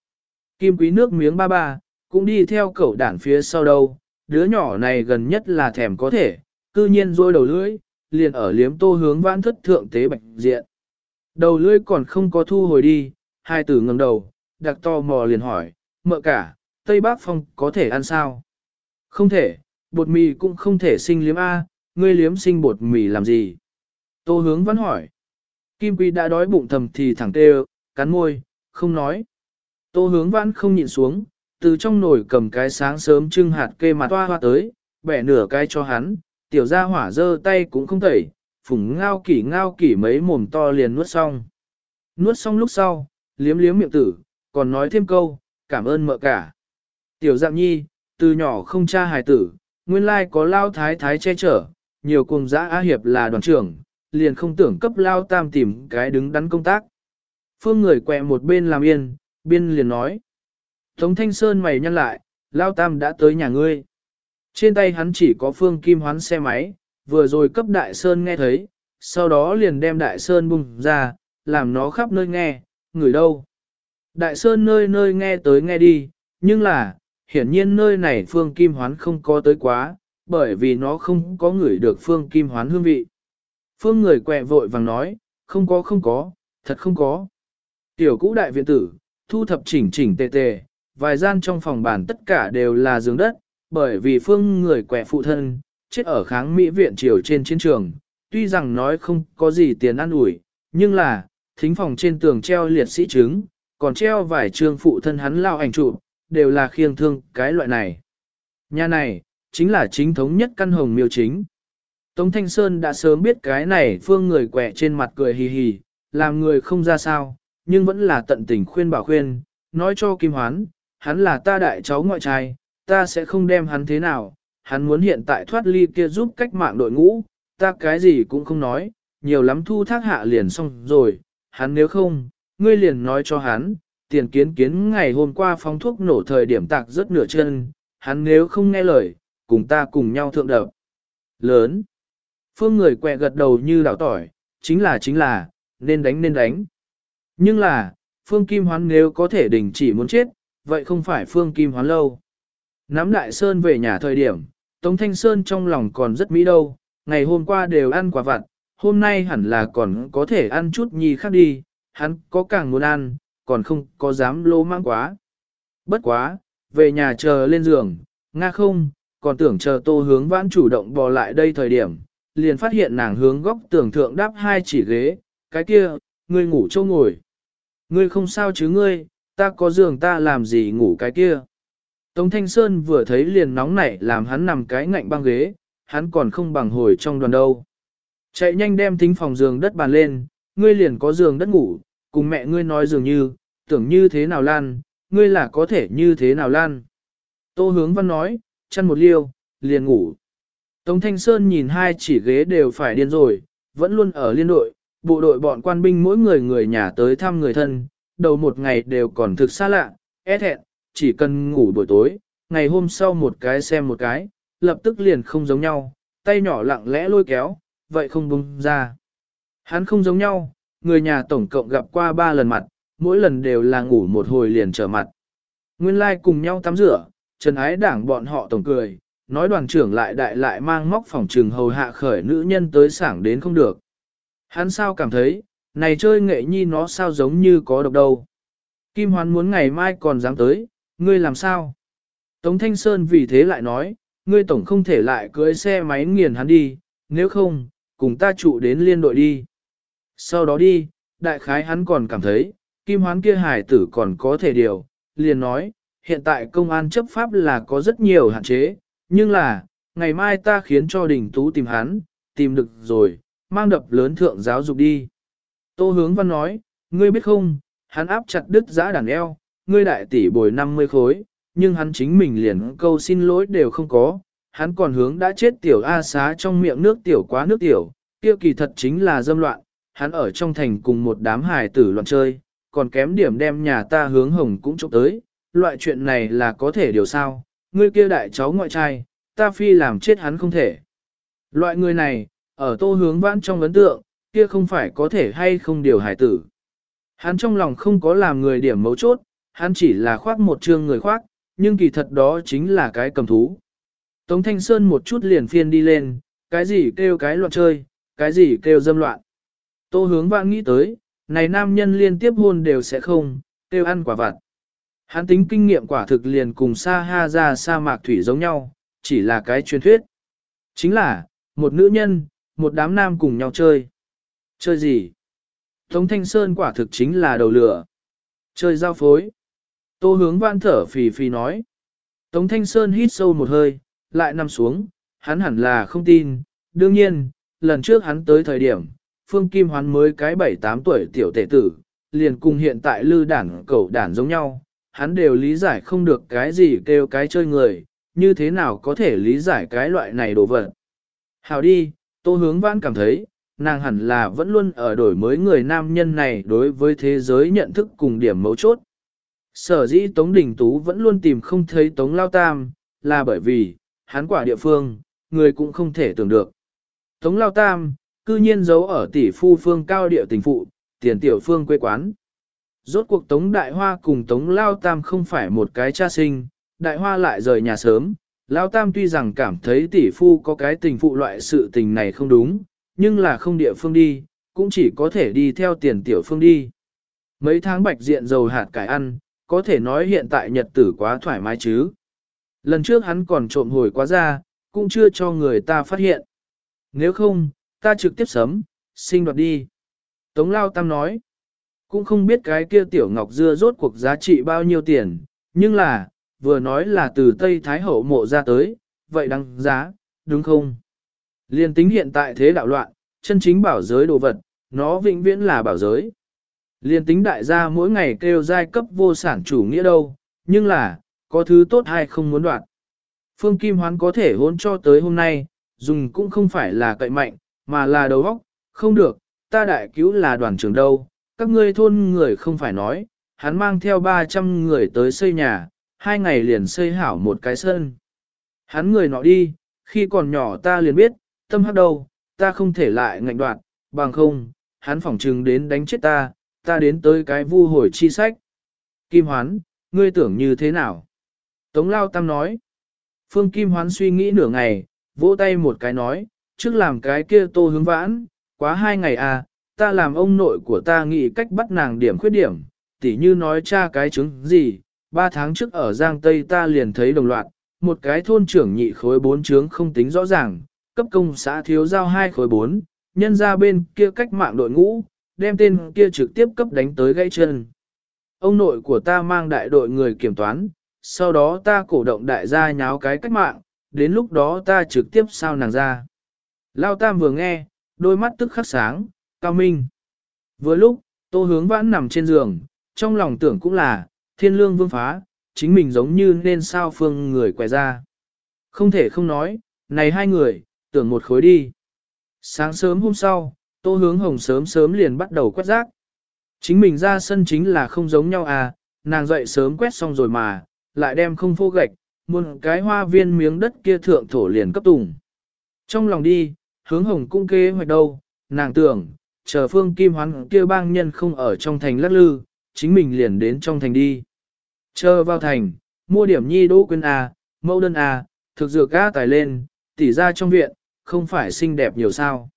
Kim quý nước miếng ba ba, cũng đi theo cậu đàn phía sau đâu. Đứa nhỏ này gần nhất là thèm có thể, cư nhiên rôi đầu lưỡi, liền ở liếm tô hướng vãn thất thượng tế bạch diện. Đầu lưỡi còn không có thu hồi đi, hai tử ngẩng đầu, đặc to mò liền hỏi, mợ cả, Tây Bắc Phong có thể ăn sao? Không thể, bột mì cũng không thể sinh liếm A, ngươi liếm sinh bột mì làm gì? Tô hướng vẫn hỏi. Kim Quy đã đói bụng thầm thì thẳng tê cắn môi, không nói. Tô hướng vãn không nhịn xuống, từ trong nồi cầm cái sáng sớm trưng hạt kê mặt toa hoa tới, bẻ nửa cái cho hắn, tiểu gia hỏa dơ tay cũng không tẩy, phùng ngao kỷ ngao kỷ mấy mồm to liền nuốt xong. Nuốt xong lúc sau, liếm liếm miệng tử, còn nói thêm câu, cảm ơn mợ cả. Tiểu dạng nhi, từ nhỏ không cha hài tử, nguyên lai có lao thái thái che chở, nhiều cùng giã á hiệp là đoàn trưởng, liền không tưởng cấp lao tam tìm cái đứng đắn công tác. Phương người quẹ một bên làm yên, biên liền nói. Tống Thanh Sơn mày nhăn lại, lao tam đã tới nhà ngươi. Trên tay hắn chỉ có phương kim hoán xe máy, vừa rồi cấp đại sơn nghe thấy, sau đó liền đem đại sơn bùng ra, làm nó khắp nơi nghe, người đâu. Đại sơn nơi nơi nghe tới nghe đi, nhưng là, hiển nhiên nơi này phương kim hoán không có tới quá, bởi vì nó không có người được phương kim hoán hương vị. Phương người quẹ vội vàng nói, không có không có, thật không có. Tiểu cũ đại viện tử, thu thập chỉnh chỉnh tề tề, vài gian trong phòng bàn tất cả đều là giường đất, bởi vì phương người quẹ phụ thân, chết ở kháng Mỹ viện triều trên chiến trường, tuy rằng nói không có gì tiền ăn ủi, nhưng là, thính phòng trên tường treo liệt sĩ chứng, còn treo vài trương phụ thân hắn lao ảnh trụ đều là khiêng thương cái loại này. Nhà này, chính là chính thống nhất căn hồng miêu chính. Tống Thanh Sơn đã sớm biết cái này phương người quẹ trên mặt cười hì hì, làm người không ra sao, nhưng vẫn là tận tình khuyên bảo khuyên, nói cho Kim Hoán, hắn là ta đại cháu ngoại trai, ta sẽ không đem hắn thế nào, hắn muốn hiện tại thoát ly kia giúp cách mạng đội ngũ, ta cái gì cũng không nói, nhiều lắm thu thác hạ liền xong rồi, hắn nếu không, ngươi liền nói cho hắn, tiền kiến kiến ngày hôm qua phóng thuốc nổ thời điểm tạc rất nửa chân, hắn nếu không nghe lời, cùng ta cùng nhau thượng đập. Lớn. Phương người quẹ gật đầu như đảo tỏi, chính là chính là, nên đánh nên đánh. Nhưng là, Phương Kim Hoán nếu có thể đình chỉ muốn chết, vậy không phải Phương Kim Hoán lâu. Nắm Đại Sơn về nhà thời điểm, Tống Thanh Sơn trong lòng còn rất mỹ đâu, ngày hôm qua đều ăn quả vặt, hôm nay hẳn là còn có thể ăn chút nhì khác đi, hắn có càng muốn ăn, còn không có dám lô mang quá. Bất quá, về nhà chờ lên giường, nga không, còn tưởng chờ tô hướng vãn chủ động bò lại đây thời điểm, liền phát hiện nàng hướng góc tưởng thượng đáp hai chỉ ghế, cái kia, ngươi ngủ châu ngồi. Ngươi không sao chứ ngươi, ta có giường ta làm gì ngủ cái kia. Tống Thanh Sơn vừa thấy liền nóng nảy làm hắn nằm cái ngạnh băng ghế, hắn còn không bằng hồi trong đoàn đâu. Chạy nhanh đem thính phòng giường đất bàn lên, ngươi liền có giường đất ngủ, cùng mẹ ngươi nói dường như, tưởng như thế nào lan, ngươi là có thể như thế nào lan. Tô hướng văn nói, chăn một liêu, liền ngủ. Tống Thanh Sơn nhìn hai chỉ ghế đều phải điên rồi, vẫn luôn ở liên đội, bộ đội bọn quan binh mỗi người người nhà tới thăm người thân, đầu một ngày đều còn thực xa lạ, e thẹn, chỉ cần ngủ buổi tối, ngày hôm sau một cái xem một cái, lập tức liền không giống nhau, tay nhỏ lặng lẽ lôi kéo, vậy không bung ra. Hắn không giống nhau, người nhà tổng cộng gặp qua ba lần mặt, mỗi lần đều là ngủ một hồi liền trở mặt. Nguyên lai like cùng nhau tắm rửa, Trần Ái Đảng bọn họ tổng cười, nói đoàn trưởng lại đại lại mang móc phòng trừng hầu hạ khởi nữ nhân tới sảng đến không được. Hắn sao cảm thấy, này chơi nghệ nhi nó sao giống như có độc đâu. Kim Hoán muốn ngày mai còn dám tới, ngươi làm sao? Tống Thanh Sơn vì thế lại nói, ngươi tổng không thể lại cưới xe máy nghiền hắn đi, nếu không, cùng ta trụ đến liên đội đi. Sau đó đi, đại khái hắn còn cảm thấy, Kim Hoán kia hải tử còn có thể điều, liền nói, hiện tại công an chấp pháp là có rất nhiều hạn chế, nhưng là, ngày mai ta khiến cho đình tú tìm hắn, tìm được rồi, mang đập lớn thượng giáo dục đi. Tô hướng văn nói, ngươi biết không, hắn áp chặt đứt giã đàn eo, ngươi đại tỷ bồi 50 khối, nhưng hắn chính mình liền câu xin lỗi đều không có, hắn còn hướng đã chết tiểu A xá trong miệng nước tiểu quá nước tiểu, kia kỳ thật chính là dâm loạn, hắn ở trong thành cùng một đám hài tử loạn chơi, còn kém điểm đem nhà ta hướng hồng cũng chụp tới, loại chuyện này là có thể điều sao, ngươi kia đại cháu ngoại trai, ta phi làm chết hắn không thể. Loại người này, ở tô hướng vãn trong ấn tượng, kia không phải có thể hay không điều hài tử. Hắn trong lòng không có làm người điểm mấu chốt, hắn chỉ là khoác một trương người khoác, nhưng kỳ thật đó chính là cái cầm thú. Tống Thanh Sơn một chút liền phiên đi lên, cái gì kêu cái loạn chơi, cái gì kêu dâm loạn. Tô hướng vãn nghĩ tới, này nam nhân liên tiếp hôn đều sẽ không, kêu ăn quả vặt. Hắn tính kinh nghiệm quả thực liền cùng sa ha ra sa mạc thủy giống nhau, chỉ là cái truyền thuyết. Chính là, một nữ nhân, một đám nam cùng nhau chơi. Chơi gì? Tống Thanh Sơn quả thực chính là đầu lửa. Chơi giao phối. Tô hướng văn thở phì phì nói. Tống Thanh Sơn hít sâu một hơi, lại nằm xuống, hắn hẳn là không tin. Đương nhiên, lần trước hắn tới thời điểm, Phương Kim Hoán mới cái 7-8 tuổi tiểu tể tử, liền cùng hiện tại lư đản cẩu đản giống nhau, hắn đều lý giải không được cái gì kêu cái chơi người, như thế nào có thể lý giải cái loại này đồ vật. Hào đi, Tô Hướng Vãn cảm thấy, nàng hẳn là vẫn luôn ở đổi mới người nam nhân này đối với thế giới nhận thức cùng điểm mấu chốt. Sở dĩ Tống Đình Tú vẫn luôn tìm không thấy Tống Lao Tam, là bởi vì, hắn quả địa phương, người cũng không thể tưởng được. Tống Lao Tam, cư nhiên giấu ở tỷ phu phương cao địa tình phụ, tiền tiểu phương quê quán. Rốt cuộc Tống Đại Hoa cùng Tống Lao Tam không phải một cái cha sinh, Đại Hoa lại rời nhà sớm, Lao Tam tuy rằng cảm thấy tỷ phu có cái tình phụ loại sự tình này không đúng, nhưng là không địa phương đi, cũng chỉ có thể đi theo tiền tiểu phương đi. Mấy tháng bạch diện dầu hạt cải ăn, có thể nói hiện tại nhật tử quá thoải mái chứ. Lần trước hắn còn trộm hồi quá ra, cũng chưa cho người ta phát hiện. Nếu không, ta trực tiếp sấm, sinh đoạt đi. Tống Lao Tam nói, cũng không biết cái kia tiểu ngọc dưa rốt cuộc giá trị bao nhiêu tiền, nhưng là, vừa nói là từ Tây Thái Hậu mộ ra tới, vậy đăng giá, đúng không? Liên tính hiện tại thế đạo loạn, chân chính bảo giới đồ vật, nó vĩnh viễn là bảo giới. Liên tính đại gia mỗi ngày kêu giai cấp vô sản chủ nghĩa đâu, nhưng là, có thứ tốt hay không muốn đoạt. Phương Kim Hoán có thể hôn cho tới hôm nay, dùng cũng không phải là cậy mạnh, mà là đầu óc, không được, ta đại cứu là đoàn trưởng đâu, các ngươi thôn người không phải nói, hắn mang theo 300 người tới xây nhà, hai ngày liền xây hảo một cái sân. Hắn người nọ đi, khi còn nhỏ ta liền biết, tâm hắc đâu, ta không thể lại ngạnh đoạt, bằng không, hắn phỏng trừng đến đánh chết ta, ta đến tới cái vu hồi chi sách. Kim Hoán, ngươi tưởng như thế nào? Tống Lao Tam nói. Phương Kim Hoán suy nghĩ nửa ngày, vỗ tay một cái nói, trước làm cái kia tô hướng vãn, quá hai ngày à, ta làm ông nội của ta nghĩ cách bắt nàng điểm khuyết điểm, tỉ như nói cha cái chứng gì, ba tháng trước ở Giang Tây ta liền thấy đồng loạt, một cái thôn trưởng nhị khối bốn trướng không tính rõ ràng, cấp công xã thiếu giao hai khối bốn, nhân ra bên kia cách mạng đội ngũ, đem tên kia trực tiếp cấp đánh tới gãy chân. Ông nội của ta mang đại đội người kiểm toán, sau đó ta cổ động đại gia nháo cái cách mạng, đến lúc đó ta trực tiếp sao nàng ra. Lao Tam vừa nghe, đôi mắt tức khắc sáng, cao minh. Vừa lúc, tô hướng vãn nằm trên giường, trong lòng tưởng cũng là, thiên lương vương phá, chính mình giống như nên sao phương người quay ra. Không thể không nói, này hai người, tưởng một khối đi. Sáng sớm hôm sau, tô hướng hồng sớm sớm liền bắt đầu quét rác. Chính mình ra sân chính là không giống nhau à, nàng dậy sớm quét xong rồi mà, lại đem không phô gạch, muôn cái hoa viên miếng đất kia thượng thổ liền cấp tùng. Trong lòng đi, hướng hồng cung kế hoạch đâu, nàng tưởng, chờ phương kim hoán kia bang nhân không ở trong thành lắc lư, chính mình liền đến trong thành đi. Chờ vào thành, mua điểm nhi đỗ quyên à mẫu đơn à thực dược ga tài lên, tỉ ra trong viện, không phải xinh đẹp nhiều sao.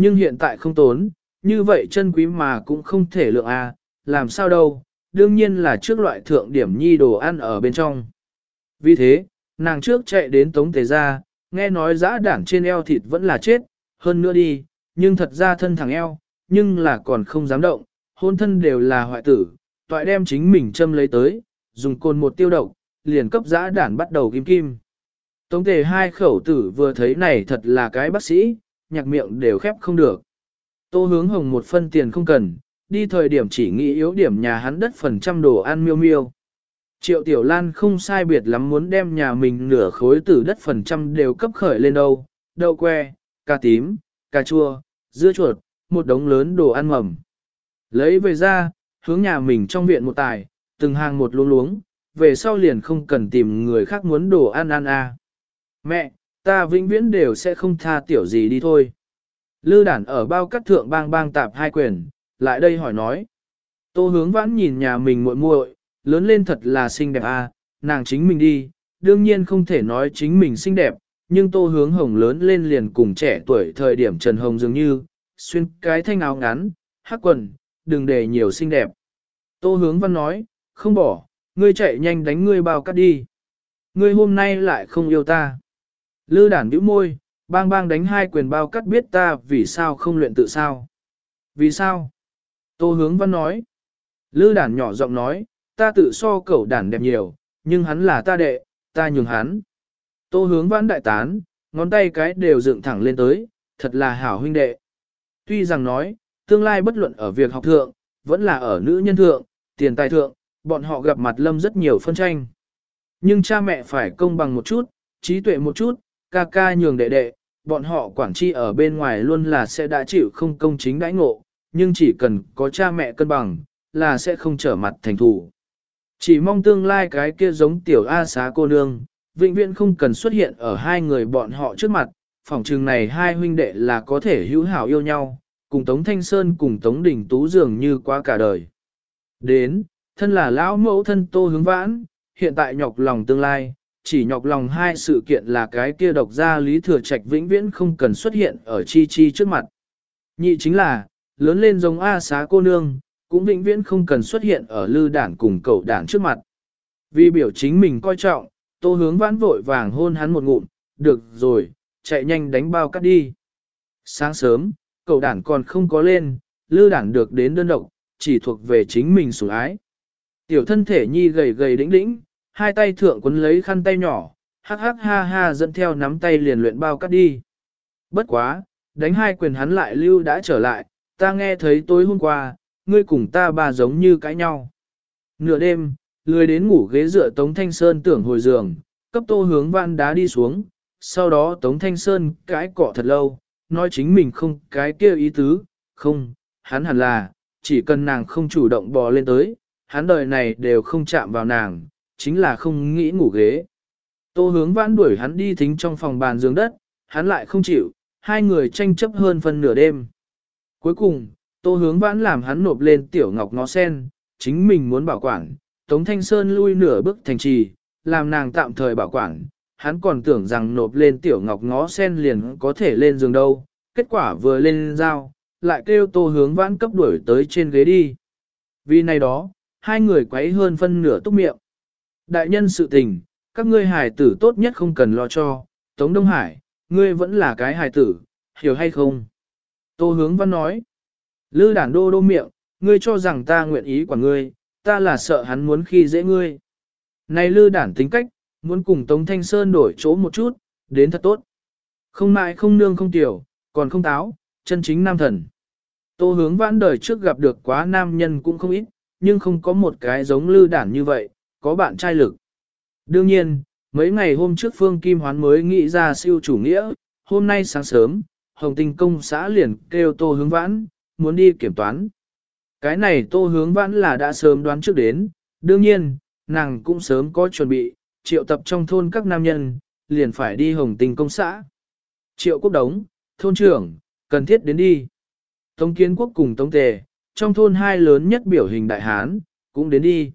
Nhưng hiện tại không tốn, như vậy chân quý mà cũng không thể lượng A, làm sao đâu, đương nhiên là trước loại thượng điểm nhi đồ ăn ở bên trong. Vì thế, nàng trước chạy đến tống tề ra, nghe nói giã đảng trên eo thịt vẫn là chết, hơn nữa đi, nhưng thật ra thân thằng eo, nhưng là còn không dám động, hôn thân đều là hoại tử, toại đem chính mình châm lấy tới, dùng cồn một tiêu độc, liền cấp giã đản bắt đầu kim kim. Tống tề hai khẩu tử vừa thấy này thật là cái bác sĩ, nhạc miệng đều khép không được. Tô hướng hồng một phân tiền không cần, đi thời điểm chỉ nghĩ yếu điểm nhà hắn đất phần trăm đồ ăn miêu miêu. Triệu Tiểu Lan không sai biệt lắm muốn đem nhà mình nửa khối tử đất phần trăm đều cấp khởi lên đâu, đậu que, cà tím, cà chua, dưa chuột, một đống lớn đồ ăn mầm. Lấy về ra, hướng nhà mình trong viện một tài, từng hàng một luống luống, về sau liền không cần tìm người khác muốn đồ ăn ăn à. Mẹ, ta vĩnh viễn đều sẽ không tha tiểu gì đi thôi. Lư đản ở bao cắt thượng bang bang tạp hai quyền, lại đây hỏi nói. Tô hướng vãn nhìn nhà mình muội muội, lớn lên thật là xinh đẹp à, nàng chính mình đi, đương nhiên không thể nói chính mình xinh đẹp, nhưng tô hướng hồng lớn lên liền cùng trẻ tuổi thời điểm Trần Hồng dường như, xuyên cái thanh áo ngắn, hắc quần, đừng để nhiều xinh đẹp. Tô hướng văn nói, không bỏ, ngươi chạy nhanh đánh ngươi bao cắt đi. Ngươi hôm nay lại không yêu ta. Lư đản bĩu môi, bang bang đánh hai quyền bao cắt biết ta vì sao không luyện tự sao. Vì sao? Tô hướng văn nói. Lư đản nhỏ giọng nói, ta tự so cẩu đản đẹp nhiều, nhưng hắn là ta đệ, ta nhường hắn. Tô hướng văn đại tán, ngón tay cái đều dựng thẳng lên tới, thật là hảo huynh đệ. Tuy rằng nói, tương lai bất luận ở việc học thượng, vẫn là ở nữ nhân thượng, tiền tài thượng, bọn họ gặp mặt lâm rất nhiều phân tranh. Nhưng cha mẹ phải công bằng một chút, trí tuệ một chút, ca ca nhường đệ đệ, bọn họ quản tri ở bên ngoài luôn là sẽ đã chịu không công chính đãi ngộ, nhưng chỉ cần có cha mẹ cân bằng, là sẽ không trở mặt thành thủ. Chỉ mong tương lai cái kia giống tiểu A xá cô nương, vĩnh viễn không cần xuất hiện ở hai người bọn họ trước mặt, phòng trường này hai huynh đệ là có thể hữu hảo yêu nhau, cùng Tống Thanh Sơn cùng Tống Đình Tú dường như qua cả đời. Đến, thân là lão mẫu thân tô hướng vãn, hiện tại nhọc lòng tương lai, chỉ nhọc lòng hai sự kiện là cái kia độc ra lý thừa trạch vĩnh viễn không cần xuất hiện ở chi chi trước mặt. Nhị chính là, lớn lên giống A xá cô nương, cũng vĩnh viễn không cần xuất hiện ở lư đảng cùng cậu đảng trước mặt. Vì biểu chính mình coi trọng, tô hướng vãn vội vàng hôn hắn một ngụm, được rồi, chạy nhanh đánh bao cắt đi. Sáng sớm, cậu đảng còn không có lên, lư đảng được đến đơn độc, chỉ thuộc về chính mình sủng ái. Tiểu thân thể nhi gầy gầy đĩnh đĩnh, hai tay thượng quấn lấy khăn tay nhỏ, hắc hắc ha ha dẫn theo nắm tay liền luyện bao cắt đi. Bất quá, đánh hai quyền hắn lại lưu đã trở lại, ta nghe thấy tối hôm qua, ngươi cùng ta bà giống như cãi nhau. Nửa đêm, lười đến ngủ ghế dựa Tống Thanh Sơn tưởng hồi giường, cấp tô hướng văn đá đi xuống, sau đó Tống Thanh Sơn cãi cọ thật lâu, nói chính mình không cái kia ý tứ, không, hắn hẳn là, chỉ cần nàng không chủ động bò lên tới, hắn đời này đều không chạm vào nàng, chính là không nghĩ ngủ ghế. Tô hướng vãn đuổi hắn đi thính trong phòng bàn giường đất, hắn lại không chịu, hai người tranh chấp hơn phần nửa đêm. Cuối cùng, tô hướng vãn làm hắn nộp lên tiểu ngọc ngó sen, chính mình muốn bảo quản, Tống Thanh Sơn lui nửa bước thành trì, làm nàng tạm thời bảo quản, hắn còn tưởng rằng nộp lên tiểu ngọc ngó sen liền có thể lên giường đâu, kết quả vừa lên dao, lại kêu tô hướng vãn cấp đuổi tới trên ghế đi. Vì này đó, hai người quấy hơn phân nửa túc miệng. Đại nhân sự tình, các ngươi hài tử tốt nhất không cần lo cho, Tống Đông Hải, ngươi vẫn là cái hài tử, hiểu hay không? Tô hướng văn nói, lư đản đô đô miệng, ngươi cho rằng ta nguyện ý của ngươi, ta là sợ hắn muốn khi dễ ngươi. Này lư đản tính cách, muốn cùng Tống Thanh Sơn đổi chỗ một chút, đến thật tốt. Không mại không nương không tiểu, còn không táo, chân chính nam thần. Tô hướng vãn đời trước gặp được quá nam nhân cũng không ít, nhưng không có một cái giống lư đản như vậy, có bạn trai lực. Đương nhiên, mấy ngày hôm trước Phương Kim Hoán mới nghĩ ra siêu chủ nghĩa, hôm nay sáng sớm, Hồng Tinh Công xã liền kêu Tô Hướng Vãn, muốn đi kiểm toán. Cái này Tô Hướng Vãn là đã sớm đoán trước đến, đương nhiên, nàng cũng sớm có chuẩn bị, triệu tập trong thôn các nam nhân, liền phải đi Hồng Tinh Công xã. Triệu Quốc Đống, thôn trưởng, cần thiết đến đi. Tống Kiến Quốc cùng Tống Tề, trong thôn hai lớn nhất biểu hình đại hán, cũng đến đi.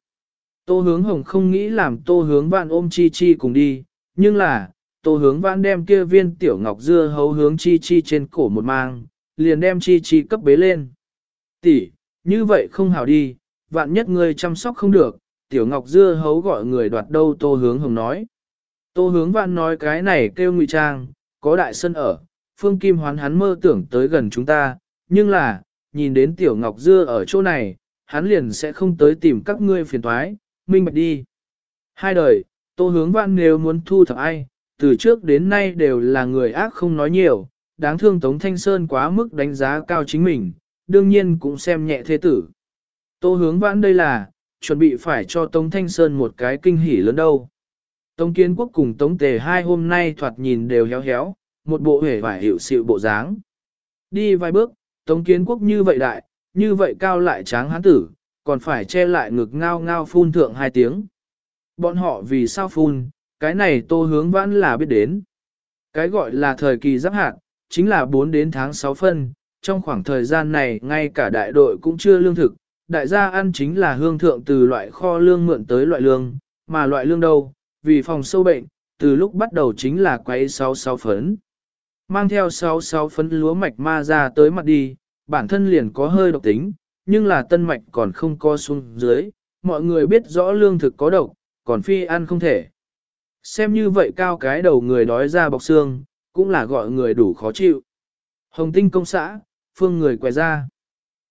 Tô hướng hồng không nghĩ làm tô hướng vạn ôm chi chi cùng đi, nhưng là, tô hướng vạn đem kia viên tiểu ngọc dưa hấu hướng chi chi trên cổ một mang, liền đem chi chi cấp bế lên. Tỷ, như vậy không hảo đi, vạn nhất người chăm sóc không được, tiểu ngọc dưa hấu gọi người đoạt đâu tô hướng hồng nói. Tô hướng vạn nói cái này kêu ngụy trang, có đại sân ở, phương kim hoán hắn mơ tưởng tới gần chúng ta, nhưng là, nhìn đến tiểu ngọc dưa ở chỗ này, hắn liền sẽ không tới tìm các ngươi phiền thoái, minh bạch đi. Hai đời, tô hướng vạn nếu muốn thu thập ai, từ trước đến nay đều là người ác không nói nhiều, đáng thương Tống Thanh Sơn quá mức đánh giá cao chính mình, đương nhiên cũng xem nhẹ thế tử. Tô hướng Văn đây là, chuẩn bị phải cho Tống Thanh Sơn một cái kinh hỉ lớn đâu. Tống Kiến Quốc cùng Tống Tề hai hôm nay thoạt nhìn đều héo héo, một bộ hề vải hiệu sự bộ dáng. Đi vài bước, Tống Kiến Quốc như vậy đại, như vậy cao lại tráng hán tử, còn phải che lại ngực ngao ngao phun thượng hai tiếng. Bọn họ vì sao phun, cái này tô hướng vãn là biết đến. Cái gọi là thời kỳ giáp hạn, chính là 4 đến tháng 6 phân, trong khoảng thời gian này ngay cả đại đội cũng chưa lương thực, đại gia ăn chính là hương thượng từ loại kho lương mượn tới loại lương, mà loại lương đâu, vì phòng sâu bệnh, từ lúc bắt đầu chính là quấy 66 phấn. Mang theo 66 phấn lúa mạch ma ra tới mặt đi, bản thân liền có hơi độc tính, nhưng là tân mạch còn không co xuống dưới, mọi người biết rõ lương thực có độc, còn phi ăn không thể. Xem như vậy cao cái đầu người đói ra bọc xương, cũng là gọi người đủ khó chịu. Hồng tinh công xã, phương người quẹ ra.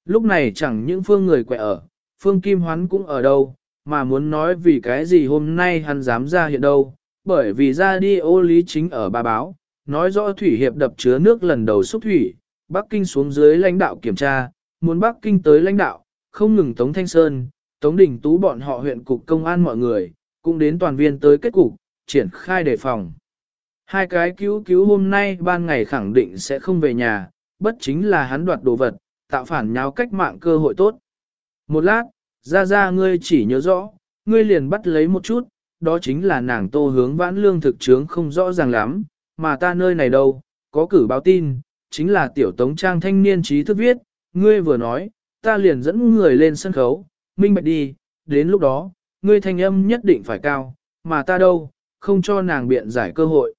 Lúc này chẳng những phương người quẹ ở, phương kim hoán cũng ở đâu, mà muốn nói vì cái gì hôm nay hắn dám ra hiện đâu, bởi vì ra đi ô lý chính ở ba báo, nói rõ thủy hiệp đập chứa nước lần đầu xúc thủy, Bắc Kinh xuống dưới lãnh đạo kiểm tra, muốn Bắc Kinh tới lãnh đạo, không ngừng Tống Thanh Sơn, Tống Đình Tú bọn họ huyện cục công an mọi người, cũng đến toàn viên tới kết cục, triển khai đề phòng. Hai cái cứu cứu hôm nay ban ngày khẳng định sẽ không về nhà, bất chính là hắn đoạt đồ vật, tạo phản nháo cách mạng cơ hội tốt. Một lát, ra ra ngươi chỉ nhớ rõ, ngươi liền bắt lấy một chút, đó chính là nàng tô hướng vãn lương thực trướng không rõ ràng lắm, mà ta nơi này đâu, có cử báo tin, chính là tiểu tống trang thanh niên trí thức viết, ngươi vừa nói, ta liền dẫn người lên sân khấu, minh bạch đi, đến lúc đó, ngươi thanh âm nhất định phải cao, mà ta đâu, không cho nàng biện giải cơ hội.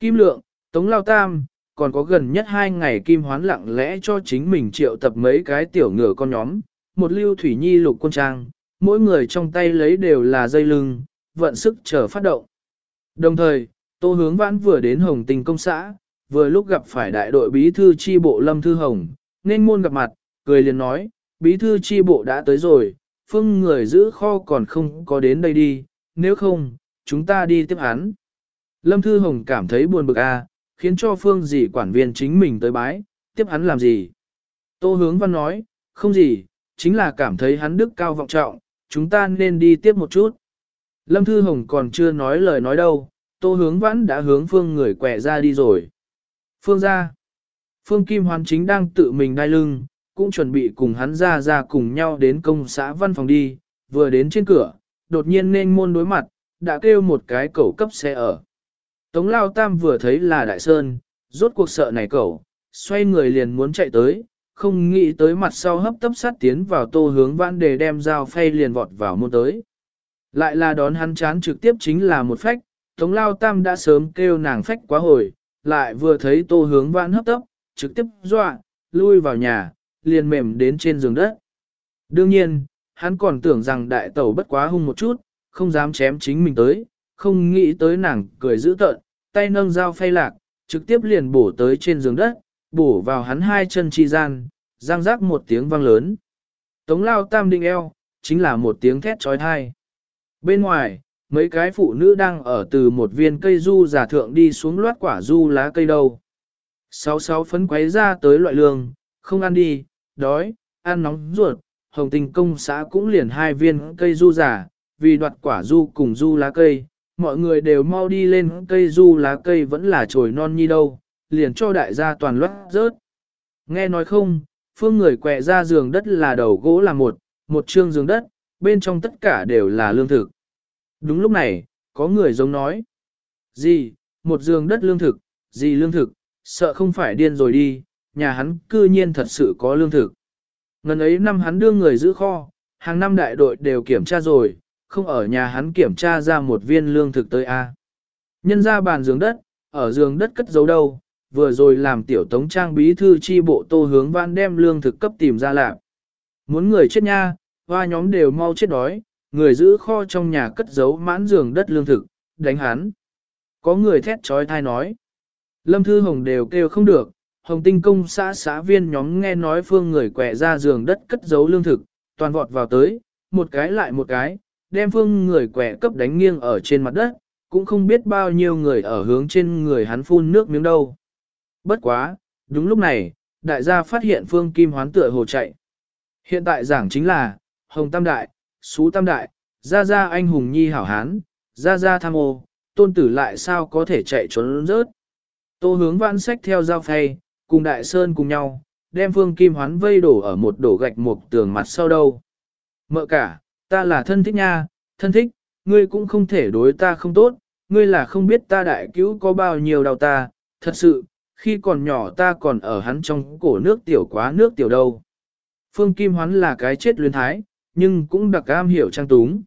Kim lượng, tống lao tam, còn có gần nhất hai ngày kim hoán lặng lẽ cho chính mình triệu tập mấy cái tiểu ngựa con nhóm, một lưu thủy nhi lục quân trang, mỗi người trong tay lấy đều là dây lưng, vận sức chờ phát động. Đồng thời, tô hướng vãn vừa đến hồng tình công xã, vừa lúc gặp phải đại đội bí thư chi bộ Lâm Thư Hồng, nên môn gặp mặt, cười liền nói, bí thư chi bộ đã tới rồi, phương người giữ kho còn không có đến đây đi, nếu không, chúng ta đi tiếp hắn. Lâm Thư Hồng cảm thấy buồn bực a, khiến cho phương dì quản viên chính mình tới bái, tiếp hắn làm gì. Tô hướng văn nói, không gì, chính là cảm thấy hắn đức cao vọng trọng, chúng ta nên đi tiếp một chút. Lâm Thư Hồng còn chưa nói lời nói đâu, tô hướng Văn đã hướng phương người quẹ ra đi rồi. Phương ra. Phương Kim Hoán chính đang tự mình đai lưng, cũng chuẩn bị cùng hắn ra ra cùng nhau đến công xã văn phòng đi, vừa đến trên cửa, đột nhiên nên môn đối mặt, đã kêu một cái cẩu cấp xe ở. Tống Lao Tam vừa thấy là Đại Sơn, rốt cuộc sợ này cẩu, xoay người liền muốn chạy tới, không nghĩ tới mặt sau hấp tấp sát tiến vào tô hướng vãn để đem dao phay liền vọt vào môn tới. Lại là đón hắn chán trực tiếp chính là một phách, Tống Lao Tam đã sớm kêu nàng phách quá hồi, lại vừa thấy tô hướng vãn hấp tấp, trực tiếp dọa, lui vào nhà, liền mềm đến trên giường đất. Đương nhiên, hắn còn tưởng rằng đại tẩu bất quá hung một chút, không dám chém chính mình tới, không nghĩ tới nàng cười dữ tợn, tay nâng dao phay lạc, trực tiếp liền bổ tới trên giường đất, bổ vào hắn hai chân chi gian, răng rác một tiếng vang lớn. Tống lao tam đinh eo, chính là một tiếng thét trói thai. Bên ngoài, mấy cái phụ nữ đang ở từ một viên cây du giả thượng đi xuống loát quả du lá cây đâu. Sáu sáu phấn quấy ra tới loại lương, không ăn đi, đói, ăn nóng ruột, hồng tình công xã cũng liền hai viên cây du giả, vì đoạt quả du cùng du lá cây, mọi người đều mau đi lên cây du lá cây vẫn là trồi non nhi đâu, liền cho đại gia toàn loát rớt. Nghe nói không, phương người quẹ ra giường đất là đầu gỗ là một, một chương giường đất, bên trong tất cả đều là lương thực. Đúng lúc này, có người giống nói. Gì, một giường đất lương thực, gì lương thực, sợ không phải điên rồi đi, nhà hắn cư nhiên thật sự có lương thực. Ngần ấy năm hắn đưa người giữ kho, hàng năm đại đội đều kiểm tra rồi, không ở nhà hắn kiểm tra ra một viên lương thực tới A. Nhân ra bàn giường đất, ở giường đất cất giấu đâu, vừa rồi làm tiểu tống trang bí thư chi bộ tô hướng văn đem lương thực cấp tìm ra lạc. Muốn người chết nha, hoa nhóm đều mau chết đói, người giữ kho trong nhà cất giấu mãn giường đất lương thực, đánh hắn. Có người thét trói thai nói. Lâm Thư Hồng đều kêu không được, Hồng Tinh công xã xã viên nhóm nghe nói phương người quẻ ra giường đất cất giấu lương thực, toàn vọt vào tới, một cái lại một cái, đem phương người quẻ cấp đánh nghiêng ở trên mặt đất, cũng không biết bao nhiêu người ở hướng trên người hắn phun nước miếng đâu. Bất quá, đúng lúc này, đại gia phát hiện phương kim hoán tựa hồ chạy. Hiện tại giảng chính là, Hồng Tam Đại, Xú Tam Đại, Gia Gia anh hùng nhi hảo hán, Gia Gia tham ô, tôn tử lại sao có thể chạy trốn rớt. Tô hướng vãn sách theo dao phay, cùng Đại Sơn cùng nhau, đem phương kim hoán vây đổ ở một đổ gạch một tường mặt sau đâu. Mợ cả, ta là thân thích nha, thân thích, ngươi cũng không thể đối ta không tốt, ngươi là không biết ta đại cứu có bao nhiêu đau ta, thật sự, khi còn nhỏ ta còn ở hắn trong cổ nước tiểu quá nước tiểu đâu. Phương Kim Hoán là cái chết luyến thái, nhưng cũng đặc am hiểu trang túng.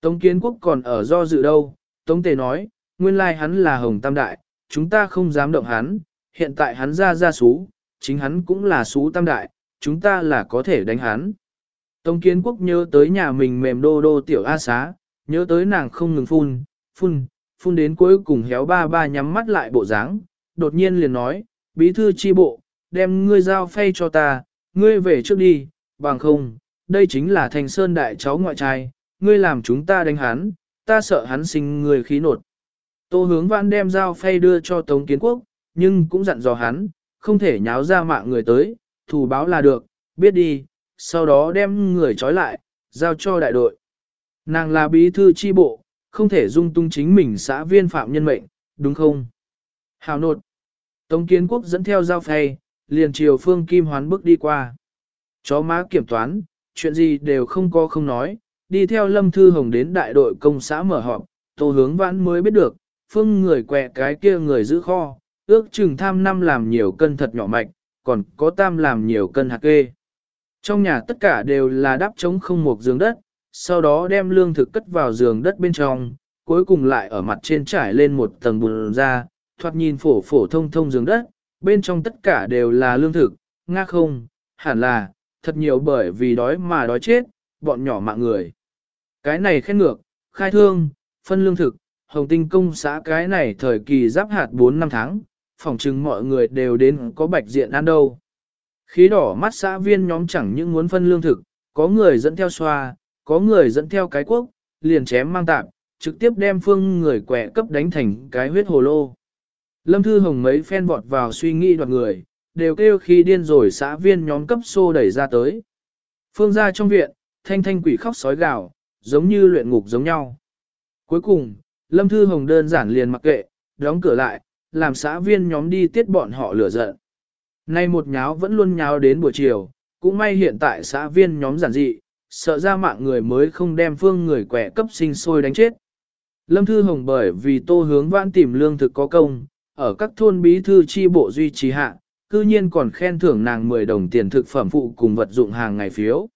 Tống Kiến Quốc còn ở do dự đâu, Tống Tề nói, nguyên lai hắn là Hồng Tam Đại, chúng ta không dám động hắn, hiện tại hắn ra ra xú, chính hắn cũng là xú Tam Đại, chúng ta là có thể đánh hắn. Tống Kiến Quốc nhớ tới nhà mình mềm đô đô tiểu A xá, nhớ tới nàng không ngừng phun, phun, phun đến cuối cùng héo ba ba nhắm mắt lại bộ dáng, đột nhiên liền nói, bí thư chi bộ, đem ngươi giao phay cho ta, ngươi về trước đi, bằng không, đây chính là thành sơn đại cháu ngoại trai, ngươi làm chúng ta đánh hắn, ta sợ hắn sinh người khí nột. Tô hướng vãn đem giao phay đưa cho Tống Kiến Quốc, nhưng cũng dặn dò hắn, không thể nháo ra mạng người tới, thủ báo là được, biết đi, sau đó đem người trói lại, giao cho đại đội. Nàng là bí thư chi bộ, không thể dung tung chính mình xã viên phạm nhân mệnh, đúng không? Hào nột. Tống Kiến Quốc dẫn theo giao phay, liền chiều phương Kim Hoán bước đi qua. Chó má kiểm toán, chuyện gì đều không có không nói, đi theo Lâm Thư Hồng đến đại đội công xã mở họp, Tô Hướng Vãn mới biết được, phương người quẹ cái kia người giữ kho, ước chừng tham năm làm nhiều cân thật nhỏ mạch, còn có tam làm nhiều cân hạt kê. Trong nhà tất cả đều là đắp chống không một giường đất, sau đó đem lương thực cất vào giường đất bên trong, cuối cùng lại ở mặt trên trải lên một tầng bùn ra, thoạt nhìn phổ phổ thông thông giường đất, bên trong tất cả đều là lương thực, nga không, hẳn là, thật nhiều bởi vì đói mà đói chết, bọn nhỏ mạng người. Cái này khen ngược, khai thương, phân lương thực, hồng tinh công xã cái này thời kỳ giáp hạt 4 năm tháng, phòng chừng mọi người đều đến có bạch diện ăn đâu. Khí đỏ mắt xã viên nhóm chẳng những muốn phân lương thực, có người dẫn theo xoa, có người dẫn theo cái quốc, liền chém mang tạm, trực tiếp đem phương người quẻ cấp đánh thành cái huyết hồ lô. Lâm Thư Hồng mấy phen vọt vào suy nghĩ đoạt người, đều kêu khi điên rồi xã viên nhóm cấp xô đẩy ra tới. Phương ra trong viện, thanh thanh quỷ khóc sói gào, giống như luyện ngục giống nhau. Cuối cùng, Lâm Thư Hồng đơn giản liền mặc kệ, đóng cửa lại, làm xã viên nhóm đi tiết bọn họ lửa giận. Nay một nháo vẫn luôn nháo đến buổi chiều, cũng may hiện tại xã viên nhóm giản dị, sợ ra mạng người mới không đem phương người quẻ cấp sinh sôi đánh chết. Lâm Thư Hồng bởi vì tô hướng vãn tìm lương thực có công, ở các thôn bí thư chi bộ duy trì hạ, cư nhiên còn khen thưởng nàng 10 đồng tiền thực phẩm phụ cùng vật dụng hàng ngày phiếu.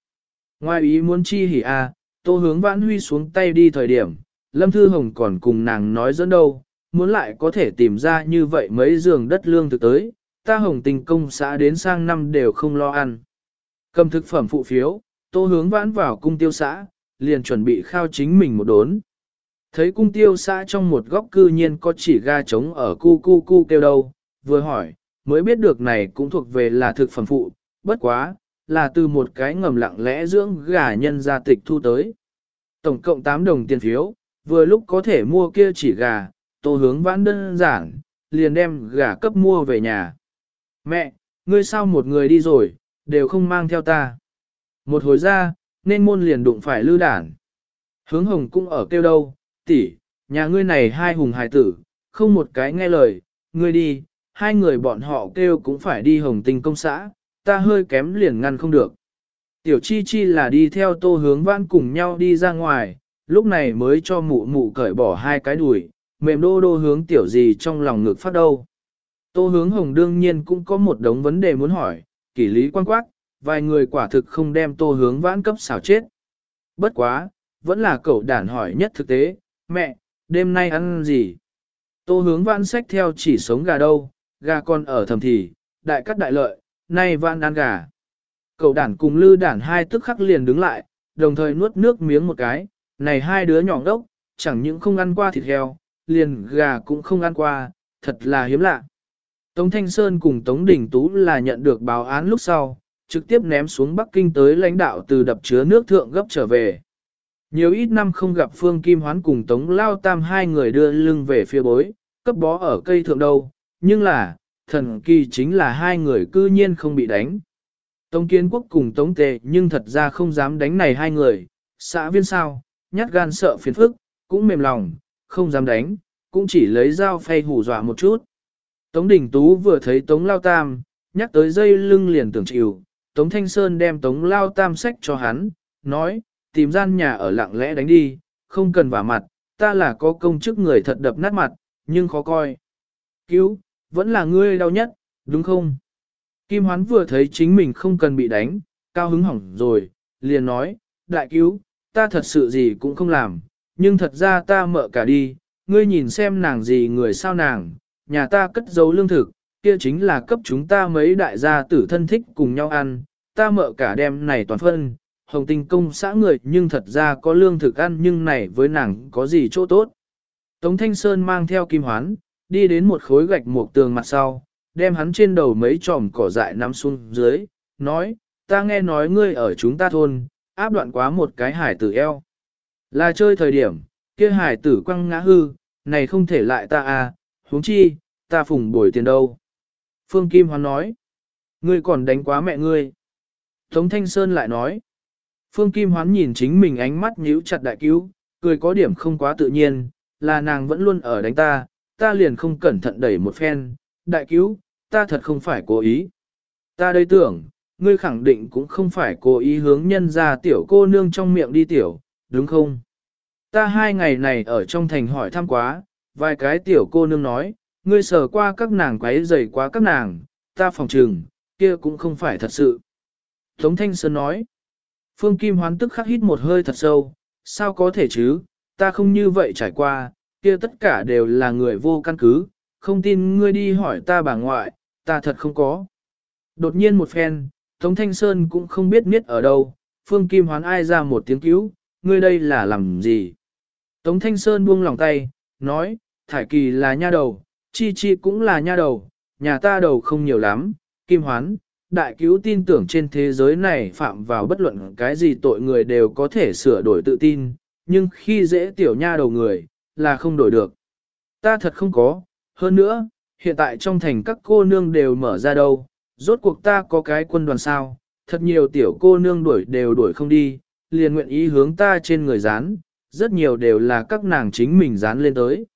Ngoài ý muốn chi hỉ a, à, tô hướng vãn huy xuống tay đi thời điểm, Lâm Thư Hồng còn cùng nàng nói dẫn đâu, muốn lại có thể tìm ra như vậy mấy giường đất lương thực tới, ta hồng tình công xã đến sang năm đều không lo ăn. Cầm thực phẩm phụ phiếu, tô hướng vãn vào cung tiêu xã, liền chuẩn bị khao chính mình một đốn. Thấy cung tiêu xã trong một góc cư nhiên có chỉ ga trống ở cu cu cu kêu đâu, vừa hỏi, mới biết được này cũng thuộc về là thực phẩm phụ, bất quá, là từ một cái ngầm lặng lẽ dưỡng gà nhân gia tịch thu tới. Tổng cộng 8 đồng tiền phiếu, vừa lúc có thể mua kia chỉ gà, tô hướng vãn đơn giản, liền đem gà cấp mua về nhà. Mẹ, ngươi sao một người đi rồi, đều không mang theo ta. Một hồi ra, nên môn liền đụng phải lư đản. Hướng hồng cũng ở kêu đâu, tỷ, nhà ngươi này hai hùng hài tử, không một cái nghe lời, ngươi đi, hai người bọn họ kêu cũng phải đi hồng tinh công xã, ta hơi kém liền ngăn không được. Tiểu chi chi là đi theo tô hướng vãn cùng nhau đi ra ngoài, lúc này mới cho mụ mụ cởi bỏ hai cái đùi, mềm đô đô hướng tiểu gì trong lòng ngực phát đâu. Tô hướng hồng đương nhiên cũng có một đống vấn đề muốn hỏi, kỷ lý quan quát, vài người quả thực không đem tô hướng vãn cấp xảo chết. Bất quá, vẫn là cậu đản hỏi nhất thực tế, mẹ, đêm nay ăn gì? Tô hướng vãn sách theo chỉ sống gà đâu, gà con ở thầm thì, đại cắt đại lợi, nay vãn ăn gà. Cậu đản cùng lư đản hai tức khắc liền đứng lại, đồng thời nuốt nước miếng một cái, này hai đứa nhỏ đốc, chẳng những không ăn qua thịt heo, liền gà cũng không ăn qua, thật là hiếm lạ. Tống Thanh Sơn cùng Tống Đình Tú là nhận được báo án lúc sau, trực tiếp ném xuống Bắc Kinh tới lãnh đạo từ đập chứa nước thượng gấp trở về. Nhiều ít năm không gặp Phương Kim Hoán cùng Tống Lao Tam hai người đưa lưng về phía bối, cấp bó ở cây thượng đâu, nhưng là, thần kỳ chính là hai người cư nhiên không bị đánh. Tống Kiến Quốc cùng Tống Tề nhưng thật ra không dám đánh này hai người, xã viên sao, nhát gan sợ phiền phức, cũng mềm lòng, không dám đánh, cũng chỉ lấy dao phay hù dọa một chút. Tống Đình Tú vừa thấy Tống Lao Tam, nhắc tới dây lưng liền tưởng chịu, Tống Thanh Sơn đem Tống Lao Tam sách cho hắn, nói, tìm gian nhà ở lặng lẽ đánh đi, không cần vả mặt, ta là có công chức người thật đập nát mặt, nhưng khó coi. Cứu, vẫn là ngươi đau nhất, đúng không? Kim Hoán vừa thấy chính mình không cần bị đánh, cao hứng hỏng rồi, liền nói, đại cứu, ta thật sự gì cũng không làm, nhưng thật ra ta mợ cả đi, ngươi nhìn xem nàng gì người sao nàng, nhà ta cất giấu lương thực, kia chính là cấp chúng ta mấy đại gia tử thân thích cùng nhau ăn, ta mợ cả đem này toàn phân, hồng tinh công xã người nhưng thật ra có lương thực ăn nhưng này với nàng có gì chỗ tốt. Tống Thanh Sơn mang theo kim hoán, đi đến một khối gạch một tường mặt sau, đem hắn trên đầu mấy tròm cỏ dại nắm xuống dưới, nói, ta nghe nói ngươi ở chúng ta thôn, áp đoạn quá một cái hải tử eo. Là chơi thời điểm, kia hải tử quăng ngã hư, này không thể lại ta à, huống chi, ta phùng bồi tiền đâu. Phương Kim Hoán nói, ngươi còn đánh quá mẹ ngươi. Tống Thanh Sơn lại nói, Phương Kim Hoán nhìn chính mình ánh mắt nhíu chặt đại cứu, cười có điểm không quá tự nhiên, là nàng vẫn luôn ở đánh ta, ta liền không cẩn thận đẩy một phen, đại cứu, ta thật không phải cố ý. Ta đây tưởng, ngươi khẳng định cũng không phải cố ý hướng nhân ra tiểu cô nương trong miệng đi tiểu, đúng không? Ta hai ngày này ở trong thành hỏi thăm quá, vài cái tiểu cô nương nói, ngươi sờ qua các nàng quấy dày quá các nàng, ta phòng trừng, kia cũng không phải thật sự. Tống Thanh Sơn nói, Phương Kim hoán tức khắc hít một hơi thật sâu, sao có thể chứ, ta không như vậy trải qua, kia tất cả đều là người vô căn cứ, không tin ngươi đi hỏi ta bà ngoại, ta thật không có. Đột nhiên một phen, Tống Thanh Sơn cũng không biết miết ở đâu, Phương Kim hoán ai ra một tiếng cứu, ngươi đây là làm gì? Tống Thanh Sơn buông lòng tay, nói, thải kỳ là nha đầu, chi chi cũng là nha đầu, nhà ta đầu không nhiều lắm, Kim hoán, đại cứu tin tưởng trên thế giới này phạm vào bất luận cái gì tội người đều có thể sửa đổi tự tin, nhưng khi dễ tiểu nha đầu người, là không đổi được. Ta thật không có, hơn nữa, hiện tại trong thành các cô nương đều mở ra đâu, rốt cuộc ta có cái quân đoàn sao, thật nhiều tiểu cô nương đuổi đều đuổi không đi, liền nguyện ý hướng ta trên người dán, rất nhiều đều là các nàng chính mình dán lên tới.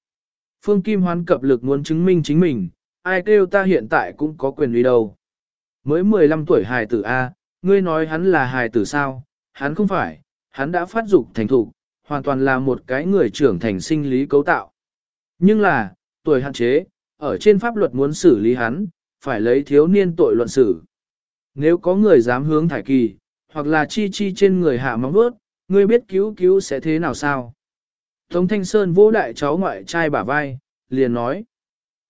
Phương Kim Hoán cập lực muốn chứng minh chính mình, ai kêu ta hiện tại cũng có quyền uy đâu. Mới 15 tuổi hài tử A, ngươi nói hắn là hài tử sao, hắn không phải, hắn đã phát dục thành thục, hoàn toàn là một cái người trưởng thành sinh lý cấu tạo. Nhưng là, tuổi hạn chế, ở trên pháp luật muốn xử lý hắn, phải lấy thiếu niên tội luận xử. Nếu có người dám hướng thải kỳ, hoặc là chi chi trên người hạ móng vớt, ngươi biết cứu cứu sẽ thế nào sao? Tống Thanh Sơn vô đại cháu ngoại trai bả vai, liền nói.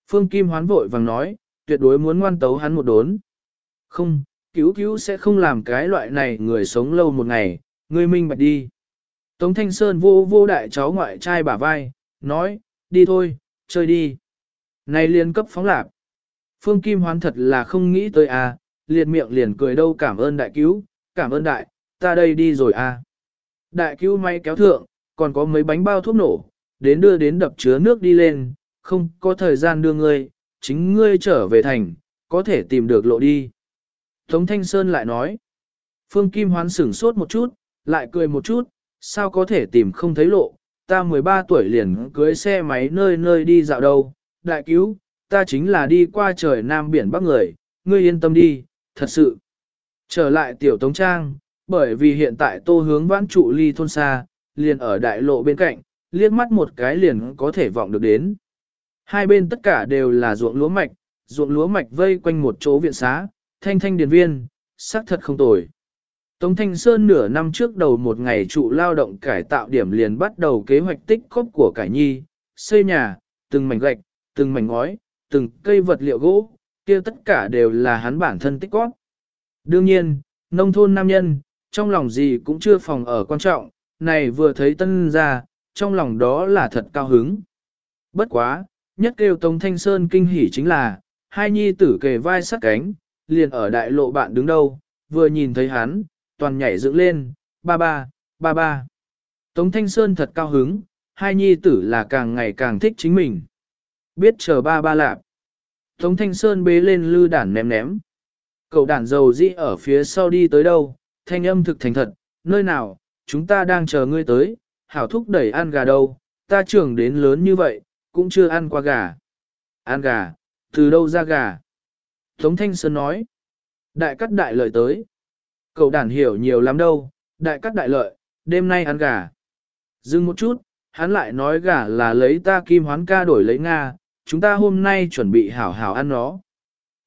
Phương Kim hoán vội vàng nói, tuyệt đối muốn ngoan tấu hắn một đốn. Không, cứu cứu sẽ không làm cái loại này người sống lâu một ngày, ngươi minh bạch đi. Tống Thanh Sơn vô vô đại cháu ngoại trai bả vai, nói, đi thôi, chơi đi. Này liền cấp phóng lạp. Phương Kim hoán thật là không nghĩ tới à, liệt miệng liền cười đâu cảm ơn đại cứu, cảm ơn đại, ta đây đi rồi à. Đại cứu may kéo thượng, còn có mấy bánh bao thuốc nổ, đến đưa đến đập chứa nước đi lên, không có thời gian đưa ngươi, chính ngươi trở về thành, có thể tìm được lộ đi. Tống Thanh Sơn lại nói, Phương Kim Hoán sửng sốt một chút, lại cười một chút, sao có thể tìm không thấy lộ, ta 13 tuổi liền cưới xe máy nơi nơi đi dạo đâu, đại cứu, ta chính là đi qua trời Nam Biển Bắc người, ngươi yên tâm đi, thật sự. Trở lại tiểu Tống Trang, bởi vì hiện tại tô hướng vãn trụ ly thôn xa, liền ở đại lộ bên cạnh, liếc mắt một cái liền có thể vọng được đến. Hai bên tất cả đều là ruộng lúa mạch, ruộng lúa mạch vây quanh một chỗ viện xá, thanh thanh điền viên, xác thật không tồi. Tống Thanh Sơn nửa năm trước đầu một ngày trụ lao động cải tạo điểm liền bắt đầu kế hoạch tích cóp của cải nhi, xây nhà, từng mảnh gạch, từng mảnh ngói, từng cây vật liệu gỗ, kia tất cả đều là hắn bản thân tích góp Đương nhiên, nông thôn nam nhân, trong lòng gì cũng chưa phòng ở quan trọng, này vừa thấy tân ra, trong lòng đó là thật cao hứng. Bất quá, nhất kêu Tống Thanh Sơn kinh hỉ chính là, hai nhi tử kề vai sát cánh, liền ở đại lộ bạn đứng đâu, vừa nhìn thấy hắn, toàn nhảy dựng lên, ba ba, ba ba. Tống Thanh Sơn thật cao hứng, hai nhi tử là càng ngày càng thích chính mình. Biết chờ ba ba lạp. Tống Thanh Sơn bế lên lư đản ném ném. Cậu đản dầu dĩ ở phía sau đi tới đâu, thanh âm thực thành thật, nơi nào, chúng ta đang chờ ngươi tới, hảo thúc đẩy ăn gà đâu, ta trưởng đến lớn như vậy, cũng chưa ăn qua gà. Ăn gà, từ đâu ra gà? Tống Thanh Sơn nói, đại cắt đại lợi tới. Cậu đản hiểu nhiều lắm đâu, đại cắt đại lợi, đêm nay ăn gà. Dừng một chút, hắn lại nói gà là lấy ta kim hoán ca đổi lấy Nga, chúng ta hôm nay chuẩn bị hảo hảo ăn nó.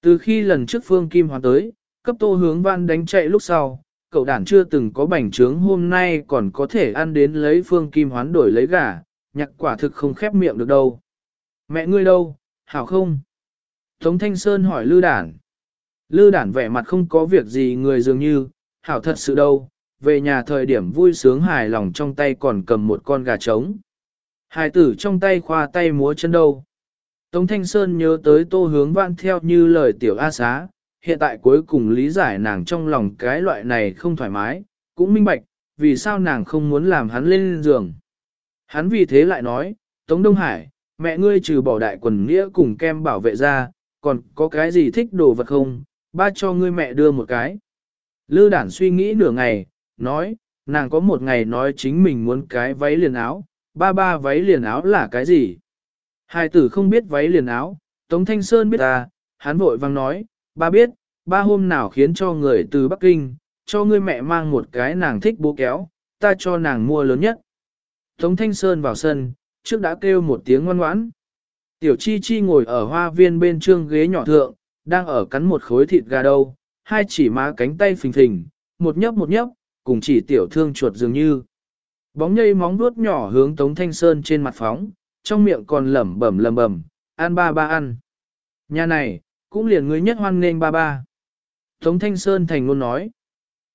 Từ khi lần trước phương kim hoa tới, cấp tô hướng văn đánh chạy lúc sau, cậu đản chưa từng có bảnh trướng hôm nay còn có thể ăn đến lấy phương kim hoán đổi lấy gà, nhạc quả thực không khép miệng được đâu. Mẹ ngươi đâu, hảo không? Tống Thanh Sơn hỏi Lư Đản. Lư Đản vẻ mặt không có việc gì người dường như, hảo thật sự đâu, về nhà thời điểm vui sướng hài lòng trong tay còn cầm một con gà trống. Hài tử trong tay khoa tay múa chân đâu. Tống Thanh Sơn nhớ tới tô hướng vãn theo như lời tiểu A xá, hiện tại cuối cùng lý giải nàng trong lòng cái loại này không thoải mái, cũng minh bạch, vì sao nàng không muốn làm hắn lên giường. Hắn vì thế lại nói, Tống Đông Hải, mẹ ngươi trừ bỏ đại quần nghĩa cùng kem bảo vệ ra, còn có cái gì thích đồ vật không, ba cho ngươi mẹ đưa một cái. Lư đản suy nghĩ nửa ngày, nói, nàng có một ngày nói chính mình muốn cái váy liền áo, ba ba váy liền áo là cái gì? Hai tử không biết váy liền áo, Tống Thanh Sơn biết ta, hắn vội vang nói, ba biết, ba hôm nào khiến cho người từ Bắc Kinh, cho ngươi mẹ mang một cái nàng thích bố kéo, ta cho nàng mua lớn nhất. Tống Thanh Sơn vào sân, trước đã kêu một tiếng ngoan ngoãn. Tiểu Chi Chi ngồi ở hoa viên bên trương ghế nhỏ thượng, đang ở cắn một khối thịt gà đâu, hai chỉ má cánh tay phình phình, một nhấp một nhấp, cùng chỉ tiểu thương chuột dường như. Bóng nhây móng vuốt nhỏ hướng Tống Thanh Sơn trên mặt phóng, trong miệng còn lẩm bẩm lẩm bẩm, ăn ba ba ăn. Nhà này, cũng liền người nhất hoan nghênh ba ba. Tống Thanh Sơn thành luôn nói.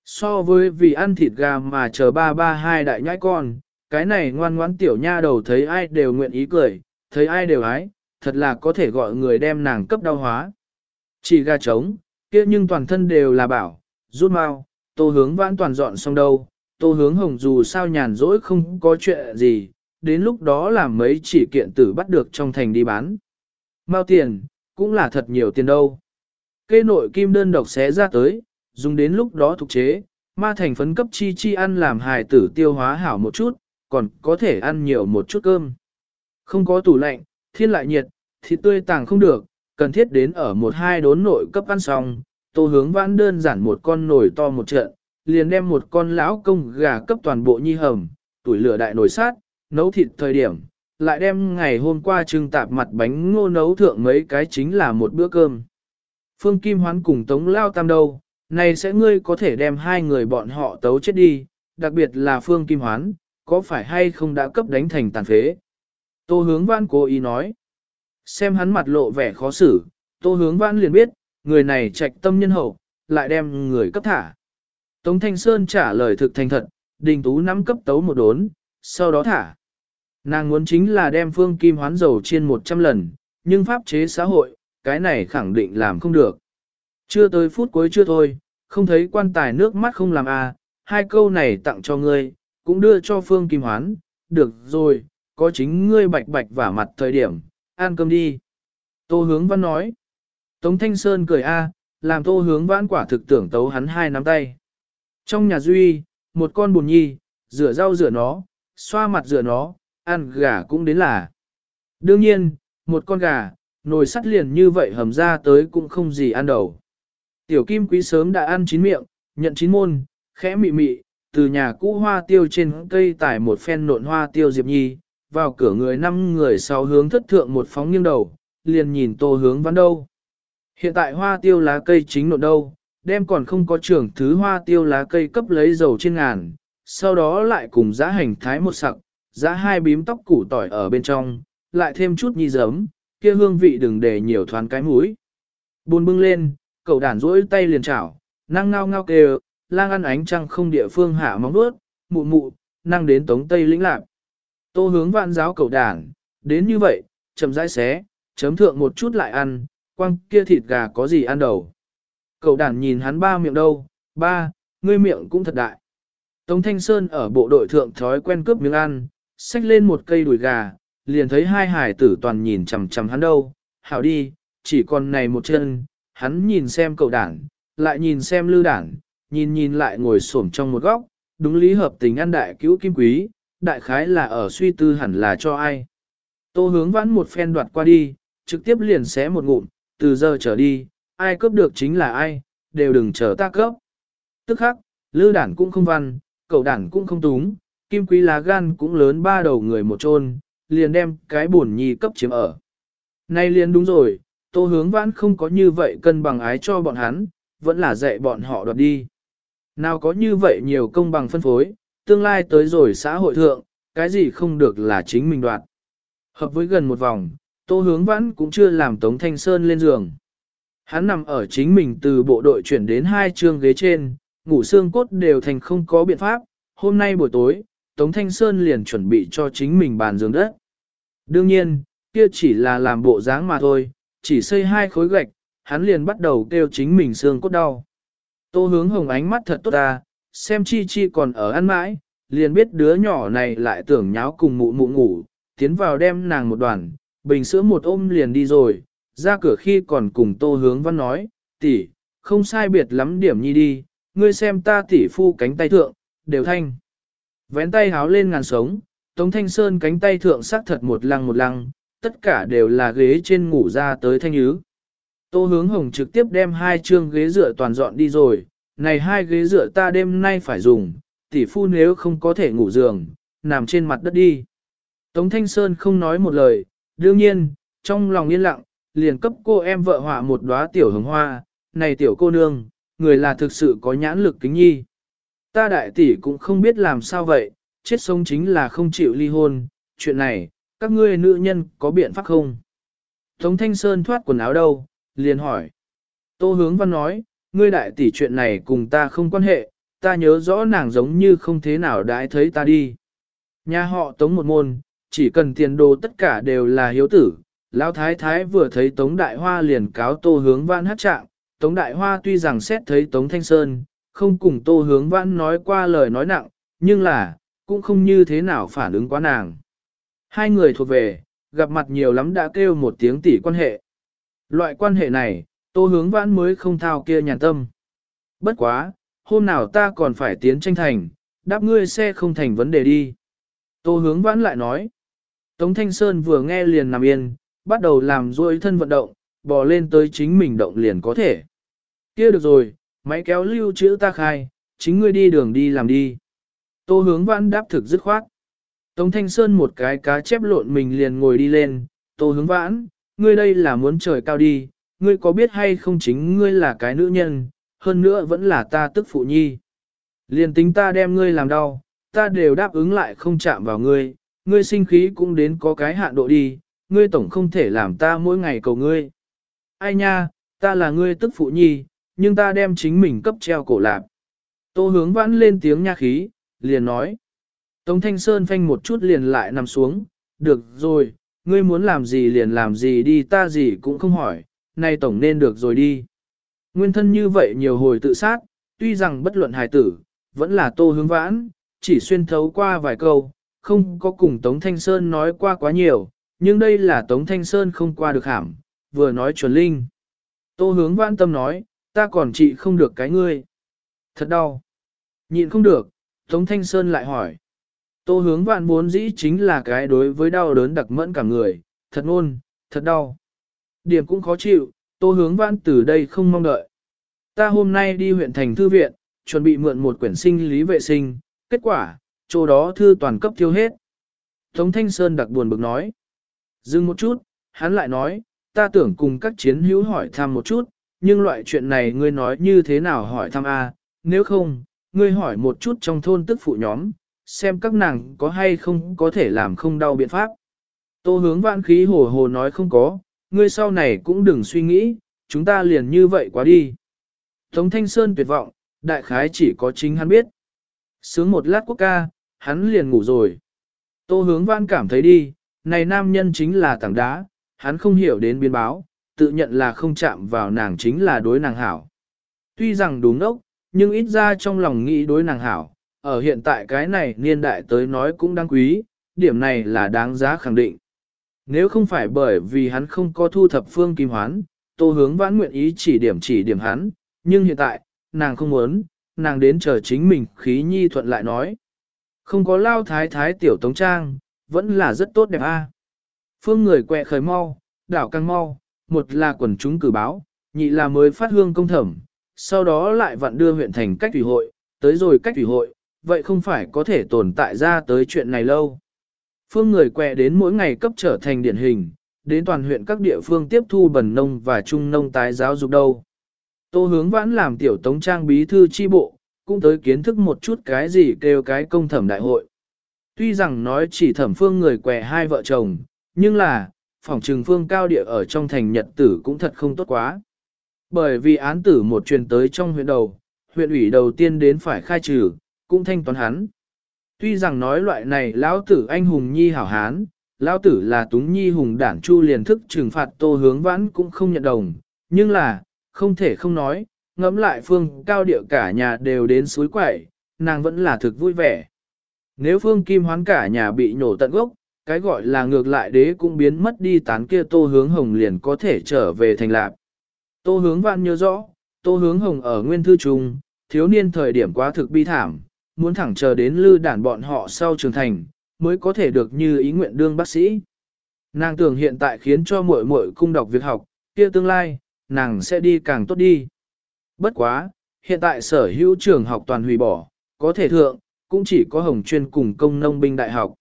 So với vì ăn thịt gà mà chờ ba ba hai đại nhãi con, cái này ngoan ngoãn tiểu nha đầu thấy ai đều nguyện ý cười, thấy ai đều ái, thật là có thể gọi người đem nàng cấp đau hóa. Chỉ gà trống, kia nhưng toàn thân đều là bảo, rút mau, tô hướng vãn toàn dọn xong đâu, tô hướng hồng dù sao nhàn rỗi không có chuyện gì, đến lúc đó làm mấy chỉ kiện tử bắt được trong thành đi bán. Mao tiền, cũng là thật nhiều tiền đâu. Cây nội kim đơn độc xé ra tới, dùng đến lúc đó thuộc chế, ma thành phấn cấp chi chi ăn làm hài tử tiêu hóa hảo một chút, còn có thể ăn nhiều một chút cơm. Không có tủ lạnh, thiên lại nhiệt, thịt tươi tàng không được, cần thiết đến ở một hai đốn nội cấp ăn xong, tô hướng vãn đơn giản một con nồi to một trận, liền đem một con lão công gà cấp toàn bộ nhi hầm, tuổi lửa đại nồi sát, nấu thịt thời điểm, lại đem ngày hôm qua trưng tạp mặt bánh ngô nấu thượng mấy cái chính là một bữa cơm. Phương Kim Hoán cùng Tống Lao Tam đâu, này sẽ ngươi có thể đem hai người bọn họ tấu chết đi, đặc biệt là Phương Kim Hoán, có phải hay không đã cấp đánh thành tàn phế. Tô hướng văn cố ý nói. Xem hắn mặt lộ vẻ khó xử, tô hướng văn liền biết, người này trạch tâm nhân hậu, lại đem người cấp thả. Tống Thanh Sơn trả lời thực thành thật, đình tú nắm cấp tấu một đốn, sau đó thả. Nàng muốn chính là đem phương kim hoán dầu chiên 100 lần, nhưng pháp chế xã hội, cái này khẳng định làm không được. Chưa tới phút cuối chưa thôi, không thấy quan tài nước mắt không làm à, hai câu này tặng cho ngươi, cũng đưa cho phương kim hoán, được rồi, có chính ngươi bạch bạch vả mặt thời điểm, ăn cơm đi. Tô hướng văn nói. Tống Thanh Sơn cười a, làm tô hướng vãn quả thực tưởng tấu hắn hai nắm tay. Trong nhà Duy, một con bùn nhi, rửa rau rửa nó, xoa mặt rửa nó, ăn gà cũng đến là. Đương nhiên, một con gà, nồi sắt liền như vậy hầm ra tới cũng không gì ăn đầu. Tiểu kim quý sớm đã ăn chín miệng, nhận chín môn, khẽ mị mị, từ nhà cũ hoa tiêu trên cây tải một phen nộn hoa tiêu diệp nhi, vào cửa người năm người sau hướng thất thượng một phóng nghiêng đầu, liền nhìn tô hướng văn đâu. Hiện tại hoa tiêu lá cây chính nộn đâu, đem còn không có trưởng thứ hoa tiêu lá cây cấp lấy dầu trên ngàn, sau đó lại cùng giá hành thái một sặc, giá hai bím tóc củ tỏi ở bên trong, lại thêm chút nhi giấm, kia hương vị đừng để nhiều thoáng cái mũi. Buồn bưng lên, cậu đàn rỗi tay liền chảo, năng ngao ngao kêu, lang ăn ánh trăng không địa phương hạ móng bước, mụ mụ, năng đến tống tây lĩnh lạc. Tô hướng vạn giáo cậu đàn, đến như vậy, chậm rãi xé, chấm thượng một chút lại ăn, quăng kia thịt gà có gì ăn đầu. Cậu đàn nhìn hắn ba miệng đâu, ba, ngươi miệng cũng thật đại. Tống Thanh Sơn ở bộ đội thượng thói quen cướp miếng ăn, xách lên một cây đùi gà, liền thấy hai hải tử toàn nhìn chằm chằm hắn đâu, hảo đi, chỉ còn này một chân, hắn nhìn xem cậu đảng, lại nhìn xem lư đảng, nhìn nhìn lại ngồi xổm trong một góc, đúng lý hợp tình ăn đại cứu kim quý, đại khái là ở suy tư hẳn là cho ai. Tô hướng vãn một phen đoạt qua đi, trực tiếp liền xé một ngụm, từ giờ trở đi, ai cướp được chính là ai, đều đừng chờ ta cướp. Tức khắc, lư đảng cũng không văn, cậu đảng cũng không túng, kim quý lá gan cũng lớn ba đầu người một chôn, liền đem cái buồn nhi cấp chiếm ở. Nay liền đúng rồi, tô hướng vãn không có như vậy cân bằng ái cho bọn hắn, vẫn là dạy bọn họ đoạt đi. Nào có như vậy nhiều công bằng phân phối, tương lai tới rồi xã hội thượng, cái gì không được là chính mình đoạt. Hợp với gần một vòng, tô hướng vãn cũng chưa làm Tống Thanh Sơn lên giường. Hắn nằm ở chính mình từ bộ đội chuyển đến hai trường ghế trên, ngủ xương cốt đều thành không có biện pháp. Hôm nay buổi tối, Tống Thanh Sơn liền chuẩn bị cho chính mình bàn giường đất. Đương nhiên, kia chỉ là làm bộ dáng mà thôi, chỉ xây hai khối gạch, hắn liền bắt đầu kêu chính mình xương cốt đau. Tô hướng hồng ánh mắt thật tốt ta, xem chi chi còn ở ăn mãi, liền biết đứa nhỏ này lại tưởng nháo cùng mụ mụ ngủ, tiến vào đem nàng một đoàn, bình sữa một ôm liền đi rồi, ra cửa khi còn cùng tô hướng văn nói, tỷ, không sai biệt lắm điểm nhi đi, ngươi xem ta tỷ phu cánh tay thượng, đều thanh. Vén tay háo lên ngàn sống, Tống Thanh Sơn cánh tay thượng sắc thật một lăng một lăng, tất cả đều là ghế trên ngủ ra tới thanh ứ. Tô hướng hồng trực tiếp đem hai chương ghế dựa toàn dọn đi rồi, này hai ghế dựa ta đêm nay phải dùng, tỷ phu nếu không có thể ngủ giường, nằm trên mặt đất đi. Tống Thanh Sơn không nói một lời, đương nhiên, trong lòng yên lặng, liền cấp cô em vợ họa một đóa tiểu hồng hoa, này tiểu cô nương, người là thực sự có nhãn lực kính nhi. Ta đại tỷ cũng không biết làm sao vậy, chết sống chính là không chịu ly hôn, chuyện này, các ngươi nữ nhân có biện pháp không? Tống Thanh Sơn thoát quần áo đâu, liền hỏi. Tô Hướng Văn nói, ngươi đại tỷ chuyện này cùng ta không quan hệ, ta nhớ rõ nàng giống như không thế nào đãi thấy ta đi. Nhà họ Tống một môn, chỉ cần tiền đồ tất cả đều là hiếu tử. Lão Thái Thái vừa thấy Tống Đại Hoa liền cáo Tô Hướng Văn hát trạng, Tống Đại Hoa tuy rằng xét thấy Tống Thanh Sơn, không cùng Tô Hướng Vãn nói qua lời nói nặng, nhưng là, cũng không như thế nào phản ứng quá nàng. Hai người thuộc về, gặp mặt nhiều lắm đã kêu một tiếng tỷ quan hệ. Loại quan hệ này, Tô hướng vãn mới không thao kia nhàn tâm. Bất quá, hôm nào ta còn phải tiến tranh thành, đáp ngươi xe không thành vấn đề đi. Tô hướng vãn lại nói. Tống Thanh Sơn vừa nghe liền nằm yên, bắt đầu làm duỗi thân vận động, bò lên tới chính mình động liền có thể kia được rồi, máy kéo lưu trữ ta khai, chính ngươi đi đường đi làm đi. Tô hướng vãn đáp thực dứt khoát. Tống Thanh Sơn một cái cá chép lộn mình liền ngồi đi lên, tô hướng vãn, ngươi đây là muốn trời cao đi, ngươi có biết hay không chính ngươi là cái nữ nhân, hơn nữa vẫn là ta tức phụ nhi. Liền tính ta đem ngươi làm đau, ta đều đáp ứng lại không chạm vào ngươi, ngươi sinh khí cũng đến có cái hạn độ đi, ngươi tổng không thể làm ta mỗi ngày cầu ngươi. Ai nha, ta là ngươi tức phụ nhi, nhưng ta đem chính mình cấp treo cổ lạp. Tô hướng vãn lên tiếng nha khí, liền nói. Tống Thanh Sơn phanh một chút liền lại nằm xuống, được rồi, ngươi muốn làm gì liền làm gì đi ta gì cũng không hỏi, nay tổng nên được rồi đi. Nguyên thân như vậy nhiều hồi tự sát, tuy rằng bất luận hài tử, vẫn là tô hướng vãn, chỉ xuyên thấu qua vài câu, không có cùng Tống Thanh Sơn nói qua quá nhiều, nhưng đây là Tống Thanh Sơn không qua được hàm, vừa nói chuẩn linh. Tô hướng vãn tâm nói, ta còn trị không được cái ngươi. Thật đau. Nhịn không được, Tống Thanh Sơn lại hỏi. Tô hướng vạn vốn dĩ chính là cái đối với đau đớn đặc mẫn cả người, thật ngôn, thật đau. Điểm cũng khó chịu, tô hướng vạn từ đây không mong đợi. Ta hôm nay đi huyện thành thư viện, chuẩn bị mượn một quyển sinh lý vệ sinh, kết quả, chỗ đó thư toàn cấp tiêu hết. Tống Thanh Sơn đặc buồn bực nói. Dừng một chút, hắn lại nói, ta tưởng cùng các chiến hữu hỏi thăm một chút, nhưng loại chuyện này ngươi nói như thế nào hỏi thăm a? nếu không, ngươi hỏi một chút trong thôn tức phụ nhóm, xem các nàng có hay không có thể làm không đau biện pháp. Tô hướng vạn khí hồ hồ nói không có, ngươi sau này cũng đừng suy nghĩ, chúng ta liền như vậy quá đi. Tống Thanh Sơn tuyệt vọng, đại khái chỉ có chính hắn biết. Sướng một lát quốc ca, hắn liền ngủ rồi. Tô hướng vạn cảm thấy đi, này nam nhân chính là tảng đá, hắn không hiểu đến biến báo, tự nhận là không chạm vào nàng chính là đối nàng hảo. Tuy rằng đúng ốc, nhưng ít ra trong lòng nghĩ đối nàng hảo, ở hiện tại cái này niên đại tới nói cũng đáng quý, điểm này là đáng giá khẳng định. Nếu không phải bởi vì hắn không có thu thập phương kim hoán, tô hướng vãn nguyện ý chỉ điểm chỉ điểm hắn, nhưng hiện tại, nàng không muốn, nàng đến chờ chính mình khí nhi thuận lại nói. Không có lao thái thái tiểu tống trang, vẫn là rất tốt đẹp a. Phương người quẹ khởi mau, đảo căng mau, một là quần chúng cử báo, nhị là mới phát hương công thẩm, sau đó lại vặn đưa huyện thành cách ủy hội, tới rồi cách ủy hội, vậy không phải có thể tồn tại ra tới chuyện này lâu. Phương người quẹ đến mỗi ngày cấp trở thành điển hình, đến toàn huyện các địa phương tiếp thu bần nông và trung nông tái giáo dục đâu. Tô hướng vãn làm tiểu tống trang bí thư chi bộ, cũng tới kiến thức một chút cái gì kêu cái công thẩm đại hội. Tuy rằng nói chỉ thẩm phương người quẹ hai vợ chồng, nhưng là, phòng trừng phương cao địa ở trong thành nhật tử cũng thật không tốt quá. Bởi vì án tử một truyền tới trong huyện đầu, huyện ủy đầu tiên đến phải khai trừ, cũng thanh toán hắn. Tuy rằng nói loại này lão tử anh hùng nhi hảo hán, lão tử là túng nhi hùng đản chu liền thức trừng phạt tô hướng vãn cũng không nhận đồng, nhưng là, không thể không nói, ngẫm lại phương cao địa cả nhà đều đến suối quẩy, nàng vẫn là thực vui vẻ. Nếu phương kim hoán cả nhà bị nhổ tận gốc, cái gọi là ngược lại đế cũng biến mất đi tán kia tô hướng hồng liền có thể trở về thành lạc. Tô hướng vạn nhớ rõ, tô hướng hồng ở nguyên thư trung, thiếu niên thời điểm quá thực bi thảm, muốn thẳng chờ đến lư đản bọn họ sau trưởng thành, mới có thể được như ý nguyện đương bác sĩ. Nàng tưởng hiện tại khiến cho muội muội cung đọc việc học, kia tương lai, nàng sẽ đi càng tốt đi. Bất quá, hiện tại sở hữu trường học toàn hủy bỏ, có thể thượng, cũng chỉ có hồng chuyên cùng công nông binh đại học.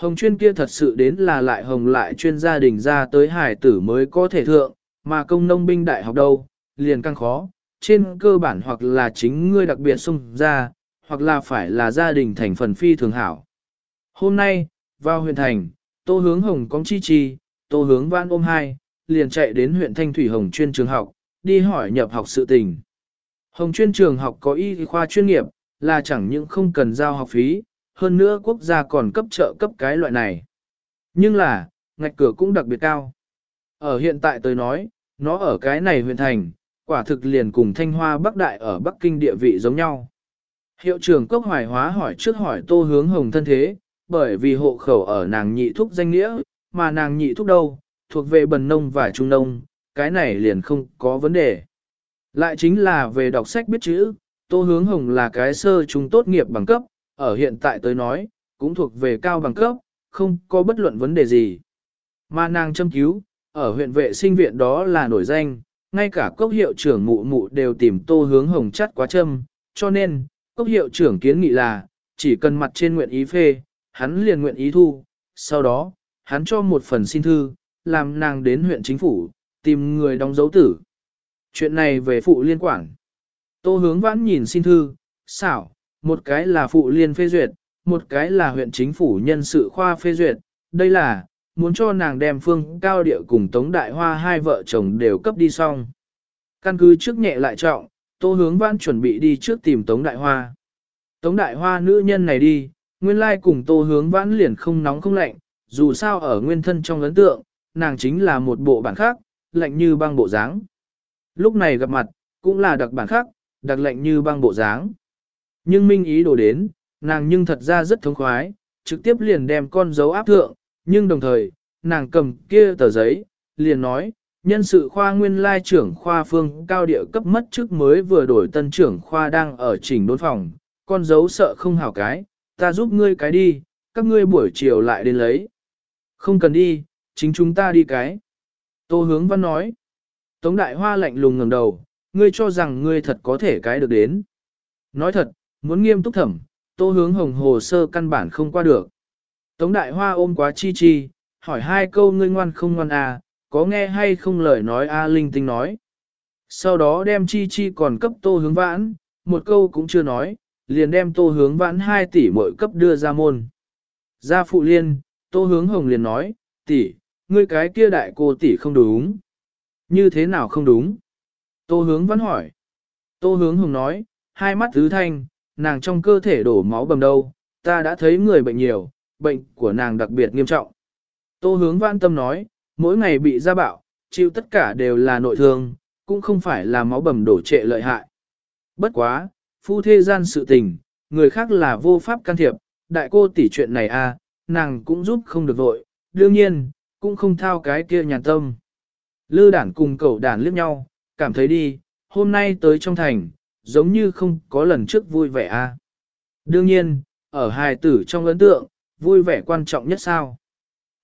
Hồng chuyên kia thật sự đến là lại hồng lại chuyên gia đình ra tới hải tử mới có thể thượng, mà công nông binh đại học đâu, liền càng khó, trên cơ bản hoặc là chính ngươi đặc biệt xung ra, hoặc là phải là gia đình thành phần phi thường hảo. Hôm nay, vào huyện thành, tô hướng hồng cong chi chi, tô hướng văn ôm hai, liền chạy đến huyện Thanh Thủy Hồng chuyên trường học, đi hỏi nhập học sự tình. Hồng chuyên trường học có y khoa chuyên nghiệp, là chẳng những không cần giao học phí, hơn nữa quốc gia còn cấp trợ cấp cái loại này. Nhưng là, ngạch cửa cũng đặc biệt cao. Ở hiện tại tôi nói, nó ở cái này huyện thành, quả thực liền cùng Thanh Hoa Bắc Đại ở Bắc Kinh địa vị giống nhau. Hiệu trưởng Cốc Hoài Hóa hỏi trước hỏi Tô Hướng Hồng thân thế, bởi vì hộ khẩu ở nàng nhị thúc danh nghĩa, mà nàng nhị thúc đâu, thuộc về bần nông và trung nông, cái này liền không có vấn đề. Lại chính là về đọc sách biết chữ, Tô Hướng Hồng là cái sơ chúng tốt nghiệp bằng cấp, ở hiện tại tới nói, cũng thuộc về cao bằng cấp, không có bất luận vấn đề gì. Mà nàng châm cứu, ở huyện vệ sinh viện đó là nổi danh, ngay cả cốc hiệu trưởng mụ mụ đều tìm Tô Hướng Hồng chắt quá châm, cho nên, cốc hiệu trưởng kiến nghị là, chỉ cần mặt trên nguyện ý phê, hắn liền nguyện ý thu, sau đó, hắn cho một phần xin thư, làm nàng đến huyện chính phủ, tìm người đóng dấu tử. Chuyện này về phụ liên quản. Tô hướng vãn nhìn xin thư, xảo, một cái là phụ liên phê duyệt, một cái là huyện chính phủ nhân sự khoa phê duyệt, đây là, muốn cho nàng đem phương cao địa cùng Tống Đại Hoa hai vợ chồng đều cấp đi xong. Căn cứ trước nhẹ lại trọng, tô hướng vãn chuẩn bị đi trước tìm Tống Đại Hoa. Tống Đại Hoa nữ nhân này đi, nguyên lai cùng tô hướng vãn liền không nóng không lạnh, dù sao ở nguyên thân trong ấn tượng, nàng chính là một bộ bản khác, lạnh như băng bộ dáng. Lúc này gặp mặt, cũng là đặc bản khác, đặc lạnh như băng bộ dáng. Nhưng minh ý đồ đến, nàng nhưng thật ra rất thống khoái, trực tiếp liền đem con dấu áp thượng, nhưng đồng thời, nàng cầm kia tờ giấy, liền nói, nhân sự khoa nguyên lai trưởng khoa phương cao địa cấp mất chức mới vừa đổi tân trưởng khoa đang ở chỉnh đốn phòng, con dấu sợ không hảo cái, ta giúp ngươi cái đi, các ngươi buổi chiều lại đến lấy. Không cần đi, chính chúng ta đi cái. Tô hướng văn nói. Tống đại hoa lạnh lùng ngẩng đầu, ngươi cho rằng ngươi thật có thể cái được đến. Nói thật, muốn nghiêm túc thẩm, tô hướng hồng hồ sơ căn bản không qua được. Tống đại hoa ôm quá chi chi, hỏi hai câu ngươi ngoan không ngoan à, có nghe hay không lời nói a linh tinh nói. Sau đó đem chi chi còn cấp tô hướng vãn, một câu cũng chưa nói, liền đem tô hướng vãn 2 tỷ mỗi cấp đưa ra môn. Ra phụ liên, tô hướng hồng liền nói, tỷ, ngươi cái kia đại cô tỷ không đúng. Như thế nào không đúng? Tô hướng vãn hỏi. Tô hướng hồng nói, hai mắt thứ thanh, nàng trong cơ thể đổ máu bầm đâu, ta đã thấy người bệnh nhiều, bệnh của nàng đặc biệt nghiêm trọng. Tô hướng vãn tâm nói, mỗi ngày bị ra bạo, chịu tất cả đều là nội thương, cũng không phải là máu bầm đổ trệ lợi hại. Bất quá, phu thê gian sự tình, người khác là vô pháp can thiệp, đại cô tỷ chuyện này a, à, nàng cũng giúp không được vội, đương nhiên, cũng không thao cái kia nhàn tâm. Lư đản cùng cậu đản liếc nhau, cảm thấy đi, hôm nay tới trong thành, giống như không có lần trước vui vẻ a. À. Đương nhiên, ở hài tử trong ấn tượng, vui vẻ quan trọng nhất sao.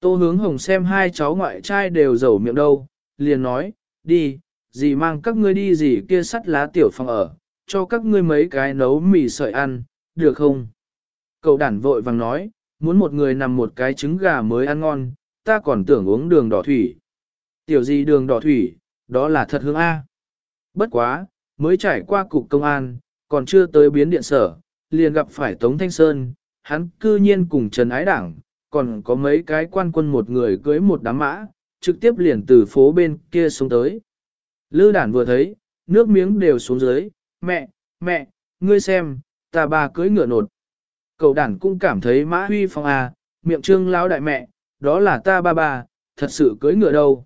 Tô hướng hồng xem hai cháu ngoại trai đều giàu miệng đâu, liền nói, đi, gì mang các ngươi đi gì kia sắt lá tiểu phòng ở, cho các ngươi mấy cái nấu mì sợi ăn, được không? Cậu đản vội vàng nói, muốn một người nằm một cái trứng gà mới ăn ngon, ta còn tưởng uống đường đỏ thủy. Tiểu gì đường đỏ thủy, đó là thật hương A. Bất quá, mới trải qua cục công an, còn chưa tới biến điện sở, liền gặp phải Tống Thanh Sơn, hắn cư nhiên cùng Trần Ái Đảng, còn có mấy cái quan quân một người cưới một đám mã, trực tiếp liền từ phố bên kia xuống tới. Lư đản vừa thấy, nước miếng đều xuống dưới, mẹ, mẹ, ngươi xem, ta bà cưới ngựa nột. Cậu đản cũng cảm thấy mã huy phong à, miệng trương lão đại mẹ, đó là ta ba ba, thật sự cưới ngựa đâu.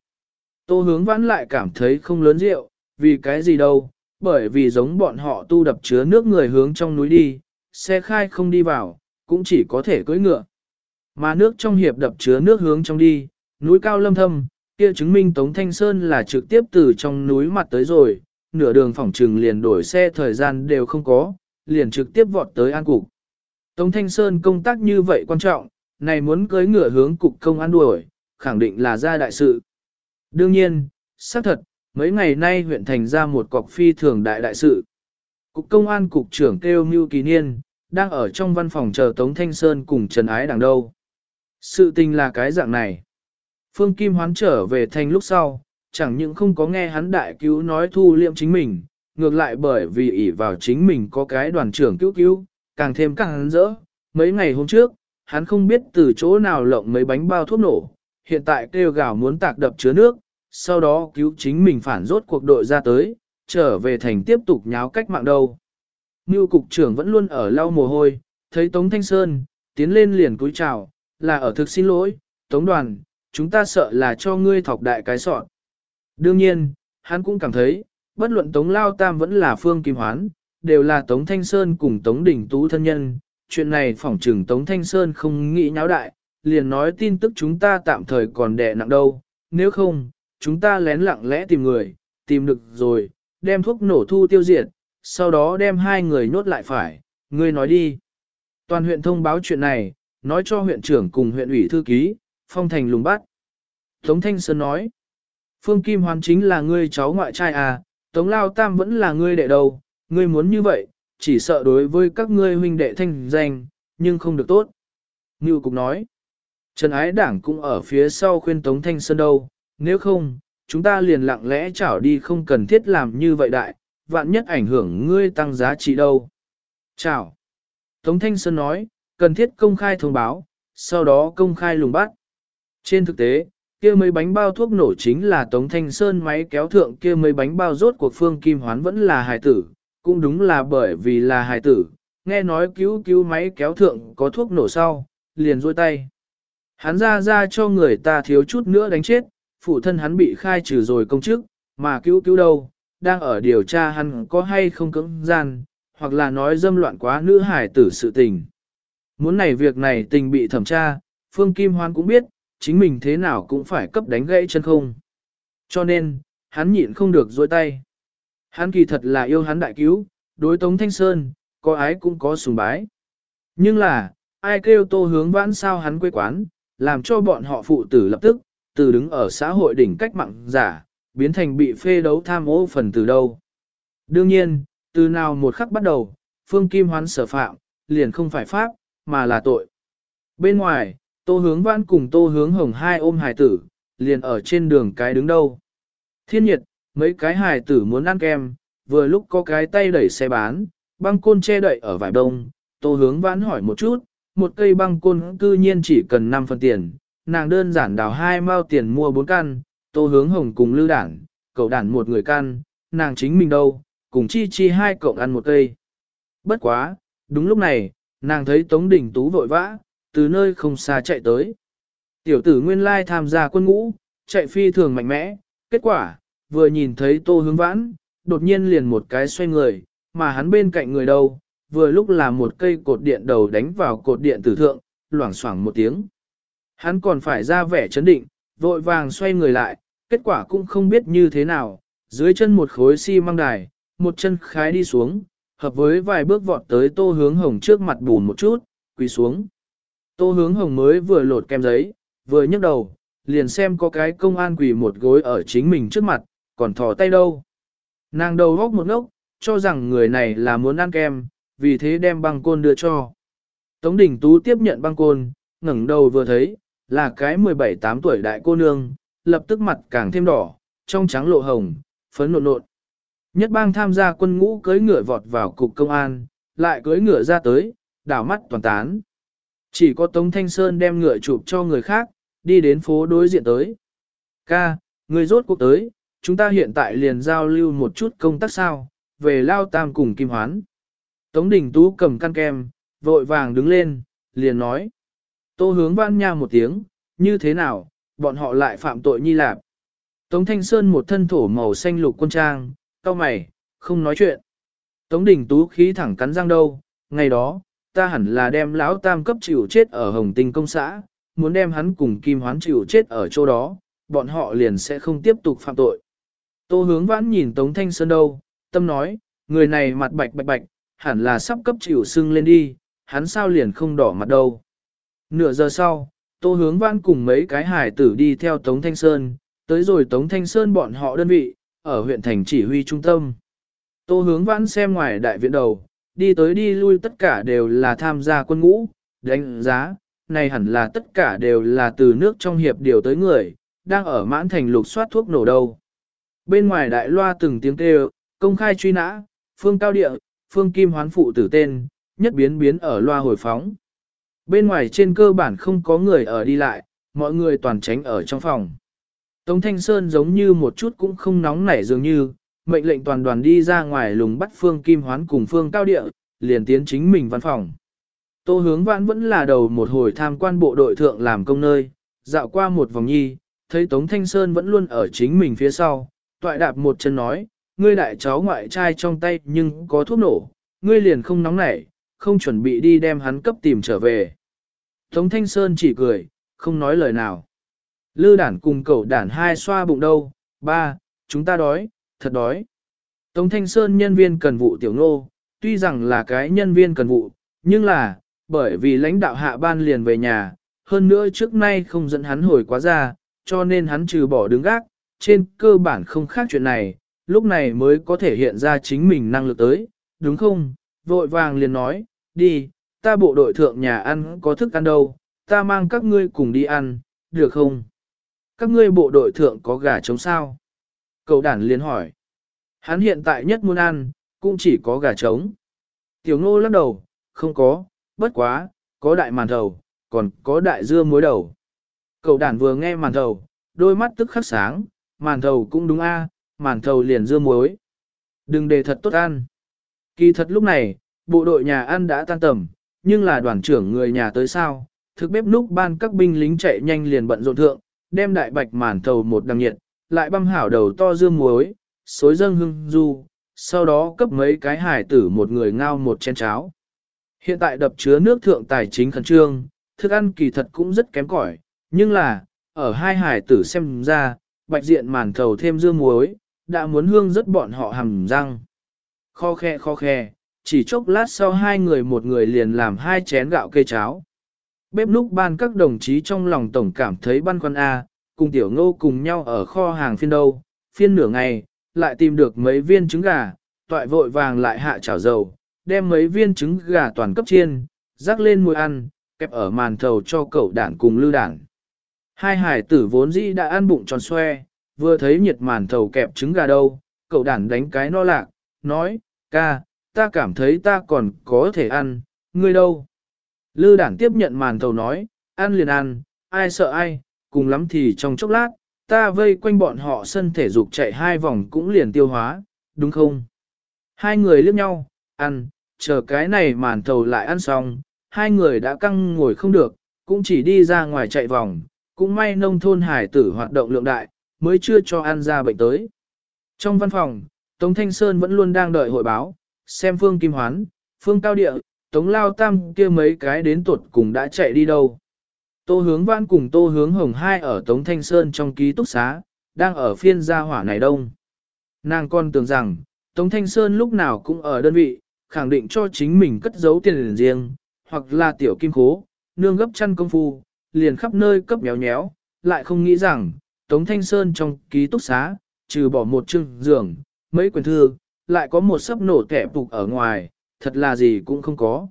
Tô hướng vãn lại cảm thấy không lớn rượu, vì cái gì đâu, bởi vì giống bọn họ tu đập chứa nước người hướng trong núi đi, xe khai không đi vào, cũng chỉ có thể cưỡi ngựa. Mà nước trong hiệp đập chứa nước hướng trong đi, núi cao lâm thâm, kia chứng minh Tống Thanh Sơn là trực tiếp từ trong núi mặt tới rồi, nửa đường phỏng trừng liền đổi xe thời gian đều không có, liền trực tiếp vọt tới an cục. Tống Thanh Sơn công tác như vậy quan trọng, này muốn cưới ngựa hướng cục công an đuổi, khẳng định là ra đại sự. Đương nhiên, xác thật, mấy ngày nay huyện thành ra một cọc phi thường đại đại sự. Cục công an cục trưởng kêu Mưu Kỳ Niên, đang ở trong văn phòng chờ Tống Thanh Sơn cùng Trần Ái đằng đâu. Sự tình là cái dạng này. Phương Kim hoán trở về thành lúc sau, chẳng những không có nghe hắn đại cứu nói thu liệm chính mình, ngược lại bởi vì ỷ vào chính mình có cái đoàn trưởng cứu cứu, càng thêm càng hắn rỡ. Mấy ngày hôm trước, hắn không biết từ chỗ nào lộng mấy bánh bao thuốc nổ, hiện tại kêu gào muốn tạc đập chứa nước, sau đó cứu chính mình phản rốt cuộc đội ra tới, trở về thành tiếp tục nháo cách mạng đâu. Ngưu cục trưởng vẫn luôn ở lau mồ hôi, thấy Tống Thanh Sơn, tiến lên liền cúi chào, là ở thực xin lỗi, Tống đoàn, chúng ta sợ là cho ngươi thọc đại cái sọn. Đương nhiên, hắn cũng cảm thấy, bất luận Tống Lao Tam vẫn là Phương Kim Hoán, đều là Tống Thanh Sơn cùng Tống đình Tú thân nhân. Chuyện này phỏng trừng Tống Thanh Sơn không nghĩ nháo đại, liền nói tin tức chúng ta tạm thời còn đẻ nặng đâu, nếu không, chúng ta lén lặng lẽ tìm người, tìm được rồi, đem thuốc nổ thu tiêu diệt, sau đó đem hai người nhốt lại phải, ngươi nói đi. Toàn huyện thông báo chuyện này, nói cho huyện trưởng cùng huyện ủy thư ký, phong thành lùng bắt. Tống Thanh Sơn nói, Phương Kim Hoàn chính là ngươi cháu ngoại trai à, Tống Lao Tam vẫn là ngươi đệ đầu, ngươi muốn như vậy, chỉ sợ đối với các ngươi huynh đệ thanh danh, nhưng không được tốt. Ngưu Cục nói, Trần Ái Đảng cũng ở phía sau khuyên Tống Thanh Sơn đâu, nếu không, chúng ta liền lặng lẽ chảo đi không cần thiết làm như vậy đại, vạn nhất ảnh hưởng ngươi tăng giá trị đâu. Chảo. Tống Thanh Sơn nói, cần thiết công khai thông báo, sau đó công khai lùng bắt. Trên thực tế, kia mấy bánh bao thuốc nổ chính là Tống Thanh Sơn máy kéo thượng kia mấy bánh bao rốt cuộc phương kim hoán vẫn là hài tử, cũng đúng là bởi vì là hài tử, nghe nói cứu cứu máy kéo thượng có thuốc nổ sau, liền rôi tay. Hắn ra ra cho người ta thiếu chút nữa đánh chết, phụ thân hắn bị khai trừ rồi công chức, mà cứu cứu đâu, đang ở điều tra hắn có hay không cưỡng gian, hoặc là nói dâm loạn quá nữ hải tử sự tình. Muốn này việc này tình bị thẩm tra, Phương Kim Hoan cũng biết, chính mình thế nào cũng phải cấp đánh gãy chân không. Cho nên, hắn nhịn không được dôi tay. Hắn kỳ thật là yêu hắn đại cứu, đối Tống Thanh Sơn, có ái cũng có sùng bái. Nhưng là, ai kêu tô hướng vãn sao hắn quê quán, làm cho bọn họ phụ tử lập tức, từ đứng ở xã hội đỉnh cách mạng giả, biến thành bị phê đấu tham ô phần từ đâu. Đương nhiên, từ nào một khắc bắt đầu, Phương Kim Hoán sở phạm, liền không phải pháp, mà là tội. Bên ngoài, Tô Hướng Vãn cùng Tô Hướng Hồng hai ôm hài tử, liền ở trên đường cái đứng đâu. Thiên nhiệt, mấy cái hài tử muốn ăn kem, vừa lúc có cái tay đẩy xe bán, băng côn che đậy ở vải đông, Tô Hướng Vãn hỏi một chút, một cây băng côn cư nhiên chỉ cần 5 phần tiền, nàng đơn giản đào hai mao tiền mua bốn căn, Tô Hướng Hồng cùng lưu Đản, cậu đản một người căn, nàng chính mình đâu, cùng chi chi hai cộng ăn một cây. Bất quá, đúng lúc này, nàng thấy Tống Đình Tú vội vã, từ nơi không xa chạy tới. Tiểu tử nguyên lai tham gia quân ngũ, chạy phi thường mạnh mẽ, kết quả, vừa nhìn thấy tô hướng vãn, đột nhiên liền một cái xoay người, mà hắn bên cạnh người đâu, vừa lúc là một cây cột điện đầu đánh vào cột điện tử thượng, loảng xoảng một tiếng. Hắn còn phải ra vẻ chấn định, vội vàng xoay người lại, kết quả cũng không biết như thế nào, dưới chân một khối xi si măng đài, một chân khái đi xuống, hợp với vài bước vọt tới tô hướng hồng trước mặt bùn một chút, quỳ xuống. Tô hướng hồng mới vừa lột kem giấy, vừa nhấc đầu, liền xem có cái công an quỳ một gối ở chính mình trước mặt, còn thò tay đâu. Nàng đầu góc một ngốc, cho rằng người này là muốn ăn kem, vì thế đem băng côn đưa cho. Tống Đình Tú tiếp nhận băng côn, ngẩng đầu vừa thấy, là cái 17-8 tuổi đại cô nương, lập tức mặt càng thêm đỏ, trong trắng lộ hồng, phấn nộn nộn. Nhất bang tham gia quân ngũ cưới ngựa vọt vào cục công an, lại cưới ngựa ra tới, đảo mắt toàn tán. Chỉ có Tống Thanh Sơn đem ngựa chụp cho người khác, đi đến phố đối diện tới. Ca, người rốt cuộc tới, chúng ta hiện tại liền giao lưu một chút công tác sao, về lao tam cùng Kim Hoán. Tống Đình Tú cầm căn kem, vội vàng đứng lên, liền nói. Tô hướng văn nha một tiếng, như thế nào, bọn họ lại phạm tội nhi lạp. Tống Thanh Sơn một thân thổ màu xanh lục quân trang, cao mày, không nói chuyện. Tống Đình Tú khí thẳng cắn răng đâu, ngày đó, ta hẳn là đem lão tam cấp chịu chết ở Hồng Tinh công xã, muốn đem hắn cùng Kim Hoán chịu chết ở chỗ đó, bọn họ liền sẽ không tiếp tục phạm tội. Tô hướng vãn nhìn Tống Thanh Sơn đâu, tâm nói, người này mặt bạch bạch bạch, hẳn là sắp cấp chịu sưng lên đi, hắn sao liền không đỏ mặt đâu. Nửa giờ sau, Tô hướng văn cùng mấy cái hải tử đi theo Tống Thanh Sơn, tới rồi Tống Thanh Sơn bọn họ đơn vị, ở huyện thành chỉ huy trung tâm. Tô hướng văn xem ngoài đại viện đầu, đi tới đi lui tất cả đều là tham gia quân ngũ, đánh giá, này hẳn là tất cả đều là từ nước trong hiệp điều tới người, đang ở mãn thành lục soát thuốc nổ đâu. Bên ngoài đại loa từng tiếng kêu, công khai truy nã, phương cao địa, phương kim hoán phụ tử tên, nhất biến biến ở loa hồi phóng. Bên ngoài trên cơ bản không có người ở đi lại, mọi người toàn tránh ở trong phòng. Tống Thanh Sơn giống như một chút cũng không nóng nảy dường như, mệnh lệnh toàn đoàn đi ra ngoài lùng bắt Phương Kim Hoán cùng Phương Cao Địa, liền tiến chính mình văn phòng. Tô hướng vãn vẫn là đầu một hồi tham quan bộ đội thượng làm công nơi, dạo qua một vòng nhi, thấy Tống Thanh Sơn vẫn luôn ở chính mình phía sau, toại đạp một chân nói, ngươi đại cháu ngoại trai trong tay nhưng có thuốc nổ, ngươi liền không nóng nảy, không chuẩn bị đi đem hắn cấp tìm trở về. Tống Thanh Sơn chỉ cười, không nói lời nào. Lư đản cùng cậu đản hai xoa bụng đâu, ba, chúng ta đói, thật đói. Tống Thanh Sơn nhân viên cần vụ tiểu ngô, tuy rằng là cái nhân viên cần vụ, nhưng là, bởi vì lãnh đạo hạ ban liền về nhà, hơn nữa trước nay không dẫn hắn hồi quá ra, cho nên hắn trừ bỏ đứng gác, trên cơ bản không khác chuyện này, lúc này mới có thể hiện ra chính mình năng lực tới, đúng không? Vội vàng liền nói, đi, ta bộ đội thượng nhà ăn có thức ăn đâu, ta mang các ngươi cùng đi ăn, được không? Các ngươi bộ đội thượng có gà trống sao? Cậu đản liền hỏi. Hắn hiện tại nhất muốn ăn, cũng chỉ có gà trống. Tiểu ngô lắc đầu, không có, bất quá, có đại màn thầu, còn có đại dưa muối đầu. Cậu đản vừa nghe màn thầu, đôi mắt tức khắc sáng, màn thầu cũng đúng a, màn thầu liền dưa muối. Đừng để thật tốt ăn. Kỳ thật lúc này, bộ đội nhà ăn đã tan tầm, nhưng là đoàn trưởng người nhà tới sao, thực bếp núc ban các binh lính chạy nhanh liền bận rộn thượng, đem đại bạch màn thầu một đằng nhiệt, lại băm hảo đầu to dưa muối, xối dâng hưng du, sau đó cấp mấy cái hải tử một người ngao một chén cháo. Hiện tại đập chứa nước thượng tài chính khẩn trương, thức ăn kỳ thật cũng rất kém cỏi, nhưng là, ở hai hải tử xem ra, bạch diện màn thầu thêm dưa muối, đã muốn hương rất bọn họ hầm răng. Kho khe kho khe, chỉ chốc lát sau hai người một người liền làm hai chén gạo cây cháo. Bếp núc ban các đồng chí trong lòng tổng cảm thấy băn khoăn A, cùng tiểu ngô cùng nhau ở kho hàng phiên đâu, phiên nửa ngày, lại tìm được mấy viên trứng gà, toại vội vàng lại hạ chảo dầu, đem mấy viên trứng gà toàn cấp chiên, rắc lên mùi ăn, kẹp ở màn thầu cho cậu đản cùng lưu đản. Hai hải tử vốn dĩ đã ăn bụng tròn xoe, vừa thấy nhiệt màn thầu kẹp trứng gà đâu, cậu đản đánh cái no lạc, nói, ca, ta cảm thấy ta còn có thể ăn, ngươi đâu? Lư đản tiếp nhận màn thầu nói, ăn liền ăn, ai sợ ai, cùng lắm thì trong chốc lát, ta vây quanh bọn họ sân thể dục chạy hai vòng cũng liền tiêu hóa, đúng không? Hai người liếc nhau, ăn, chờ cái này màn thầu lại ăn xong, hai người đã căng ngồi không được, cũng chỉ đi ra ngoài chạy vòng, cũng may nông thôn hải tử hoạt động lượng đại, mới chưa cho ăn ra bệnh tới. Trong văn phòng, Tống Thanh Sơn vẫn luôn đang đợi hội báo, xem Phương Kim Hoán, Phương Cao Địa, Tống Lao Tam kia mấy cái đến tuột cùng đã chạy đi đâu. Tô hướng văn cùng tô hướng hồng hai ở Tống Thanh Sơn trong ký túc xá, đang ở phiên gia hỏa này đông. Nàng con tưởng rằng, Tống Thanh Sơn lúc nào cũng ở đơn vị, khẳng định cho chính mình cất giấu tiền riêng, hoặc là tiểu kim khố, nương gấp chăn công phu, liền khắp nơi cấp méo nhéo, lại không nghĩ rằng, Tống Thanh Sơn trong ký túc xá, trừ bỏ một chương giường, mấy quyển thư, lại có một sấp nổ kẻ phục ở ngoài, thật là gì cũng không có.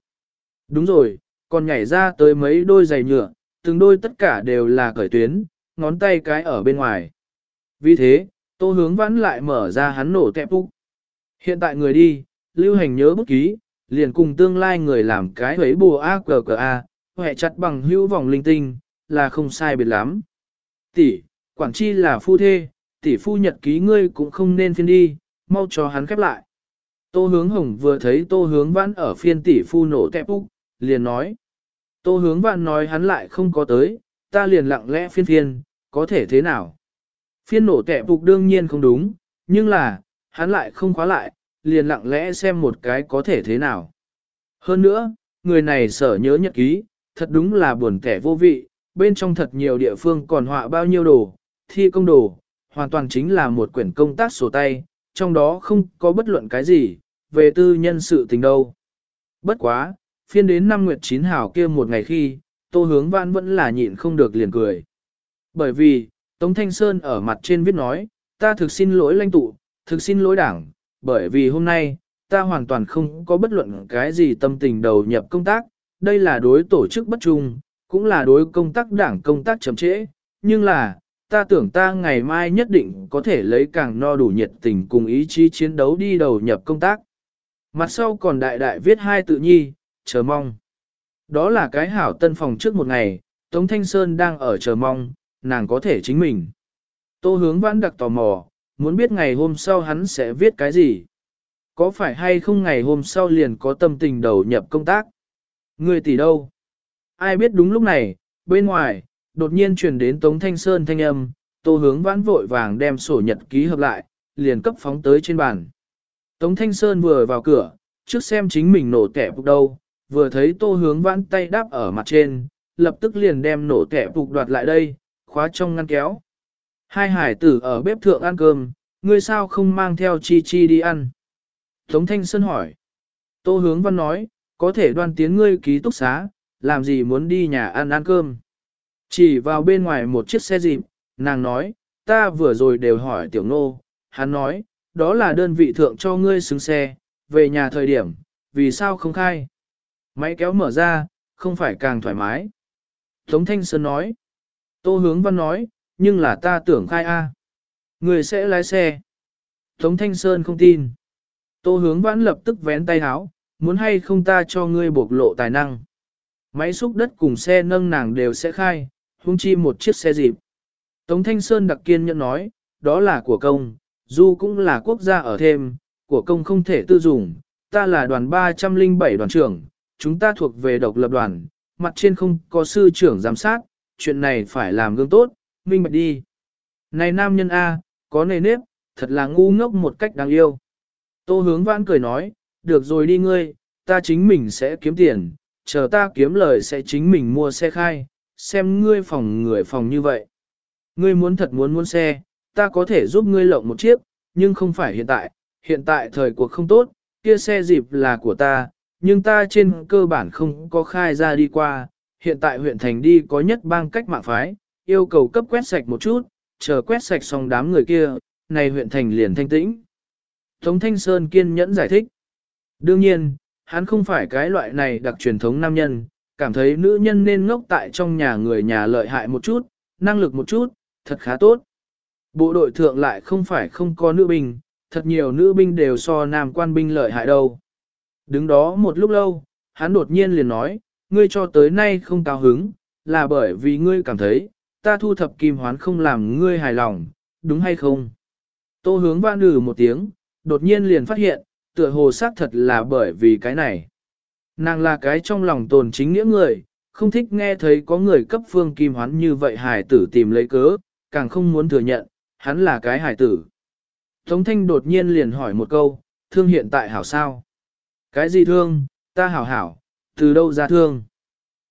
Đúng rồi, còn nhảy ra tới mấy đôi giày nhựa, từng đôi tất cả đều là cởi tuyến, ngón tay cái ở bên ngoài. Vì thế, tô hướng vãn lại mở ra hắn nổ kẹp phục. Hiện tại người đi, lưu hành nhớ bút ký, liền cùng tương lai người làm cái ấy bùa a cờ cờ a, hệ chặt bằng hữu vòng linh tinh, là không sai biệt lắm. Tỷ, quản chi là phu thê, tỷ phu nhật ký ngươi cũng không nên phiên đi, mau cho hắn khép lại. Tô hướng hồng vừa thấy tô hướng vãn ở phiên tỷ phu nổ kẹp úc, liền nói. Tô hướng vãn nói hắn lại không có tới, ta liền lặng lẽ phiên phiên, có thể thế nào? Phiên nổ kẹp úc đương nhiên không đúng, nhưng là, hắn lại không khóa lại, liền lặng lẽ xem một cái có thể thế nào. Hơn nữa, người này sở nhớ nhật ký, thật đúng là buồn kẻ vô vị, bên trong thật nhiều địa phương còn họa bao nhiêu đồ, thi công đồ, hoàn toàn chính là một quyển công tác sổ tay, trong đó không có bất luận cái gì, về tư nhân sự tình đâu. Bất quá, phiên đến năm Nguyệt Chín Hảo kia một ngày khi, Tô Hướng Văn vẫn là nhịn không được liền cười. Bởi vì, Tống Thanh Sơn ở mặt trên viết nói, ta thực xin lỗi lãnh tụ, thực xin lỗi đảng, bởi vì hôm nay, ta hoàn toàn không có bất luận cái gì tâm tình đầu nhập công tác, đây là đối tổ chức bất trung, cũng là đối công tác đảng công tác chậm trễ, nhưng là, ta tưởng ta ngày mai nhất định có thể lấy càng no đủ nhiệt tình cùng ý chí chiến đấu đi đầu nhập công tác. Mặt sau còn đại đại viết hai tự nhi, chờ mong. Đó là cái hảo tân phòng trước một ngày, Tống Thanh Sơn đang ở chờ mong, nàng có thể chính mình. Tô hướng vãn đặc tò mò, muốn biết ngày hôm sau hắn sẽ viết cái gì. Có phải hay không ngày hôm sau liền có tâm tình đầu nhập công tác? Người tỷ đâu? Ai biết đúng lúc này, bên ngoài, đột nhiên truyền đến Tống Thanh Sơn thanh âm, tô hướng vãn vội vàng đem sổ nhật ký hợp lại, liền cấp phóng tới trên bàn. Tống Thanh Sơn vừa vào cửa, trước xem chính mình nổ kẻ phục đâu, vừa thấy tô hướng vãn tay đáp ở mặt trên, lập tức liền đem nổ kẻ phục đoạt lại đây, khóa trong ngăn kéo. Hai hải tử ở bếp thượng ăn cơm, ngươi sao không mang theo chi chi đi ăn? Tống Thanh Sơn hỏi. Tô hướng văn nói, có thể đoan tiến ngươi ký túc xá, làm gì muốn đi nhà ăn ăn cơm. Chỉ vào bên ngoài một chiếc xe dịp, nàng nói, ta vừa rồi đều hỏi tiểu nô, hắn nói, đó là đơn vị thượng cho ngươi xứng xe, về nhà thời điểm, vì sao không khai? Máy kéo mở ra, không phải càng thoải mái. Tống Thanh Sơn nói, Tô Hướng Văn nói, nhưng là ta tưởng khai A. Người sẽ lái xe. Tống Thanh Sơn không tin. Tô Hướng Văn lập tức vén tay háo, muốn hay không ta cho ngươi bộc lộ tài năng. Máy xúc đất cùng xe nâng nàng đều sẽ khai, hung chi một chiếc xe dịp. Tống Thanh Sơn đặc kiên nhẫn nói, đó là của công, dù cũng là quốc gia ở thêm, của công không thể tư dùng, ta là đoàn 307 đoàn trưởng, chúng ta thuộc về độc lập đoàn, mặt trên không có sư trưởng giám sát, chuyện này phải làm gương tốt, minh bạch đi. Này nam nhân A, có nề nếp, thật là ngu ngốc một cách đáng yêu. Tô hướng vãn cười nói, được rồi đi ngươi, ta chính mình sẽ kiếm tiền, chờ ta kiếm lời sẽ chính mình mua xe khai, xem ngươi phòng người phòng như vậy. Ngươi muốn thật muốn muốn xe, ta có thể giúp ngươi lộng một chiếc, nhưng không phải hiện tại, hiện tại thời cuộc không tốt, kia xe dịp là của ta, nhưng ta trên cơ bản không có khai ra đi qua, hiện tại huyện thành đi có nhất bang cách mạng phái, yêu cầu cấp quét sạch một chút, chờ quét sạch xong đám người kia, này huyện thành liền thanh tĩnh. Tống Thanh Sơn kiên nhẫn giải thích. Đương nhiên, hắn không phải cái loại này đặc truyền thống nam nhân, cảm thấy nữ nhân nên ngốc tại trong nhà người nhà lợi hại một chút, năng lực một chút, thật khá tốt. Bộ đội thượng lại không phải không có nữ binh, thật nhiều nữ binh đều so nam quan binh lợi hại đâu. Đứng đó một lúc lâu, hắn đột nhiên liền nói, ngươi cho tới nay không cao hứng, là bởi vì ngươi cảm thấy, ta thu thập kim hoán không làm ngươi hài lòng, đúng hay không? Tô hướng vãn lử một tiếng, đột nhiên liền phát hiện, tựa hồ xác thật là bởi vì cái này. Nàng là cái trong lòng tồn chính nghĩa người, không thích nghe thấy có người cấp phương kim hoán như vậy hải tử tìm lấy cớ, càng không muốn thừa nhận, hắn là cái hải tử. Tống thanh đột nhiên liền hỏi một câu, thương hiện tại hảo sao? Cái gì thương, ta hảo hảo, từ đâu ra thương?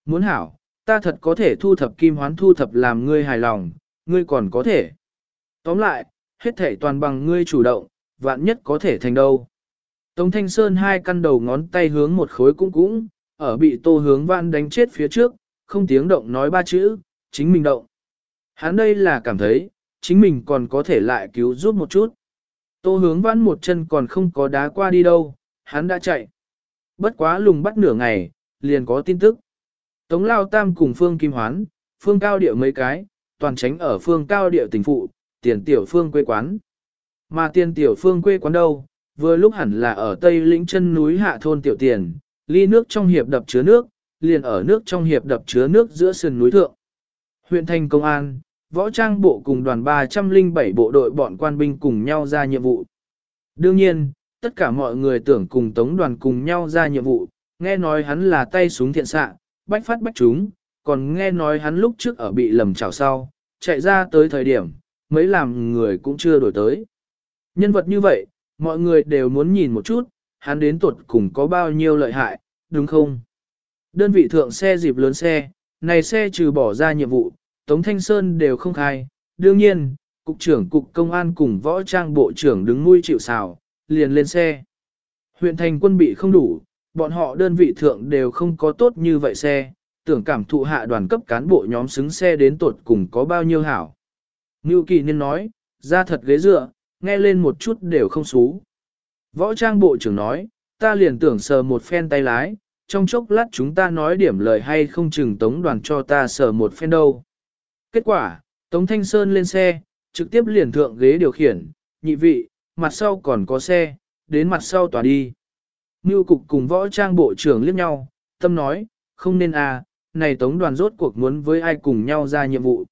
Muốn hảo, ta thật có thể thu thập kim hoán thu thập làm ngươi hài lòng, ngươi còn có thể. Tóm lại, hết thể toàn bằng ngươi chủ động, vạn nhất có thể thành đâu. Tống Thanh Sơn hai căn đầu ngón tay hướng một khối cũng cũng, ở bị tô hướng văn đánh chết phía trước, không tiếng động nói ba chữ, chính mình động. Hắn đây là cảm thấy, chính mình còn có thể lại cứu giúp một chút. Tô hướng văn một chân còn không có đá qua đi đâu, hắn đã chạy. Bất quá lùng bắt nửa ngày, liền có tin tức. Tống Lao Tam cùng Phương Kim Hoán, Phương Cao Điệu mấy cái, toàn tránh ở Phương Cao Điệu tỉnh phụ, tiền tiểu Phương quê quán. Mà tiền tiểu Phương quê quán đâu, vừa lúc hẳn là ở Tây lĩnh chân núi hạ thôn tiểu tiền, ly nước trong hiệp đập chứa nước, liền ở nước trong hiệp đập chứa nước giữa sườn núi thượng. Huyện thành công an, võ trang bộ cùng đoàn 307 bộ đội bọn quan binh cùng nhau ra nhiệm vụ. Đương nhiên, tất cả mọi người tưởng cùng tống đoàn cùng nhau ra nhiệm vụ, nghe nói hắn là tay súng thiện xạ, bách phát bách chúng, còn nghe nói hắn lúc trước ở bị lầm chảo sau, chạy ra tới thời điểm, mấy làm người cũng chưa đổi tới. Nhân vật như vậy, mọi người đều muốn nhìn một chút, hắn đến tuột cùng có bao nhiêu lợi hại, đúng không? Đơn vị thượng xe dịp lớn xe, này xe trừ bỏ ra nhiệm vụ, Tống Thanh Sơn đều không khai, đương nhiên, cục trưởng cục công an cùng võ trang bộ trưởng đứng nuôi chịu xào, liền lên xe. Huyện thành quân bị không đủ, bọn họ đơn vị thượng đều không có tốt như vậy xe, tưởng cảm thụ hạ đoàn cấp cán bộ nhóm xứng xe đến tột cùng có bao nhiêu hảo. Ngưu Kỳ nên nói, ra thật ghế dựa, nghe lên một chút đều không xú. Võ trang bộ trưởng nói, ta liền tưởng sờ một phen tay lái, trong chốc lát chúng ta nói điểm lời hay không chừng tống đoàn cho ta sờ một phen đâu. Kết quả, Tống Thanh Sơn lên xe, trực tiếp liền thượng ghế điều khiển, nhị vị, mặt sau còn có xe, đến mặt sau tòa đi. Ngưu cục cùng võ trang bộ trưởng liếc nhau, tâm nói, không nên à, này tống đoàn rốt cuộc muốn với ai cùng nhau ra nhiệm vụ.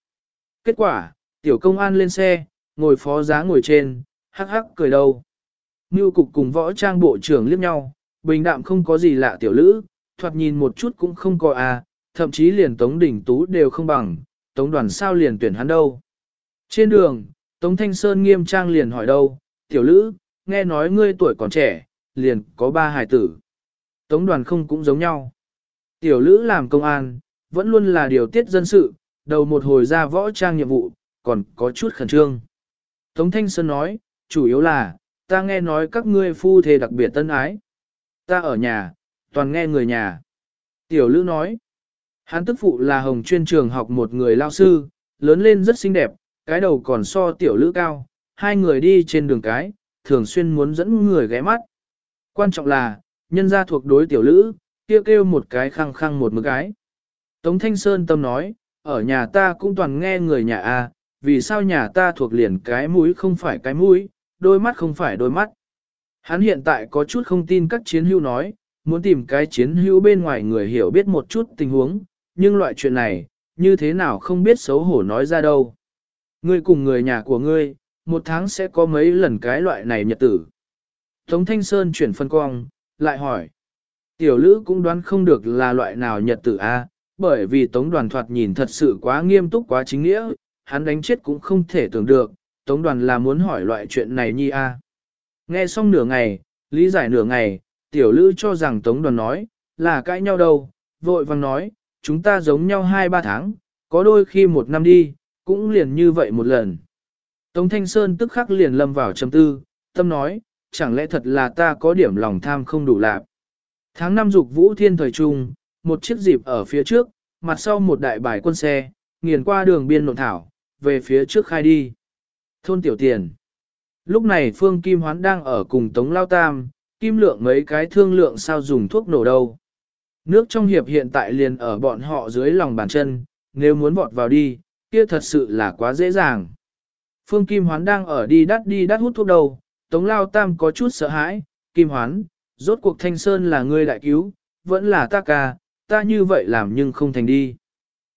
Kết quả, tiểu công an lên xe, ngồi phó giá ngồi trên, hắc hắc cười đâu. Ngưu cục cùng võ trang bộ trưởng liếc nhau, bình đạm không có gì lạ tiểu lữ, thoạt nhìn một chút cũng không có à, thậm chí liền tống đỉnh tú đều không bằng, tống đoàn sao liền tuyển hắn đâu. Trên đường, tống thanh sơn nghiêm trang liền hỏi đâu, tiểu lữ, nghe nói ngươi tuổi còn trẻ, liền có ba hài tử. Tống đoàn không cũng giống nhau. Tiểu lữ làm công an, vẫn luôn là điều tiết dân sự, đầu một hồi ra võ trang nhiệm vụ, còn có chút khẩn trương. Tống Thanh Sơn nói, chủ yếu là, ta nghe nói các ngươi phu thề đặc biệt tân ái. Ta ở nhà, toàn nghe người nhà. Tiểu Lữ nói, hắn tức phụ là hồng chuyên trường học một người lao sư, lớn lên rất xinh đẹp, cái đầu còn so tiểu Lữ cao, hai người đi trên đường cái, thường xuyên muốn dẫn người ghé mắt. Quan trọng là, nhân gia thuộc đối tiểu Lữ, kêu kêu một cái khăng khăng một mực cái. Tống Thanh Sơn tâm nói, ở nhà ta cũng toàn nghe người nhà A, vì sao nhà ta thuộc liền cái mũi không phải cái mũi, đôi mắt không phải đôi mắt. Hắn hiện tại có chút không tin các chiến hữu nói, muốn tìm cái chiến hữu bên ngoài người hiểu biết một chút tình huống, nhưng loại chuyện này, như thế nào không biết xấu hổ nói ra đâu. Ngươi cùng người nhà của ngươi, một tháng sẽ có mấy lần cái loại này nhật tử. Tống Thanh Sơn chuyển phân cong, lại hỏi. Tiểu lữ cũng đoán không được là loại nào nhật tử A, bởi vì Tống đoàn thoạt nhìn thật sự quá nghiêm túc quá chính nghĩa, hắn đánh chết cũng không thể tưởng được, Tống đoàn là muốn hỏi loại chuyện này nhi A. Nghe xong nửa ngày, lý giải nửa ngày, tiểu lữ cho rằng Tống đoàn nói, là cãi nhau đâu, vội vàng nói, chúng ta giống nhau hai ba tháng, có đôi khi một năm đi, cũng liền như vậy một lần. Tống Thanh Sơn tức khắc liền lâm vào trầm tư, tâm nói, chẳng lẽ thật là ta có điểm lòng tham không đủ lạc. Tháng năm dục vũ thiên thời trung, một chiếc dịp ở phía trước, mặt sau một đại bài quân xe, nghiền qua đường biên nộn thảo, về phía trước khai đi. Thôn tiểu tiền. Lúc này Phương Kim Hoán đang ở cùng Tống Lao Tam, Kim Lượng mấy cái thương lượng sao dùng thuốc nổ đâu. Nước trong hiệp hiện tại liền ở bọn họ dưới lòng bàn chân, nếu muốn vọt vào đi, kia thật sự là quá dễ dàng. Phương Kim Hoán đang ở đi đắt đi đắt hút thuốc đầu, Tống Lao Tam có chút sợ hãi, Kim Hoán, rốt cuộc Thanh Sơn là người đại cứu, vẫn là ta ca, ta như vậy làm nhưng không thành đi.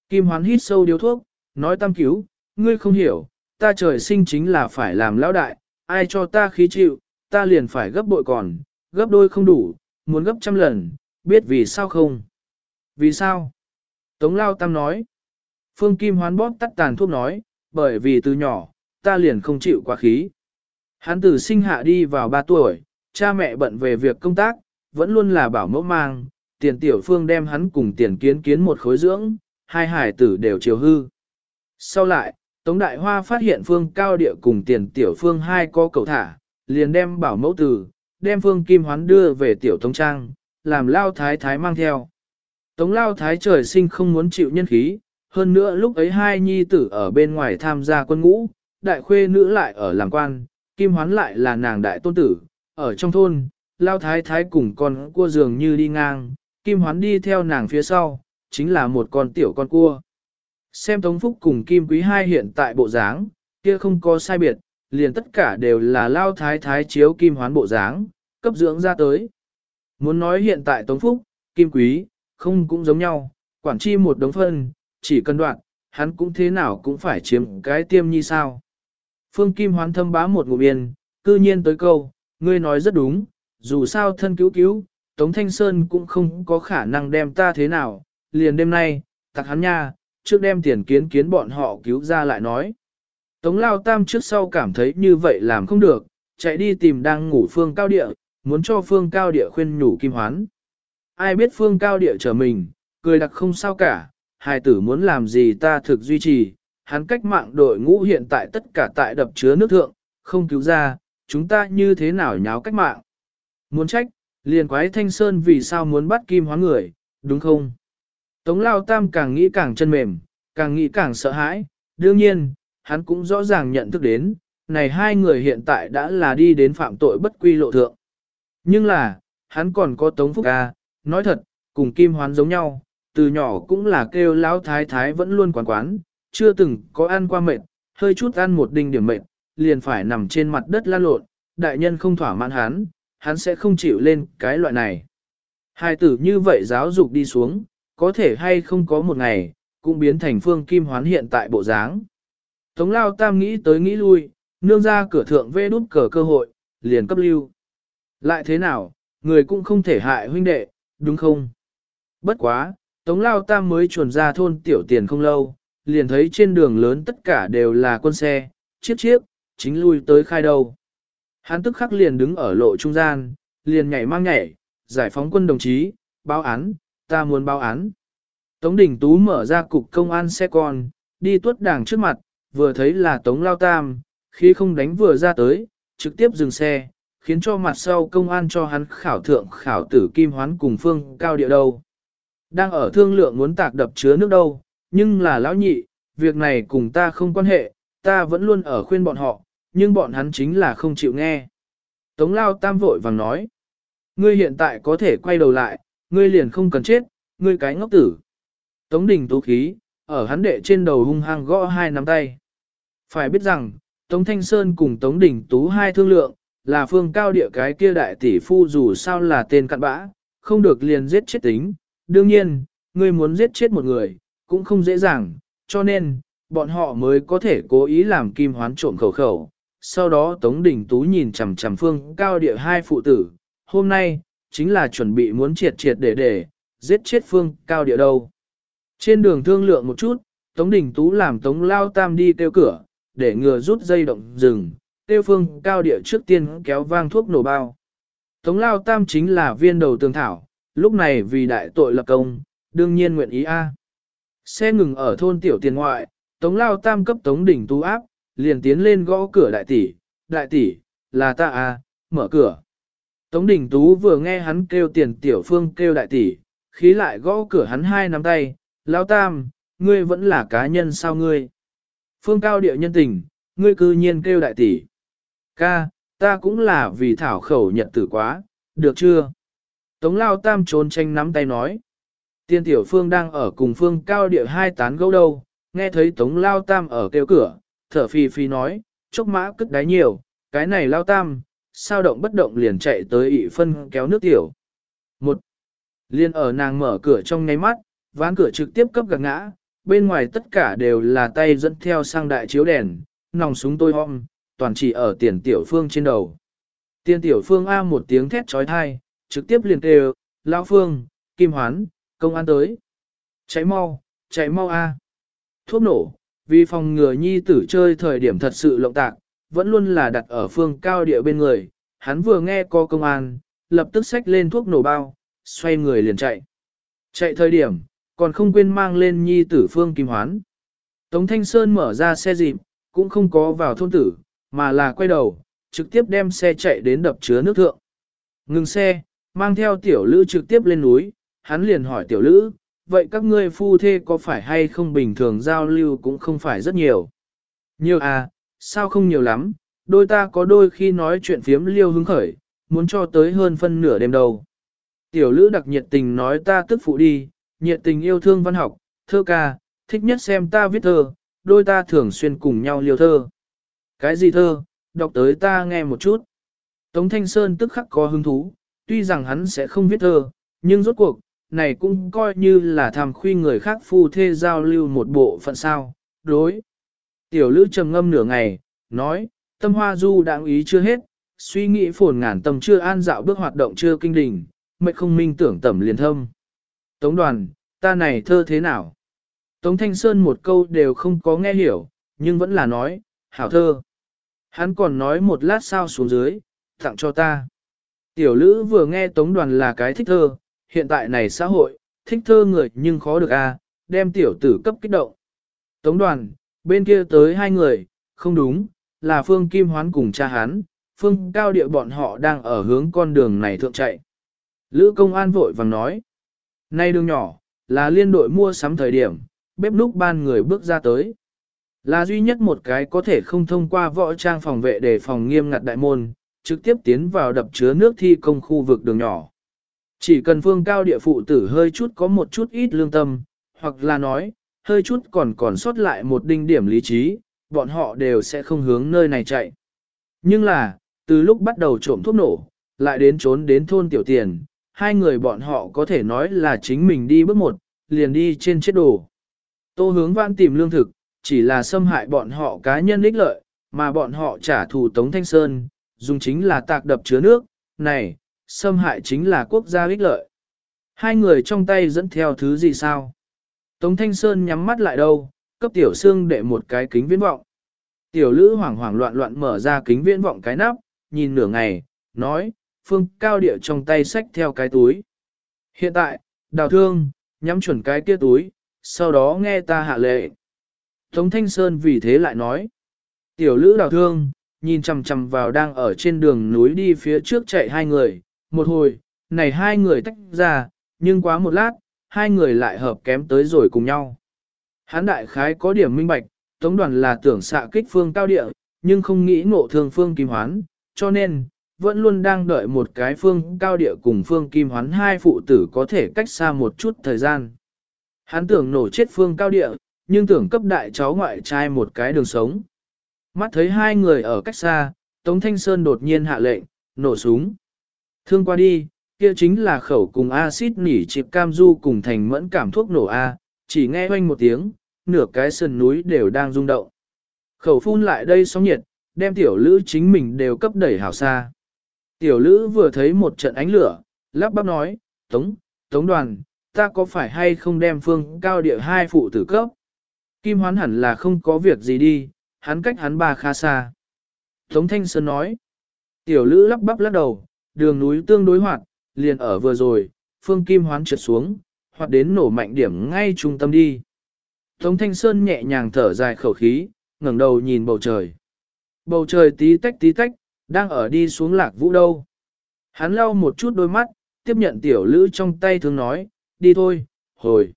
Kim Hoán hít sâu điếu thuốc, nói Tam cứu, ngươi không hiểu, ta trời sinh chính là phải làm lão đại, ai cho ta khí chịu, ta liền phải gấp bội còn, gấp đôi không đủ, muốn gấp trăm lần, biết vì sao không? Vì sao? Tống Lao Tam nói. Phương Kim hoán bóp tắt tàn thuốc nói, bởi vì từ nhỏ, ta liền không chịu quá khí. Hắn từ sinh hạ đi vào 3 tuổi, cha mẹ bận về việc công tác, vẫn luôn là bảo mẫu mang, tiền tiểu phương đem hắn cùng tiền kiến kiến một khối dưỡng, hai hải tử đều chiều hư. Sau lại, Tống Đại Hoa phát hiện phương cao địa cùng tiền tiểu phương hai có cầu thả, liền đem bảo mẫu tử, đem phương kim hoán đưa về tiểu tống trang, làm lao thái thái mang theo. Tống lao thái trời sinh không muốn chịu nhân khí, hơn nữa lúc ấy hai nhi tử ở bên ngoài tham gia quân ngũ, đại khuê nữ lại ở làm quan, kim hoán lại là nàng đại tôn tử, ở trong thôn, lao thái thái cùng con cua dường như đi ngang, kim hoán đi theo nàng phía sau, chính là một con tiểu con cua. Xem Tống Phúc cùng Kim Quý hai hiện tại bộ dáng, kia không có sai biệt, liền tất cả đều là lao thái thái chiếu kim hoán bộ dáng, cấp dưỡng ra tới. Muốn nói hiện tại Tống Phúc, Kim Quý, không cũng giống nhau, quản chi một đống phân, chỉ cần đoạn, hắn cũng thế nào cũng phải chiếm cái tiêm nhi sao. Phương Kim hoán thâm bá một ngụm yên, cư nhiên tới câu, ngươi nói rất đúng, dù sao thân cứu cứu, Tống Thanh Sơn cũng không có khả năng đem ta thế nào, liền đêm nay, tặc hắn nha, trước đem tiền kiến kiến bọn họ cứu ra lại nói. Tống Lao Tam trước sau cảm thấy như vậy làm không được, chạy đi tìm đang ngủ Phương Cao Địa, muốn cho Phương Cao Địa khuyên nhủ Kim Hoán. Ai biết Phương Cao Địa trở mình, cười đặc không sao cả, hài tử muốn làm gì ta thực duy trì, hắn cách mạng đội ngũ hiện tại tất cả tại đập chứa nước thượng, không cứu ra, chúng ta như thế nào nháo cách mạng. Muốn trách, liền quái Thanh Sơn vì sao muốn bắt Kim Hoán người, đúng không? Tống Lao Tam càng nghĩ càng chân mềm, càng nghĩ càng sợ hãi, đương nhiên, hắn cũng rõ ràng nhận thức đến, này hai người hiện tại đã là đi đến phạm tội bất quy lộ thượng. Nhưng là, hắn còn có Tống Phúc ca, nói thật, cùng Kim Hoán giống nhau, từ nhỏ cũng là kêu lão thái thái vẫn luôn quán quán, chưa từng có ăn qua mệt, hơi chút ăn một đinh điểm mệt, liền phải nằm trên mặt đất lan lộn, đại nhân không thỏa mãn hắn, hắn sẽ không chịu lên cái loại này. Hai tử như vậy giáo dục đi xuống, có thể hay không có một ngày, cũng biến thành phương kim hoán hiện tại bộ dáng. Tống lao tam nghĩ tới nghĩ lui, nương ra cửa thượng vê đút cờ cơ hội, liền cấp lưu. Lại thế nào, người cũng không thể hại huynh đệ, đúng không? Bất quá, Tống lao tam mới chuồn ra thôn tiểu tiền không lâu, liền thấy trên đường lớn tất cả đều là quân xe, chiếc chiếc, chính lui tới khai đầu. Hắn tức khắc liền đứng ở lộ trung gian, liền nhảy mang nhảy, giải phóng quân đồng chí, báo án, ta muốn báo án. Tống Đình Tú mở ra cục công an xe con, đi tuốt đảng trước mặt, vừa thấy là Tống Lao Tam, khi không đánh vừa ra tới, trực tiếp dừng xe, khiến cho mặt sau công an cho hắn khảo thượng khảo tử kim hoán cùng phương cao địa đâu. Đang ở thương lượng muốn tạc đập chứa nước đâu, nhưng là lão nhị, việc này cùng ta không quan hệ, ta vẫn luôn ở khuyên bọn họ, nhưng bọn hắn chính là không chịu nghe. Tống lao tam vội vàng nói, ngươi hiện tại có thể quay đầu lại, ngươi liền không cần chết, ngươi cái ngốc tử. Tống đình tú khí, ở hắn đệ trên đầu hung hăng gõ hai nắm tay. Phải biết rằng, Tống Thanh Sơn cùng Tống Đình Tú hai thương lượng, là phương cao địa cái kia đại tỷ phu dù sao là tên cặn bã, không được liền giết chết tính. Đương nhiên, ngươi muốn giết chết một người, cũng không dễ dàng, cho nên, bọn họ mới có thể cố ý làm kim hoán trộm khẩu khẩu. Sau đó Tống Đình Tú nhìn chằm chằm phương cao địa hai phụ tử, hôm nay, chính là chuẩn bị muốn triệt triệt để để, giết chết phương cao địa đâu. Trên đường thương lượng một chút, Tống Đình Tú làm Tống Lao Tam đi tiêu cửa, để ngừa rút dây động rừng, tiêu phương cao địa trước tiên kéo vang thuốc nổ bao. Tống Lao Tam chính là viên đầu tường thảo, lúc này vì đại tội lập công, đương nhiên nguyện ý A. Xe ngừng ở thôn tiểu tiền ngoại, Tống Lao Tam cấp Tống Đình Tú áp, liền tiến lên gõ cửa đại tỷ, đại tỷ, là ta A, mở cửa. Tống Đình Tú vừa nghe hắn kêu tiền tiểu phương kêu đại tỷ, khí lại gõ cửa hắn hai nắm tay, Lão Tam, ngươi vẫn là cá nhân sao ngươi? Phương cao điệu nhân tình, ngươi cư nhiên kêu đại tỷ. Ca, ta cũng là vì thảo khẩu nhật tử quá, được chưa? Tống lao tam trốn tranh nắm tay nói. Tiên tiểu phương đang ở cùng phương cao địa hai tán gấu đâu, nghe thấy tống lao tam ở kêu cửa, thở phì phì nói, chốc mã cất đáy nhiều, cái này lao tam, sao động bất động liền chạy tới ị phân kéo nước tiểu. Một, liền ở nàng mở cửa trong ngay mắt, ván cửa trực tiếp cấp gạt ngã, bên ngoài tất cả đều là tay dẫn theo sang đại chiếu đèn, nòng súng tôi hom, toàn chỉ ở tiền tiểu phương trên đầu. Tiền tiểu phương A một tiếng thét trói thai, trực tiếp liền kêu, lão phương, kim hoán, công an tới. Cháy mau, cháy mau A. Thuốc nổ, vì phòng ngừa nhi tử chơi thời điểm thật sự lộng tạc, vẫn luôn là đặt ở phương cao địa bên người, hắn vừa nghe có công an, lập tức xách lên thuốc nổ bao, xoay người liền chạy. Chạy thời điểm, còn không quên mang lên nhi tử phương kim hoán. Tống Thanh Sơn mở ra xe dịp, cũng không có vào thôn tử, mà là quay đầu, trực tiếp đem xe chạy đến đập chứa nước thượng. Ngừng xe, mang theo tiểu lữ trực tiếp lên núi, hắn liền hỏi tiểu lữ, vậy các ngươi phu thê có phải hay không bình thường giao lưu cũng không phải rất nhiều. Nhiều à, sao không nhiều lắm, đôi ta có đôi khi nói chuyện phiếm liêu hứng khởi, muốn cho tới hơn phân nửa đêm đầu. Tiểu lữ đặc nhiệt tình nói ta tức phụ đi, nhiệt tình yêu thương văn học, thơ ca, thích nhất xem ta viết thơ, đôi ta thường xuyên cùng nhau liêu thơ. Cái gì thơ, đọc tới ta nghe một chút. Tống Thanh Sơn tức khắc có hứng thú, tuy rằng hắn sẽ không viết thơ, nhưng rốt cuộc, này cũng coi như là tham khuy người khác phu thê giao lưu một bộ phận sao, đối. Tiểu lữ trầm ngâm nửa ngày, nói, tâm hoa du đáng ý chưa hết, suy nghĩ phồn ngàn tâm chưa an dạo bước hoạt động chưa kinh đình, mệnh không minh tưởng tẩm liền thâm. Tống đoàn, ta này thơ thế nào? Tống Thanh Sơn một câu đều không có nghe hiểu, nhưng vẫn là nói, hảo thơ. Hắn còn nói một lát sao xuống dưới, tặng cho ta. Tiểu lữ vừa nghe tống đoàn là cái thích thơ, hiện tại này xã hội, thích thơ người nhưng khó được a, đem tiểu tử cấp kích động. Tống đoàn, bên kia tới hai người, không đúng, là Phương Kim Hoán cùng cha hắn, Phương Cao Địa bọn họ đang ở hướng con đường này thượng chạy. Lữ công an vội vàng nói, nay đường nhỏ, là liên đội mua sắm thời điểm, bếp núc ban người bước ra tới. Là duy nhất một cái có thể không thông qua võ trang phòng vệ để phòng nghiêm ngặt đại môn, trực tiếp tiến vào đập chứa nước thi công khu vực đường nhỏ. Chỉ cần phương cao địa phụ tử hơi chút có một chút ít lương tâm, hoặc là nói, hơi chút còn còn sót lại một đinh điểm lý trí, bọn họ đều sẽ không hướng nơi này chạy. Nhưng là, từ lúc bắt đầu trộm thuốc nổ, lại đến trốn đến thôn tiểu tiền, hai người bọn họ có thể nói là chính mình đi bước một, liền đi trên chết đồ. Tô hướng vãn tìm lương thực, chỉ là xâm hại bọn họ cá nhân ích lợi, mà bọn họ trả thù Tống Thanh Sơn, dùng chính là tạc đập chứa nước, này, xâm hại chính là quốc gia ích lợi. Hai người trong tay dẫn theo thứ gì sao? Tống Thanh Sơn nhắm mắt lại đâu, cấp tiểu xương để một cái kính viễn vọng. Tiểu lữ hoảng hoảng loạn loạn mở ra kính viễn vọng cái nắp, nhìn nửa ngày, nói, phương cao địa trong tay xách theo cái túi. Hiện tại, đào thương, nhắm chuẩn cái kia túi, sau đó nghe ta hạ lệ. Tống Thanh Sơn vì thế lại nói. Tiểu lữ đào thương, nhìn chằm chằm vào đang ở trên đường núi đi phía trước chạy hai người, một hồi, này hai người tách ra, nhưng quá một lát, hai người lại hợp kém tới rồi cùng nhau. Hán đại khái có điểm minh bạch, tống đoàn là tưởng xạ kích phương cao địa, nhưng không nghĩ ngộ thương phương kim hoán, cho nên, vẫn luôn đang đợi một cái phương cao địa cùng phương kim hoán hai phụ tử có thể cách xa một chút thời gian. Hắn tưởng nổ chết phương cao địa, nhưng tưởng cấp đại cháu ngoại trai một cái đường sống. Mắt thấy hai người ở cách xa, Tống Thanh Sơn đột nhiên hạ lệnh, nổ súng. Thương qua đi, kia chính là khẩu cùng axit nỉ chịp cam du cùng thành mẫn cảm thuốc nổ A, chỉ nghe oanh một tiếng, nửa cái sườn núi đều đang rung động. Khẩu phun lại đây sóng nhiệt, đem tiểu lữ chính mình đều cấp đẩy hảo xa. Tiểu lữ vừa thấy một trận ánh lửa, lắp bắp nói, Tống, Tống đoàn, ta có phải hay không đem phương cao địa hai phụ tử cấp? Kim hoán hẳn là không có việc gì đi, hắn cách hắn ba khá xa. Tống Thanh Sơn nói, tiểu lữ lắp bắp lắc đầu, đường núi tương đối hoạt, liền ở vừa rồi, phương kim hoán trượt xuống, hoặc đến nổ mạnh điểm ngay trung tâm đi. Tống Thanh Sơn nhẹ nhàng thở dài khẩu khí, ngẩng đầu nhìn bầu trời. Bầu trời tí tách tí tách, đang ở đi xuống lạc vũ đâu. Hắn lau một chút đôi mắt, tiếp nhận tiểu lữ trong tay thường nói, đi thôi, hồi.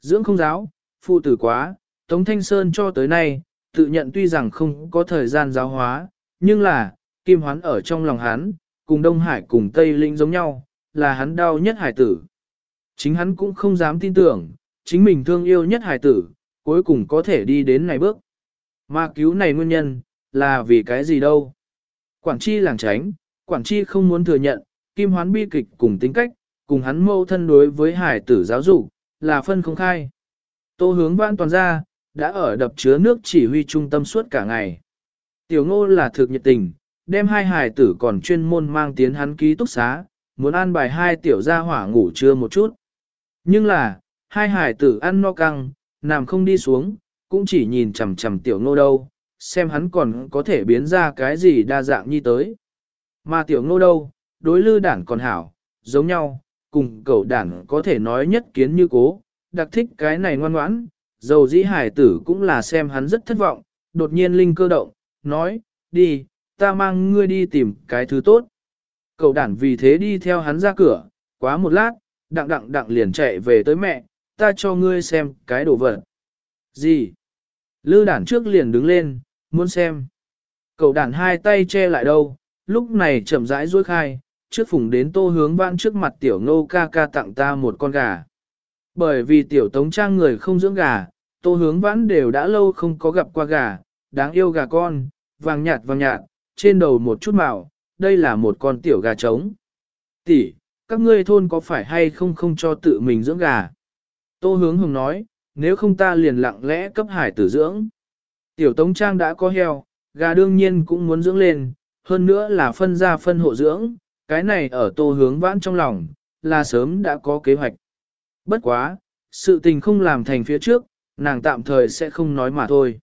Dưỡng không giáo, phụ tử quá, Tống Thanh Sơn cho tới nay, tự nhận tuy rằng không có thời gian giáo hóa, nhưng là, kim hoán ở trong lòng hắn, cùng Đông Hải cùng Tây Linh giống nhau, là hắn đau nhất hải tử. Chính hắn cũng không dám tin tưởng, chính mình thương yêu nhất hải tử, cuối cùng có thể đi đến này bước. Mà cứu này nguyên nhân, là vì cái gì đâu? Quảng Chi làng tránh, Quảng Chi không muốn thừa nhận, kim hoán bi kịch cùng tính cách, cùng hắn mâu thân đối với hải tử giáo dục, là phân không khai. Tô hướng vãn toàn ra, đã ở đập chứa nước chỉ huy trung tâm suốt cả ngày. Tiểu ngô là thực nhiệt tình, đem hai hải tử còn chuyên môn mang tiến hắn ký túc xá, muốn ăn bài hai tiểu gia hỏa ngủ trưa một chút. Nhưng là, hai hải tử ăn no căng, nằm không đi xuống, cũng chỉ nhìn chằm chằm tiểu ngô đâu, xem hắn còn có thể biến ra cái gì đa dạng như tới. Mà tiểu ngô đâu, đối lư đản còn hảo, giống nhau, cùng cậu đản có thể nói nhất kiến như cố, đặc thích cái này ngoan ngoãn, dầu dĩ hải tử cũng là xem hắn rất thất vọng, đột nhiên linh cơ động, nói, đi, ta mang ngươi đi tìm cái thứ tốt. Cậu đản vì thế đi theo hắn ra cửa, quá một lát, đặng đặng đặng liền chạy về tới mẹ, ta cho ngươi xem cái đồ vật. Gì? Lư đản trước liền đứng lên, muốn xem. Cậu đản hai tay che lại đâu, lúc này chậm rãi duỗi khai, trước phùng đến tô hướng vãn trước mặt tiểu ngô ca ca tặng ta một con gà. Bởi vì tiểu tống trang người không dưỡng gà, tô hướng vãn đều đã lâu không có gặp qua gà, đáng yêu gà con, vàng nhạt vàng nhạt, trên đầu một chút màu, đây là một con tiểu gà trống. Tỷ, các ngươi thôn có phải hay không không cho tự mình dưỡng gà? Tô hướng hồng nói, nếu không ta liền lặng lẽ cấp hải tử dưỡng. Tiểu tống trang đã có heo, gà đương nhiên cũng muốn dưỡng lên, hơn nữa là phân ra phân hộ dưỡng, cái này ở tô hướng vãn trong lòng, là sớm đã có kế hoạch. Bất quá, sự tình không làm thành phía trước, nàng tạm thời sẽ không nói mà thôi.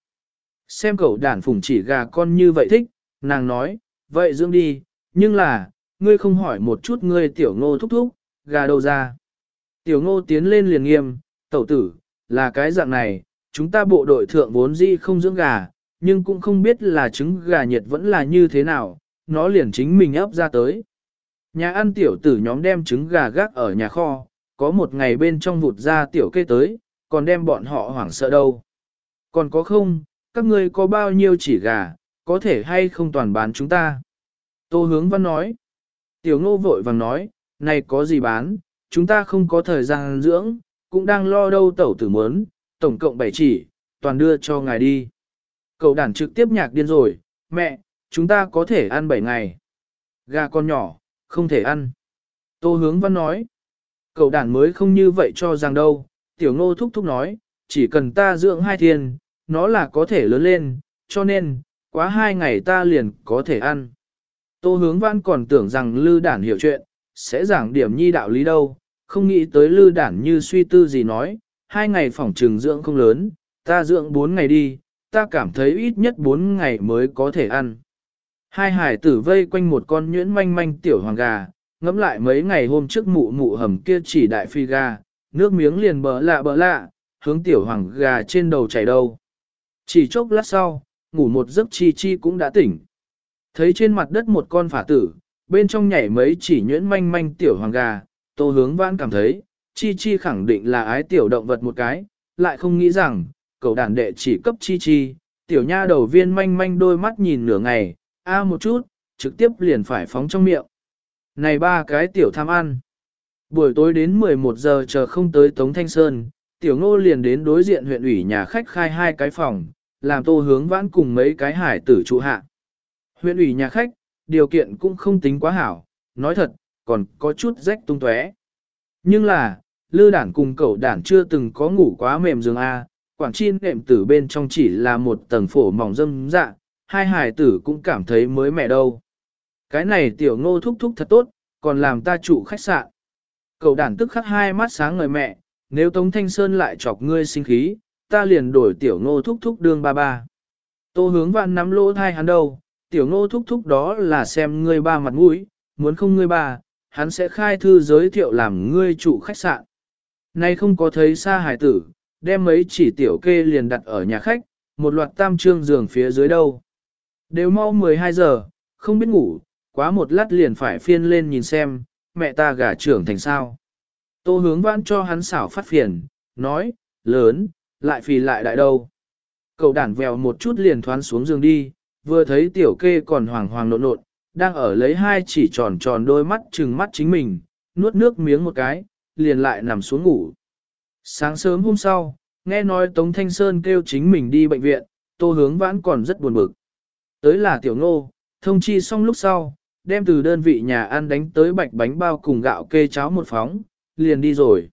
Xem cậu đản phủng chỉ gà con như vậy thích, nàng nói, vậy dưỡng đi, nhưng là, ngươi không hỏi một chút ngươi tiểu ngô thúc thúc, gà đâu ra. Tiểu ngô tiến lên liền nghiêm, tẩu tử, là cái dạng này, chúng ta bộ đội thượng vốn dĩ không dưỡng gà, nhưng cũng không biết là trứng gà nhiệt vẫn là như thế nào, nó liền chính mình ấp ra tới. Nhà ăn tiểu tử nhóm đem trứng gà gác ở nhà kho, có một ngày bên trong vụt ra tiểu kê tới, còn đem bọn họ hoảng sợ đâu. Còn có không, các ngươi có bao nhiêu chỉ gà, có thể hay không toàn bán chúng ta. Tô hướng văn nói. Tiểu ngô vội vàng nói, này có gì bán, chúng ta không có thời gian dưỡng, cũng đang lo đâu tẩu tử muốn, tổng cộng 7 chỉ, toàn đưa cho ngài đi. Cậu đàn trực tiếp nhạc điên rồi, mẹ, chúng ta có thể ăn 7 ngày. Gà con nhỏ, không thể ăn. Tô hướng văn nói, cậu đàn mới không như vậy cho rằng đâu, tiểu ngô thúc thúc nói, chỉ cần ta dưỡng hai thiên, nó là có thể lớn lên, cho nên, quá hai ngày ta liền có thể ăn. Tô hướng văn còn tưởng rằng lư đản hiểu chuyện, sẽ giảng điểm nhi đạo lý đâu, không nghĩ tới lư đản như suy tư gì nói, hai ngày phòng trừng dưỡng không lớn, ta dưỡng bốn ngày đi, ta cảm thấy ít nhất bốn ngày mới có thể ăn. Hai hải tử vây quanh một con nhuyễn manh manh tiểu hoàng gà, ngẫm lại mấy ngày hôm trước mụ mụ hầm kia chỉ đại phi gà, nước miếng liền bỡ lạ bỡ lạ, hướng tiểu hoàng gà trên đầu chảy đâu. Chỉ chốc lát sau, ngủ một giấc chi chi cũng đã tỉnh. Thấy trên mặt đất một con phả tử, bên trong nhảy mấy chỉ nhuyễn manh manh tiểu hoàng gà, tô hướng vãn cảm thấy, chi chi khẳng định là ái tiểu động vật một cái, lại không nghĩ rằng, cậu đàn đệ chỉ cấp chi chi, tiểu nha đầu viên manh manh đôi mắt nhìn nửa ngày, a một chút, trực tiếp liền phải phóng trong miệng. Này ba cái tiểu tham ăn. Buổi tối đến 11 giờ chờ không tới Tống Thanh Sơn, tiểu ngô liền đến đối diện huyện ủy nhà khách khai hai cái phòng, làm tô hướng vãn cùng mấy cái hải tử trụ hạ. Huyện ủy nhà khách, điều kiện cũng không tính quá hảo, nói thật, còn có chút rách tung tóe. Nhưng là, lư đản cùng cậu đản chưa từng có ngủ quá mềm giường A, quảng chi nệm tử bên trong chỉ là một tầng phổ mỏng dâm dạ, hai hải tử cũng cảm thấy mới mẻ đâu. Cái này tiểu ngô thúc thúc thật tốt, còn làm ta trụ khách sạn. Cậu đản tức khắc hai mắt sáng ngời mẹ, nếu Tống Thanh Sơn lại chọc ngươi sinh khí, ta liền đổi tiểu ngô thúc thúc đương ba ba. Tô hướng vạn nắm lỗ thai hắn đâu, tiểu ngô thúc thúc đó là xem ngươi ba mặt mũi, muốn không ngươi ba, hắn sẽ khai thư giới thiệu làm ngươi chủ khách sạn. Nay không có thấy xa hải tử, đem mấy chỉ tiểu kê liền đặt ở nhà khách, một loạt tam trương giường phía dưới đâu. Đều mau 12 giờ, không biết ngủ, quá một lát liền phải phiên lên nhìn xem, mẹ ta gả trưởng thành sao. Tô hướng vãn cho hắn xảo phát phiền, nói, lớn, lại phì lại đại đâu. Cậu đản vèo một chút liền thoán xuống giường đi, vừa thấy tiểu kê còn hoàng hoàng nộn nộn, đang ở lấy hai chỉ tròn tròn đôi mắt trừng mắt chính mình, nuốt nước miếng một cái, liền lại nằm xuống ngủ. Sáng sớm hôm sau, nghe nói Tống Thanh Sơn kêu chính mình đi bệnh viện, tô hướng vãn còn rất buồn bực. Tới là tiểu ngô, thông chi xong lúc sau, đem từ đơn vị nhà ăn đánh tới bạch bánh bao cùng gạo kê cháo một phóng, liền đi rồi.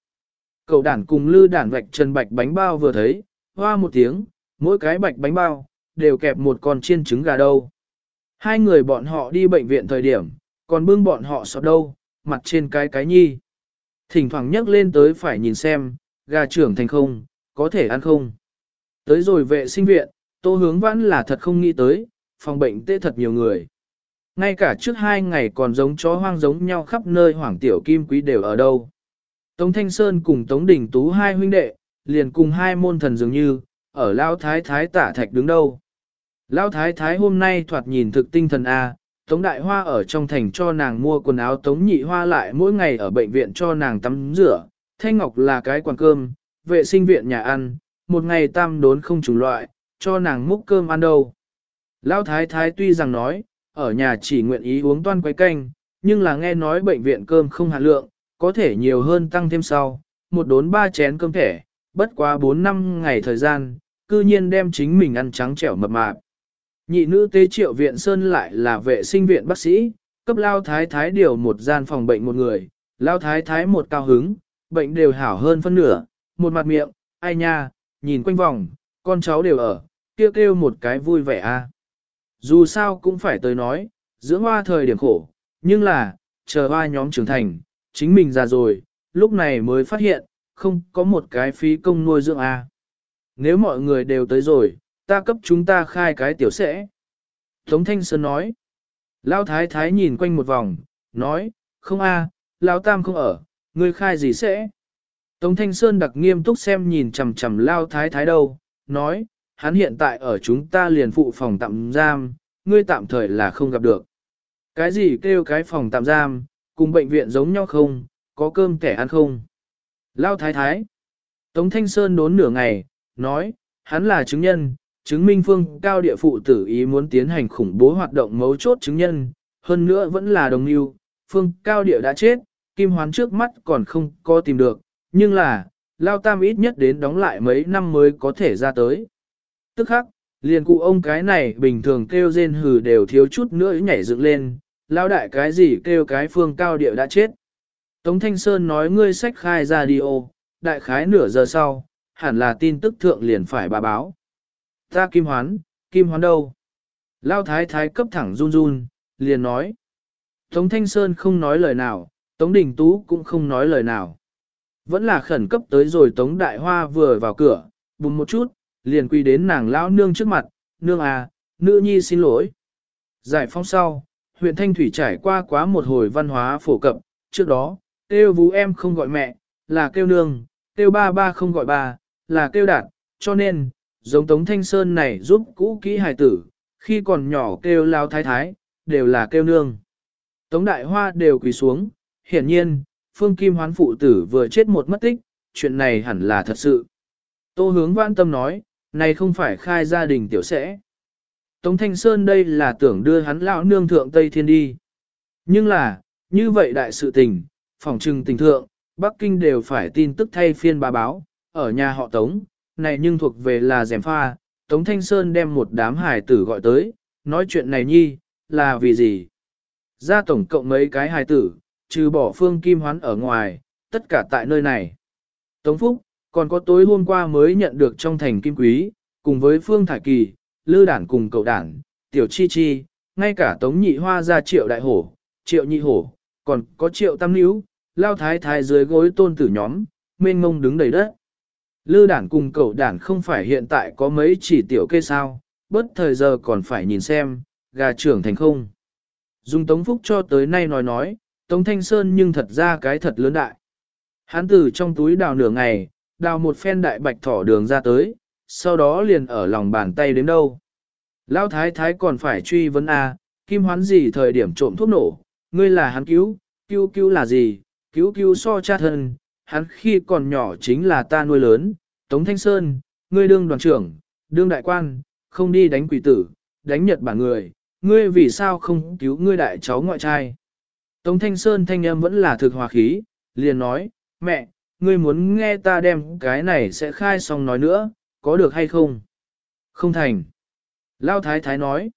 Cậu đản cùng lư đản vạch trần bạch bánh bao vừa thấy, hoa một tiếng, mỗi cái bạch bánh bao, đều kẹp một con chiên trứng gà đâu. Hai người bọn họ đi bệnh viện thời điểm, còn bưng bọn họ sọt đâu, mặt trên cái cái nhi. Thỉnh thoảng nhấc lên tới phải nhìn xem, gà trưởng thành không, có thể ăn không. Tới rồi vệ sinh viện, tô hướng vãn là thật không nghĩ tới, phòng bệnh tê thật nhiều người. Ngay cả trước hai ngày còn giống chó hoang giống nhau khắp nơi hoàng tiểu kim quý đều ở đâu. Tống Thanh Sơn cùng Tống Đình Tú hai huynh đệ, liền cùng hai môn thần dường như, ở Lao Thái Thái tả thạch đứng đâu. Lao Thái Thái hôm nay thoạt nhìn thực tinh thần A, Tống Đại Hoa ở trong thành cho nàng mua quần áo Tống Nhị Hoa lại mỗi ngày ở bệnh viện cho nàng tắm rửa, Thanh Ngọc là cái quán cơm, vệ sinh viện nhà ăn, một ngày tam đốn không trùng loại, cho nàng múc cơm ăn đâu. Lao Thái Thái tuy rằng nói, ở nhà chỉ nguyện ý uống toan quấy canh, nhưng là nghe nói bệnh viện cơm không hạt lượng, có thể nhiều hơn tăng thêm sau, một đốn ba chén cơm thẻ, bất quá 4 năm ngày thời gian, cư nhiên đem chính mình ăn trắng trẻo mập mạp. Nhị nữ tế triệu viện Sơn lại là vệ sinh viện bác sĩ, cấp lao thái thái điều một gian phòng bệnh một người, lao thái thái một cao hứng, bệnh đều hảo hơn phân nửa, một mặt miệng, ai nha, nhìn quanh vòng, con cháu đều ở, kêu kêu một cái vui vẻ a. Dù sao cũng phải tới nói, dưỡng hoa thời điểm khổ, nhưng là, chờ hoa nhóm trưởng thành, chính mình già rồi, lúc này mới phát hiện, không có một cái phí công nuôi dưỡng A. Nếu mọi người đều tới rồi, ta cấp chúng ta khai cái tiểu sẽ. Tống Thanh Sơn nói. Lão Thái Thái nhìn quanh một vòng, nói, không A, Lão Tam không ở, ngươi khai gì sẽ. Tống Thanh Sơn đặc nghiêm túc xem nhìn chằm chằm Lão Thái Thái đâu, nói, hắn hiện tại ở chúng ta liền phụ phòng tạm giam, ngươi tạm thời là không gặp được. Cái gì kêu cái phòng tạm giam, cùng bệnh viện giống nhau không, có cơm kẻ ăn không? Lao thái thái. Tống Thanh Sơn đốn nửa ngày, nói, hắn là chứng nhân, chứng minh phương cao địa phụ tử ý muốn tiến hành khủng bố hoạt động mấu chốt chứng nhân, hơn nữa vẫn là đồng yêu, phương cao địa đã chết, kim hoán trước mắt còn không có tìm được, nhưng là, Lao Tam ít nhất đến đóng lại mấy năm mới có thể ra tới. Tức khắc, liền cụ ông cái này bình thường kêu rên hừ đều thiếu chút nữa nhảy dựng lên, lão đại cái gì kêu cái phương cao địa đã chết. Tống Thanh Sơn nói ngươi sách khai ra đi ô, đại khái nửa giờ sau, hẳn là tin tức thượng liền phải bà báo. Ta kim hoán, kim hoán đâu? Lao thái thái cấp thẳng run run, liền nói. Tống Thanh Sơn không nói lời nào, Tống Đình Tú cũng không nói lời nào. Vẫn là khẩn cấp tới rồi Tống Đại Hoa vừa vào cửa, bùm một chút, liền quy đến nàng lão nương trước mặt, nương à, nữ nhi xin lỗi. Giải phóng sau, huyện Thanh Thủy trải qua quá một hồi văn hóa phổ cập, trước đó, kêu vũ em không gọi mẹ, là kêu nương, kêu ba ba không gọi bà là kêu đạt, cho nên, giống Tống Thanh Sơn này giúp cũ kỹ hài tử, khi còn nhỏ kêu lao thái thái, đều là kêu nương. Tống Đại Hoa đều quỳ xuống, hiển nhiên, Phương Kim Hoán phụ tử vừa chết một mất tích, chuyện này hẳn là thật sự. Tô hướng vãn tâm nói, này không phải khai gia đình tiểu sẽ. Tống Thanh Sơn đây là tưởng đưa hắn lão nương thượng Tây Thiên đi. Nhưng là, như vậy đại sự tình, phòng trừng tình thượng, Bắc Kinh đều phải tin tức thay phiên bà báo, ở nhà họ Tống, này nhưng thuộc về là dèm pha, Tống Thanh Sơn đem một đám hài tử gọi tới, nói chuyện này nhi, là vì gì? Ra tổng cộng mấy cái hài tử, trừ bỏ phương kim hoán ở ngoài, tất cả tại nơi này. Tống Phúc, còn có tối hôm qua mới nhận được trong thành kim quý, cùng với phương thải kỳ, lư đản cùng cậu đản, tiểu chi chi, ngay cả tống nhị hoa ra triệu đại hổ, triệu nhị hổ, còn có triệu tam níu, lao thái thái dưới gối tôn tử nhóm, mênh ngông đứng đầy đất. Lư đản cùng cậu đản không phải hiện tại có mấy chỉ tiểu kê sao, Bất thời giờ còn phải nhìn xem, gà trưởng thành không. Dùng Tống Phúc cho tới nay nói nói, Tống Thanh Sơn nhưng thật ra cái thật lớn đại. Hán Tử trong túi đào nửa ngày, đào một phen đại bạch thỏ đường ra tới, sau đó liền ở lòng bàn tay đến đâu. Lão thái thái còn phải truy vấn a, à, kim hoán gì thời điểm trộm thuốc nổ, ngươi là hắn cứu, cứu cứu là gì, cứu cứu so cha thân, hắn khi còn nhỏ chính là ta nuôi lớn, Tống Thanh Sơn, ngươi đương đoàn trưởng, đương đại quan, không đi đánh quỷ tử, đánh nhật bản người, ngươi vì sao không cứu ngươi đại cháu ngoại trai. Tống Thanh Sơn thanh âm vẫn là thực hòa khí, liền nói, mẹ, ngươi muốn nghe ta đem cái này sẽ khai xong nói nữa, có được hay không? Không thành. Lao Thái Thái nói,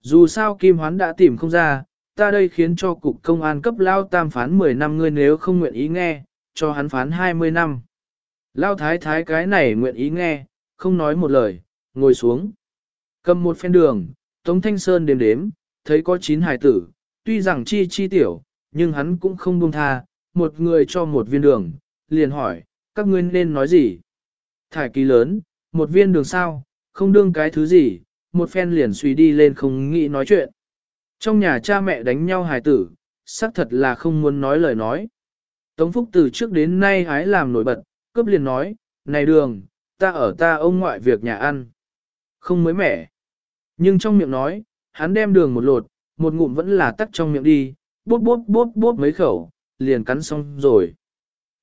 dù sao Kim Hoán đã tìm không ra, ta đây khiến cho cục công an cấp Lao Tam phán 10 năm ngươi nếu không nguyện ý nghe, cho hắn phán 20 năm. Lao Thái Thái cái này nguyện ý nghe, không nói một lời, ngồi xuống. Cầm một phen đường, Tống Thanh Sơn đếm đếm, thấy có 9 hài tử, tuy rằng chi chi tiểu, nhưng hắn cũng không buông tha, một người cho một viên đường, liền hỏi, các ngươi nên nói gì? Thải kỳ lớn, một viên đường sao, không đương cái thứ gì, một phen liền suy đi lên không nghĩ nói chuyện. Trong nhà cha mẹ đánh nhau hài tử, xác thật là không muốn nói lời nói. Tống Phúc từ trước đến nay hái làm nổi bật, cướp liền nói, này đường, ta ở ta ông ngoại việc nhà ăn. Không mới mẻ. Nhưng trong miệng nói, hắn đem đường một lột, một ngụm vẫn là tắt trong miệng đi, bốp bốp bốp bốp mấy khẩu, liền cắn xong rồi.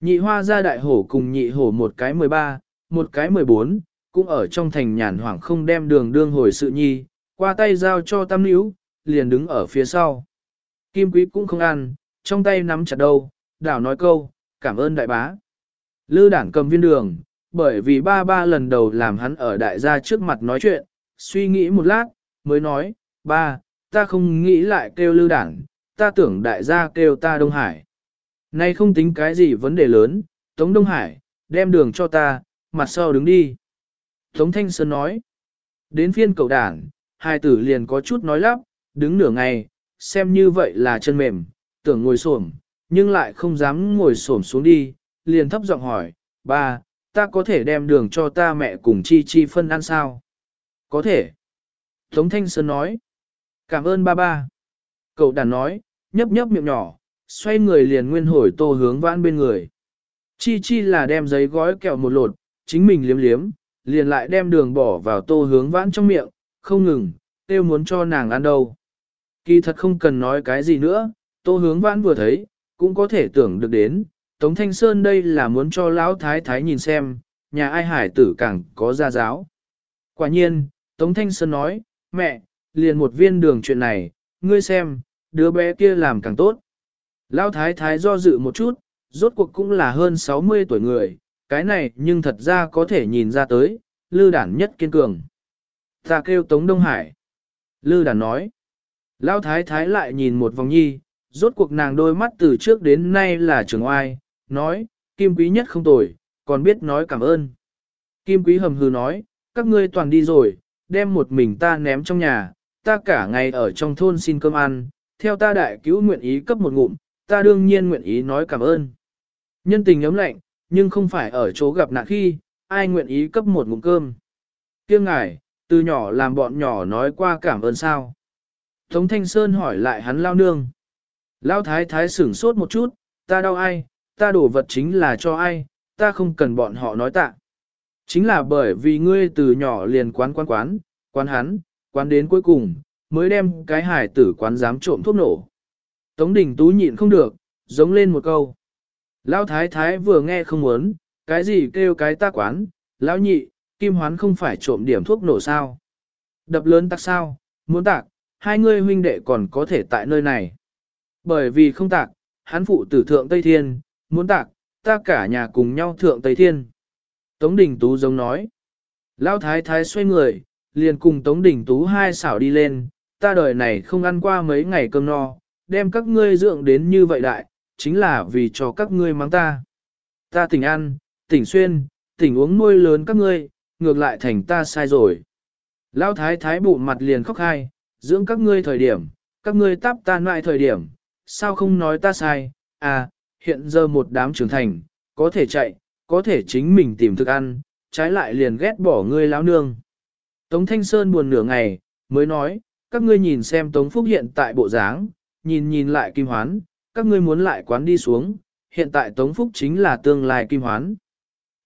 Nhị hoa ra đại hổ cùng nhị hổ một cái 13, một cái 14, cũng ở trong thành nhàn hoảng không đem đường đương hồi sự nhi, qua tay giao cho tam níu, liền đứng ở phía sau. Kim quý cũng không ăn, trong tay nắm chặt đầu đảo nói câu, cảm ơn đại bá. Lư đảng cầm viên đường, bởi vì ba ba lần đầu làm hắn ở đại gia trước mặt nói chuyện, suy nghĩ một lát, mới nói, ba, ta không nghĩ lại kêu lư đảng, ta tưởng đại gia kêu ta Đông Hải. Nay không tính cái gì vấn đề lớn, Tống Đông Hải, đem đường cho ta, mặt sau đứng đi. Tống Thanh Sơn nói, đến phiên cậu đảng, hai tử liền có chút nói lắp, đứng nửa ngày, xem như vậy là chân mềm, tưởng ngồi xổm, nhưng lại không dám ngồi xổm xuống đi, liền thấp giọng hỏi, ba, ta có thể đem đường cho ta mẹ cùng chi chi phân ăn sao? Có thể. Tống Thanh Sơn nói, cảm ơn ba ba. Cậu đàn nói, nhấp nhấp miệng nhỏ, xoay người liền nguyên hồi tô hướng vãn bên người. Chi chi là đem giấy gói kẹo một lột, chính mình liếm liếm, liền lại đem đường bỏ vào tô hướng vãn trong miệng, không ngừng, tiêu muốn cho nàng ăn đâu. Kỳ thật không cần nói cái gì nữa, tô hướng vãn vừa thấy, cũng có thể tưởng được đến, Tống Thanh Sơn đây là muốn cho lão thái thái nhìn xem, nhà ai hải tử càng có gia giáo. Quả nhiên, Tống Thanh Sơn nói, mẹ, liền một viên đường chuyện này, ngươi xem, đứa bé kia làm càng tốt. Lão thái thái do dự một chút, rốt cuộc cũng là hơn 60 tuổi người, cái này nhưng thật ra có thể nhìn ra tới, lư đản nhất kiên cường. Ta kêu Tống Đông Hải. Lư đản nói. lao thái thái lại nhìn một vòng nhi, rốt cuộc nàng đôi mắt từ trước đến nay là trường oai, nói, kim quý nhất không tồi, còn biết nói cảm ơn. Kim quý hầm hừ nói, các ngươi toàn đi rồi, đem một mình ta ném trong nhà, ta cả ngày ở trong thôn xin cơm ăn, theo ta đại cứu nguyện ý cấp một ngụm, ta đương nhiên nguyện ý nói cảm ơn. Nhân tình ấm lạnh, nhưng không phải ở chỗ gặp nạn khi, ai nguyện ý cấp một ngụm cơm. Kiêng ngài, từ nhỏ làm bọn nhỏ nói qua cảm ơn sao. Tống Thanh Sơn hỏi lại hắn lao nương. Lao thái thái sửng sốt một chút, ta đau ai, ta đổ vật chính là cho ai, ta không cần bọn họ nói tạ. Chính là bởi vì ngươi từ nhỏ liền quán quán quán, quán hắn, quán đến cuối cùng, mới đem cái hải tử quán dám trộm thuốc nổ. Tống Đình Tú nhịn không được, giống lên một câu. Lão thái thái vừa nghe không muốn, cái gì kêu cái ta quán, lão nhị, kim hoán không phải trộm điểm thuốc nổ sao. Đập lớn tạc sao, muốn tạc, hai ngươi huynh đệ còn có thể tại nơi này. Bởi vì không tạc, hắn phụ tử thượng Tây Thiên, muốn tạc, ta cả nhà cùng nhau thượng Tây Thiên. Tống Đình Tú giống nói. Lão thái thái xoay người, liền cùng Tống Đình Tú hai xảo đi lên, ta đời này không ăn qua mấy ngày cơm no, đem các ngươi dưỡng đến như vậy đại, chính là vì cho các ngươi mang ta. Ta tỉnh ăn, tỉnh xuyên, tỉnh uống nuôi lớn các ngươi, ngược lại thành ta sai rồi. Lão thái thái bụng mặt liền khóc hai, dưỡng các ngươi thời điểm, các ngươi táp ta lại thời điểm, sao không nói ta sai, à, hiện giờ một đám trưởng thành, có thể chạy, có thể chính mình tìm thức ăn, trái lại liền ghét bỏ ngươi lão nương. Tống Thanh Sơn buồn nửa ngày, mới nói, các ngươi nhìn xem Tống Phúc hiện tại bộ dáng, nhìn nhìn lại Kim Hoán, các ngươi muốn lại quán đi xuống, hiện tại Tống Phúc chính là tương lai Kim Hoán.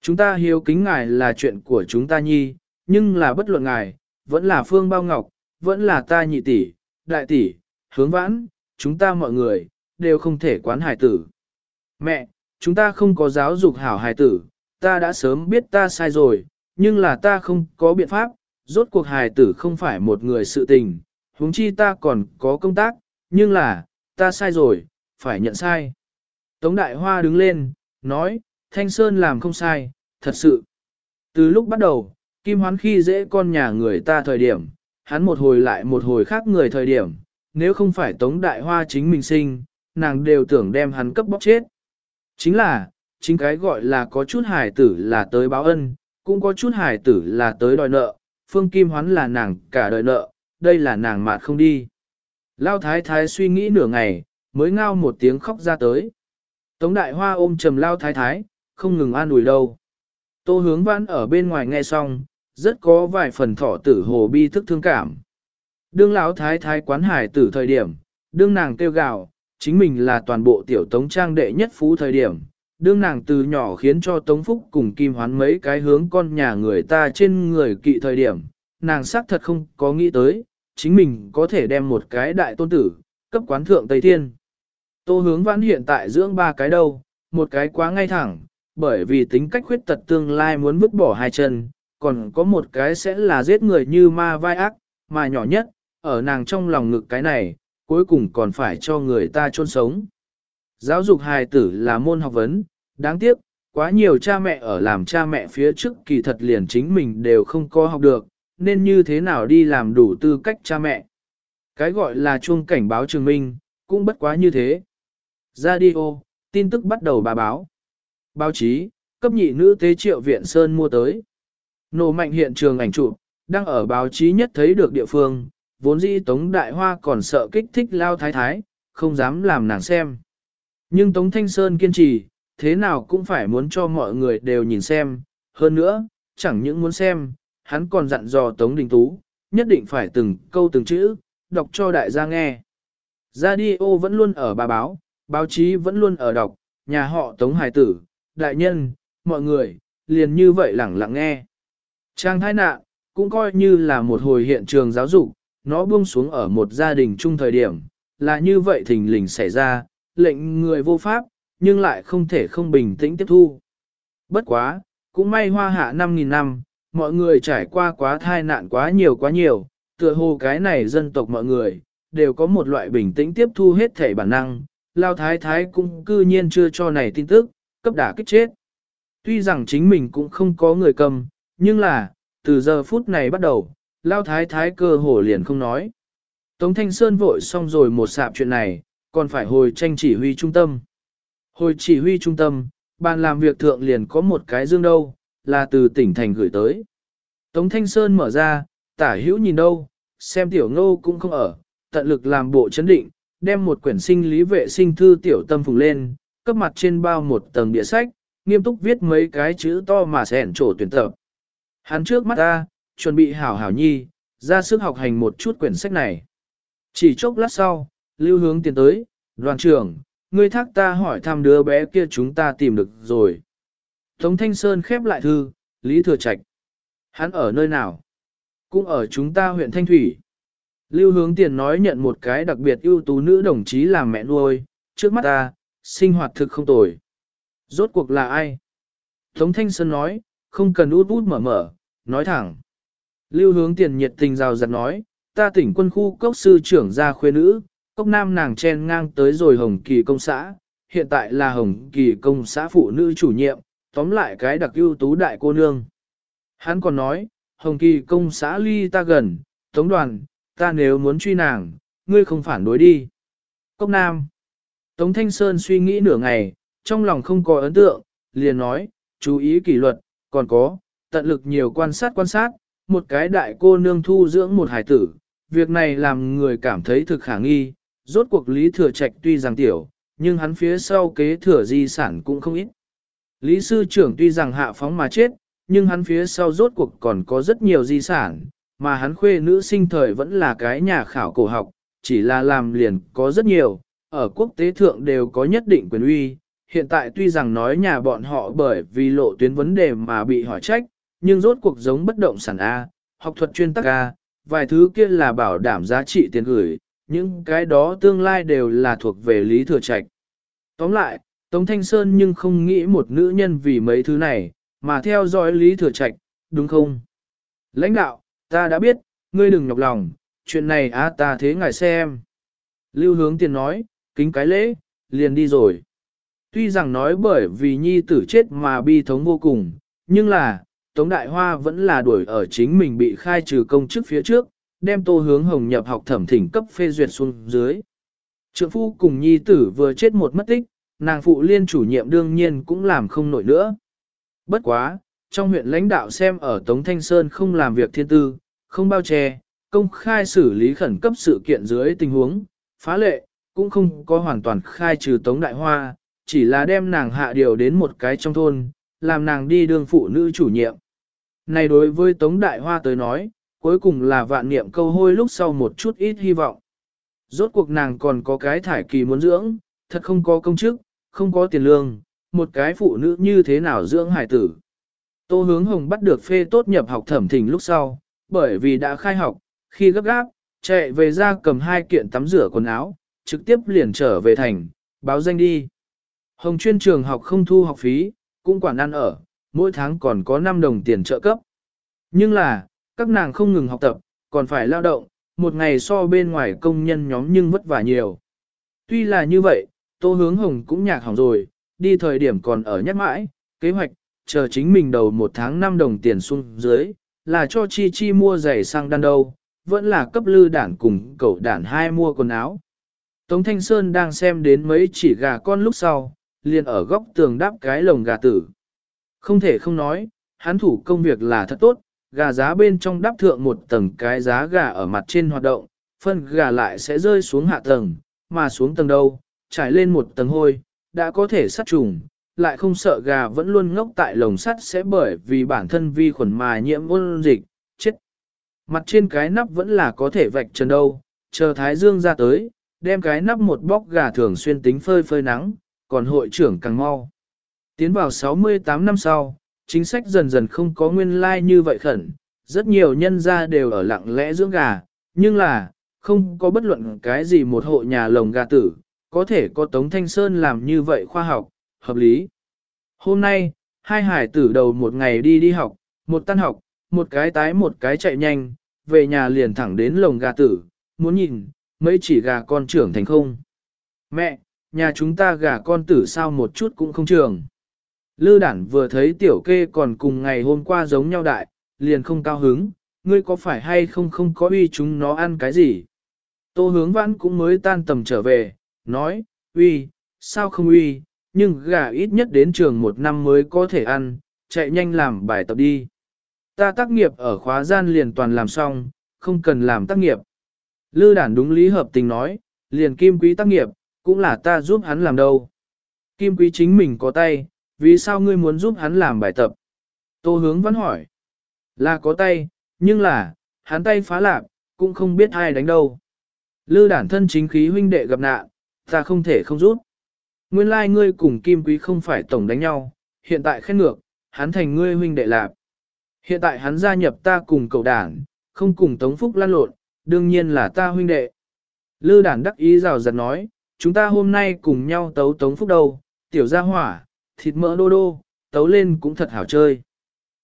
Chúng ta hiếu kính ngài là chuyện của chúng ta nhi, nhưng là bất luận ngài, vẫn là Phương Bao Ngọc, vẫn là ta nhị tỷ, đại tỷ, hướng vãn, chúng ta mọi người, đều không thể quán hài tử. Mẹ, chúng ta không có giáo dục hảo hài tử, ta đã sớm biết ta sai rồi, nhưng là ta không có biện pháp, rốt cuộc hài tử không phải một người sự tình, huống chi ta còn có công tác, nhưng là, ta sai rồi, phải nhận sai. Tống Đại Hoa đứng lên, nói, Thanh Sơn làm không sai, thật sự. Từ lúc bắt đầu, Kim Hoán khi dễ con nhà người ta thời điểm, hắn một hồi lại một hồi khác người thời điểm, nếu không phải Tống Đại Hoa chính mình sinh, nàng đều tưởng đem hắn cấp bóc chết. Chính là, chính cái gọi là có chút hài tử là tới báo ân, cũng có chút hài tử là tới đòi nợ, Phương Kim Hoán là nàng cả đời nợ, đây là nàng mạt không đi. Lao Thái Thái suy nghĩ nửa ngày, mới ngao một tiếng khóc ra tới. Tống Đại Hoa ôm trầm Lao Thái Thái, không ngừng an ủi đâu. Tô hướng vãn ở bên ngoài nghe xong, rất có vài phần thọ tử hồ bi thức thương cảm. Đương lão thái thái quán hải tử thời điểm, đương nàng kêu gào, chính mình là toàn bộ tiểu tống trang đệ nhất phú thời điểm. Đương nàng từ nhỏ khiến cho Tống Phúc cùng Kim Hoán mấy cái hướng con nhà người ta trên người kỵ thời điểm, nàng xác thật không có nghĩ tới, chính mình có thể đem một cái đại tôn tử, cấp quán thượng Tây Thiên. Tô hướng vãn hiện tại dưỡng ba cái đâu, một cái quá ngay thẳng, bởi vì tính cách khuyết tật tương lai muốn vứt bỏ hai chân, còn có một cái sẽ là giết người như ma vai ác, mà nhỏ nhất, ở nàng trong lòng ngực cái này, cuối cùng còn phải cho người ta chôn sống. Giáo dục hài tử là môn học vấn, đáng tiếc, quá nhiều cha mẹ ở làm cha mẹ phía trước kỳ thật liền chính mình đều không có học được, nên như thế nào đi làm đủ tư cách cha mẹ. Cái gọi là chuông cảnh báo trường minh, cũng bất quá như thế. Radio, tin tức bắt đầu bà báo. Báo chí, cấp nhị nữ tế triệu viện Sơn mua tới. Nổ mạnh hiện trường ảnh chụp, đang ở báo chí nhất thấy được địa phương, vốn dĩ Tống Đại Hoa còn sợ kích thích lao thái thái, không dám làm nàng xem. Nhưng Tống Thanh Sơn kiên trì, thế nào cũng phải muốn cho mọi người đều nhìn xem, hơn nữa, chẳng những muốn xem, hắn còn dặn dò Tống Đình Tú, nhất định phải từng câu từng chữ, đọc cho đại gia nghe. Radio vẫn luôn ở bà báo, báo chí vẫn luôn ở đọc, nhà họ Tống Hải Tử, đại nhân, mọi người, liền như vậy lẳng lặng nghe. Trang thái nạn, cũng coi như là một hồi hiện trường giáo dục, nó buông xuống ở một gia đình chung thời điểm, là như vậy thình lình xảy ra, lệnh người vô pháp, nhưng lại không thể không bình tĩnh tiếp thu. Bất quá, cũng may hoa hạ 5.000 năm, mọi người trải qua quá thai nạn quá nhiều quá nhiều, tựa hồ cái này dân tộc mọi người, đều có một loại bình tĩnh tiếp thu hết thể bản năng, lao thái thái cũng cư nhiên chưa cho này tin tức, cấp đã kích chết. Tuy rằng chính mình cũng không có người cầm, nhưng là, từ giờ phút này bắt đầu, lao thái thái cơ hồ liền không nói. Tống Thanh Sơn vội xong rồi một sạp chuyện này, còn phải hồi tranh chỉ huy trung tâm. Hồi chỉ huy trung tâm, bàn làm việc thượng liền có một cái dương đâu, là từ tỉnh thành gửi tới. Tống Thanh Sơn mở ra, tả hữu nhìn đâu, xem tiểu ngô cũng không ở, tận lực làm bộ chấn định, đem một quyển sinh lý vệ sinh thư tiểu tâm phùng lên, cấp mặt trên bao một tầng địa sách, nghiêm túc viết mấy cái chữ to mà sẻn trổ tuyển tập. Hắn trước mắt ta, chuẩn bị hảo hảo nhi, ra sức học hành một chút quyển sách này. Chỉ chốc lát sau, lưu hướng tiến tới, đoàn trưởng, ngươi thác ta hỏi thăm đứa bé kia chúng ta tìm được rồi. Tống Thanh Sơn khép lại thư, Lý Thừa Trạch. Hắn ở nơi nào? Cũng ở chúng ta huyện Thanh Thủy. Lưu hướng tiền nói nhận một cái đặc biệt ưu tú nữ đồng chí làm mẹ nuôi, trước mắt ta, sinh hoạt thực không tồi. Rốt cuộc là ai? Tống Thanh Sơn nói, không cần út út mở mở, nói thẳng. Lưu hướng tiền nhiệt tình rào rạt nói, ta tỉnh quân khu cốc sư trưởng gia khuê nữ, cốc nam nàng chen ngang tới rồi hồng kỳ công xã, hiện tại là hồng kỳ công xã phụ nữ chủ nhiệm, tóm lại cái đặc ưu tú đại cô nương. Hắn còn nói, hồng kỳ công xã ly ta gần, tống đoàn, ta nếu muốn truy nàng, ngươi không phản đối đi. Cốc nam. Tống Thanh Sơn suy nghĩ nửa ngày, trong lòng không có ấn tượng, liền nói, chú ý kỷ luật, còn có, tận lực nhiều quan sát quan sát, một cái đại cô nương thu dưỡng một hải tử, việc này làm người cảm thấy thực khả nghi, rốt cuộc Lý Thừa Trạch tuy rằng tiểu, nhưng hắn phía sau kế thừa di sản cũng không ít. Lý Sư trưởng tuy rằng hạ phóng mà chết, nhưng hắn phía sau rốt cuộc còn có rất nhiều di sản, mà hắn khuê nữ sinh thời vẫn là cái nhà khảo cổ học, chỉ là làm liền có rất nhiều, ở quốc tế thượng đều có nhất định quyền uy. Hiện tại tuy rằng nói nhà bọn họ bởi vì lộ tuyến vấn đề mà bị hỏi trách, nhưng rốt cuộc giống bất động sản A, học thuật chuyên tắc A, vài thứ kia là bảo đảm giá trị tiền gửi, những cái đó tương lai đều là thuộc về lý thừa trạch. Tóm lại, Tống Thanh Sơn nhưng không nghĩ một nữ nhân vì mấy thứ này, mà theo dõi lý thừa trạch, đúng không? Lãnh đạo, ta đã biết, ngươi đừng nhọc lòng, chuyện này á ta thế ngài xem. Lưu hướng tiền nói, kính cái lễ, liền đi rồi. Tuy rằng nói bởi vì nhi tử chết mà bi thống vô cùng, nhưng là, Tống Đại Hoa vẫn là đuổi ở chính mình bị khai trừ công chức phía trước, đem tô hướng hồng nhập học thẩm thỉnh cấp phê duyệt xuống dưới. Trượng phu cùng nhi tử vừa chết một mất tích, nàng phụ liên chủ nhiệm đương nhiên cũng làm không nổi nữa. Bất quá, trong huyện lãnh đạo xem ở Tống Thanh Sơn không làm việc thiên tư, không bao che, công khai xử lý khẩn cấp sự kiện dưới tình huống, phá lệ, cũng không có hoàn toàn khai trừ Tống Đại Hoa, chỉ là đem nàng hạ điều đến một cái trong thôn, làm nàng đi đương phụ nữ chủ nhiệm. Này đối với Tống Đại Hoa tới nói, cuối cùng là vạn niệm câu hôi lúc sau một chút ít hy vọng. Rốt cuộc nàng còn có cái thải kỳ muốn dưỡng, thật không có công chức, không có tiền lương, một cái phụ nữ như thế nào dưỡng hải tử. Tô hướng hồng bắt được phê tốt nhập học thẩm thỉnh lúc sau, bởi vì đã khai học, khi gấp gáp, chạy về ra cầm hai kiện tắm rửa quần áo, trực tiếp liền trở về thành, báo danh đi. Hồng chuyên trường học không thu học phí, cũng quản ăn ở, mỗi tháng còn có 5 đồng tiền trợ cấp. Nhưng là, các nàng không ngừng học tập, còn phải lao động, một ngày so bên ngoài công nhân nhóm nhưng vất vả nhiều. Tuy là như vậy, Tô Hướng Hồng cũng nhạc hỏng rồi, đi thời điểm còn ở nhắc mãi, kế hoạch, chờ chính mình đầu một tháng 5 đồng tiền xuống dưới, là cho Chi Chi mua giày sang đan đâu, vẫn là cấp lư đản cùng cậu đản hai mua quần áo. Tống Thanh Sơn đang xem đến mấy chỉ gà con lúc sau, liền ở góc tường đáp cái lồng gà tử. Không thể không nói, hắn thủ công việc là thật tốt, gà giá bên trong đắp thượng một tầng cái giá gà ở mặt trên hoạt động, phân gà lại sẽ rơi xuống hạ tầng, mà xuống tầng đâu, trải lên một tầng hôi, đã có thể sát trùng, lại không sợ gà vẫn luôn ngốc tại lồng sắt sẽ bởi vì bản thân vi khuẩn mà nhiễm ôn dịch, chết. Mặt trên cái nắp vẫn là có thể vạch trần đâu, chờ Thái Dương ra tới, đem cái nắp một bóc gà thường xuyên tính phơi phơi nắng, còn hội trưởng càng mau. Tiến vào 68 năm sau, chính sách dần dần không có nguyên lai like như vậy khẩn, rất nhiều nhân gia đều ở lặng lẽ dưỡng gà, nhưng là, không có bất luận cái gì một hộ nhà lồng gà tử, có thể có Tống Thanh Sơn làm như vậy khoa học, hợp lý. Hôm nay, hai hải tử đầu một ngày đi đi học, một tan học, một cái tái một cái chạy nhanh, về nhà liền thẳng đến lồng gà tử, muốn nhìn, mấy chỉ gà con trưởng thành không. Mẹ, nhà chúng ta gà con tử sao một chút cũng không trường. Lư đản vừa thấy tiểu kê còn cùng ngày hôm qua giống nhau đại, liền không cao hứng, ngươi có phải hay không không có uy chúng nó ăn cái gì. Tô hướng vãn cũng mới tan tầm trở về, nói, uy, sao không uy, nhưng gà ít nhất đến trường một năm mới có thể ăn, chạy nhanh làm bài tập đi. Ta tác nghiệp ở khóa gian liền toàn làm xong, không cần làm tác nghiệp. Lư đản đúng lý hợp tình nói, liền kim quý tác nghiệp, cũng là ta giúp hắn làm đâu. Kim quý chính mình có tay, vì sao ngươi muốn giúp hắn làm bài tập? Tô hướng vẫn hỏi. Là có tay, nhưng là, hắn tay phá lạc, cũng không biết ai đánh đâu. Lư đản thân chính khí huynh đệ gặp nạn, ta không thể không giúp. Nguyên lai like ngươi cùng Kim Quý không phải tổng đánh nhau, hiện tại khen ngược, hắn thành ngươi huynh đệ lạp. Hiện tại hắn gia nhập ta cùng cậu đảng, không cùng Tống Phúc lan lộn, đương nhiên là ta huynh đệ. Lư đản đắc ý rào rạt nói, chúng ta hôm nay cùng nhau tấu Tống Phúc đâu, tiểu gia hỏa, thịt mỡ đô đô, tấu lên cũng thật hảo chơi.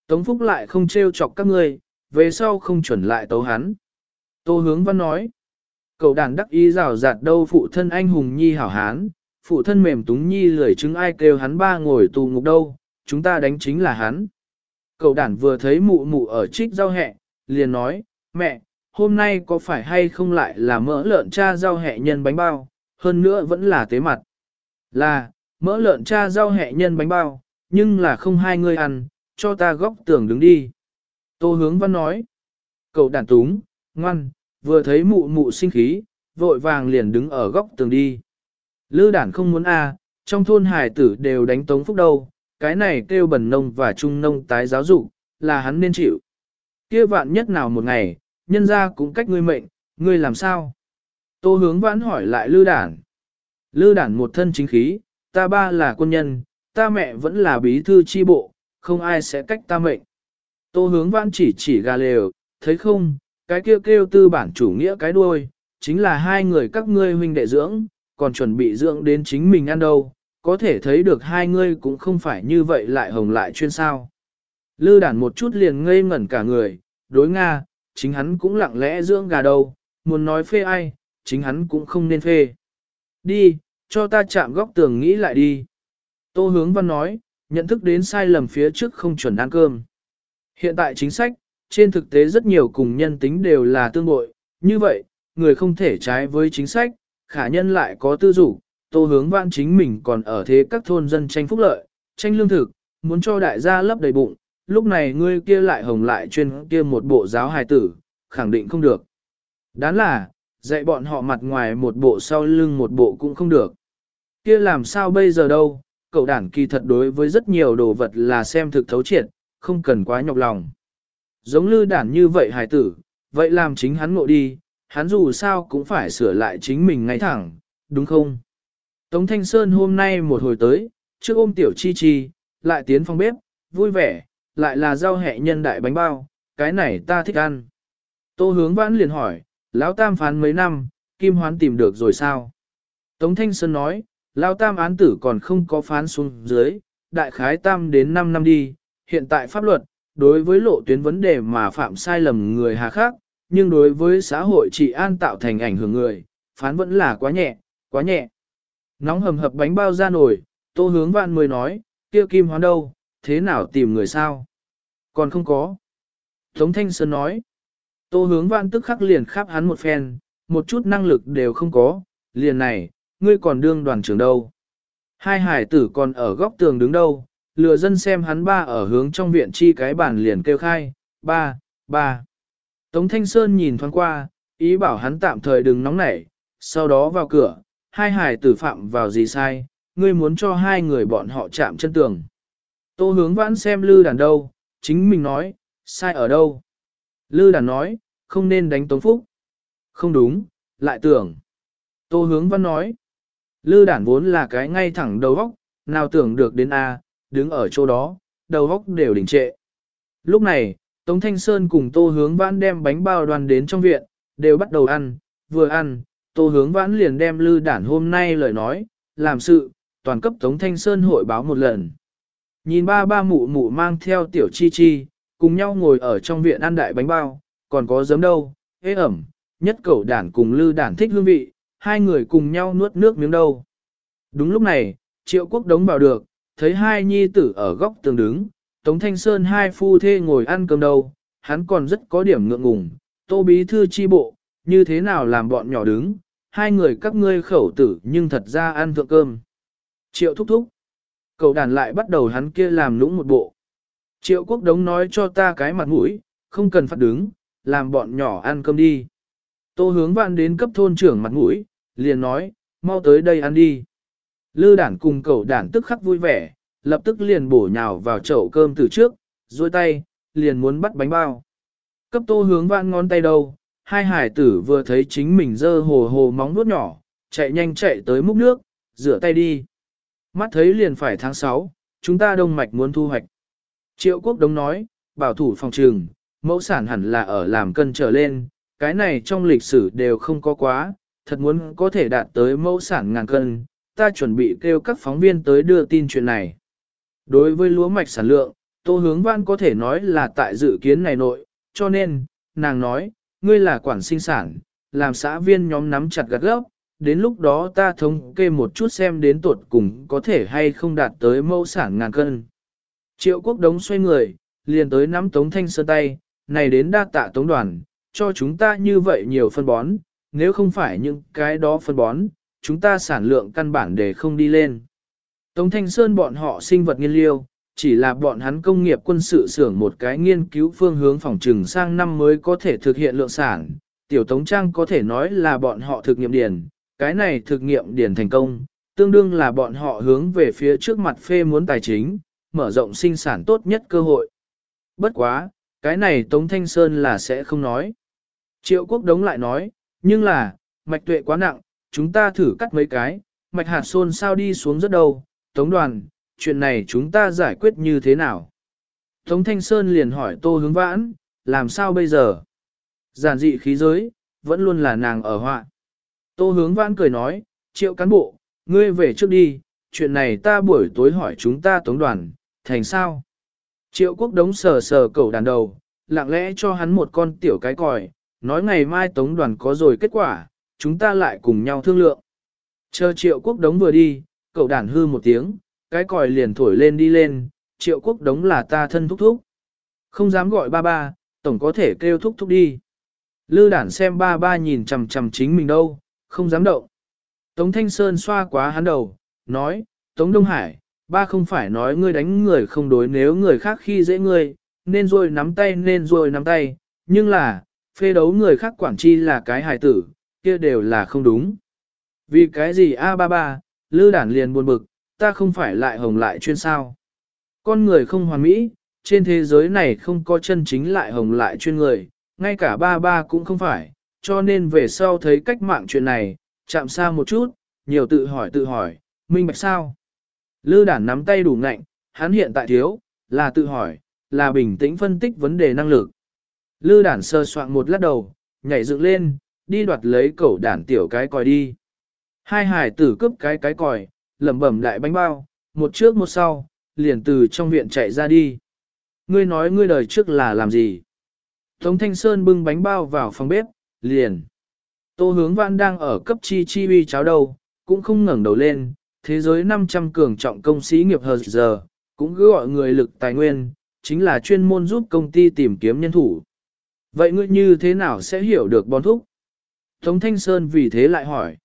Tống Phúc lại không trêu chọc các ngươi, về sau không chuẩn lại tấu hắn. Tô hướng văn nói, cậu đàn đắc ý rào rạt đâu phụ thân anh hùng nhi hảo hán, phụ thân mềm túng nhi lười chứng ai kêu hắn ba ngồi tù ngục đâu, chúng ta đánh chính là hắn. Cậu đàn vừa thấy mụ mụ ở trích rau hẹ, liền nói, mẹ, hôm nay có phải hay không lại là mỡ lợn cha rau hẹ nhân bánh bao, hơn nữa vẫn là tế mặt. Là, mỡ lợn cha rau hẹ nhân bánh bao, nhưng là không hai người ăn, cho ta góc tường đứng đi. Tô hướng văn nói, cậu đàn túng, ngoan, vừa thấy mụ mụ sinh khí, vội vàng liền đứng ở góc tường đi. Lư đản không muốn a, trong thôn hải tử đều đánh tống phúc đâu, cái này kêu bẩn nông và trung nông tái giáo dục, là hắn nên chịu. Kia vạn nhất nào một ngày, nhân ra cũng cách ngươi mệnh, ngươi làm sao? Tô hướng vãn hỏi lại lư đản. Lư đản một thân chính khí, ta ba là quân nhân, ta mẹ vẫn là bí thư chi bộ, không ai sẽ cách ta mệnh. Tô hướng vãn chỉ chỉ gà lều, thấy không, cái kêu kêu tư bản chủ nghĩa cái đuôi, chính là hai người các ngươi huynh đệ dưỡng, còn chuẩn bị dưỡng đến chính mình ăn đâu, có thể thấy được hai ngươi cũng không phải như vậy lại hồng lại chuyên sao. Lư đản một chút liền ngây ngẩn cả người, đối Nga, chính hắn cũng lặng lẽ dưỡng gà đâu, muốn nói phê ai, chính hắn cũng không nên phê. Đi, cho ta chạm góc tường nghĩ lại đi. Tô hướng văn nói, nhận thức đến sai lầm phía trước không chuẩn ăn cơm. Hiện tại chính sách, trên thực tế rất nhiều cùng nhân tính đều là tương bội, như vậy, người không thể trái với chính sách, khả nhân lại có tư dục, tô hướng vãn chính mình còn ở thế các thôn dân tranh phúc lợi, tranh lương thực, muốn cho đại gia lấp đầy bụng, lúc này ngươi kia lại hồng lại chuyên kia một bộ giáo hài tử, khẳng định không được. Đáng là, dạy bọn họ mặt ngoài một bộ sau lưng một bộ cũng không được. Kia làm sao bây giờ đâu, cậu đảng kỳ thật đối với rất nhiều đồ vật là xem thực thấu triệt, không cần quá nhọc lòng. Giống lư đản như vậy hài tử, vậy làm chính hắn ngộ đi, hắn dù sao cũng phải sửa lại chính mình ngay thẳng, đúng không? Tống Thanh Sơn hôm nay một hồi tới, trước ôm tiểu chi chi, lại tiến phòng bếp, vui vẻ, lại là rau hẹ nhân đại bánh bao, cái này ta thích ăn. Tô hướng vãn liền hỏi, lão tam phán mấy năm, kim hoán tìm được rồi sao? Tống Thanh Sơn nói, lão tam án tử còn không có phán xuống dưới, đại khái tam đến 5 năm đi, hiện tại pháp luật, đối với lộ tuyến vấn đề mà phạm sai lầm người hà khác, nhưng đối với xã hội trị an tạo thành ảnh hưởng người, phán vẫn là quá nhẹ, quá nhẹ. Nóng hầm hập bánh bao ra nổi, tô hướng vạn mới nói, kia kim hoán đâu, thế nào tìm người sao? Còn không có. Tống Thanh Sơn nói, tô hướng vạn tức khắc liền khắp hắn một phen, một chút năng lực đều không có, liền này, ngươi còn đương đoàn trưởng đâu. Hai hải tử còn ở góc tường đứng đâu, lừa dân xem hắn ba ở hướng trong viện chi cái bàn liền kêu khai, ba, ba. Tống Thanh Sơn nhìn thoáng qua, ý bảo hắn tạm thời đừng nóng nảy, sau đó vào cửa, hai hải tử phạm vào gì sai, ngươi muốn cho hai người bọn họ chạm chân tường. Tô hướng vãn xem lư đàn đâu, chính mình nói, sai ở đâu. Lư đàn nói, không nên đánh Tống Phúc. Không đúng, lại tưởng. Tô hướng văn nói, lư đàn vốn là cái ngay thẳng đầu góc, nào tưởng được đến A, đứng ở chỗ đó, đầu góc đều đỉnh trệ. Lúc này, Tống Thanh Sơn cùng Tô Hướng Vãn đem bánh bao đoàn đến trong viện, đều bắt đầu ăn, vừa ăn, Tô Hướng Vãn liền đem lư đản hôm nay lời nói, làm sự, toàn cấp Tống Thanh Sơn hội báo một lần. Nhìn ba ba mụ mụ mang theo tiểu chi chi, cùng nhau ngồi ở trong viện ăn đại bánh bao, còn có giấm đâu, ế ẩm, nhất cẩu đản cùng lư đản thích hương vị, hai người cùng nhau nuốt nước miếng đâu. Đúng lúc này, triệu quốc đống vào được, thấy hai nhi tử ở góc tường đứng, Tống Thanh Sơn hai phu thê ngồi ăn cơm đâu, hắn còn rất có điểm ngượng ngùng, tô bí thư chi bộ, như thế nào làm bọn nhỏ đứng, hai người các ngươi khẩu tử nhưng thật ra ăn thượng cơm. Triệu thúc thúc, cậu đàn lại bắt đầu hắn kia làm lũng một bộ. Triệu quốc đống nói cho ta cái mặt mũi, không cần phát đứng, làm bọn nhỏ ăn cơm đi. Tô hướng vạn đến cấp thôn trưởng mặt mũi, liền nói, mau tới đây ăn đi. Lư đản cùng cậu đản tức khắc vui vẻ, lập tức liền bổ nhào vào chậu cơm từ trước, duỗi tay, liền muốn bắt bánh bao. Cấp tô hướng vạn ngón tay đâu, hai hải tử vừa thấy chính mình dơ hồ hồ móng nuốt nhỏ, chạy nhanh chạy tới múc nước, rửa tay đi. Mắt thấy liền phải tháng 6, chúng ta đông mạch muốn thu hoạch. Triệu quốc đống nói, bảo thủ phòng trường, mẫu sản hẳn là ở làm cân trở lên, cái này trong lịch sử đều không có quá, thật muốn có thể đạt tới mẫu sản ngàn cân, ta chuẩn bị kêu các phóng viên tới đưa tin chuyện này. Đối với lúa mạch sản lượng, Tô Hướng Văn có thể nói là tại dự kiến này nội, cho nên, nàng nói, ngươi là quản sinh sản, làm xã viên nhóm nắm chặt gắt gốc, đến lúc đó ta thống kê một chút xem đến tuột cùng có thể hay không đạt tới mẫu sản ngàn cân. Triệu quốc đống xoay người, liền tới nắm tống thanh sơn tay, này đến đa tạ tống đoàn, cho chúng ta như vậy nhiều phân bón, nếu không phải những cái đó phân bón, chúng ta sản lượng căn bản để không đi lên. Tống Thanh Sơn bọn họ sinh vật nghiên liêu, chỉ là bọn hắn công nghiệp quân sự xưởng một cái nghiên cứu phương hướng phòng trừng sang năm mới có thể thực hiện lượng sản. Tiểu Tống Trang có thể nói là bọn họ thực nghiệm điển, cái này thực nghiệm điển thành công, tương đương là bọn họ hướng về phía trước mặt phê muốn tài chính, mở rộng sinh sản tốt nhất cơ hội. Bất quá, cái này Tống Thanh Sơn là sẽ không nói. Triệu Quốc Đống lại nói, nhưng là, mạch tuệ quá nặng, chúng ta thử cắt mấy cái, mạch hạt xôn sao đi xuống rất đâu, Tống đoàn, chuyện này chúng ta giải quyết như thế nào? Tống Thanh Sơn liền hỏi Tô Hướng Vãn, làm sao bây giờ? Giản dị khí giới, vẫn luôn là nàng ở họa. Tô Hướng Vãn cười nói, triệu cán bộ, ngươi về trước đi, chuyện này ta buổi tối hỏi chúng ta Tống đoàn, thành sao? Triệu quốc đống sờ sờ cầu đàn đầu, lặng lẽ cho hắn một con tiểu cái còi, nói ngày mai Tống đoàn có rồi kết quả, chúng ta lại cùng nhau thương lượng. Chờ triệu quốc đống vừa đi, cậu đàn hư một tiếng, cái còi liền thổi lên đi lên, triệu quốc đống là ta thân thúc thúc. Không dám gọi ba ba, tổng có thể kêu thúc thúc đi. Lư đản xem ba ba nhìn chằm chằm chính mình đâu, không dám động. Tống Thanh Sơn xoa quá hắn đầu, nói, Tống Đông Hải, ba không phải nói ngươi đánh người không đối nếu người khác khi dễ ngươi, nên rồi nắm tay nên rồi nắm tay, nhưng là, phê đấu người khác quản chi là cái hài tử, kia đều là không đúng. Vì cái gì a ba ba, lư đản liền buồn bực, ta không phải lại hồng lại chuyên sao. Con người không hoàn mỹ, trên thế giới này không có chân chính lại hồng lại chuyên người, ngay cả ba ba cũng không phải, cho nên về sau thấy cách mạng chuyện này, chạm xa một chút, nhiều tự hỏi tự hỏi, minh bạch sao. Lư đản nắm tay đủ ngạnh, hắn hiện tại thiếu, là tự hỏi, là bình tĩnh phân tích vấn đề năng lực. Lư đản sơ soạn một lát đầu, nhảy dựng lên, đi đoạt lấy cẩu đản tiểu cái còi đi. Hai hải tử cướp cái cái còi, lẩm bẩm đại bánh bao, một trước một sau, liền từ trong viện chạy ra đi. Ngươi nói ngươi đời trước là làm gì? Tống Thanh Sơn bưng bánh bao vào phòng bếp, liền. Tô hướng văn đang ở cấp chi chi bi cháo đầu, cũng không ngẩng đầu lên, thế giới 500 cường trọng công sĩ nghiệp hờ giờ, cũng cứ gọi người lực tài nguyên, chính là chuyên môn giúp công ty tìm kiếm nhân thủ. Vậy ngươi như thế nào sẽ hiểu được bón thúc? Tống Thanh Sơn vì thế lại hỏi.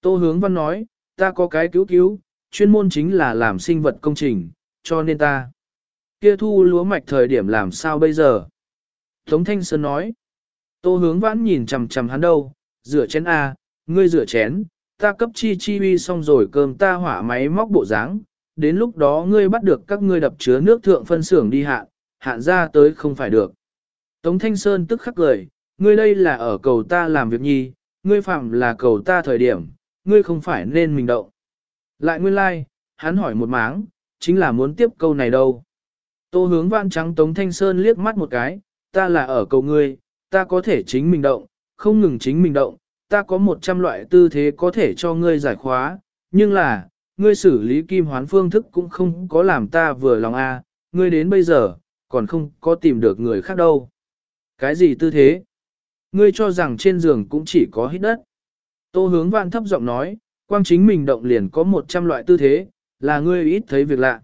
Tô Hướng Văn nói, ta có cái cứu cứu, chuyên môn chính là làm sinh vật công trình, cho nên ta. Kia thu lúa mạch thời điểm làm sao bây giờ? Tống Thanh Sơn nói. Tô Hướng Văn nhìn chằm chằm hắn đâu, rửa chén A, ngươi rửa chén, ta cấp chi chi uy xong rồi cơm ta hỏa máy móc bộ dáng, đến lúc đó ngươi bắt được các ngươi đập chứa nước thượng phân xưởng đi hạn, hạn ra tới không phải được. Tống Thanh Sơn tức khắc cười, ngươi đây là ở cầu ta làm việc nhi, ngươi phạm là cầu ta thời điểm, ngươi không phải nên mình động. Lại nguyên lai, like, hắn hỏi một máng, chính là muốn tiếp câu này đâu. Tô hướng vạn trắng Tống Thanh Sơn liếc mắt một cái, ta là ở cầu ngươi, ta có thể chính mình động, không ngừng chính mình động, ta có một trăm loại tư thế có thể cho ngươi giải khóa, nhưng là, ngươi xử lý kim hoán phương thức cũng không có làm ta vừa lòng a, ngươi đến bây giờ, còn không có tìm được người khác đâu. Cái gì tư thế? Ngươi cho rằng trên giường cũng chỉ có hít đất. Tô hướng vạn thấp giọng nói, quang chính mình động liền có 100 loại tư thế, là ngươi ít thấy việc lạ.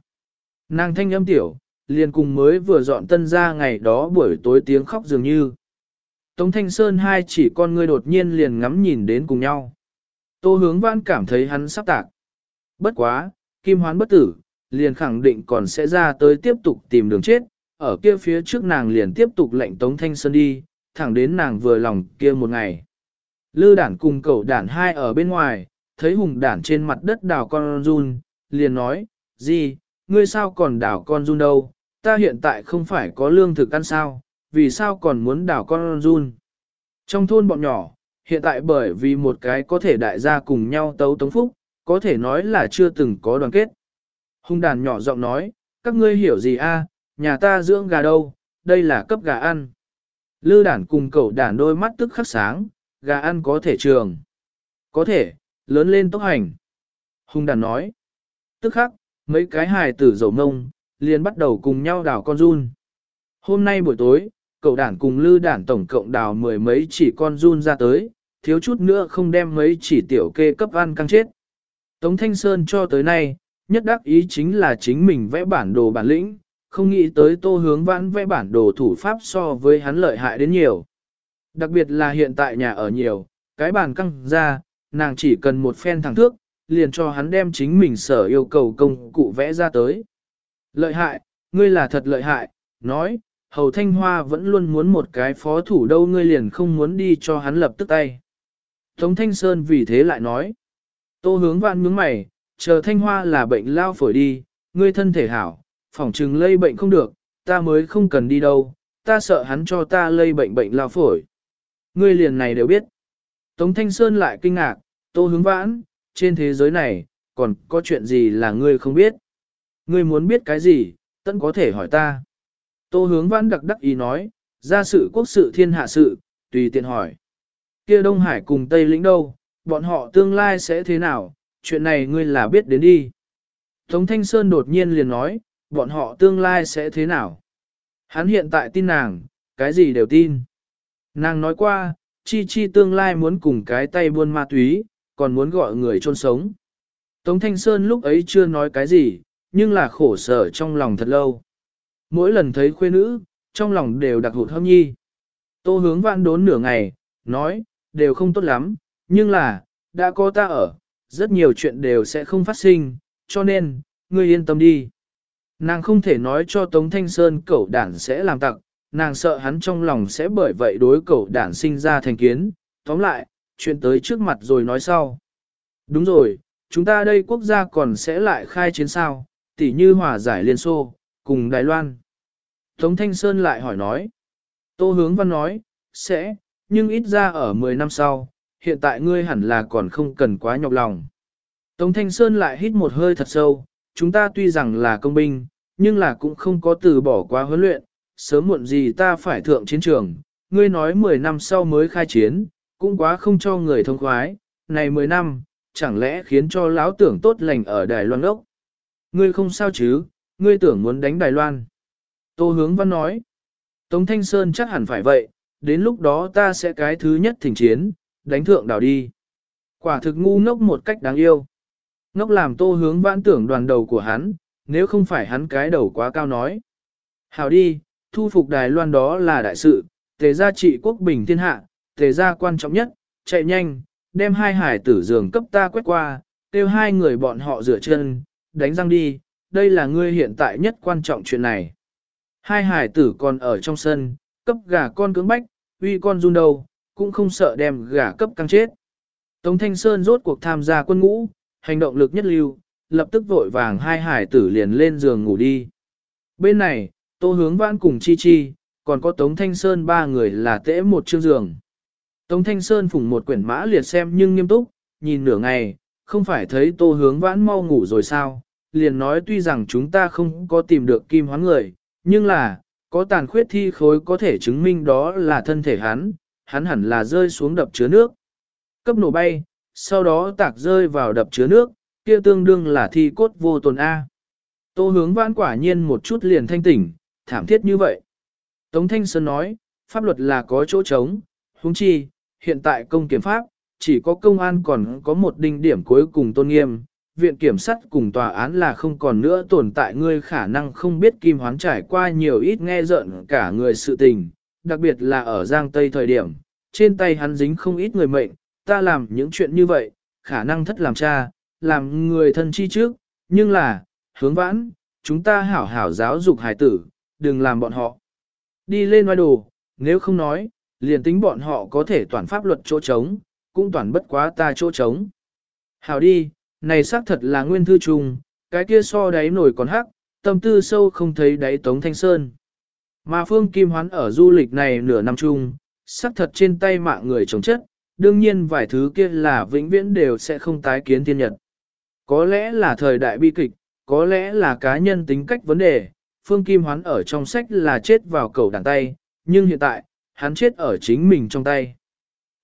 Nàng thanh âm tiểu, liền cùng mới vừa dọn tân ra ngày đó buổi tối tiếng khóc dường như. Tống Thanh Sơn hai chỉ con ngươi đột nhiên liền ngắm nhìn đến cùng nhau. Tô hướng vãn cảm thấy hắn sắp tạc. Bất quá, kim hoán bất tử, liền khẳng định còn sẽ ra tới tiếp tục tìm đường chết, ở kia phía trước nàng liền tiếp tục lệnh Tống Thanh Sơn đi, thẳng đến nàng vừa lòng kia một ngày. Lư đản cùng cậu đản hai ở bên ngoài, thấy hùng đản trên mặt đất đào con run, liền nói, gì, ngươi sao còn đào con run đâu, ta hiện tại không phải có lương thực ăn sao, vì sao còn muốn đào con run. Trong thôn bọn nhỏ, hiện tại bởi vì một cái có thể đại gia cùng nhau tấu tống phúc, có thể nói là chưa từng có đoàn kết. Hùng đàn nhỏ giọng nói, các ngươi hiểu gì a? nhà ta dưỡng gà đâu, đây là cấp gà ăn. Lư đản cùng cậu đản đôi mắt tức khắc sáng, gà ăn có thể trường. Có thể, lớn lên tốc hành. Hùng đàn nói. Tức khắc, mấy cái hài tử dầu mông, liền bắt đầu cùng nhau đào con run. Hôm nay buổi tối, cậu đản cùng lư đản tổng cộng đào mười mấy chỉ con run ra tới, thiếu chút nữa không đem mấy chỉ tiểu kê cấp ăn căng chết. Tống Thanh Sơn cho tới nay, nhất đắc ý chính là chính mình vẽ bản đồ bản lĩnh, không nghĩ tới tô hướng vãn vẽ bản đồ thủ pháp so với hắn lợi hại đến nhiều. Đặc biệt là hiện tại nhà ở nhiều, cái bàn căng ra, nàng chỉ cần một phen thẳng thước, liền cho hắn đem chính mình sở yêu cầu công cụ vẽ ra tới. Lợi hại, ngươi là thật lợi hại, nói, Hầu Thanh Hoa vẫn luôn muốn một cái phó thủ đâu ngươi liền không muốn đi cho hắn lập tức tay. Tống Thanh Sơn vì thế lại nói, tô hướng vạn nhướng mày, chờ Thanh Hoa là bệnh lao phổi đi, ngươi thân thể hảo, phỏng trừng lây bệnh không được, ta mới không cần đi đâu, ta sợ hắn cho ta lây bệnh bệnh lao phổi. Ngươi liền này đều biết. Tống Thanh Sơn lại kinh ngạc, tô hướng vãn, trên thế giới này, còn có chuyện gì là ngươi không biết. Ngươi muốn biết cái gì, tận có thể hỏi ta. Tô hướng vãn đặc đắc ý nói, ra sự quốc sự thiên hạ sự, tùy tiện hỏi. kia Đông Hải cùng Tây Lĩnh đâu, bọn họ tương lai sẽ thế nào, chuyện này ngươi là biết đến đi. Tống Thanh Sơn đột nhiên liền nói, bọn họ tương lai sẽ thế nào. Hắn hiện tại tin nàng, cái gì đều tin. Nàng nói qua, chi chi tương lai muốn cùng cái tay buôn ma túy, còn muốn gọi người chôn sống. Tống Thanh Sơn lúc ấy chưa nói cái gì, nhưng là khổ sở trong lòng thật lâu. Mỗi lần thấy khuê nữ, trong lòng đều đặc hụt hâm nhi. Tô hướng vạn đốn nửa ngày, nói, đều không tốt lắm, nhưng là, đã có ta ở, rất nhiều chuyện đều sẽ không phát sinh, cho nên, ngươi yên tâm đi. Nàng không thể nói cho Tống Thanh Sơn cậu đản sẽ làm tặc, nàng sợ hắn trong lòng sẽ bởi vậy đối cậu đản sinh ra thành kiến. Tóm lại, chuyện tới trước mặt rồi nói sau. Đúng rồi, chúng ta đây quốc gia còn sẽ lại khai chiến sao, tỉ như hòa giải Liên Xô, cùng Đài Loan. Tống Thanh Sơn lại hỏi nói. Tô Hướng Văn nói, sẽ, nhưng ít ra ở 10 năm sau, hiện tại ngươi hẳn là còn không cần quá nhọc lòng. Tống Thanh Sơn lại hít một hơi thật sâu, chúng ta tuy rằng là công binh, nhưng là cũng không có từ bỏ quá huấn luyện, sớm muộn gì ta phải thượng chiến trường, ngươi nói 10 năm sau mới khai chiến, cũng quá không cho người thông khoái, này 10 năm, chẳng lẽ khiến cho lão tưởng tốt lành ở Đài Loan ốc. Ngươi không sao chứ, ngươi tưởng muốn đánh Đài Loan. Tô Hướng Văn nói, Tống Thanh Sơn chắc hẳn phải vậy, đến lúc đó ta sẽ cái thứ nhất thỉnh chiến, đánh thượng đảo đi. Quả thực ngu ngốc một cách đáng yêu. Ngốc làm Tô Hướng Văn tưởng đoàn đầu của hắn, nếu không phải hắn cái đầu quá cao nói. hào đi, thu phục Đài Loan đó là đại sự, tề gia trị quốc bình thiên hạ, tề gia quan trọng nhất, chạy nhanh, đem hai hải tử giường cấp ta quét qua, kêu hai người bọn họ rửa chân, đánh răng đi, đây là ngươi hiện tại nhất quan trọng chuyện này. Hai hải tử còn ở trong sân, cấp gà con cứng bách, uy con run đầu, cũng không sợ đem gà cấp căng chết. Tống Thanh Sơn rốt cuộc tham gia quân ngũ, hành động lực nhất lưu, lập tức vội vàng hai hải tử liền lên giường ngủ đi. Bên này, Tô Hướng Vãn cùng Chi Chi, còn có Tống Thanh Sơn ba người là tễ một chương giường. Tống Thanh Sơn phủng một quyển mã liệt xem nhưng nghiêm túc, nhìn nửa ngày, không phải thấy Tô Hướng Vãn mau ngủ rồi sao, liền nói tuy rằng chúng ta không có tìm được kim hoán người, nhưng là, có tàn khuyết thi khối có thể chứng minh đó là thân thể hắn, hắn hẳn là rơi xuống đập chứa nước. Cấp nổ bay, sau đó tạc rơi vào đập chứa nước, kia tương đương là thi cốt vô tồn A. Tô hướng vãn quả nhiên một chút liền thanh tỉnh, thảm thiết như vậy. Tống Thanh Sơn nói, pháp luật là có chỗ trống, huống chi, hiện tại công kiểm pháp, chỉ có công an còn có một đinh điểm cuối cùng tôn nghiêm, viện kiểm sát cùng tòa án là không còn nữa tồn tại ngươi khả năng không biết kim hoán trải qua nhiều ít nghe giận cả người sự tình, đặc biệt là ở Giang Tây thời điểm, trên tay hắn dính không ít người mệnh, ta làm những chuyện như vậy, khả năng thất làm cha, làm người thân chi trước, nhưng là, hướng vãn, chúng ta hảo hảo giáo dục hài tử, đừng làm bọn họ đi lên ngoài đồ, nếu không nói, liền tính bọn họ có thể toàn pháp luật chỗ trống, cũng toàn bất quá ta chỗ trống. Hảo đi, này xác thật là nguyên thư trùng, cái kia so đáy nổi còn hắc, tâm tư sâu không thấy đáy Tống Thanh Sơn. Mà Phương Kim Hoán ở du lịch này nửa năm chung, xác thật trên tay mạng người chống chất, đương nhiên vài thứ kia là vĩnh viễn đều sẽ không tái kiến thiên nhật. Có lẽ là thời đại bi kịch, có lẽ là cá nhân tính cách vấn đề, Phương Kim Hoán ở trong sách là chết vào cầu đàn tay, nhưng hiện tại, hắn chết ở chính mình trong tay.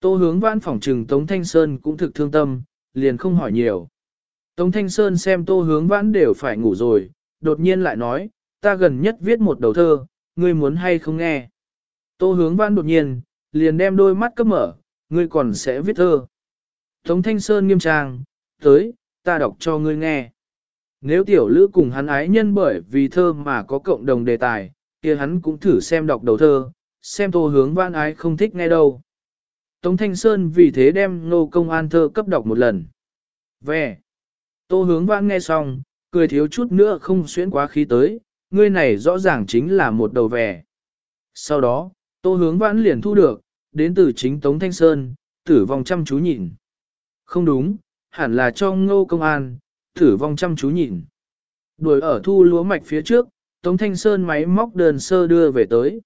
Tô hướng vãn phòng trừng Tống Thanh Sơn cũng thực thương tâm, liền không hỏi nhiều. Tống Thanh Sơn xem tô hướng vãn đều phải ngủ rồi, đột nhiên lại nói, ta gần nhất viết một đầu thơ, ngươi muốn hay không nghe. Tô hướng vãn đột nhiên, liền đem đôi mắt cấp mở, ngươi còn sẽ viết thơ. Tống Thanh Sơn nghiêm trang, tới, ta đọc cho ngươi nghe. Nếu tiểu lữ cùng hắn ái nhân bởi vì thơ mà có cộng đồng đề tài, kia hắn cũng thử xem đọc đầu thơ, xem tô hướng vãn ái không thích nghe đâu. Tống Thanh Sơn vì thế đem nô công an thơ cấp đọc một lần. Về. Tô hướng vãn nghe xong, cười thiếu chút nữa không xuyến quá khí tới, ngươi này rõ ràng chính là một đầu vẻ. Sau đó, tô hướng vãn liền thu được, đến từ chính Tống Thanh Sơn, tử vong chăm chú nhìn. Không đúng, hẳn là cho ngô công an, thử vong chăm chú nhìn. Đuổi ở thu lúa mạch phía trước, Tống Thanh Sơn máy móc đơn sơ đưa về tới.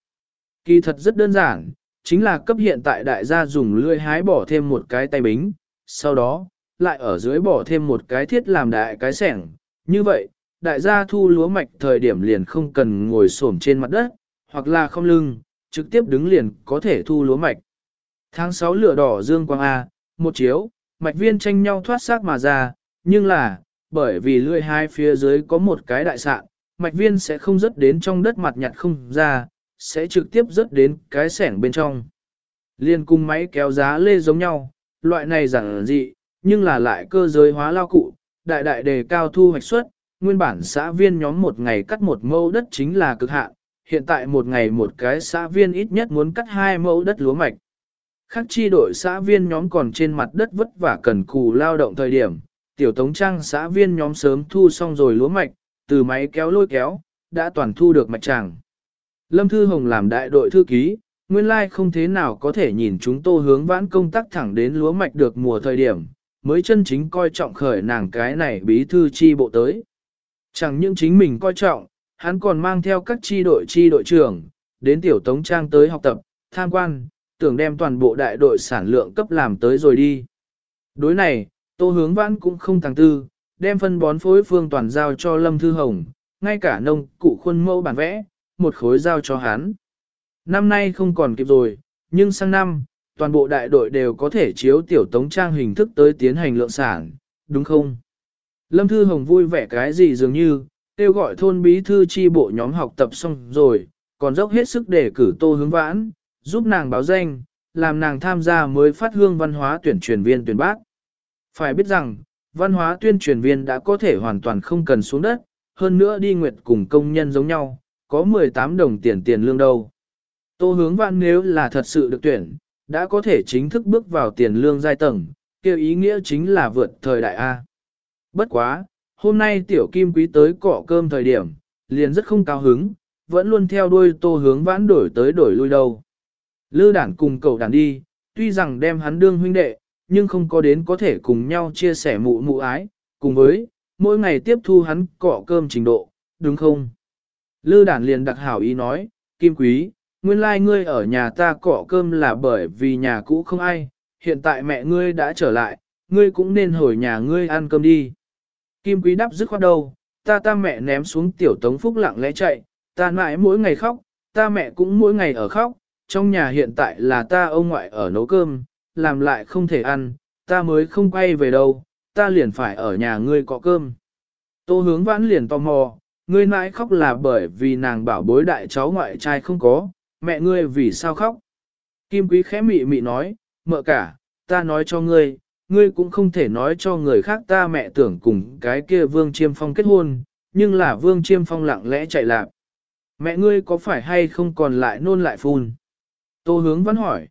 Kỳ thật rất đơn giản, chính là cấp hiện tại đại gia dùng lưỡi hái bỏ thêm một cái tay bính, sau đó, lại ở dưới bỏ thêm một cái thiết làm đại cái sẻng. Như vậy, đại gia thu lúa mạch thời điểm liền không cần ngồi xổm trên mặt đất, hoặc là không lưng, trực tiếp đứng liền có thể thu lúa mạch. Tháng 6 lửa đỏ dương quang A, một chiếu, mạch viên tranh nhau thoát xác mà ra, nhưng là, bởi vì lưỡi hai phía dưới có một cái đại sạn, mạch viên sẽ không rớt đến trong đất mặt nhặt không ra, sẽ trực tiếp rớt đến cái sẻng bên trong. Liên cung máy kéo giá lê giống nhau, loại này giản dị, nhưng là lại cơ giới hóa lao cụ, đại đại đề cao thu hoạch suất, nguyên bản xã viên nhóm một ngày cắt một mẫu đất chính là cực hạn, hiện tại một ngày một cái xã viên ít nhất muốn cắt hai mẫu đất lúa mạch. Khác chi đội xã viên nhóm còn trên mặt đất vất vả cần cù lao động thời điểm, tiểu tống trang xã viên nhóm sớm thu xong rồi lúa mạch, từ máy kéo lôi kéo, đã toàn thu được mạch tràng. Lâm Thư Hồng làm đại đội thư ký, nguyên lai không thế nào có thể nhìn chúng tô hướng vãn công tác thẳng đến lúa mạch được mùa thời điểm, mới chân chính coi trọng khởi nàng cái này bí thư chi bộ tới. Chẳng những chính mình coi trọng, hắn còn mang theo các chi đội chi đội trưởng, đến tiểu tống trang tới học tập, tham quan, tưởng đem toàn bộ đại đội sản lượng cấp làm tới rồi đi. Đối này, tô hướng vãn cũng không tàng tư, đem phân bón phối phương toàn giao cho Lâm Thư Hồng, ngay cả nông cụ khuôn mẫu bản vẽ, một khối giao cho hắn. Năm nay không còn kịp rồi, nhưng sang năm, toàn bộ đại đội đều có thể chiếu tiểu tống trang hình thức tới tiến hành lượng sản, đúng không? Lâm Thư Hồng vui vẻ cái gì dường như, kêu gọi thôn bí thư chi bộ nhóm học tập xong rồi, còn dốc hết sức để cử tô hướng vãn, giúp nàng báo danh, làm nàng tham gia mới phát hương văn hóa tuyển truyền viên tuyển bác. Phải biết rằng, văn hóa tuyên truyền viên đã có thể hoàn toàn không cần xuống đất, hơn nữa đi nguyệt cùng công nhân giống nhau, có 18 đồng tiền tiền lương đâu. Tô hướng vãn nếu là thật sự được tuyển, đã có thể chính thức bước vào tiền lương giai tầng, kêu ý nghĩa chính là vượt thời đại A. Bất quá, hôm nay tiểu kim quý tới cọ cơm thời điểm, liền rất không cao hứng, vẫn luôn theo đuôi tô hướng vãn đổi tới đổi lui đâu. Lư đản cùng cậu đản đi, tuy rằng đem hắn đương huynh đệ, nhưng không có đến có thể cùng nhau chia sẻ mụ mụ ái, cùng với, mỗi ngày tiếp thu hắn cọ cơm trình độ, đúng không? Lư đản liền đặc hảo ý nói, Kim Quý, nguyên lai like ngươi ở nhà ta cọ cơm là bởi vì nhà cũ không ai, hiện tại mẹ ngươi đã trở lại, ngươi cũng nên hồi nhà ngươi ăn cơm đi. Kim Quý đáp dứt khoát đầu ta ta mẹ ném xuống tiểu tống phúc lặng lẽ chạy, ta mãi mỗi ngày khóc, ta mẹ cũng mỗi ngày ở khóc, trong nhà hiện tại là ta ông ngoại ở nấu cơm, làm lại không thể ăn, ta mới không quay về đâu, ta liền phải ở nhà ngươi cọ cơm. Tô hướng vãn liền tò mò, ngươi nãi khóc là bởi vì nàng bảo bối đại cháu ngoại trai không có, mẹ ngươi vì sao khóc? Kim quý khẽ mị mị nói, mợ cả, ta nói cho ngươi, ngươi cũng không thể nói cho người khác ta mẹ tưởng cùng cái kia vương chiêm phong kết hôn, nhưng là vương chiêm phong lặng lẽ chạy lạc. Mẹ ngươi có phải hay không còn lại nôn lại phun? Tô hướng vẫn hỏi.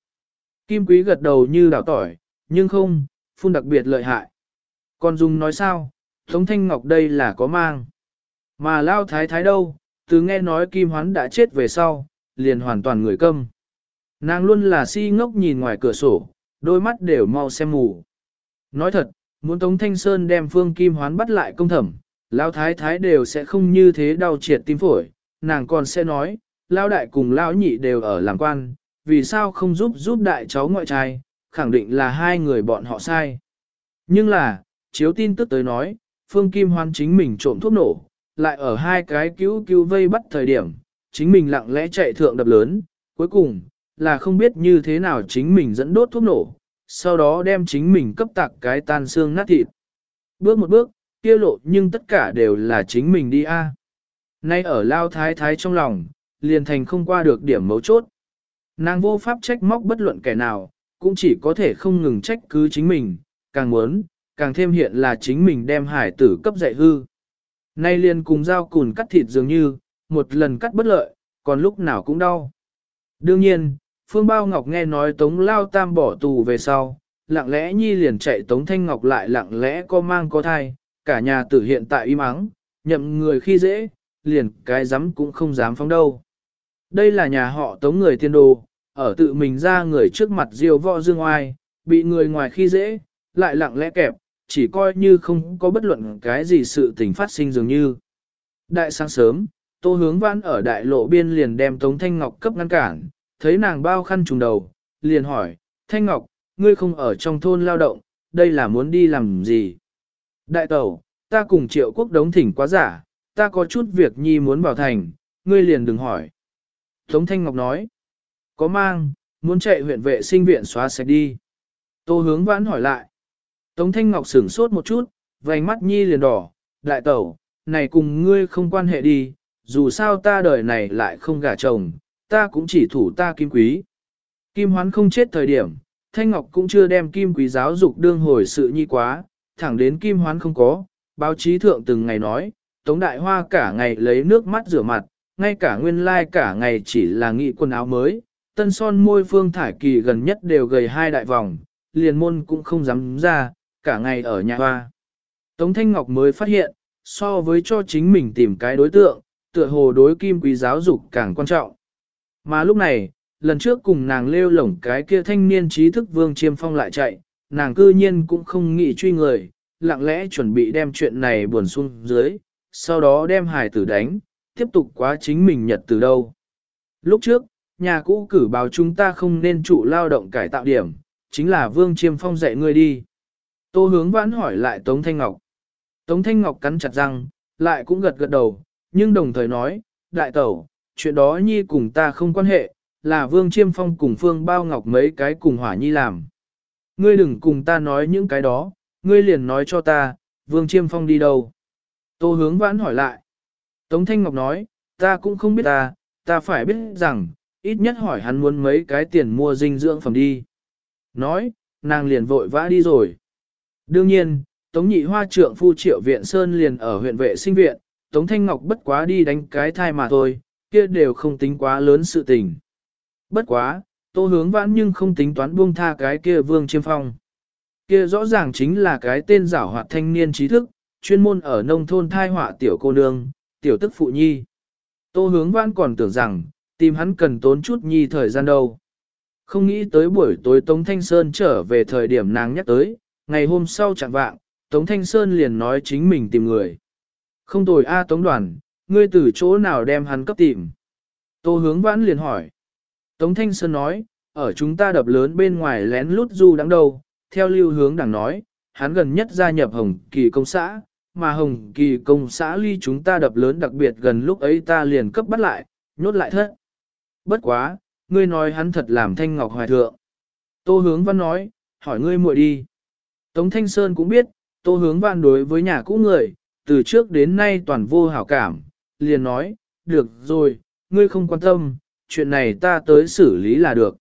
Kim quý gật đầu như đảo tỏi, nhưng không, phun đặc biệt lợi hại. Còn Dung nói sao, Tống Thanh Ngọc đây là có mang. Mà Lao Thái Thái đâu, từ nghe nói Kim Hoán đã chết về sau, liền hoàn toàn người câm. Nàng luôn là si ngốc nhìn ngoài cửa sổ, đôi mắt đều mau xem mù. Nói thật, muốn Tống Thanh Sơn đem Phương Kim Hoán bắt lại công thẩm, Lao Thái Thái đều sẽ không như thế đau triệt tim phổi, nàng còn sẽ nói, Lao Đại cùng Lao Nhị đều ở làm quan, vì sao không giúp giúp đại cháu ngoại trai, khẳng định là hai người bọn họ sai. Nhưng là, chiếu tin tức tới nói, Phương Kim Hoan chính mình trộm thuốc nổ, lại ở hai cái cứu cứu vây bắt thời điểm, chính mình lặng lẽ chạy thượng đập lớn, cuối cùng, là không biết như thế nào chính mình dẫn đốt thuốc nổ, sau đó đem chính mình cấp tạc cái tan xương nát thịt. Bước một bước, kia lộ nhưng tất cả đều là chính mình đi a. Nay ở lao thái thái trong lòng, liền thành không qua được điểm mấu chốt. Nàng vô pháp trách móc bất luận kẻ nào, cũng chỉ có thể không ngừng trách cứ chính mình, càng muốn, càng thêm hiện là chính mình đem hải tử cấp dạy hư. Nay liền cùng dao cùn cắt thịt dường như, một lần cắt bất lợi, còn lúc nào cũng đau. Đương nhiên, Phương Bao Ngọc nghe nói Tống Lao Tam bỏ tù về sau, lặng lẽ nhi liền chạy Tống Thanh Ngọc lại lặng lẽ có mang có thai, cả nhà tử hiện tại im ắng, nhậm người khi dễ, liền cái dám cũng không dám phóng đâu. Đây là nhà họ Tống người tiên đồ, ở tự mình ra người trước mặt diêu võ dương oai, bị người ngoài khi dễ, lại lặng lẽ kẹp, chỉ coi như không có bất luận cái gì sự tình phát sinh dường như. Đại sáng sớm, Tô Hướng Vãn ở đại lộ biên liền đem Tống Thanh Ngọc cấp ngăn cản, thấy nàng bao khăn trùng đầu, liền hỏi, Thanh Ngọc, ngươi không ở trong thôn lao động, đây là muốn đi làm gì? Đại tẩu, ta cùng triệu quốc đống thỉnh quá giả, ta có chút việc nhi muốn vào thành, ngươi liền đừng hỏi. Tống Thanh Ngọc nói, có mang, muốn chạy huyện vệ sinh viện xóa sạch đi. Tô hướng vãn hỏi lại. Tống Thanh Ngọc sửng sốt một chút, vành mắt nhi liền đỏ, đại tẩu, này cùng ngươi không quan hệ đi, dù sao ta đời này lại không gả chồng, ta cũng chỉ thủ ta kim quý. Kim hoán không chết thời điểm, Thanh Ngọc cũng chưa đem kim quý giáo dục đương hồi sự nhi quá, thẳng đến kim hoán không có, báo chí thượng từng ngày nói, Tống Đại Hoa cả ngày lấy nước mắt rửa mặt, ngay cả nguyên lai like cả ngày chỉ là nghị quần áo mới, tân son môi phương thải kỳ gần nhất đều gầy hai đại vòng, liền môn cũng không dám ra, cả ngày ở nhà hoa. Tống Thanh Ngọc mới phát hiện, so với cho chính mình tìm cái đối tượng, tựa hồ đối kim quý giáo dục càng quan trọng. Mà lúc này, lần trước cùng nàng lêu lổng cái kia thanh niên trí thức vương chiêm phong lại chạy, nàng cư nhiên cũng không nghĩ truy người, lặng lẽ chuẩn bị đem chuyện này buồn xuống dưới, sau đó đem hài tử đánh, tiếp tục quá chính mình nhật từ đâu. Lúc trước, nhà cũ cử báo chúng ta không nên trụ lao động cải tạo điểm, chính là vương chiêm phong dạy ngươi đi. Tô hướng vãn hỏi lại Tống Thanh Ngọc. Tống Thanh Ngọc cắn chặt răng, lại cũng gật gật đầu, nhưng đồng thời nói, đại tẩu, chuyện đó nhi cùng ta không quan hệ, là Vương Chiêm Phong cùng Phương Bao Ngọc mấy cái cùng hỏa nhi làm. Ngươi đừng cùng ta nói những cái đó, ngươi liền nói cho ta, Vương Chiêm Phong đi đâu. Tô hướng vãn hỏi lại. Tống Thanh Ngọc nói, ta cũng không biết ta, ta phải biết rằng, ít nhất hỏi hắn muốn mấy cái tiền mua dinh dưỡng phẩm đi. Nói, nàng liền vội vã đi rồi. Đương nhiên, Tống Nhị Hoa trượng phu triệu viện Sơn liền ở huyện vệ sinh viện, Tống Thanh Ngọc bất quá đi đánh cái thai mà thôi, kia đều không tính quá lớn sự tình. Bất quá, tô hướng vãn nhưng không tính toán buông tha cái kia vương chiêm phong. Kia rõ ràng chính là cái tên giảo hoạt thanh niên trí thức, chuyên môn ở nông thôn thai họa tiểu cô nương, tiểu tức phụ nhi. Tô hướng vãn còn tưởng rằng, tìm hắn cần tốn chút nhi thời gian đâu. Không nghĩ tới buổi tối Tống Thanh Sơn trở về thời điểm nàng nhắc tới, ngày hôm sau chẳng vạng, Tống Thanh Sơn liền nói chính mình tìm người. Không tồi A Tống đoàn, ngươi từ chỗ nào đem hắn cấp tìm. Tô hướng vãn liền hỏi. Tống Thanh Sơn nói, ở chúng ta đập lớn bên ngoài lén lút du đắng đâu, theo lưu hướng đảng nói, hắn gần nhất gia nhập Hồng Kỳ Công xã, mà Hồng Kỳ Công xã ly chúng ta đập lớn đặc biệt gần lúc ấy ta liền cấp bắt lại, nhốt lại thất. Bất quá, ngươi nói hắn thật làm thanh ngọc hoài thượng. Tô hướng văn nói, hỏi ngươi muội đi. Tống Thanh Sơn cũng biết, tô hướng văn đối với nhà cũ người, từ trước đến nay toàn vô hảo cảm, liền nói, được rồi, ngươi không quan tâm, chuyện này ta tới xử lý là được.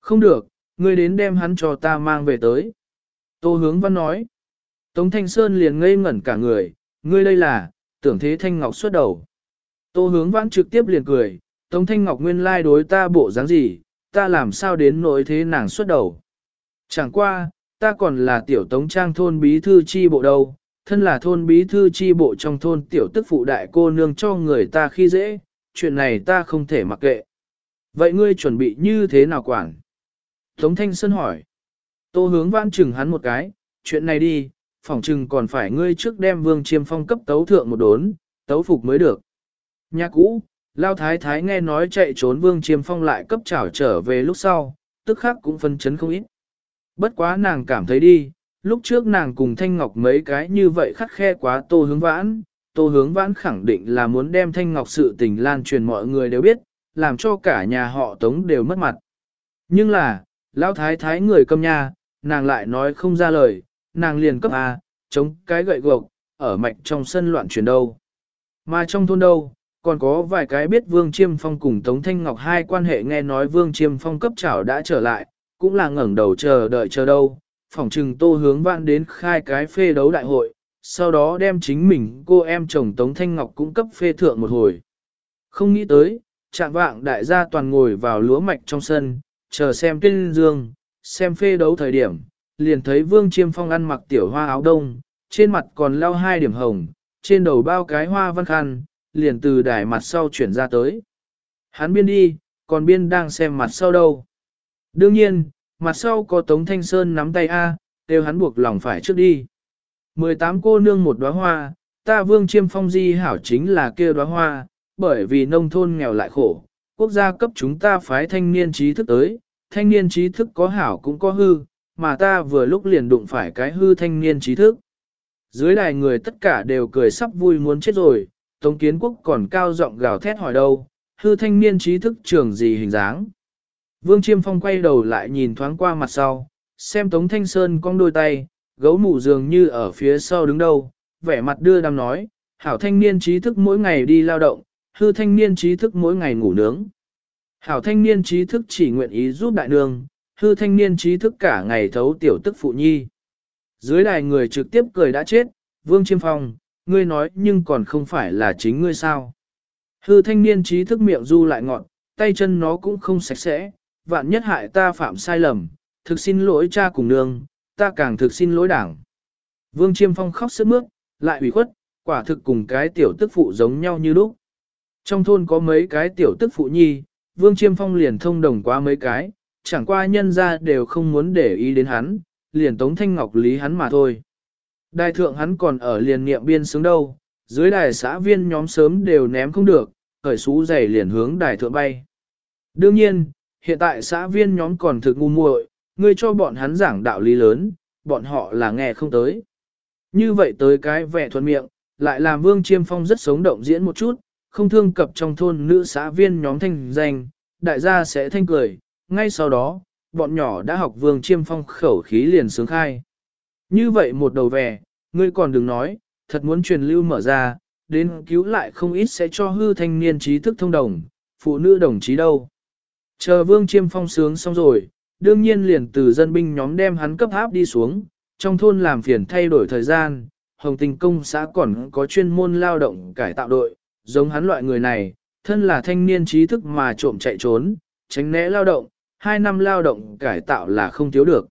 Không được, ngươi đến đem hắn cho ta mang về tới. Tô hướng văn nói. Tống Thanh Sơn liền ngây ngẩn cả người, ngươi đây là, tưởng thế Thanh Ngọc xuất đầu. Tô hướng Vãn trực tiếp liền cười, Tống Thanh Ngọc nguyên lai đối ta bộ dáng gì, ta làm sao đến nỗi thế nàng xuất đầu. Chẳng qua, ta còn là tiểu tống trang thôn bí thư chi bộ đâu, thân là thôn bí thư chi bộ trong thôn tiểu tức phụ đại cô nương cho người ta khi dễ, chuyện này ta không thể mặc kệ. Vậy ngươi chuẩn bị như thế nào quản? Tống Thanh Sơn hỏi. Tô hướng vãn chừng hắn một cái, chuyện này đi, phỏng chừng còn phải ngươi trước đem vương chiêm phong cấp tấu thượng một đốn, tấu phục mới được. Nhà cũ, Lao Thái Thái nghe nói chạy trốn vương chiêm phong lại cấp trảo trở về lúc sau, tức khắc cũng phân chấn không ít. Bất quá nàng cảm thấy đi, lúc trước nàng cùng Thanh Ngọc mấy cái như vậy khắc khe quá tô hướng vãn, Tô Hướng Vãn khẳng định là muốn đem Thanh Ngọc sự tình lan truyền mọi người đều biết, làm cho cả nhà họ Tống đều mất mặt. Nhưng là, Lão Thái Thái người câm nha, nàng lại nói không ra lời, nàng liền cấp A, chống cái gậy gộc, ở mạch trong sân loạn chuyển đâu. Mà trong thôn đâu, còn có vài cái biết Vương Chiêm Phong cùng Tống Thanh Ngọc hai quan hệ nghe nói Vương Chiêm Phong cấp trảo đã trở lại, cũng là ngẩng đầu chờ đợi chờ đâu, phỏng trừng tô hướng vạn đến khai cái phê đấu đại hội, sau đó đem chính mình cô em chồng Tống Thanh Ngọc cũng cấp phê thượng một hồi. Không nghĩ tới, chạm vạng đại gia toàn ngồi vào lúa mạch trong sân, chờ xem tuyên dương, xem phê đấu thời điểm, liền thấy Vương Chiêm Phong ăn mặc tiểu hoa áo đông, trên mặt còn leo hai điểm hồng, trên đầu bao cái hoa văn khăn, liền từ đài mặt sau chuyển ra tới. Hắn biên đi, còn biên đang xem mặt sau đâu. Đương nhiên, mặt sau có Tống Thanh Sơn nắm tay A, đều hắn buộc lòng phải trước đi. 18 cô nương một đóa hoa, ta vương chiêm phong di hảo chính là kia đóa hoa, bởi vì nông thôn nghèo lại khổ, quốc gia cấp chúng ta phái thanh niên trí thức tới, thanh niên trí thức có hảo cũng có hư, mà ta vừa lúc liền đụng phải cái hư thanh niên trí thức. Dưới đài người tất cả đều cười sắp vui muốn chết rồi, Tống Kiến Quốc còn cao giọng gào thét hỏi đâu, hư thanh niên trí thức trưởng gì hình dáng. Vương Chiêm Phong quay đầu lại nhìn thoáng qua mặt sau, xem Tống Thanh Sơn cong đôi tay, gấu mụ dường như ở phía sau đứng đâu, vẻ mặt đưa đam nói, hảo thanh niên trí thức mỗi ngày đi lao động, hư thanh niên trí thức mỗi ngày ngủ nướng. Hảo thanh niên trí thức chỉ nguyện ý giúp đại nương, hư thanh niên trí thức cả ngày thấu tiểu tức phụ nhi. Dưới đài người trực tiếp cười đã chết, Vương Chiêm Phong, ngươi nói nhưng còn không phải là chính ngươi sao. Hư thanh niên trí thức miệng du lại ngọn, tay chân nó cũng không sạch sẽ, vạn nhất hại ta phạm sai lầm, thực xin lỗi cha cùng nương, ta càng thực xin lỗi đảng. Vương Chiêm Phong khóc sướt mướt, lại ủy khuất, quả thực cùng cái tiểu tức phụ giống nhau như lúc. Trong thôn có mấy cái tiểu tức phụ nhi, Vương Chiêm Phong liền thông đồng quá mấy cái, chẳng qua nhân ra đều không muốn để ý đến hắn, liền tống thanh ngọc lý hắn mà thôi. Đại thượng hắn còn ở liền niệm biên sướng đâu, dưới đài xã viên nhóm sớm đều ném không được, khởi xú giày liền hướng đài thượng bay. Đương nhiên, hiện tại xã viên nhóm còn thực ngu muội, ngươi cho bọn hắn giảng đạo lý lớn, bọn họ là nghe không tới. Như vậy tới cái vẻ thuận miệng, lại làm Vương Chiêm Phong rất sống động diễn một chút, không thương cập trong thôn nữ xã viên nhóm thanh danh, đại gia sẽ thanh cười, ngay sau đó, bọn nhỏ đã học Vương Chiêm Phong khẩu khí liền sướng khai. Như vậy một đầu vẻ, ngươi còn đừng nói, thật muốn truyền lưu mở ra, đến cứu lại không ít sẽ cho hư thanh niên trí thức thông đồng, phụ nữ đồng chí đâu. Chờ Vương Chiêm Phong sướng xong rồi, đương nhiên liền từ dân binh nhóm đem hắn cấp áp đi xuống, trong thôn làm phiền thay đổi thời gian, Hồng Tình công xã còn có chuyên môn lao động cải tạo đội, giống hắn loại người này, thân là thanh niên trí thức mà trộm chạy trốn, tránh né lao động, hai năm lao động cải tạo là không thiếu được.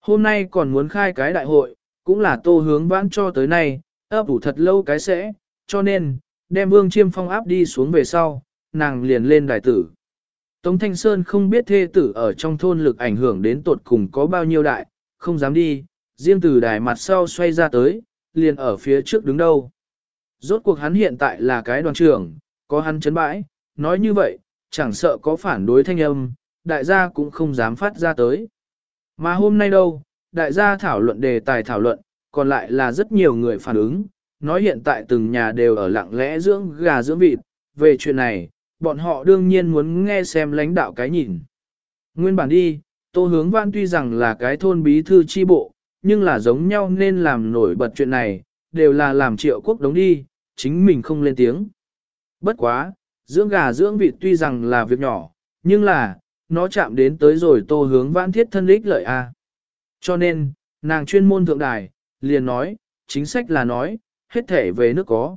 Hôm nay còn muốn khai cái đại hội, cũng là tô hướng vãn cho tới nay, ấp ủ thật lâu cái sẽ, cho nên, đem vương chiêm phong áp đi xuống về sau, nàng liền lên đài tử. Tống Thanh Sơn không biết thê tử ở trong thôn lực ảnh hưởng đến tột cùng có bao nhiêu đại, không dám đi, riêng từ đài mặt sau xoay ra tới, liền ở phía trước đứng đâu. Rốt cuộc hắn hiện tại là cái đoàn trưởng, có hắn chấn bãi, nói như vậy, chẳng sợ có phản đối thanh âm, đại gia cũng không dám phát ra tới. Mà hôm nay đâu, đại gia thảo luận đề tài thảo luận, còn lại là rất nhiều người phản ứng, nói hiện tại từng nhà đều ở lặng lẽ dưỡng gà dưỡng vịt, về chuyện này, bọn họ đương nhiên muốn nghe xem lãnh đạo cái nhìn. Nguyên bản đi, Tô Hướng Văn tuy rằng là cái thôn bí thư chi bộ, nhưng là giống nhau nên làm nổi bật chuyện này, đều là làm triệu quốc đống đi, chính mình không lên tiếng. Bất quá, dưỡng gà dưỡng vịt tuy rằng là việc nhỏ, nhưng là, nó chạm đến tới rồi Tô Hướng vãn thiết thân ích lợi a. Cho nên, nàng chuyên môn thượng đài, liền nói, chính sách là nói, hết thể về nước có.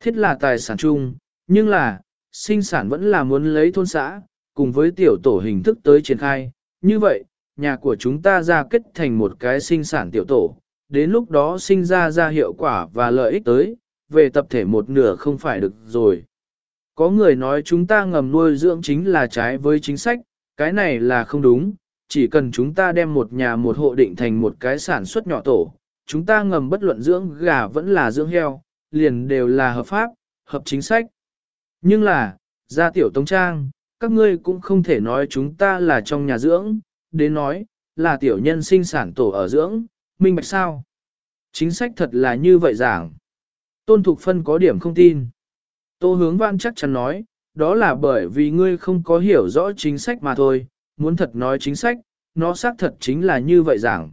Thiết là tài sản chung, nhưng là, sinh sản vẫn là muốn lấy thôn xã, cùng với tiểu tổ hình thức tới triển khai. Như vậy, nhà của chúng ta ra kết thành một cái sinh sản tiểu tổ, đến lúc đó sinh ra ra hiệu quả và lợi ích tới, về tập thể một nửa không phải được rồi. Có người nói chúng ta ngầm nuôi dưỡng chính là trái với chính sách, cái này là không đúng, chỉ cần chúng ta đem một nhà một hộ định thành một cái sản xuất nhỏ tổ, chúng ta ngầm bất luận dưỡng gà vẫn là dưỡng heo, liền đều là hợp pháp, hợp chính sách. Nhưng là, gia tiểu tống trang, các ngươi cũng không thể nói chúng ta là trong nhà dưỡng, đến nói, là tiểu nhân sinh sản tổ ở dưỡng, minh bạch sao? Chính sách thật là như vậy giảng. Tôn Thục Phân có điểm không tin. Tô hướng văn chắc chắn nói, đó là bởi vì ngươi không có hiểu rõ chính sách mà thôi, muốn thật nói chính sách, nó xác thật chính là như vậy giảng.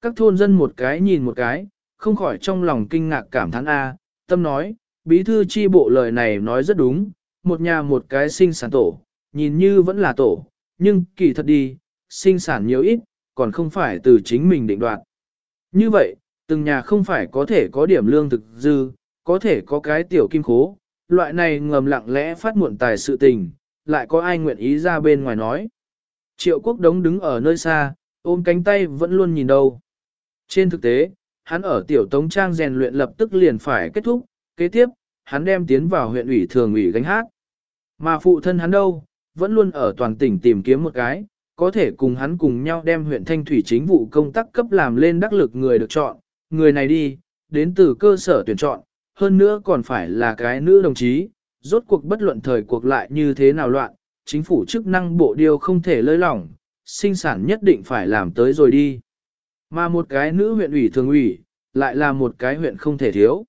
Các thôn dân một cái nhìn một cái, không khỏi trong lòng kinh ngạc cảm thán A, tâm nói, bí thư chi bộ lời này nói rất đúng, một nhà một cái sinh sản tổ, nhìn như vẫn là tổ, nhưng kỳ thật đi, sinh sản nhiều ít, còn không phải từ chính mình định đoạt. Như vậy, từng nhà không phải có thể có điểm lương thực dư, có thể có cái tiểu kim khố, loại này ngầm lặng lẽ phát muộn tài sự tình, lại có ai nguyện ý ra bên ngoài nói. Triệu quốc đống đứng ở nơi xa, ôm cánh tay vẫn luôn nhìn đâu. Trên thực tế, hắn ở tiểu tống trang rèn luyện lập tức liền phải kết thúc, kế tiếp, hắn đem tiến vào huyện ủy thường ủy gánh hát. Mà phụ thân hắn đâu, vẫn luôn ở toàn tỉnh tìm kiếm một cái, có thể cùng hắn cùng nhau đem huyện thanh thủy chính vụ công tác cấp làm lên đắc lực người được chọn, người này đi, đến từ cơ sở tuyển chọn, hơn nữa còn phải là cái nữ đồng chí, rốt cuộc bất luận thời cuộc lại như thế nào loạn, chính phủ chức năng bộ điều không thể lơi lỏng, sinh sản nhất định phải làm tới rồi đi. Mà một cái nữ huyện ủy thường ủy, lại là một cái huyện không thể thiếu.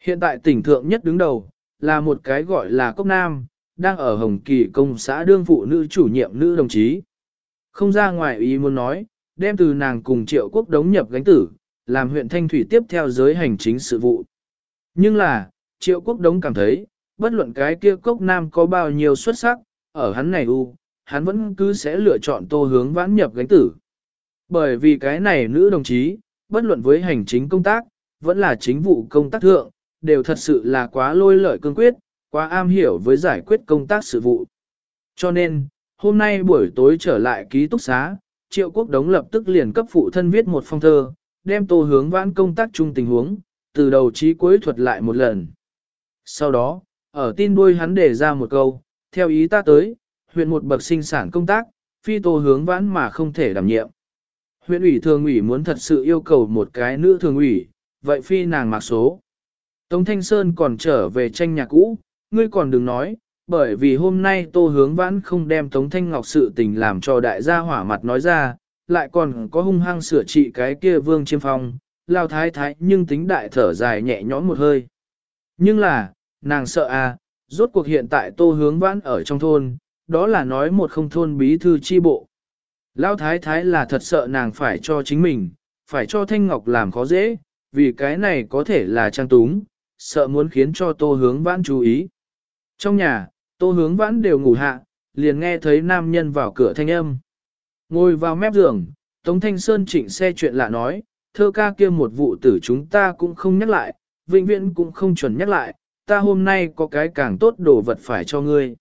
Hiện tại tỉnh thượng nhất đứng đầu, là một cái gọi là Cốc Nam, đang ở Hồng Kỳ công xã đương phụ nữ chủ nhiệm nữ đồng chí. Không ra ngoài ý muốn nói, đem từ nàng cùng triệu quốc đống nhập gánh tử, làm huyện Thanh Thủy tiếp theo giới hành chính sự vụ. Nhưng là, triệu quốc đống cảm thấy, bất luận cái kia cốc nam có bao nhiêu xuất sắc, ở hắn này u, hắn vẫn cứ sẽ lựa chọn tô hướng vãn nhập gánh tử. Bởi vì cái này nữ đồng chí, bất luận với hành chính công tác, vẫn là chính vụ công tác thượng, đều thật sự là quá lôi lợi cương quyết, quá am hiểu với giải quyết công tác sự vụ. Cho nên, hôm nay buổi tối trở lại ký túc xá, Triệu Quốc Đống lập tức liền cấp phụ thân viết một phong thơ, đem tô hướng vãn công tác chung tình huống, từ đầu chí cuối thuật lại một lần. Sau đó, ở tin đuôi hắn để ra một câu, theo ý ta tới, huyện một bậc sinh sản công tác, phi tô hướng vãn mà không thể đảm nhiệm. Huyện ủy thường ủy muốn thật sự yêu cầu một cái nữ thường ủy, vậy phi nàng mặc số. Tống Thanh Sơn còn trở về tranh nhà cũ, ngươi còn đừng nói, bởi vì hôm nay tô hướng vãn không đem Tống Thanh Ngọc sự tình làm cho đại gia hỏa mặt nói ra, lại còn có hung hăng sửa trị cái kia vương chiêm phong, lao thái thái nhưng tính đại thở dài nhẹ nhõm một hơi. Nhưng là, nàng sợ à, rốt cuộc hiện tại tô hướng vãn ở trong thôn, đó là nói một không thôn bí thư chi bộ. Lao thái thái là thật sợ nàng phải cho chính mình, phải cho Thanh Ngọc làm khó dễ, vì cái này có thể là trang túng, sợ muốn khiến cho tô hướng vãn chú ý. Trong nhà, tô hướng vãn đều ngủ hạ, liền nghe thấy nam nhân vào cửa thanh âm. Ngồi vào mép giường, Tống Thanh Sơn chỉnh xe chuyện lạ nói, thơ ca kia một vụ tử chúng ta cũng không nhắc lại, vĩnh viễn cũng không chuẩn nhắc lại, ta hôm nay có cái càng tốt đồ vật phải cho ngươi.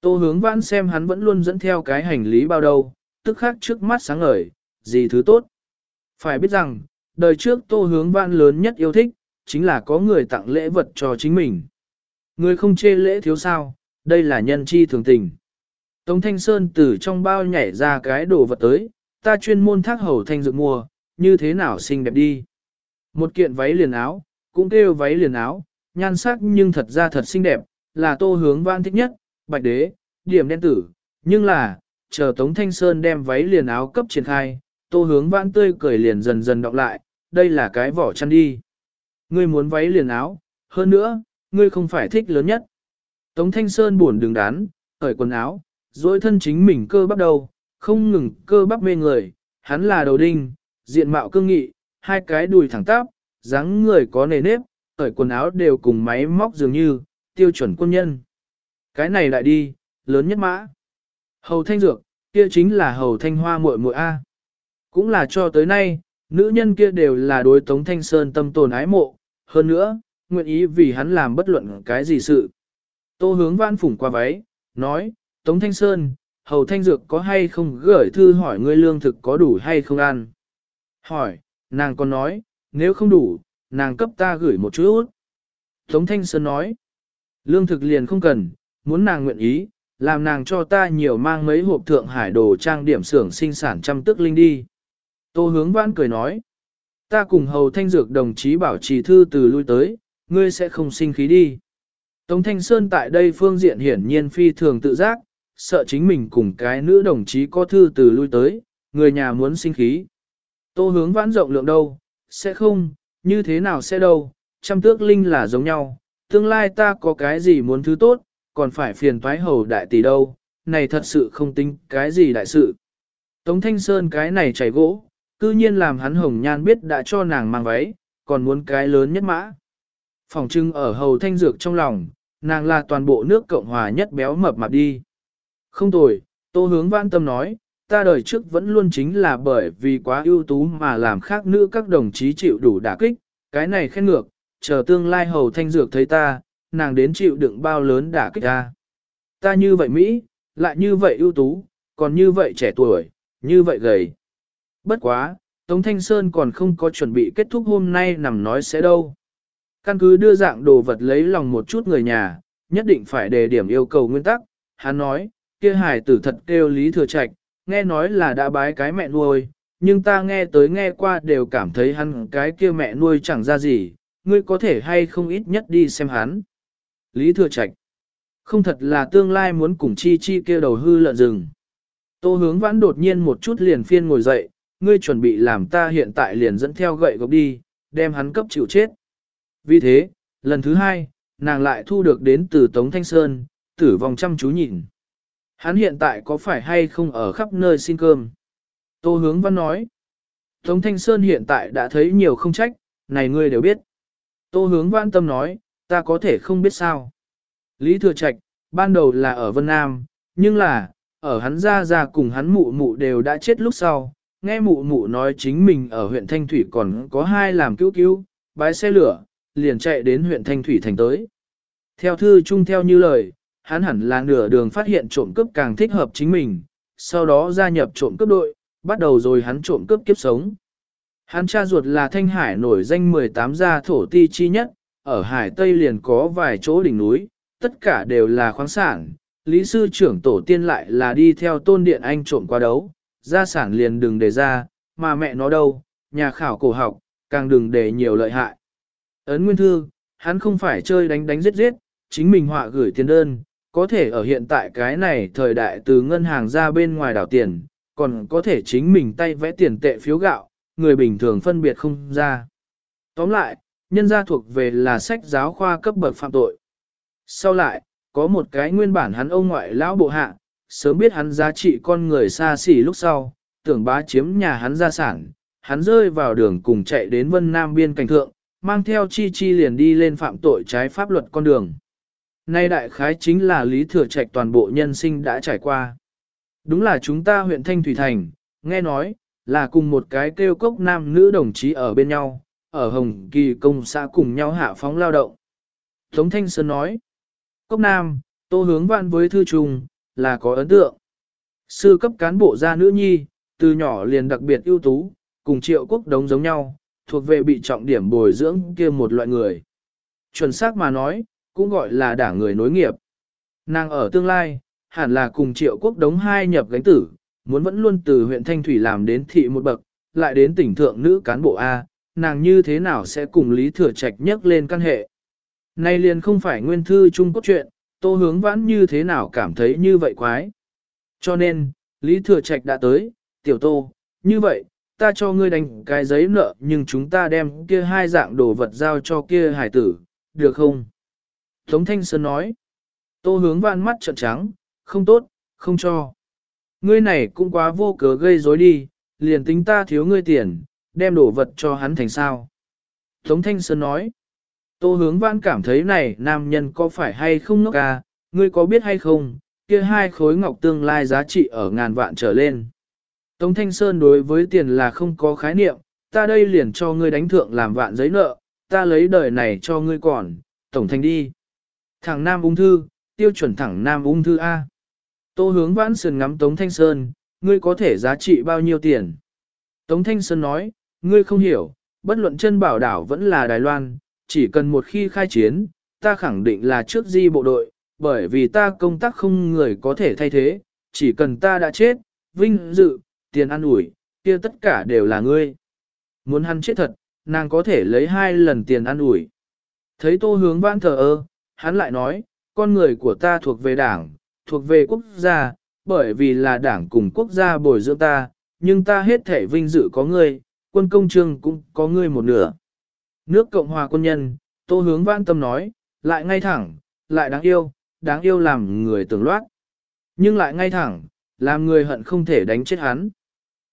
Tô hướng vãn xem hắn vẫn luôn dẫn theo cái hành lý bao đầu, tức khắc trước mắt sáng ngời, gì thứ tốt. Phải biết rằng, đời trước tô hướng vãn lớn nhất yêu thích, chính là có người tặng lễ vật cho chính mình. Người không chê lễ thiếu sao, đây là nhân chi thường tình. Tống Thanh Sơn từ trong bao nhảy ra cái đồ vật tới, ta chuyên môn thác hầu thanh dược mua, như thế nào xinh đẹp đi. Một kiện váy liền áo, cũng kêu váy liền áo, nhan sắc nhưng thật ra thật xinh đẹp, là tô hướng vãn thích nhất, bạch đế, điểm đen tử, nhưng là, chờ Tống Thanh Sơn đem váy liền áo cấp triển khai, tô hướng vãn tươi cười liền dần dần đọc lại, đây là cái vỏ chăn đi. Ngươi muốn váy liền áo, hơn nữa, ngươi không phải thích lớn nhất. Tống Thanh Sơn buồn đường đán, cởi quần áo, dối thân chính mình cơ bắp đầu, không ngừng cơ bắp mê người, hắn là đầu đinh, diện mạo cương nghị, hai cái đùi thẳng tắp, dáng người có nề nếp, cởi quần áo đều cùng máy móc dường như, tiêu chuẩn quân nhân. Cái này lại đi, lớn nhất mã. Hầu thanh dược, kia chính là hầu thanh hoa muội muội A. Cũng là cho tới nay, nữ nhân kia đều là đối tống thanh sơn tâm tồn ái mộ, hơn nữa, nguyện ý vì hắn làm bất luận cái gì sự. Tô hướng văn phủng qua váy, nói, Tống Thanh Sơn, hầu thanh dược có hay không gửi thư hỏi ngươi lương thực có đủ hay không ăn. Hỏi, nàng còn nói, nếu không đủ, nàng cấp ta gửi một chút. Tống Thanh Sơn nói, lương thực liền không cần, muốn nàng nguyện ý, làm nàng cho ta nhiều mang mấy hộp thượng hải đồ trang điểm xưởng sinh sản trăm tức linh đi. Tô hướng vãn cười nói, ta cùng hầu thanh dược đồng chí bảo trì thư từ lui tới, ngươi sẽ không sinh khí đi. Tống Thanh Sơn tại đây phương diện hiển nhiên phi thường tự giác, sợ chính mình cùng cái nữ đồng chí có thư từ lui tới, người nhà muốn sinh khí. Tô hướng vãn rộng lượng đâu, sẽ không, như thế nào sẽ đâu, trăm tước linh là giống nhau, tương lai ta có cái gì muốn thứ tốt, còn phải phiền thoái hầu đại tỷ đâu, này thật sự không tính cái gì đại sự. Tống Thanh Sơn cái này chảy gỗ, cư nhiên làm hắn hồng nhan biết đã cho nàng mang váy, còn muốn cái lớn nhất mã. Phòng trưng ở hầu thanh dược trong lòng, nàng là toàn bộ nước Cộng Hòa nhất béo mập mạp đi. Không tồi, tô hướng vãn tâm nói, ta đời trước vẫn luôn chính là bởi vì quá ưu tú mà làm khác nữ các đồng chí chịu đủ đả kích, cái này khen ngược, chờ tương lai hầu thanh dược thấy ta, nàng đến chịu đựng bao lớn đả kích ta. Ta như vậy Mỹ, lại như vậy ưu tú, còn như vậy trẻ tuổi, như vậy gầy. Bất quá, Tống Thanh Sơn còn không có chuẩn bị kết thúc hôm nay nằm nói sẽ đâu. Căn cứ đưa dạng đồ vật lấy lòng một chút người nhà, nhất định phải đề điểm yêu cầu nguyên tắc. Hắn nói, kia hài tử thật kêu lý thừa trạch, nghe nói là đã bái cái mẹ nuôi, nhưng ta nghe tới nghe qua đều cảm thấy hắn cái kia mẹ nuôi chẳng ra gì, ngươi có thể hay không ít nhất đi xem hắn. Lý thừa trạch, không thật là tương lai muốn cùng chi chi kia đầu hư lợn rừng. Tô hướng vãn đột nhiên một chút liền phiên ngồi dậy, ngươi chuẩn bị làm ta hiện tại liền dẫn theo gậy gộc đi, đem hắn cấp chịu chết. Vì thế, lần thứ hai, nàng lại thu được đến từ Tống Thanh Sơn, tử vong chăm chú nhìn. Hắn hiện tại có phải hay không ở khắp nơi xin cơm? Tô hướng văn nói. Tống Thanh Sơn hiện tại đã thấy nhiều không trách, này ngươi đều biết. Tô hướng văn tâm nói, ta có thể không biết sao. Lý Thừa Trạch, ban đầu là ở Vân Nam, nhưng là, ở hắn ra ra cùng hắn mụ mụ đều đã chết lúc sau. Nghe mụ mụ nói chính mình ở huyện Thanh Thủy còn có hai làm cứu cứu, bái xe lửa, liền chạy đến huyện Thanh Thủy thành tới. Theo thư chung theo như lời, hắn hẳn là nửa đường phát hiện trộm cướp càng thích hợp chính mình, sau đó gia nhập trộm cướp đội, bắt đầu rồi hắn trộm cướp kiếp sống. Hắn cha ruột là Thanh Hải nổi danh 18 gia thổ ti chi nhất, ở Hải Tây liền có vài chỗ đỉnh núi, tất cả đều là khoáng sản. Lý sư trưởng tổ tiên lại là đi theo tôn điện anh trộm qua đấu, gia sản liền đừng để ra, mà mẹ nó đâu, nhà khảo cổ học, càng đừng để nhiều lợi hại. Ấn Nguyên Thư, hắn không phải chơi đánh đánh giết giết, chính mình họa gửi tiền đơn, có thể ở hiện tại cái này thời đại từ ngân hàng ra bên ngoài đảo tiền, còn có thể chính mình tay vẽ tiền tệ phiếu gạo, người bình thường phân biệt không ra. Tóm lại, nhân gia thuộc về là sách giáo khoa cấp bậc phạm tội. Sau lại, có một cái nguyên bản hắn ông ngoại lão bộ hạ, sớm biết hắn giá trị con người xa xỉ lúc sau, tưởng bá chiếm nhà hắn gia sản, hắn rơi vào đường cùng chạy đến Vân Nam biên cảnh thượng, mang theo chi chi liền đi lên phạm tội trái pháp luật con đường. Nay đại khái chính là lý thừa trạch toàn bộ nhân sinh đã trải qua. Đúng là chúng ta huyện Thanh Thủy Thành, nghe nói, là cùng một cái kêu cốc nam nữ đồng chí ở bên nhau, ở Hồng Kỳ công xã cùng nhau hạ phóng lao động. Tống Thanh Sơn nói, cốc nam, tô hướng vạn với thư trùng, là có ấn tượng. Sư cấp cán bộ gia nữ nhi, từ nhỏ liền đặc biệt ưu tú, cùng triệu quốc đống giống nhau, thuộc về bị trọng điểm bồi dưỡng kia một loại người. Chuẩn xác mà nói, cũng gọi là đảng người nối nghiệp. Nàng ở tương lai, hẳn là cùng triệu quốc đống hai nhập gánh tử, muốn vẫn luôn từ huyện Thanh Thủy làm đến thị một bậc, lại đến tỉnh thượng nữ cán bộ A, nàng như thế nào sẽ cùng Lý Thừa Trạch nhắc lên căn hệ. Nay liền không phải nguyên thư chung cốt truyện, tô hướng vãn như thế nào cảm thấy như vậy quái. Cho nên, Lý Thừa Trạch đã tới, tiểu tô, như vậy, ta cho ngươi đánh cái giấy nợ nhưng chúng ta đem kia hai dạng đồ vật giao cho kia hải tử, được không? Tống Thanh Sơn nói, tô hướng vạn mắt trợn trắng, không tốt, không cho. Ngươi này cũng quá vô cớ gây rối đi, liền tính ta thiếu ngươi tiền, đem đồ vật cho hắn thành sao. Tống Thanh Sơn nói, tô hướng vãn cảm thấy này nam nhân có phải hay không ngốc à, ngươi có biết hay không, kia hai khối ngọc tương lai giá trị ở ngàn vạn trở lên. Tống Thanh Sơn đối với tiền là không có khái niệm, ta đây liền cho ngươi đánh thượng làm vạn giấy nợ, ta lấy đời này cho ngươi còn, tổng thành đi. Thẳng nam ung thư, tiêu chuẩn thẳng nam ung thư A. Tô hướng vãn sườn ngắm Tống Thanh Sơn, ngươi có thể giá trị bao nhiêu tiền? Tống Thanh Sơn nói, ngươi không hiểu, bất luận chân bảo đảo vẫn là Đài Loan, chỉ cần một khi khai chiến, ta khẳng định là trước di bộ đội, bởi vì ta công tác không người có thể thay thế, chỉ cần ta đã chết, vinh dự, tiền ăn ủi, kia tất cả đều là ngươi. Muốn hắn chết thật, nàng có thể lấy hai lần tiền ăn ủi. Thấy tô hướng vãn thờ ơ, hắn lại nói, con người của ta thuộc về đảng, thuộc về quốc gia, bởi vì là đảng cùng quốc gia bồi dưỡng ta, nhưng ta hết thể vinh dự có ngươi, quân công trương cũng có ngươi một nửa. Nước Cộng hòa quân nhân, Tô hướng văn tâm nói, lại ngay thẳng, lại đáng yêu, đáng yêu làm người tưởng loát. Nhưng lại ngay thẳng, làm người hận không thể đánh chết hắn.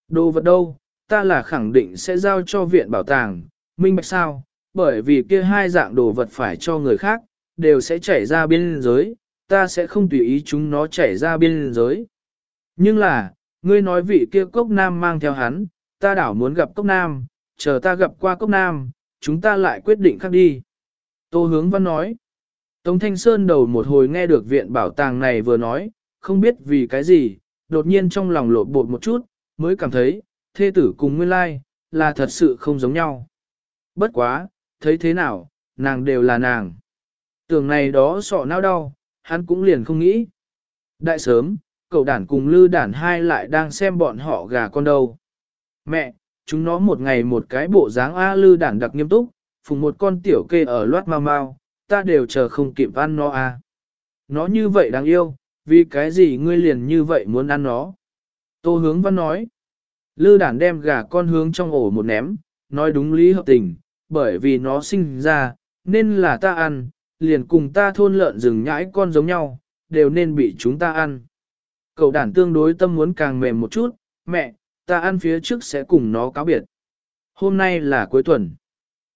Đồ vật đâu, ta là khẳng định sẽ giao cho viện bảo tàng, minh bạch sao, bởi vì kia hai dạng đồ vật phải cho người khác, đều sẽ chảy ra biên giới, ta sẽ không tùy ý chúng nó chảy ra biên giới. Nhưng là, ngươi nói vị kia cốc nam mang theo hắn, ta đảo muốn gặp cốc nam, chờ ta gặp qua cốc nam, chúng ta lại quyết định khác đi. Tô hướng văn nói, Tống Thanh Sơn đầu một hồi nghe được viện bảo tàng này vừa nói, không biết vì cái gì, đột nhiên trong lòng lột bột một chút, mới cảm thấy, thê tử cùng nguyên lai, là thật sự không giống nhau. Bất quá, thấy thế nào, nàng đều là nàng. Tưởng này đó sọ não đau, hắn cũng liền không nghĩ. Đại sớm, cậu đản cùng lư đản hai lại đang xem bọn họ gà con đâu. Mẹ, chúng nó một ngày một cái bộ dáng A lư đản đặc nghiêm túc, phùng một con tiểu kê ở loát mau mau, ta đều chờ không kịp ăn nó A. Nó như vậy đáng yêu, vì cái gì ngươi liền như vậy muốn ăn nó? Tô hướng văn nói. Lư đản đem gà con hướng trong ổ một ném, nói đúng lý hợp tình, bởi vì nó sinh ra, nên là ta ăn, liền cùng ta thôn lợn rừng nhãi con giống nhau, đều nên bị chúng ta ăn. Cậu đản tương đối tâm muốn càng mềm một chút, mẹ, ta ăn phía trước sẽ cùng nó cáo biệt. Hôm nay là cuối tuần.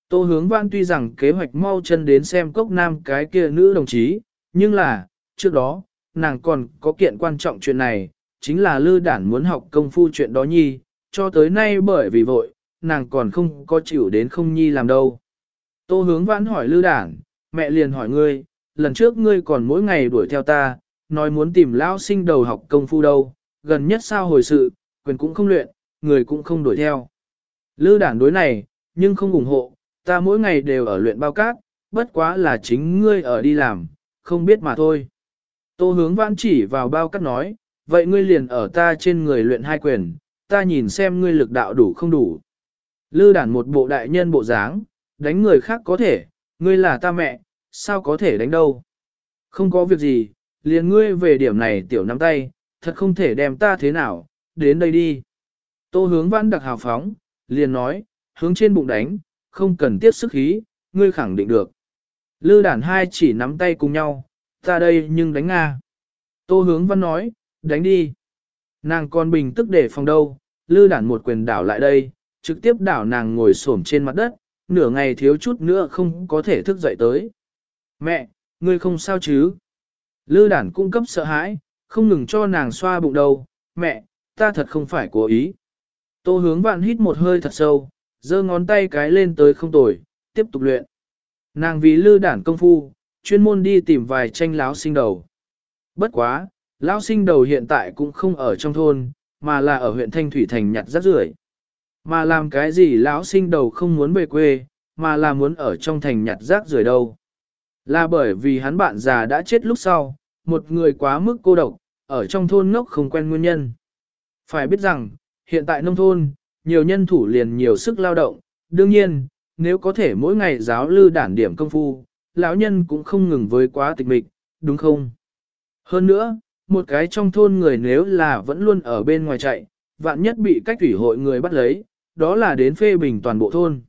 Tô hướng văn tuy rằng kế hoạch mau chân đến xem cốc nam cái kia nữ đồng chí, nhưng là, trước đó, nàng còn có kiện quan trọng chuyện này, chính là lư đản muốn học công phu chuyện đó nhi, cho tới nay bởi vì vội, nàng còn không có chịu đến không nhi làm đâu. Tô hướng vãn hỏi lư đản, mẹ liền hỏi ngươi, lần trước ngươi còn mỗi ngày đuổi theo ta, nói muốn tìm lão sinh đầu học công phu đâu, gần nhất sao hồi sự, quyền cũng không luyện, người cũng không đuổi theo. Lư đản đối này, nhưng không ủng hộ, ta mỗi ngày đều ở luyện bao cát, bất quá là chính ngươi ở đi làm, không biết mà thôi. Tô hướng vãn chỉ vào bao cát nói, vậy ngươi liền ở ta trên người luyện hai quyền, ta nhìn xem ngươi lực đạo đủ không đủ. Lư đản một bộ đại nhân bộ dáng, đánh người khác có thể, ngươi là ta mẹ, sao có thể đánh đâu. Không có việc gì, liền ngươi về điểm này tiểu nắm tay, thật không thể đem ta thế nào, đến đây đi. Tô hướng vãn đặc hào phóng, liền nói, hướng trên bụng đánh, không cần tiếp sức khí, ngươi khẳng định được. Lư đản hai chỉ nắm tay cùng nhau, ta đây nhưng đánh Nga. Tô hướng văn nói, đánh đi. Nàng còn bình tức để phòng đâu, lư đản một quyền đảo lại đây, trực tiếp đảo nàng ngồi xổm trên mặt đất, nửa ngày thiếu chút nữa không có thể thức dậy tới. Mẹ, ngươi không sao chứ? Lư đản cung cấp sợ hãi, không ngừng cho nàng xoa bụng đầu, mẹ, ta thật không phải cố ý. Tô hướng vạn hít một hơi thật sâu, giơ ngón tay cái lên tới không tồi, tiếp tục luyện. Nàng vì lư đản công phu, chuyên môn đi tìm vài tranh láo sinh đầu. Bất quá, lão sinh đầu hiện tại cũng không ở trong thôn, mà là ở huyện Thanh Thủy Thành nhặt rác rưởi. Mà làm cái gì lão sinh đầu không muốn về quê, mà là muốn ở trong thành nhặt rác rưởi đâu. Là bởi vì hắn bạn già đã chết lúc sau, một người quá mức cô độc, ở trong thôn ngốc không quen nguyên nhân. Phải biết rằng, hiện tại nông thôn, nhiều nhân thủ liền nhiều sức lao động, đương nhiên, nếu có thể mỗi ngày giáo lư đản điểm công phu, lão nhân cũng không ngừng với quá tịch mịch, đúng không? Hơn nữa, một cái trong thôn người nếu là vẫn luôn ở bên ngoài chạy, vạn nhất bị cách thủy hội người bắt lấy, đó là đến phê bình toàn bộ thôn.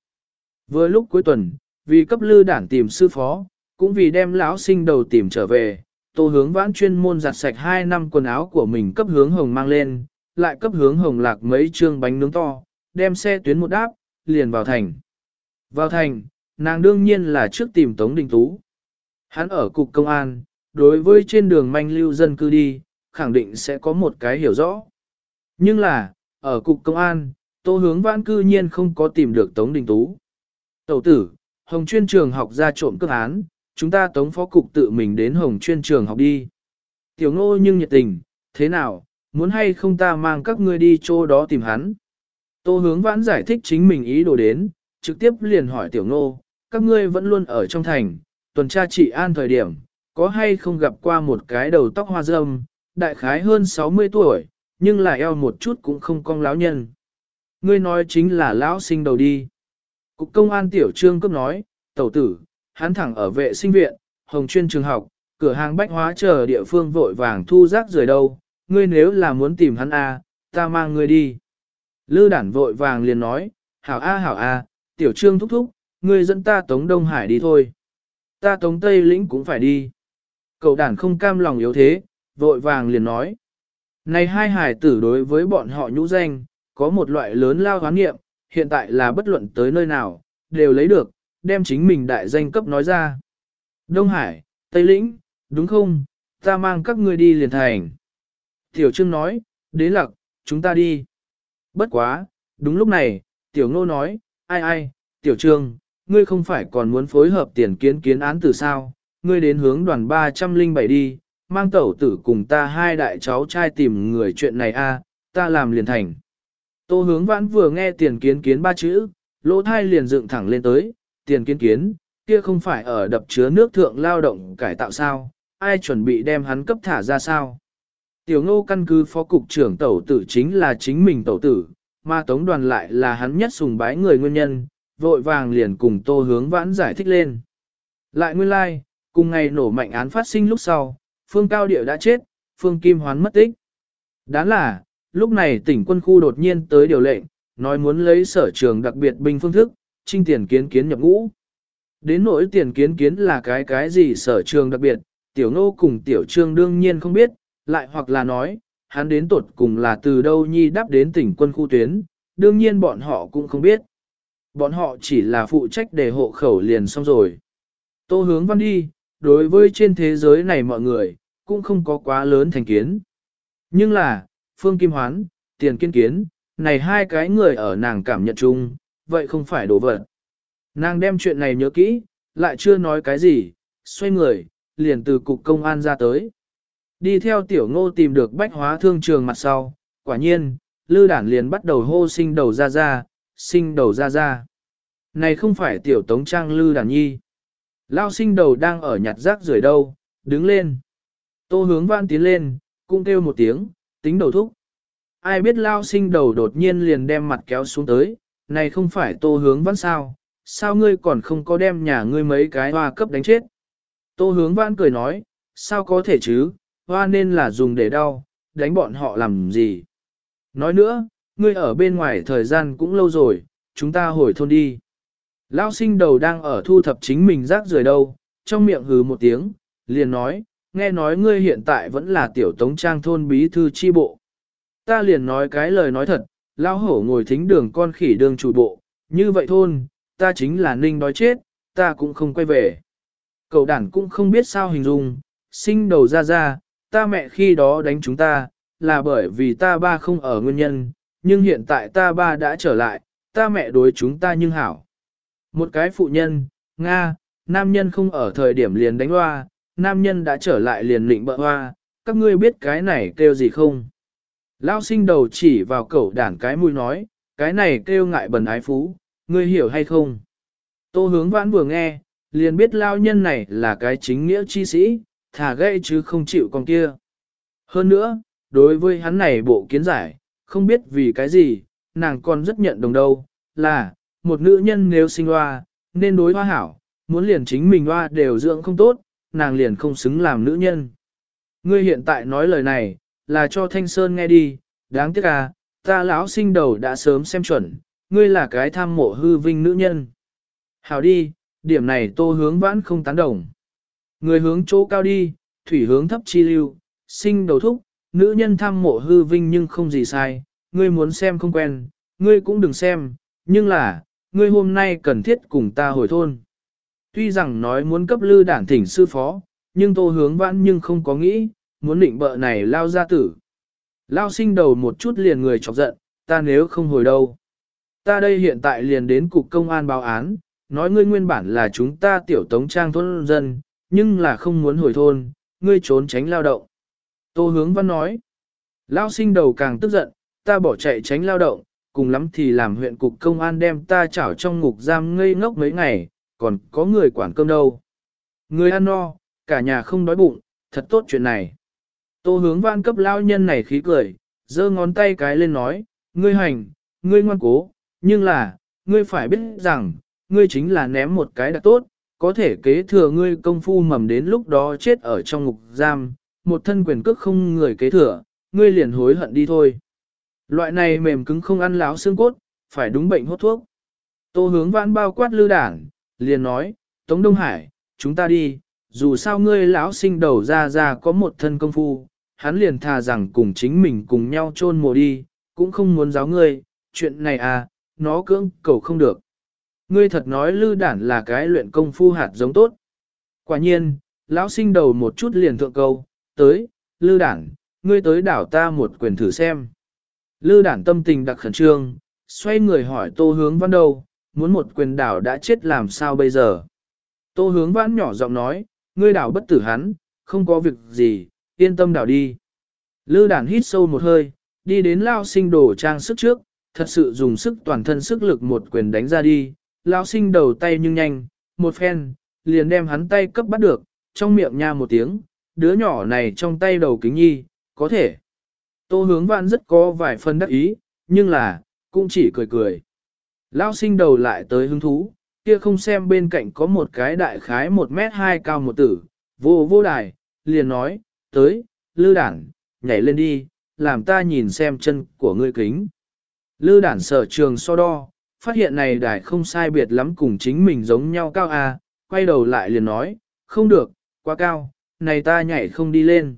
Vừa lúc cuối tuần, vì cấp lư đản tìm sư phó, cũng vì đem lão sinh đầu tìm trở về, tô hướng vãn chuyên môn giặt sạch 2 năm quần áo của mình cấp hướng hồng mang lên, lại cấp hướng hồng lạc mấy trương bánh nướng to, đem xe tuyến một đáp, liền vào thành. Vào thành, nàng đương nhiên là trước tìm Tống Đình Tú. Hắn ở cục công an, đối với trên đường manh lưu dân cư đi, khẳng định sẽ có một cái hiểu rõ. Nhưng là, ở cục công an, tô hướng vãn cư nhiên không có tìm được Tống Đình Tú. Tẩu tử, Hồng chuyên trường học ra trộm cướp án, chúng ta tống phó cục tự mình đến Hồng chuyên trường học đi. Tiểu ngô nhưng nhiệt tình, thế nào, muốn hay không ta mang các ngươi đi chỗ đó tìm hắn. Tô hướng vãn giải thích chính mình ý đồ đến, trực tiếp liền hỏi tiểu ngô, các ngươi vẫn luôn ở trong thành, tuần tra trị an thời điểm, có hay không gặp qua một cái đầu tóc hoa râm, đại khái hơn 60 tuổi, nhưng là eo một chút cũng không cong láo nhân. Ngươi nói chính là lão sinh đầu đi. Cục công an tiểu trương cấp nói, tẩu tử, hắn thẳng ở vệ sinh viện, hồng chuyên trường học, cửa hàng bách hóa chờ địa phương vội vàng thu rác rời đâu, ngươi nếu là muốn tìm hắn a, ta mang ngươi đi. Lư đản vội vàng liền nói, hảo a hảo a, tiểu trương thúc thúc, ngươi dẫn ta tống Đông Hải đi thôi. Ta tống Tây lĩnh cũng phải đi. Cậu đàn không cam lòng yếu thế, vội vàng liền nói. Này hai hải tử đối với bọn họ nhũ danh, có một loại lớn lao hoán nghiệm, hiện tại là bất luận tới nơi nào, đều lấy được, đem chính mình đại danh cấp nói ra. Đông Hải, Tây Lĩnh, đúng không, ta mang các ngươi đi liền thành. Tiểu Trương nói, đế lặc, chúng ta đi. Bất quá, đúng lúc này, Tiểu Ngô nói, ai ai, Tiểu Trương, ngươi không phải còn muốn phối hợp tiền kiến kiến án từ sao, ngươi đến hướng đoàn 307 đi, mang tẩu tử cùng ta hai đại cháu trai tìm người chuyện này a, ta làm liền thành. Tô hướng vãn vừa nghe tiền kiến kiến ba chữ, lỗ thai liền dựng thẳng lên tới, tiền kiến kiến, kia không phải ở đập chứa nước thượng lao động cải tạo sao, ai chuẩn bị đem hắn cấp thả ra sao. Tiểu ngô căn cứ phó cục trưởng tẩu tử chính là chính mình tẩu tử, mà tống đoàn lại là hắn nhất sùng bái người nguyên nhân, vội vàng liền cùng tô hướng vãn giải thích lên. Lại nguyên lai, like, cùng ngày nổ mạnh án phát sinh lúc sau, phương cao điệu đã chết, phương kim hoán mất tích. Đáng là, lúc này tỉnh quân khu đột nhiên tới điều lệnh, nói muốn lấy sở trường đặc biệt binh phương thức, trinh tiền kiến kiến nhập ngũ. Đến nỗi tiền kiến kiến là cái cái gì sở trường đặc biệt, tiểu ngô cùng tiểu trương đương nhiên không biết, lại hoặc là nói, hắn đến tột cùng là từ đâu nhi đáp đến tỉnh quân khu tuyến, đương nhiên bọn họ cũng không biết. Bọn họ chỉ là phụ trách để hộ khẩu liền xong rồi. Tô hướng văn đi, đối với trên thế giới này mọi người, cũng không có quá lớn thành kiến. Nhưng là, Phương Kim Hoán, Tiền Kiên Kiến, này hai cái người ở nàng cảm nhận chung, vậy không phải đổ vật. Nàng đem chuyện này nhớ kỹ, lại chưa nói cái gì, xoay người, liền từ cục công an ra tới. Đi theo tiểu ngô tìm được bách hóa thương trường mặt sau, quả nhiên, lư đản liền bắt đầu hô sinh đầu ra ra, sinh đầu ra ra. Này không phải tiểu tống trang lư đản nhi. Lao sinh đầu đang ở nhặt rác rưởi đâu, đứng lên. Tô hướng văn tiến lên, cũng kêu một tiếng, tính đầu thúc. Ai biết lao sinh đầu đột nhiên liền đem mặt kéo xuống tới, này không phải tô hướng văn sao, sao ngươi còn không có đem nhà ngươi mấy cái hoa cấp đánh chết. Tô hướng văn cười nói, sao có thể chứ, hoa nên là dùng để đau, đánh bọn họ làm gì. Nói nữa, ngươi ở bên ngoài thời gian cũng lâu rồi, chúng ta hồi thôn đi. Lao sinh đầu đang ở thu thập chính mình rác rưởi đâu, trong miệng hừ một tiếng, liền nói, nghe nói ngươi hiện tại vẫn là tiểu tống trang thôn bí thư chi bộ. Ta liền nói cái lời nói thật, lao hổ ngồi thính đường con khỉ đường chủ bộ, như vậy thôn, ta chính là ninh đói chết, ta cũng không quay về. Cậu đản cũng không biết sao hình dung, sinh đầu ra ra, ta mẹ khi đó đánh chúng ta, là bởi vì ta ba không ở nguyên nhân, nhưng hiện tại ta ba đã trở lại, ta mẹ đối chúng ta nhưng hảo. Một cái phụ nhân, Nga, nam nhân không ở thời điểm liền đánh loa nam nhân đã trở lại liền lịnh bợ hoa, các ngươi biết cái này kêu gì không? Lao sinh đầu chỉ vào cẩu đản cái mũi nói, cái này kêu ngại bần ái phú, ngươi hiểu hay không? Tô hướng vãn vừa nghe, liền biết lao nhân này là cái chính nghĩa chi sĩ, thả gây chứ không chịu con kia. Hơn nữa, đối với hắn này bộ kiến giải, không biết vì cái gì, nàng còn rất nhận đồng đâu, là, một nữ nhân nếu sinh hoa, nên đối hoa hảo, muốn liền chính mình hoa đều dưỡng không tốt, nàng liền không xứng làm nữ nhân. Ngươi hiện tại nói lời này, là cho Thanh Sơn nghe đi, đáng tiếc à, ta lão sinh đầu đã sớm xem chuẩn, ngươi là cái tham mộ hư vinh nữ nhân. Hảo đi, điểm này tô hướng vãn không tán đồng. Người hướng chỗ cao đi, thủy hướng thấp chi lưu, sinh đầu thúc, nữ nhân tham mộ hư vinh nhưng không gì sai, ngươi muốn xem không quen, ngươi cũng đừng xem, nhưng là, ngươi hôm nay cần thiết cùng ta hồi thôn. Tuy rằng nói muốn cấp lư đản thỉnh sư phó, nhưng tô hướng vãn nhưng không có nghĩ, muốn định bợ này lao ra tử. Lao sinh đầu một chút liền người chọc giận, ta nếu không hồi đâu. Ta đây hiện tại liền đến cục công an báo án, nói ngươi nguyên bản là chúng ta tiểu tống trang thôn dân, nhưng là không muốn hồi thôn, ngươi trốn tránh lao động. Tô hướng văn nói, lao sinh đầu càng tức giận, ta bỏ chạy tránh lao động, cùng lắm thì làm huyện cục công an đem ta chảo trong ngục giam ngây ngốc mấy ngày, còn có người quản cơm đâu. Người ăn no, cả nhà không đói bụng, thật tốt chuyện này. Tô hướng văn cấp lao nhân này khí cười, giơ ngón tay cái lên nói, ngươi hành, ngươi ngoan cố, nhưng là, ngươi phải biết rằng, ngươi chính là ném một cái đã tốt, có thể kế thừa ngươi công phu mầm đến lúc đó chết ở trong ngục giam, một thân quyền cước không người kế thừa, ngươi liền hối hận đi thôi. Loại này mềm cứng không ăn láo xương cốt, phải đúng bệnh hốt thuốc. Tô hướng vãn bao quát lư đảng, liền nói, Tống Đông Hải, chúng ta đi, dù sao ngươi lão sinh đầu ra ra có một thân công phu, hắn liền thà rằng cùng chính mình cùng nhau chôn mồ đi, cũng không muốn giáo ngươi, chuyện này à, nó cưỡng cầu không được. Ngươi thật nói lư đản là cái luyện công phu hạt giống tốt. Quả nhiên, lão sinh đầu một chút liền thượng câu, tới, lư đản, ngươi tới đảo ta một quyền thử xem. Lư đản tâm tình đặc khẩn trương, xoay người hỏi tô hướng văn đầu muốn một quyền đảo đã chết làm sao bây giờ. Tô hướng vãn nhỏ giọng nói, ngươi đảo bất tử hắn, không có việc gì, yên tâm đảo đi. Lư đàn hít sâu một hơi, đi đến lao sinh đồ trang sức trước, thật sự dùng sức toàn thân sức lực một quyền đánh ra đi, lao sinh đầu tay nhưng nhanh, một phen, liền đem hắn tay cấp bắt được, trong miệng nha một tiếng, đứa nhỏ này trong tay đầu kính nhi, có thể. Tô hướng vạn rất có vài phần đắc ý, nhưng là, cũng chỉ cười cười. Lao sinh đầu lại tới hứng thú, kia không xem bên cạnh có một cái đại khái một mét hai cao một tử, vô vô đài, liền nói, tới, lư Đản nhảy lên đi, làm ta nhìn xem chân của ngươi kính. Lư đản sở trường so đo, phát hiện này đài không sai biệt lắm cùng chính mình giống nhau cao à, quay đầu lại liền nói, không được, quá cao, này ta nhảy không đi lên.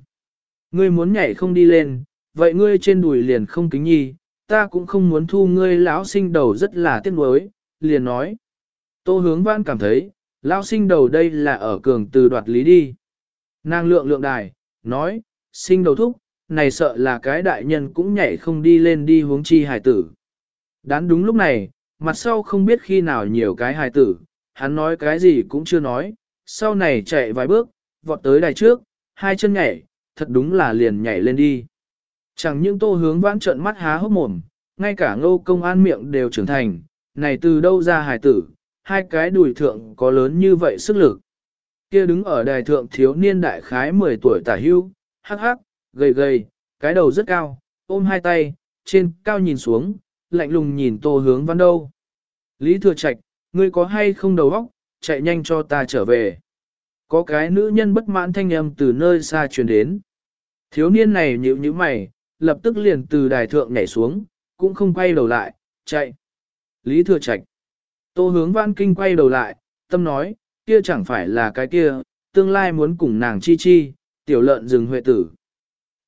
Ngươi muốn nhảy không đi lên, vậy ngươi trên đùi liền không kính nhi, ta cũng không muốn thu ngươi lão sinh đầu rất là tiếc nuối, liền nói. Tô hướng văn cảm thấy, lão sinh đầu đây là ở cường từ đoạt lý đi. Nàng lượng lượng đài, nói, sinh đầu thúc, này sợ là cái đại nhân cũng nhảy không đi lên đi huống chi hài tử. Đán đúng lúc này, mặt sau không biết khi nào nhiều cái hài tử, hắn nói cái gì cũng chưa nói, sau này chạy vài bước, vọt tới đài trước, hai chân nhảy, thật đúng là liền nhảy lên đi. Chẳng những tô hướng vãn trợn mắt há hốc mồm, ngay cả ngô công an miệng đều trưởng thành, này từ đâu ra hài tử, hai cái đùi thượng có lớn như vậy sức lực. Kia đứng ở đài thượng thiếu niên đại khái 10 tuổi tả hưu, hắc hắc, gầy gầy, cái đầu rất cao, ôm hai tay, trên cao nhìn xuống, lạnh lùng nhìn tô hướng văn đâu. Lý thừa trạch, ngươi có hay không đầu óc, chạy nhanh cho ta trở về. Có cái nữ nhân bất mãn thanh âm từ nơi xa truyền đến. Thiếu niên này nhịu như mày, lập tức liền từ đài thượng nhảy xuống, cũng không quay đầu lại, chạy. Lý thừa trạch. Tô hướng văn kinh quay đầu lại, tâm nói, kia chẳng phải là cái kia, tương lai muốn cùng nàng chi chi, tiểu lợn rừng huệ tử.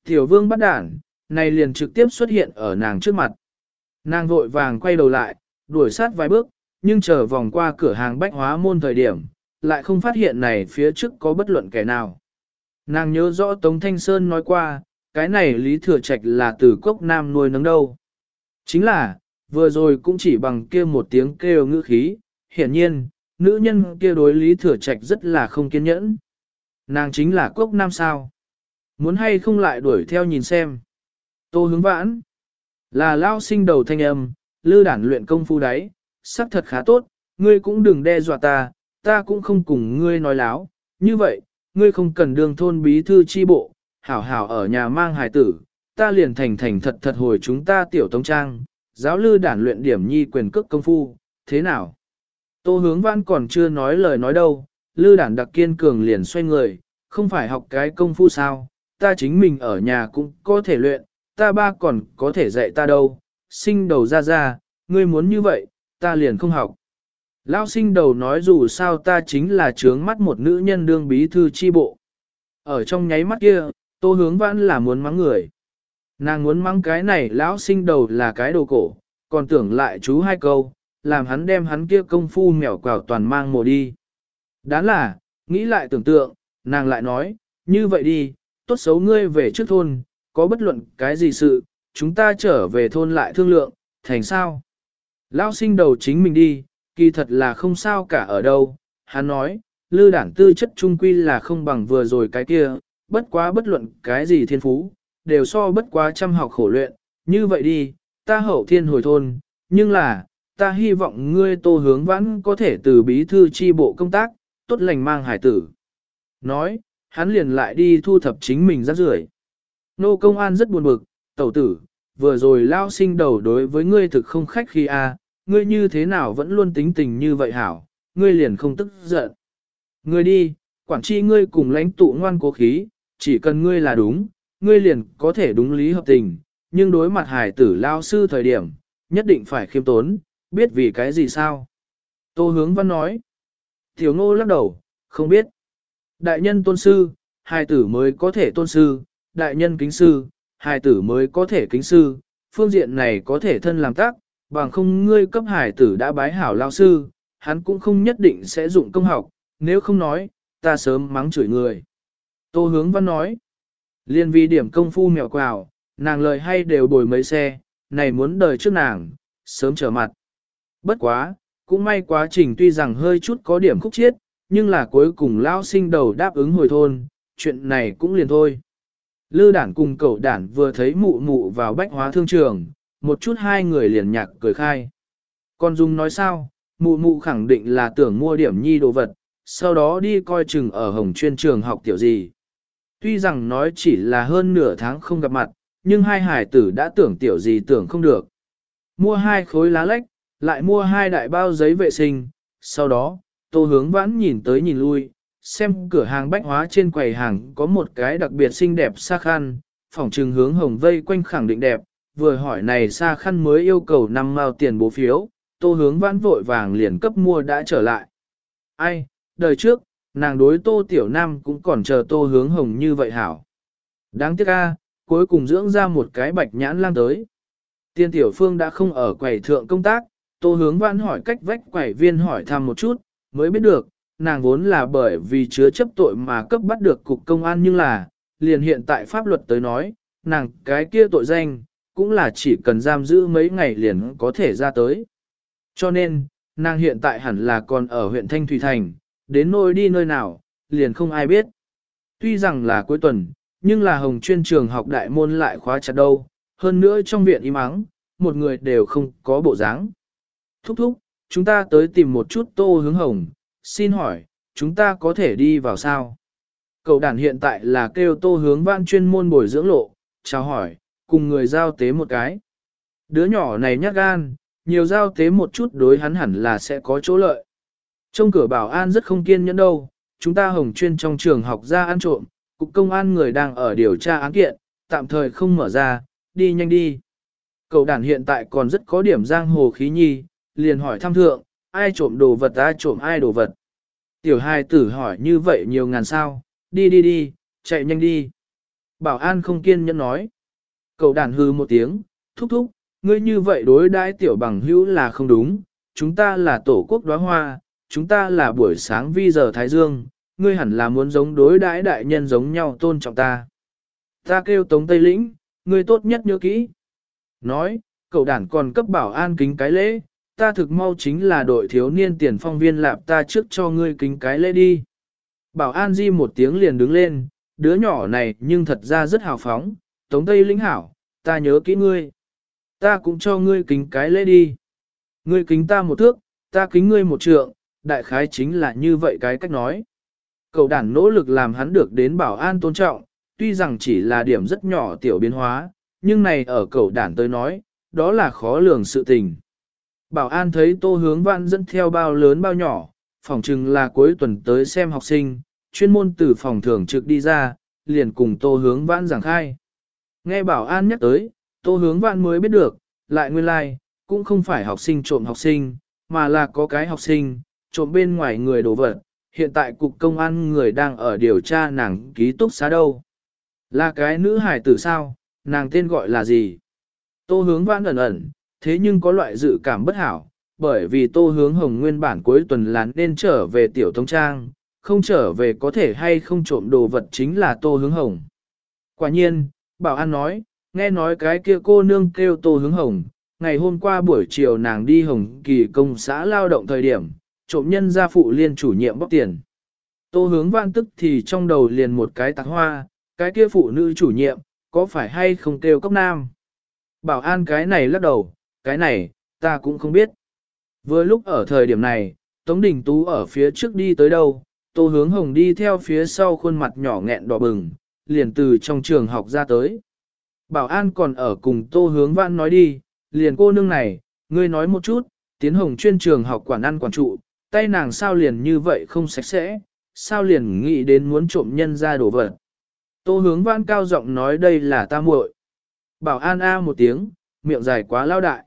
Tiểu vương bắt đản, này liền trực tiếp xuất hiện ở nàng trước mặt. Nàng vội vàng quay đầu lại, đuổi sát vài bước, nhưng chờ vòng qua cửa hàng bách hóa môn thời điểm, lại không phát hiện này phía trước có bất luận kẻ nào. Nàng nhớ rõ Tống Thanh Sơn nói qua, cái này Lý Thừa Trạch là từ cốc nam nuôi nấng đâu. Chính là, vừa rồi cũng chỉ bằng kia một tiếng kêu ngữ khí, hiển nhiên, nữ nhân kia đối Lý Thừa Trạch rất là không kiên nhẫn. Nàng chính là cốc nam sao. Muốn hay không lại đuổi theo nhìn xem. Tô hướng vãn. Là lao sinh đầu thanh âm, lư đản luyện công phu đáy, sắc thật khá tốt, ngươi cũng đừng đe dọa ta, ta cũng không cùng ngươi nói láo. Như vậy, ngươi không cần đường thôn bí thư chi bộ, hảo hảo ở nhà mang hài tử, ta liền thành thành thật thật hồi chúng ta tiểu tông trang, giáo lư đản luyện điểm nhi quyền cước công phu, thế nào? Tô hướng văn còn chưa nói lời nói đâu, lư đản đặc kiên cường liền xoay người, không phải học cái công phu sao, ta chính mình ở nhà cũng có thể luyện, ta ba còn có thể dạy ta đâu, sinh đầu ra ra, ngươi muốn như vậy, ta liền không học. Lão sinh đầu nói dù sao ta chính là trướng mắt một nữ nhân đương bí thư chi bộ. Ở trong nháy mắt kia, tô hướng vãn là muốn mắng người. Nàng muốn mắng cái này lão sinh đầu là cái đồ cổ, còn tưởng lại chú hai câu, làm hắn đem hắn kia công phu mèo quào toàn mang mồ đi. Đáng là, nghĩ lại tưởng tượng, nàng lại nói, như vậy đi, tốt xấu ngươi về trước thôn, có bất luận cái gì sự, chúng ta trở về thôn lại thương lượng, thành sao? Lão sinh đầu chính mình đi, kỳ thật là không sao cả ở đâu, hắn nói, lư đảng tư chất trung quy là không bằng vừa rồi cái kia, bất quá bất luận cái gì thiên phú, đều so bất quá chăm học khổ luyện, như vậy đi, ta hậu thiên hồi thôn, nhưng là, ta hy vọng ngươi tô hướng vãn có thể từ bí thư chi bộ công tác, tốt lành mang hải tử. Nói, hắn liền lại đi thu thập chính mình rác rưởi. Nô công an rất buồn bực, tẩu tử, vừa rồi lao sinh đầu đối với ngươi thực không khách khi a, à, ngươi như thế nào vẫn luôn tính tình như vậy hảo, ngươi liền không tức giận. Ngươi đi, quản chi ngươi cùng lãnh tụ ngoan cố khí, chỉ cần ngươi là đúng, ngươi liền có thể đúng lý hợp tình, nhưng đối mặt hải tử lao sư thời điểm, nhất định phải khiêm tốn, biết vì cái gì sao. Tô hướng văn nói. Tiểu ngô lắc đầu, không biết. Đại nhân tôn sư, hài tử mới có thể tôn sư, đại nhân kính sư, hài tử mới có thể kính sư, phương diện này có thể thân làm tác, bằng không ngươi cấp hải tử đã bái hảo lao sư, hắn cũng không nhất định sẽ dụng công học, nếu không nói, ta sớm mắng chửi người. Tô hướng văn nói, liên vi điểm công phu mèo quào, nàng lời hay đều bồi mấy xe, này muốn đời trước nàng, sớm trở mặt. Bất quá, cũng may quá trình tuy rằng hơi chút có điểm khúc chiết, nhưng là cuối cùng lao sinh đầu đáp ứng hồi thôn, chuyện này cũng liền thôi. Lư đản cùng cậu đản vừa thấy mụ mụ vào bách hóa thương trường, một chút hai người liền nhạc cười khai. Con Dung nói sao, mụ mụ khẳng định là tưởng mua điểm nhi đồ vật, sau đó đi coi chừng ở hồng chuyên trường học tiểu gì. Tuy rằng nói chỉ là hơn nửa tháng không gặp mặt, nhưng hai hải tử đã tưởng tiểu gì tưởng không được. Mua hai khối lá lách, lại mua hai đại bao giấy vệ sinh, sau đó, tô hướng vãn nhìn tới nhìn lui, xem cửa hàng bách hóa trên quầy hàng có một cái đặc biệt xinh đẹp xa khăn, phòng trừng hướng hồng vây quanh khẳng định đẹp, vừa hỏi này xa khăn mới yêu cầu năm mao tiền bố phiếu, tô hướng vãn vội vàng liền cấp mua đã trở lại. Ai, đời trước, nàng đối tô tiểu nam cũng còn chờ tô hướng hồng như vậy hảo. Đáng tiếc a, cuối cùng dưỡng ra một cái bạch nhãn lang tới. Tiên tiểu phương đã không ở quầy thượng công tác, tô hướng vãn hỏi cách vách quầy viên hỏi thăm một chút, mới biết được, nàng vốn là bởi vì chứa chấp tội mà cấp bắt được cục công an nhưng là, liền hiện tại pháp luật tới nói, nàng cái kia tội danh, cũng là chỉ cần giam giữ mấy ngày liền có thể ra tới. Cho nên, nàng hiện tại hẳn là còn ở huyện Thanh Thủy Thành, đến nơi đi nơi nào, liền không ai biết. Tuy rằng là cuối tuần, nhưng là hồng chuyên trường học đại môn lại khóa chặt đâu, hơn nữa trong viện im ắng, một người đều không có bộ dáng. Thúc thúc, chúng ta tới tìm một chút tô hướng hồng, xin hỏi, chúng ta có thể đi vào sao? Cậu đàn hiện tại là kêu tô hướng văn chuyên môn bồi dưỡng lộ, chào hỏi, cùng người giao tế một cái. Đứa nhỏ này nhát gan, nhiều giao tế một chút đối hắn hẳn là sẽ có chỗ lợi. Trong cửa bảo an rất không kiên nhẫn đâu, chúng ta hồng chuyên trong trường học ra ăn trộm, cục công an người đang ở điều tra án kiện, tạm thời không mở ra, đi nhanh đi. Cậu đàn hiện tại còn rất có điểm giang hồ khí nhi, liền hỏi thăm thượng, ai trộm đồ vật ai trộm ai đồ vật. Tiểu hai tử hỏi như vậy nhiều ngàn sao, đi đi đi, chạy nhanh đi. Bảo an không kiên nhẫn nói. Cậu đàn hư một tiếng, thúc thúc, ngươi như vậy đối đãi tiểu bằng hữu là không đúng, chúng ta là tổ quốc đóa hoa, chúng ta là buổi sáng vi giờ Thái Dương, ngươi hẳn là muốn giống đối đãi đại nhân giống nhau tôn trọng ta. Ta kêu Tống Tây Lĩnh, ngươi tốt nhất nhớ kỹ. Nói, cậu đàn còn cấp bảo an kính cái lễ, ta thực mau chính là đội thiếu niên tiền phong viên lạp ta trước cho ngươi kính cái lễ đi. Bảo an di một tiếng liền đứng lên, đứa nhỏ này nhưng thật ra rất hào phóng, Tống Tây Lĩnh hảo, ta nhớ kỹ ngươi. Ta cũng cho ngươi kính cái lễ đi. Ngươi kính ta một thước, ta kính ngươi một trượng, đại khái chính là như vậy cái cách nói. Cậu đàn nỗ lực làm hắn được đến bảo an tôn trọng, tuy rằng chỉ là điểm rất nhỏ tiểu biến hóa, nhưng này ở cậu đàn tới nói, đó là khó lường sự tình. Bảo an thấy tô hướng văn dẫn theo bao lớn bao nhỏ, phòng chừng là cuối tuần tới xem học sinh, chuyên môn từ phòng thường trực đi ra, liền cùng tô hướng văn giảng khai. Nghe bảo an nhắc tới, tô hướng văn mới biết được, lại nguyên lai, like, cũng không phải học sinh trộm học sinh, mà là có cái học sinh, trộm bên ngoài người đồ vật. Hiện tại cục công an người đang ở điều tra nàng ký túc xá đâu. Là cái nữ hải tử sao, nàng tên gọi là gì? Tô hướng vãn ẩn ẩn, thế nhưng có loại dự cảm bất hảo, bởi vì tô hướng hồng nguyên bản cuối tuần là nên trở về tiểu thông trang, không trở về có thể hay không trộm đồ vật chính là tô hướng hồng. Quả nhiên, bảo an nói, nghe nói cái kia cô nương kêu tô hướng hồng, ngày hôm qua buổi chiều nàng đi hồng kỳ công xã lao động thời điểm, trộm nhân gia phụ liên chủ nhiệm bóc tiền. Tô hướng vạn tức thì trong đầu liền một cái tạc hoa, cái kia phụ nữ chủ nhiệm, có phải hay không kêu cốc nam? Bảo an cái này lắc đầu, cái này, ta cũng không biết. Vừa lúc ở thời điểm này, Tống Đình Tú ở phía trước đi tới đâu, Tô Hướng Hồng đi theo phía sau khuôn mặt nhỏ nghẹn đỏ bừng, liền từ trong trường học ra tới. Bảo an còn ở cùng Tô Hướng văn nói đi, liền cô nương này, ngươi nói một chút, tiến hồng chuyên trường học quản ăn quản trụ, tay nàng sao liền như vậy không sạch sẽ, sao liền nghĩ đến muốn trộm nhân ra đồ vật. Tô hướng vãn cao giọng nói đây là ta muội. Bảo an a một tiếng, miệng dài quá lao đại.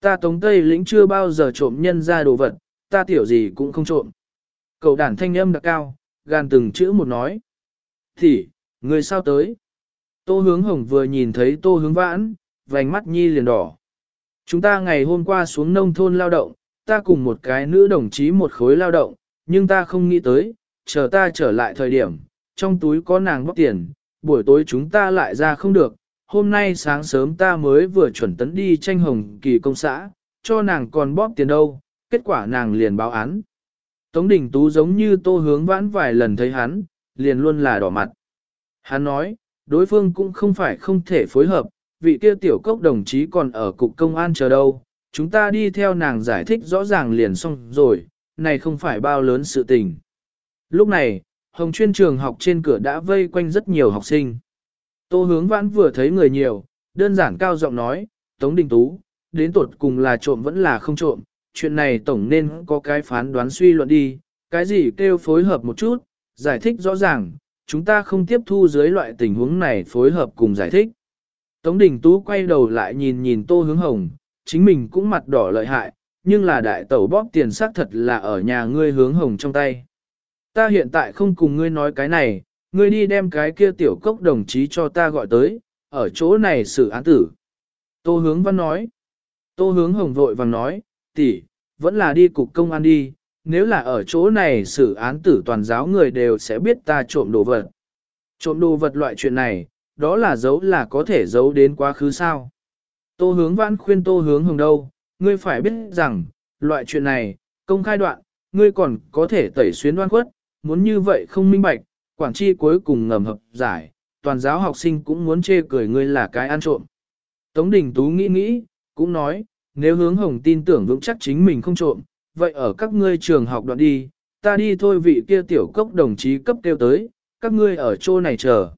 Ta tống tây lĩnh chưa bao giờ trộm nhân ra đồ vật, ta tiểu gì cũng không trộm. Cậu đàn thanh âm đặc cao, gan từng chữ một nói. Thì, người sao tới? Tô hướng hồng vừa nhìn thấy tô hướng vãn, vành mắt nhi liền đỏ. Chúng ta ngày hôm qua xuống nông thôn lao động, ta cùng một cái nữ đồng chí một khối lao động, nhưng ta không nghĩ tới, chờ ta trở lại thời điểm, trong túi có nàng bóc tiền, buổi tối chúng ta lại ra không được, hôm nay sáng sớm ta mới vừa chuẩn tấn đi tranh hồng kỳ công xã, cho nàng còn bóp tiền đâu, kết quả nàng liền báo án. Tống Đình Tú giống như tô hướng vãn vài lần thấy hắn, liền luôn là đỏ mặt. Hắn nói, đối phương cũng không phải không thể phối hợp, vị kia tiểu cốc đồng chí còn ở cục công an chờ đâu, chúng ta đi theo nàng giải thích rõ ràng liền xong rồi, này không phải bao lớn sự tình. Lúc này, Hồng chuyên trường học trên cửa đã vây quanh rất nhiều học sinh. Tô hướng vãn vừa thấy người nhiều, đơn giản cao giọng nói, Tống Đình Tú, đến tuột cùng là trộm vẫn là không trộm, chuyện này tổng nên có cái phán đoán suy luận đi, cái gì kêu phối hợp một chút, giải thích rõ ràng, chúng ta không tiếp thu dưới loại tình huống này phối hợp cùng giải thích. Tống Đình Tú quay đầu lại nhìn nhìn Tô Hướng Hồng, chính mình cũng mặt đỏ lợi hại, nhưng là đại tẩu bóp tiền xác thật là ở nhà ngươi Hướng Hồng trong tay. Ta hiện tại không cùng ngươi nói cái này, ngươi đi đem cái kia tiểu cốc đồng chí cho ta gọi tới, ở chỗ này xử án tử. Tô Hướng Văn nói. Tô Hướng Hồng vội vàng nói, tỷ, vẫn là đi cục công an đi, nếu là ở chỗ này xử án tử toàn giáo người đều sẽ biết ta trộm đồ vật. Trộm đồ vật loại chuyện này, đó là giấu là có thể giấu đến quá khứ sao. Tô hướng vãn khuyên tô hướng hồng đâu, ngươi phải biết rằng, loại chuyện này, công khai đoạn, ngươi còn có thể tẩy xuyến đoan khuất, muốn như vậy không minh bạch, quản chi cuối cùng ngầm hợp giải, toàn giáo học sinh cũng muốn chê cười ngươi là cái ăn trộm. Tống Đình Tú nghĩ nghĩ, cũng nói, nếu hướng hồng tin tưởng vững chắc chính mình không trộm, vậy ở các ngươi trường học đoạn đi, ta đi thôi vị kia tiểu cốc đồng chí cấp kêu tới, các ngươi ở chỗ này chờ.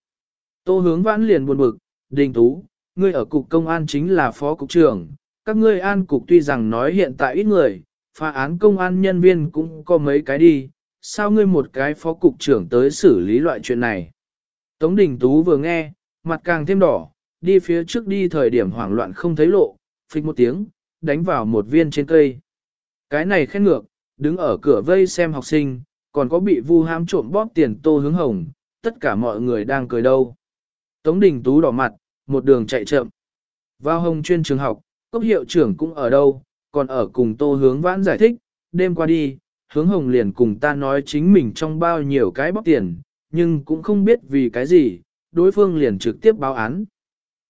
Tô hướng vãn liền buồn bực, đình tú, ngươi ở cục công an chính là phó cục trưởng, các ngươi an cục tuy rằng nói hiện tại ít người, phá án công an nhân viên cũng có mấy cái đi, sao ngươi một cái phó cục trưởng tới xử lý loại chuyện này. Tống Đình Tú vừa nghe, mặt càng thêm đỏ, đi phía trước đi thời điểm hoảng loạn không thấy lộ, phịch một tiếng, đánh vào một viên trên cây. Cái này khen ngược, đứng ở cửa vây xem học sinh, còn có bị vu ham trộm bóp tiền tô hướng hồng, tất cả mọi người đang cười đâu. Tống Đình Tú đỏ mặt, một đường chạy chậm. Vào hồng chuyên trường học, cốc hiệu trưởng cũng ở đâu, còn ở cùng tô hướng vãn giải thích, đêm qua đi, hướng hồng liền cùng ta nói chính mình trong bao nhiêu cái bóc tiền, nhưng cũng không biết vì cái gì, đối phương liền trực tiếp báo án.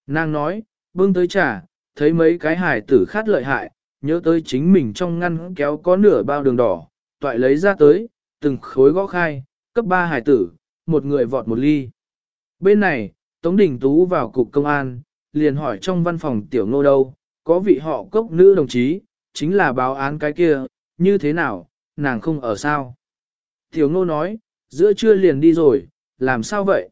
Nàng nói, bưng tới trà, thấy mấy cái hải tử khát lợi hại, nhớ tới chính mình trong ngăn kéo có nửa bao đường đỏ, toại lấy ra tới, từng khối gõ khai, cấp ba hải tử, một người vọt một ly. Bên này, Tống Đình Tú vào cục công an, liền hỏi trong văn phòng tiểu ngô đâu, có vị họ cốc nữ đồng chí, chính là báo án cái kia, như thế nào, nàng không ở sao. Tiểu ngô nói, giữa trưa liền đi rồi, làm sao vậy?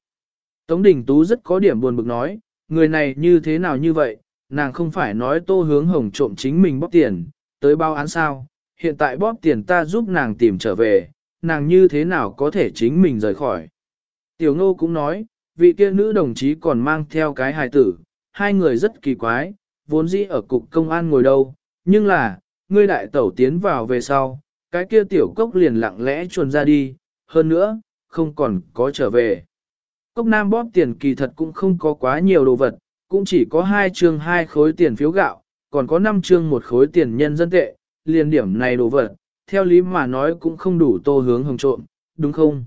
Tống Đình Tú rất có điểm buồn bực nói, người này như thế nào như vậy, nàng không phải nói tô hướng hồng trộm chính mình bóp tiền, tới bao án sao, hiện tại bóp tiền ta giúp nàng tìm trở về, nàng như thế nào có thể chính mình rời khỏi. Tiểu ngô cũng nói, vị kia nữ đồng chí còn mang theo cái hài tử, hai người rất kỳ quái, vốn dĩ ở cục công an ngồi đâu, nhưng là, ngươi đại tẩu tiến vào về sau, cái kia tiểu cốc liền lặng lẽ chuồn ra đi, hơn nữa, không còn có trở về. Cốc nam bóp tiền kỳ thật cũng không có quá nhiều đồ vật, cũng chỉ có hai chương hai khối tiền phiếu gạo, còn có năm chương một khối tiền nhân dân tệ, liền điểm này đồ vật, theo lý mà nói cũng không đủ tô hướng hồng trộm, đúng không?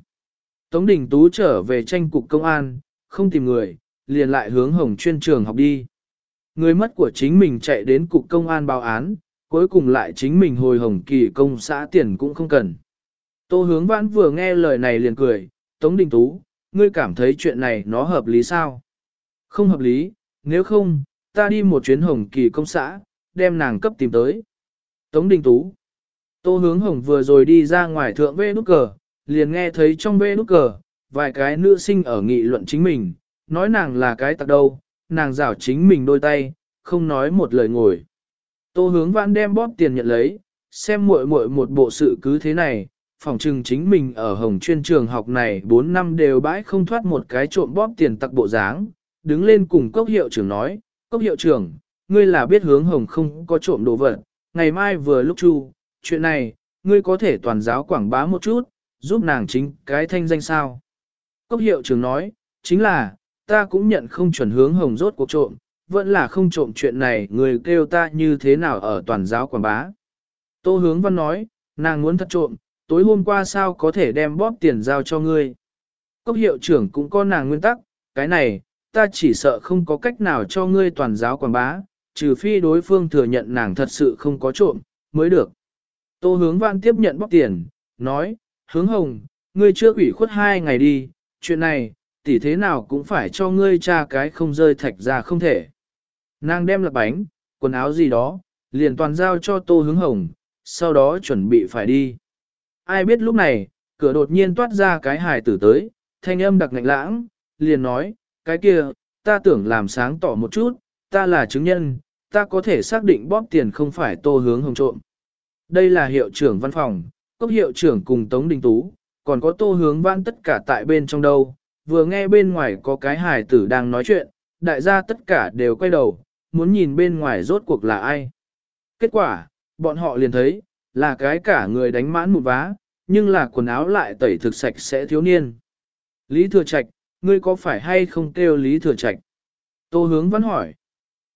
Tống Đình Tú trở về tranh cục công an, không tìm người, liền lại hướng hồng chuyên trường học đi. Người mất của chính mình chạy đến cục công an báo án, cuối cùng lại chính mình hồi hồng kỳ công xã tiền cũng không cần. Tô hướng vãn vừa nghe lời này liền cười, Tống Đình Tú, ngươi cảm thấy chuyện này nó hợp lý sao? Không hợp lý, nếu không, ta đi một chuyến hồng kỳ công xã, đem nàng cấp tìm tới. Tống Đình Tú Tô hướng hồng vừa rồi đi ra ngoài thượng vê nút cờ, liền nghe thấy trong vê nút cờ, vài cái nữ sinh ở nghị luận chính mình, nói nàng là cái tặc đâu, nàng rảo chính mình đôi tay, không nói một lời ngồi. Tô hướng vãn đem bóp tiền nhận lấy, xem muội muội một bộ sự cứ thế này, phòng trừng chính mình ở hồng chuyên trường học này 4 năm đều bãi không thoát một cái trộm bóp tiền tặc bộ dáng, đứng lên cùng cốc hiệu trưởng nói, cốc hiệu trưởng, ngươi là biết hướng hồng không có trộm đồ vật, ngày mai vừa lúc chu, chuyện này, ngươi có thể toàn giáo quảng bá một chút, giúp nàng chính cái thanh danh sao. Cốc hiệu trưởng nói, chính là, ta cũng nhận không chuẩn hướng hồng rốt cuộc trộm, vẫn là không trộm chuyện này người kêu ta như thế nào ở toàn giáo quảng bá. Tô hướng văn nói, nàng muốn thật trộm, tối hôm qua sao có thể đem bóp tiền giao cho ngươi. Cốc hiệu trưởng cũng có nàng nguyên tắc, cái này, ta chỉ sợ không có cách nào cho ngươi toàn giáo quảng bá, trừ phi đối phương thừa nhận nàng thật sự không có trộm, mới được. Tô hướng văn tiếp nhận bóp tiền, nói, hướng hồng, ngươi chưa ủy khuất hai ngày đi, chuyện này, tỷ thế nào cũng phải cho ngươi cha cái không rơi thạch ra không thể. Nàng đem lập bánh, quần áo gì đó, liền toàn giao cho tô hướng hồng, sau đó chuẩn bị phải đi. Ai biết lúc này, cửa đột nhiên toát ra cái hài tử tới, thanh âm đặc ngạnh lãng, liền nói, cái kia, ta tưởng làm sáng tỏ một chút, ta là chứng nhân, ta có thể xác định bóp tiền không phải tô hướng hồng trộm. Đây là hiệu trưởng văn phòng, cốc hiệu trưởng cùng Tống Đình Tú, còn có tô hướng văn tất cả tại bên trong đâu, vừa nghe bên ngoài có cái hài tử đang nói chuyện, đại gia tất cả đều quay đầu, muốn nhìn bên ngoài rốt cuộc là ai. Kết quả, bọn họ liền thấy, là cái cả người đánh mãn một vá, nhưng là quần áo lại tẩy thực sạch sẽ thiếu niên. Lý Thừa Trạch, ngươi có phải hay không kêu Lý Thừa Trạch? Tô hướng vẫn hỏi.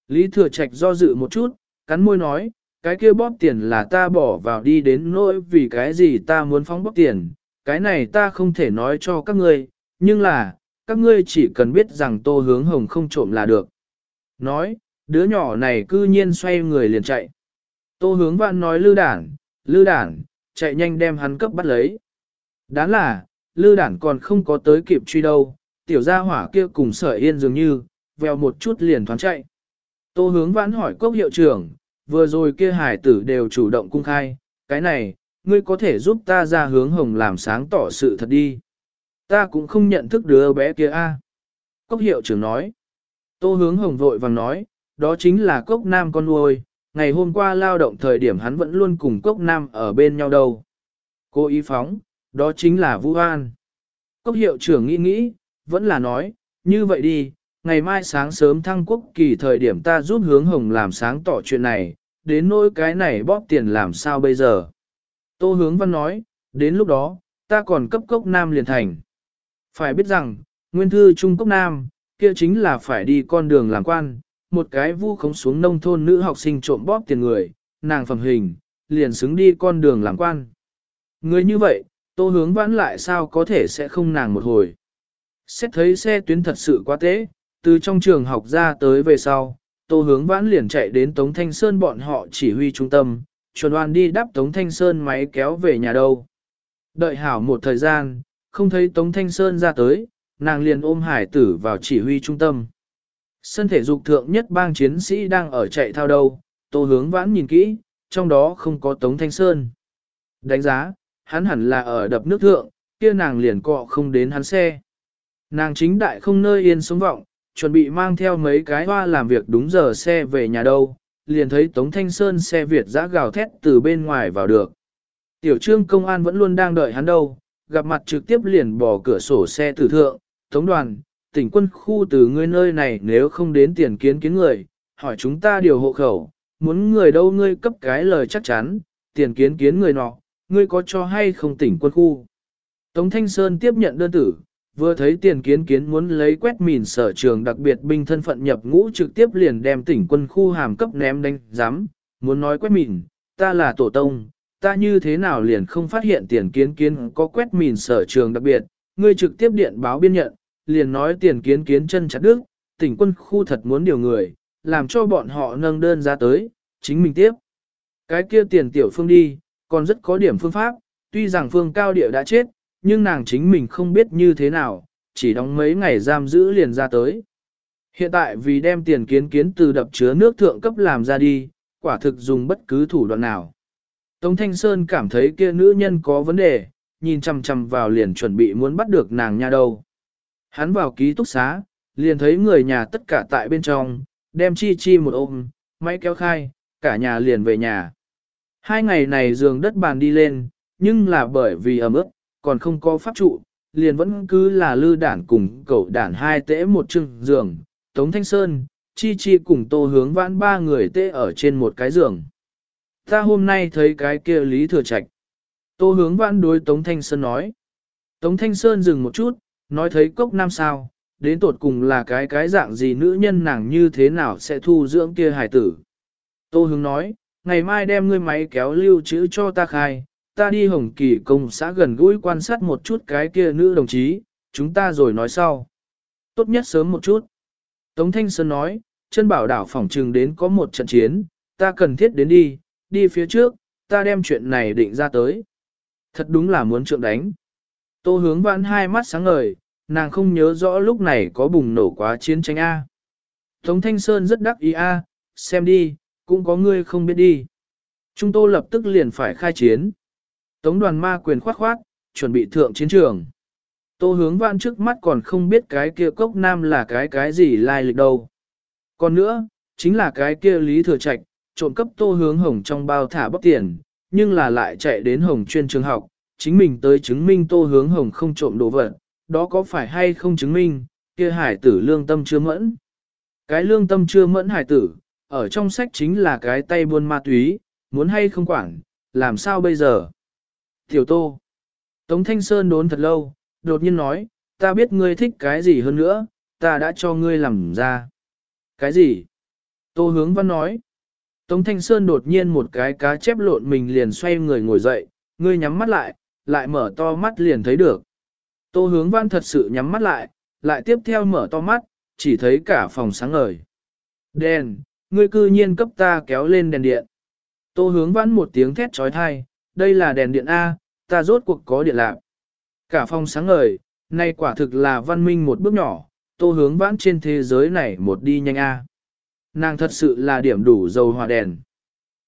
Lý Thừa Trạch do dự một chút, cắn môi nói, cái kia bóp tiền là ta bỏ vào đi đến nỗi vì cái gì ta muốn phóng bóp tiền, cái này ta không thể nói cho các ngươi, nhưng là, các ngươi chỉ cần biết rằng tô hướng hồng không trộm là được. Nói, đứa nhỏ này cư nhiên xoay người liền chạy. Tô hướng vạn nói lư đản, lư đản, chạy nhanh đem hắn cấp bắt lấy. Đáng là, lư đản còn không có tới kịp truy đâu, tiểu gia hỏa kia cùng sở yên dường như, vèo một chút liền thoáng chạy. Tô hướng vãn hỏi cốc hiệu trưởng, vừa rồi kia hải tử đều chủ động cung khai, cái này, ngươi có thể giúp ta ra hướng hồng làm sáng tỏ sự thật đi. Ta cũng không nhận thức đứa bé kia a. Cốc hiệu trưởng nói. Tô hướng hồng vội vàng nói, đó chính là cốc nam con nuôi, ngày hôm qua lao động thời điểm hắn vẫn luôn cùng cốc nam ở bên nhau đâu. Cô ý phóng, đó chính là Vũ An. Cốc hiệu trưởng nghĩ nghĩ, vẫn là nói, như vậy đi, ngày mai sáng sớm thăng quốc kỳ thời điểm ta giúp hướng hồng làm sáng tỏ chuyện này, đến nỗi cái này bóp tiền làm sao bây giờ. Tô hướng văn nói, đến lúc đó, ta còn cấp cốc nam liền thành. Phải biết rằng, nguyên thư Trung Cốc Nam, kia chính là phải đi con đường làm quan, một cái vu khống xuống nông thôn nữ học sinh trộm bóp tiền người, nàng phẩm hình, liền xứng đi con đường làm quan. Người như vậy, tô hướng vãn lại sao có thể sẽ không nàng một hồi. Xét thấy xe tuyến thật sự quá tế, từ trong trường học ra tới về sau, tô hướng vãn liền chạy đến Tống Thanh Sơn bọn họ chỉ huy trung tâm, chuẩn đoan đi đắp Tống Thanh Sơn máy kéo về nhà đâu. Đợi hảo một thời gian, không thấy Tống Thanh Sơn ra tới, nàng liền ôm hải tử vào chỉ huy trung tâm. Sân thể dục thượng nhất bang chiến sĩ đang ở chạy thao đâu, tô hướng vãn nhìn kỹ, trong đó không có Tống Thanh Sơn. Đánh giá, hắn hẳn là ở đập nước thượng, kia nàng liền cọ không đến hắn xe. Nàng chính đại không nơi yên sống vọng, chuẩn bị mang theo mấy cái hoa làm việc đúng giờ xe về nhà đâu, liền thấy Tống Thanh Sơn xe Việt giã gào thét từ bên ngoài vào được. Tiểu trương công an vẫn luôn đang đợi hắn đâu, gặp mặt trực tiếp liền bỏ cửa sổ xe tử thượng, Tống đoàn, tỉnh quân khu từ ngươi nơi này nếu không đến tiền kiến kiến người, hỏi chúng ta điều hộ khẩu, muốn người đâu ngươi cấp cái lời chắc chắn, tiền kiến kiến người nọ, ngươi có cho hay không tỉnh quân khu. Tống Thanh Sơn tiếp nhận đơn tử, vừa thấy tiền kiến kiến muốn lấy quét mìn sở trường đặc biệt binh thân phận nhập ngũ trực tiếp liền đem tỉnh quân khu hàm cấp ném đánh giám, muốn nói quét mìn, ta là tổ tông, ta như thế nào liền không phát hiện tiền kiến kiến có quét mìn sở trường đặc biệt, ngươi trực tiếp điện báo biên nhận, liền nói tiền kiến kiến chân chặt đức, tỉnh quân khu thật muốn điều người, làm cho bọn họ nâng đơn ra tới, chính mình tiếp. Cái kia tiền tiểu phương đi, còn rất có điểm phương pháp, tuy rằng phương cao địa đã chết, nhưng nàng chính mình không biết như thế nào, chỉ đóng mấy ngày giam giữ liền ra tới. Hiện tại vì đem tiền kiến kiến từ đập chứa nước thượng cấp làm ra đi, quả thực dùng bất cứ thủ đoạn nào. Tống Thanh Sơn cảm thấy kia nữ nhân có vấn đề, nhìn chằm chằm vào liền chuẩn bị muốn bắt được nàng nha đâu. Hắn vào ký túc xá, liền thấy người nhà tất cả tại bên trong, đem chi chi một ôm, máy kéo khai, cả nhà liền về nhà. Hai ngày này giường đất bàn đi lên, nhưng là bởi vì ẩm ướt, còn không có pháp trụ, liền vẫn cứ là lư đản cùng cậu đản hai tễ một chừng giường, Tống Thanh Sơn, Chi Chi cùng tô hướng vãn ba người tê ở trên một cái giường. Ta hôm nay thấy cái kia Lý Thừa Trạch. Tô hướng vãn đối Tống Thanh Sơn nói. Tống Thanh Sơn dừng một chút, nói thấy cốc nam sao, đến tột cùng là cái cái dạng gì nữ nhân nàng như thế nào sẽ thu dưỡng kia hài tử. Tô hướng nói, ngày mai đem ngươi máy kéo lưu trữ cho ta khai, ta đi hồng kỳ công xã gần gũi quan sát một chút cái kia nữ đồng chí, chúng ta rồi nói sau. Tốt nhất sớm một chút. Tống Thanh Sơn nói, chân bảo đảo phỏng trừng đến có một trận chiến, ta cần thiết đến đi, đi phía trước, ta đem chuyện này định ra tới. Thật đúng là muốn trượng đánh. Tô hướng vãn hai mắt sáng ngời, nàng không nhớ rõ lúc này có bùng nổ quá chiến tranh A. Tống Thanh Sơn rất đắc ý A, xem đi, cũng có ngươi không biết đi. Chúng tôi lập tức liền phải khai chiến. Tống đoàn ma quyền khoát khoát, chuẩn bị thượng chiến trường. Tô hướng vãn trước mắt còn không biết cái kia cốc nam là cái cái gì lai lịch đâu. Còn nữa, chính là cái kia lý thừa trạch, trộm cấp tô hướng hồng trong bao thả bóc tiền, nhưng là lại chạy đến hồng chuyên trường học, chính mình tới chứng minh tô hướng hồng không trộm đồ vật, đó có phải hay không chứng minh, kia hải tử lương tâm chưa mẫn. Cái lương tâm chưa mẫn hải tử, ở trong sách chính là cái tay buôn ma túy, muốn hay không quản, làm sao bây giờ? Tiểu Tô Tống Thanh Sơn đốn thật lâu, đột nhiên nói, ta biết ngươi thích cái gì hơn nữa, ta đã cho ngươi làm ra. Cái gì? Tô Hướng Văn nói. Tống Thanh Sơn đột nhiên một cái cá chép lộn mình liền xoay người ngồi dậy, ngươi nhắm mắt lại, lại mở to mắt liền thấy được. Tô Hướng Văn thật sự nhắm mắt lại, lại tiếp theo mở to mắt, chỉ thấy cả phòng sáng ngời. Đèn, ngươi cư nhiên cấp ta kéo lên đèn điện. Tô Hướng Văn một tiếng thét trói thai, đây là đèn điện A, ta rốt cuộc có điện lạc. Cả phòng sáng ngời, nay quả thực là văn minh một bước nhỏ, tô hướng vãn trên thế giới này một đi nhanh a. Nàng thật sự là điểm đủ dầu hòa đèn.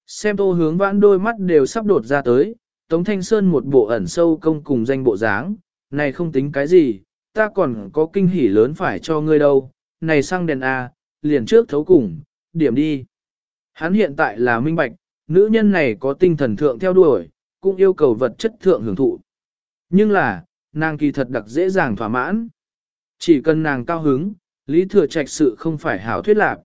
Xem tô hướng vãn đôi mắt đều sắp đột ra tới, Tống Thanh Sơn một bộ ẩn sâu công cùng danh bộ dáng, này không tính cái gì, ta còn có kinh hỉ lớn phải cho ngươi đâu, này sang đèn A, liền trước thấu cùng, điểm đi. Hắn hiện tại là minh bạch, nữ nhân này có tinh thần thượng theo đuổi, cũng yêu cầu vật chất thượng hưởng thụ. Nhưng là, nàng kỳ thật đặc dễ dàng thỏa mãn. Chỉ cần nàng cao hứng, lý thừa trạch sự không phải hảo thuyết lạc.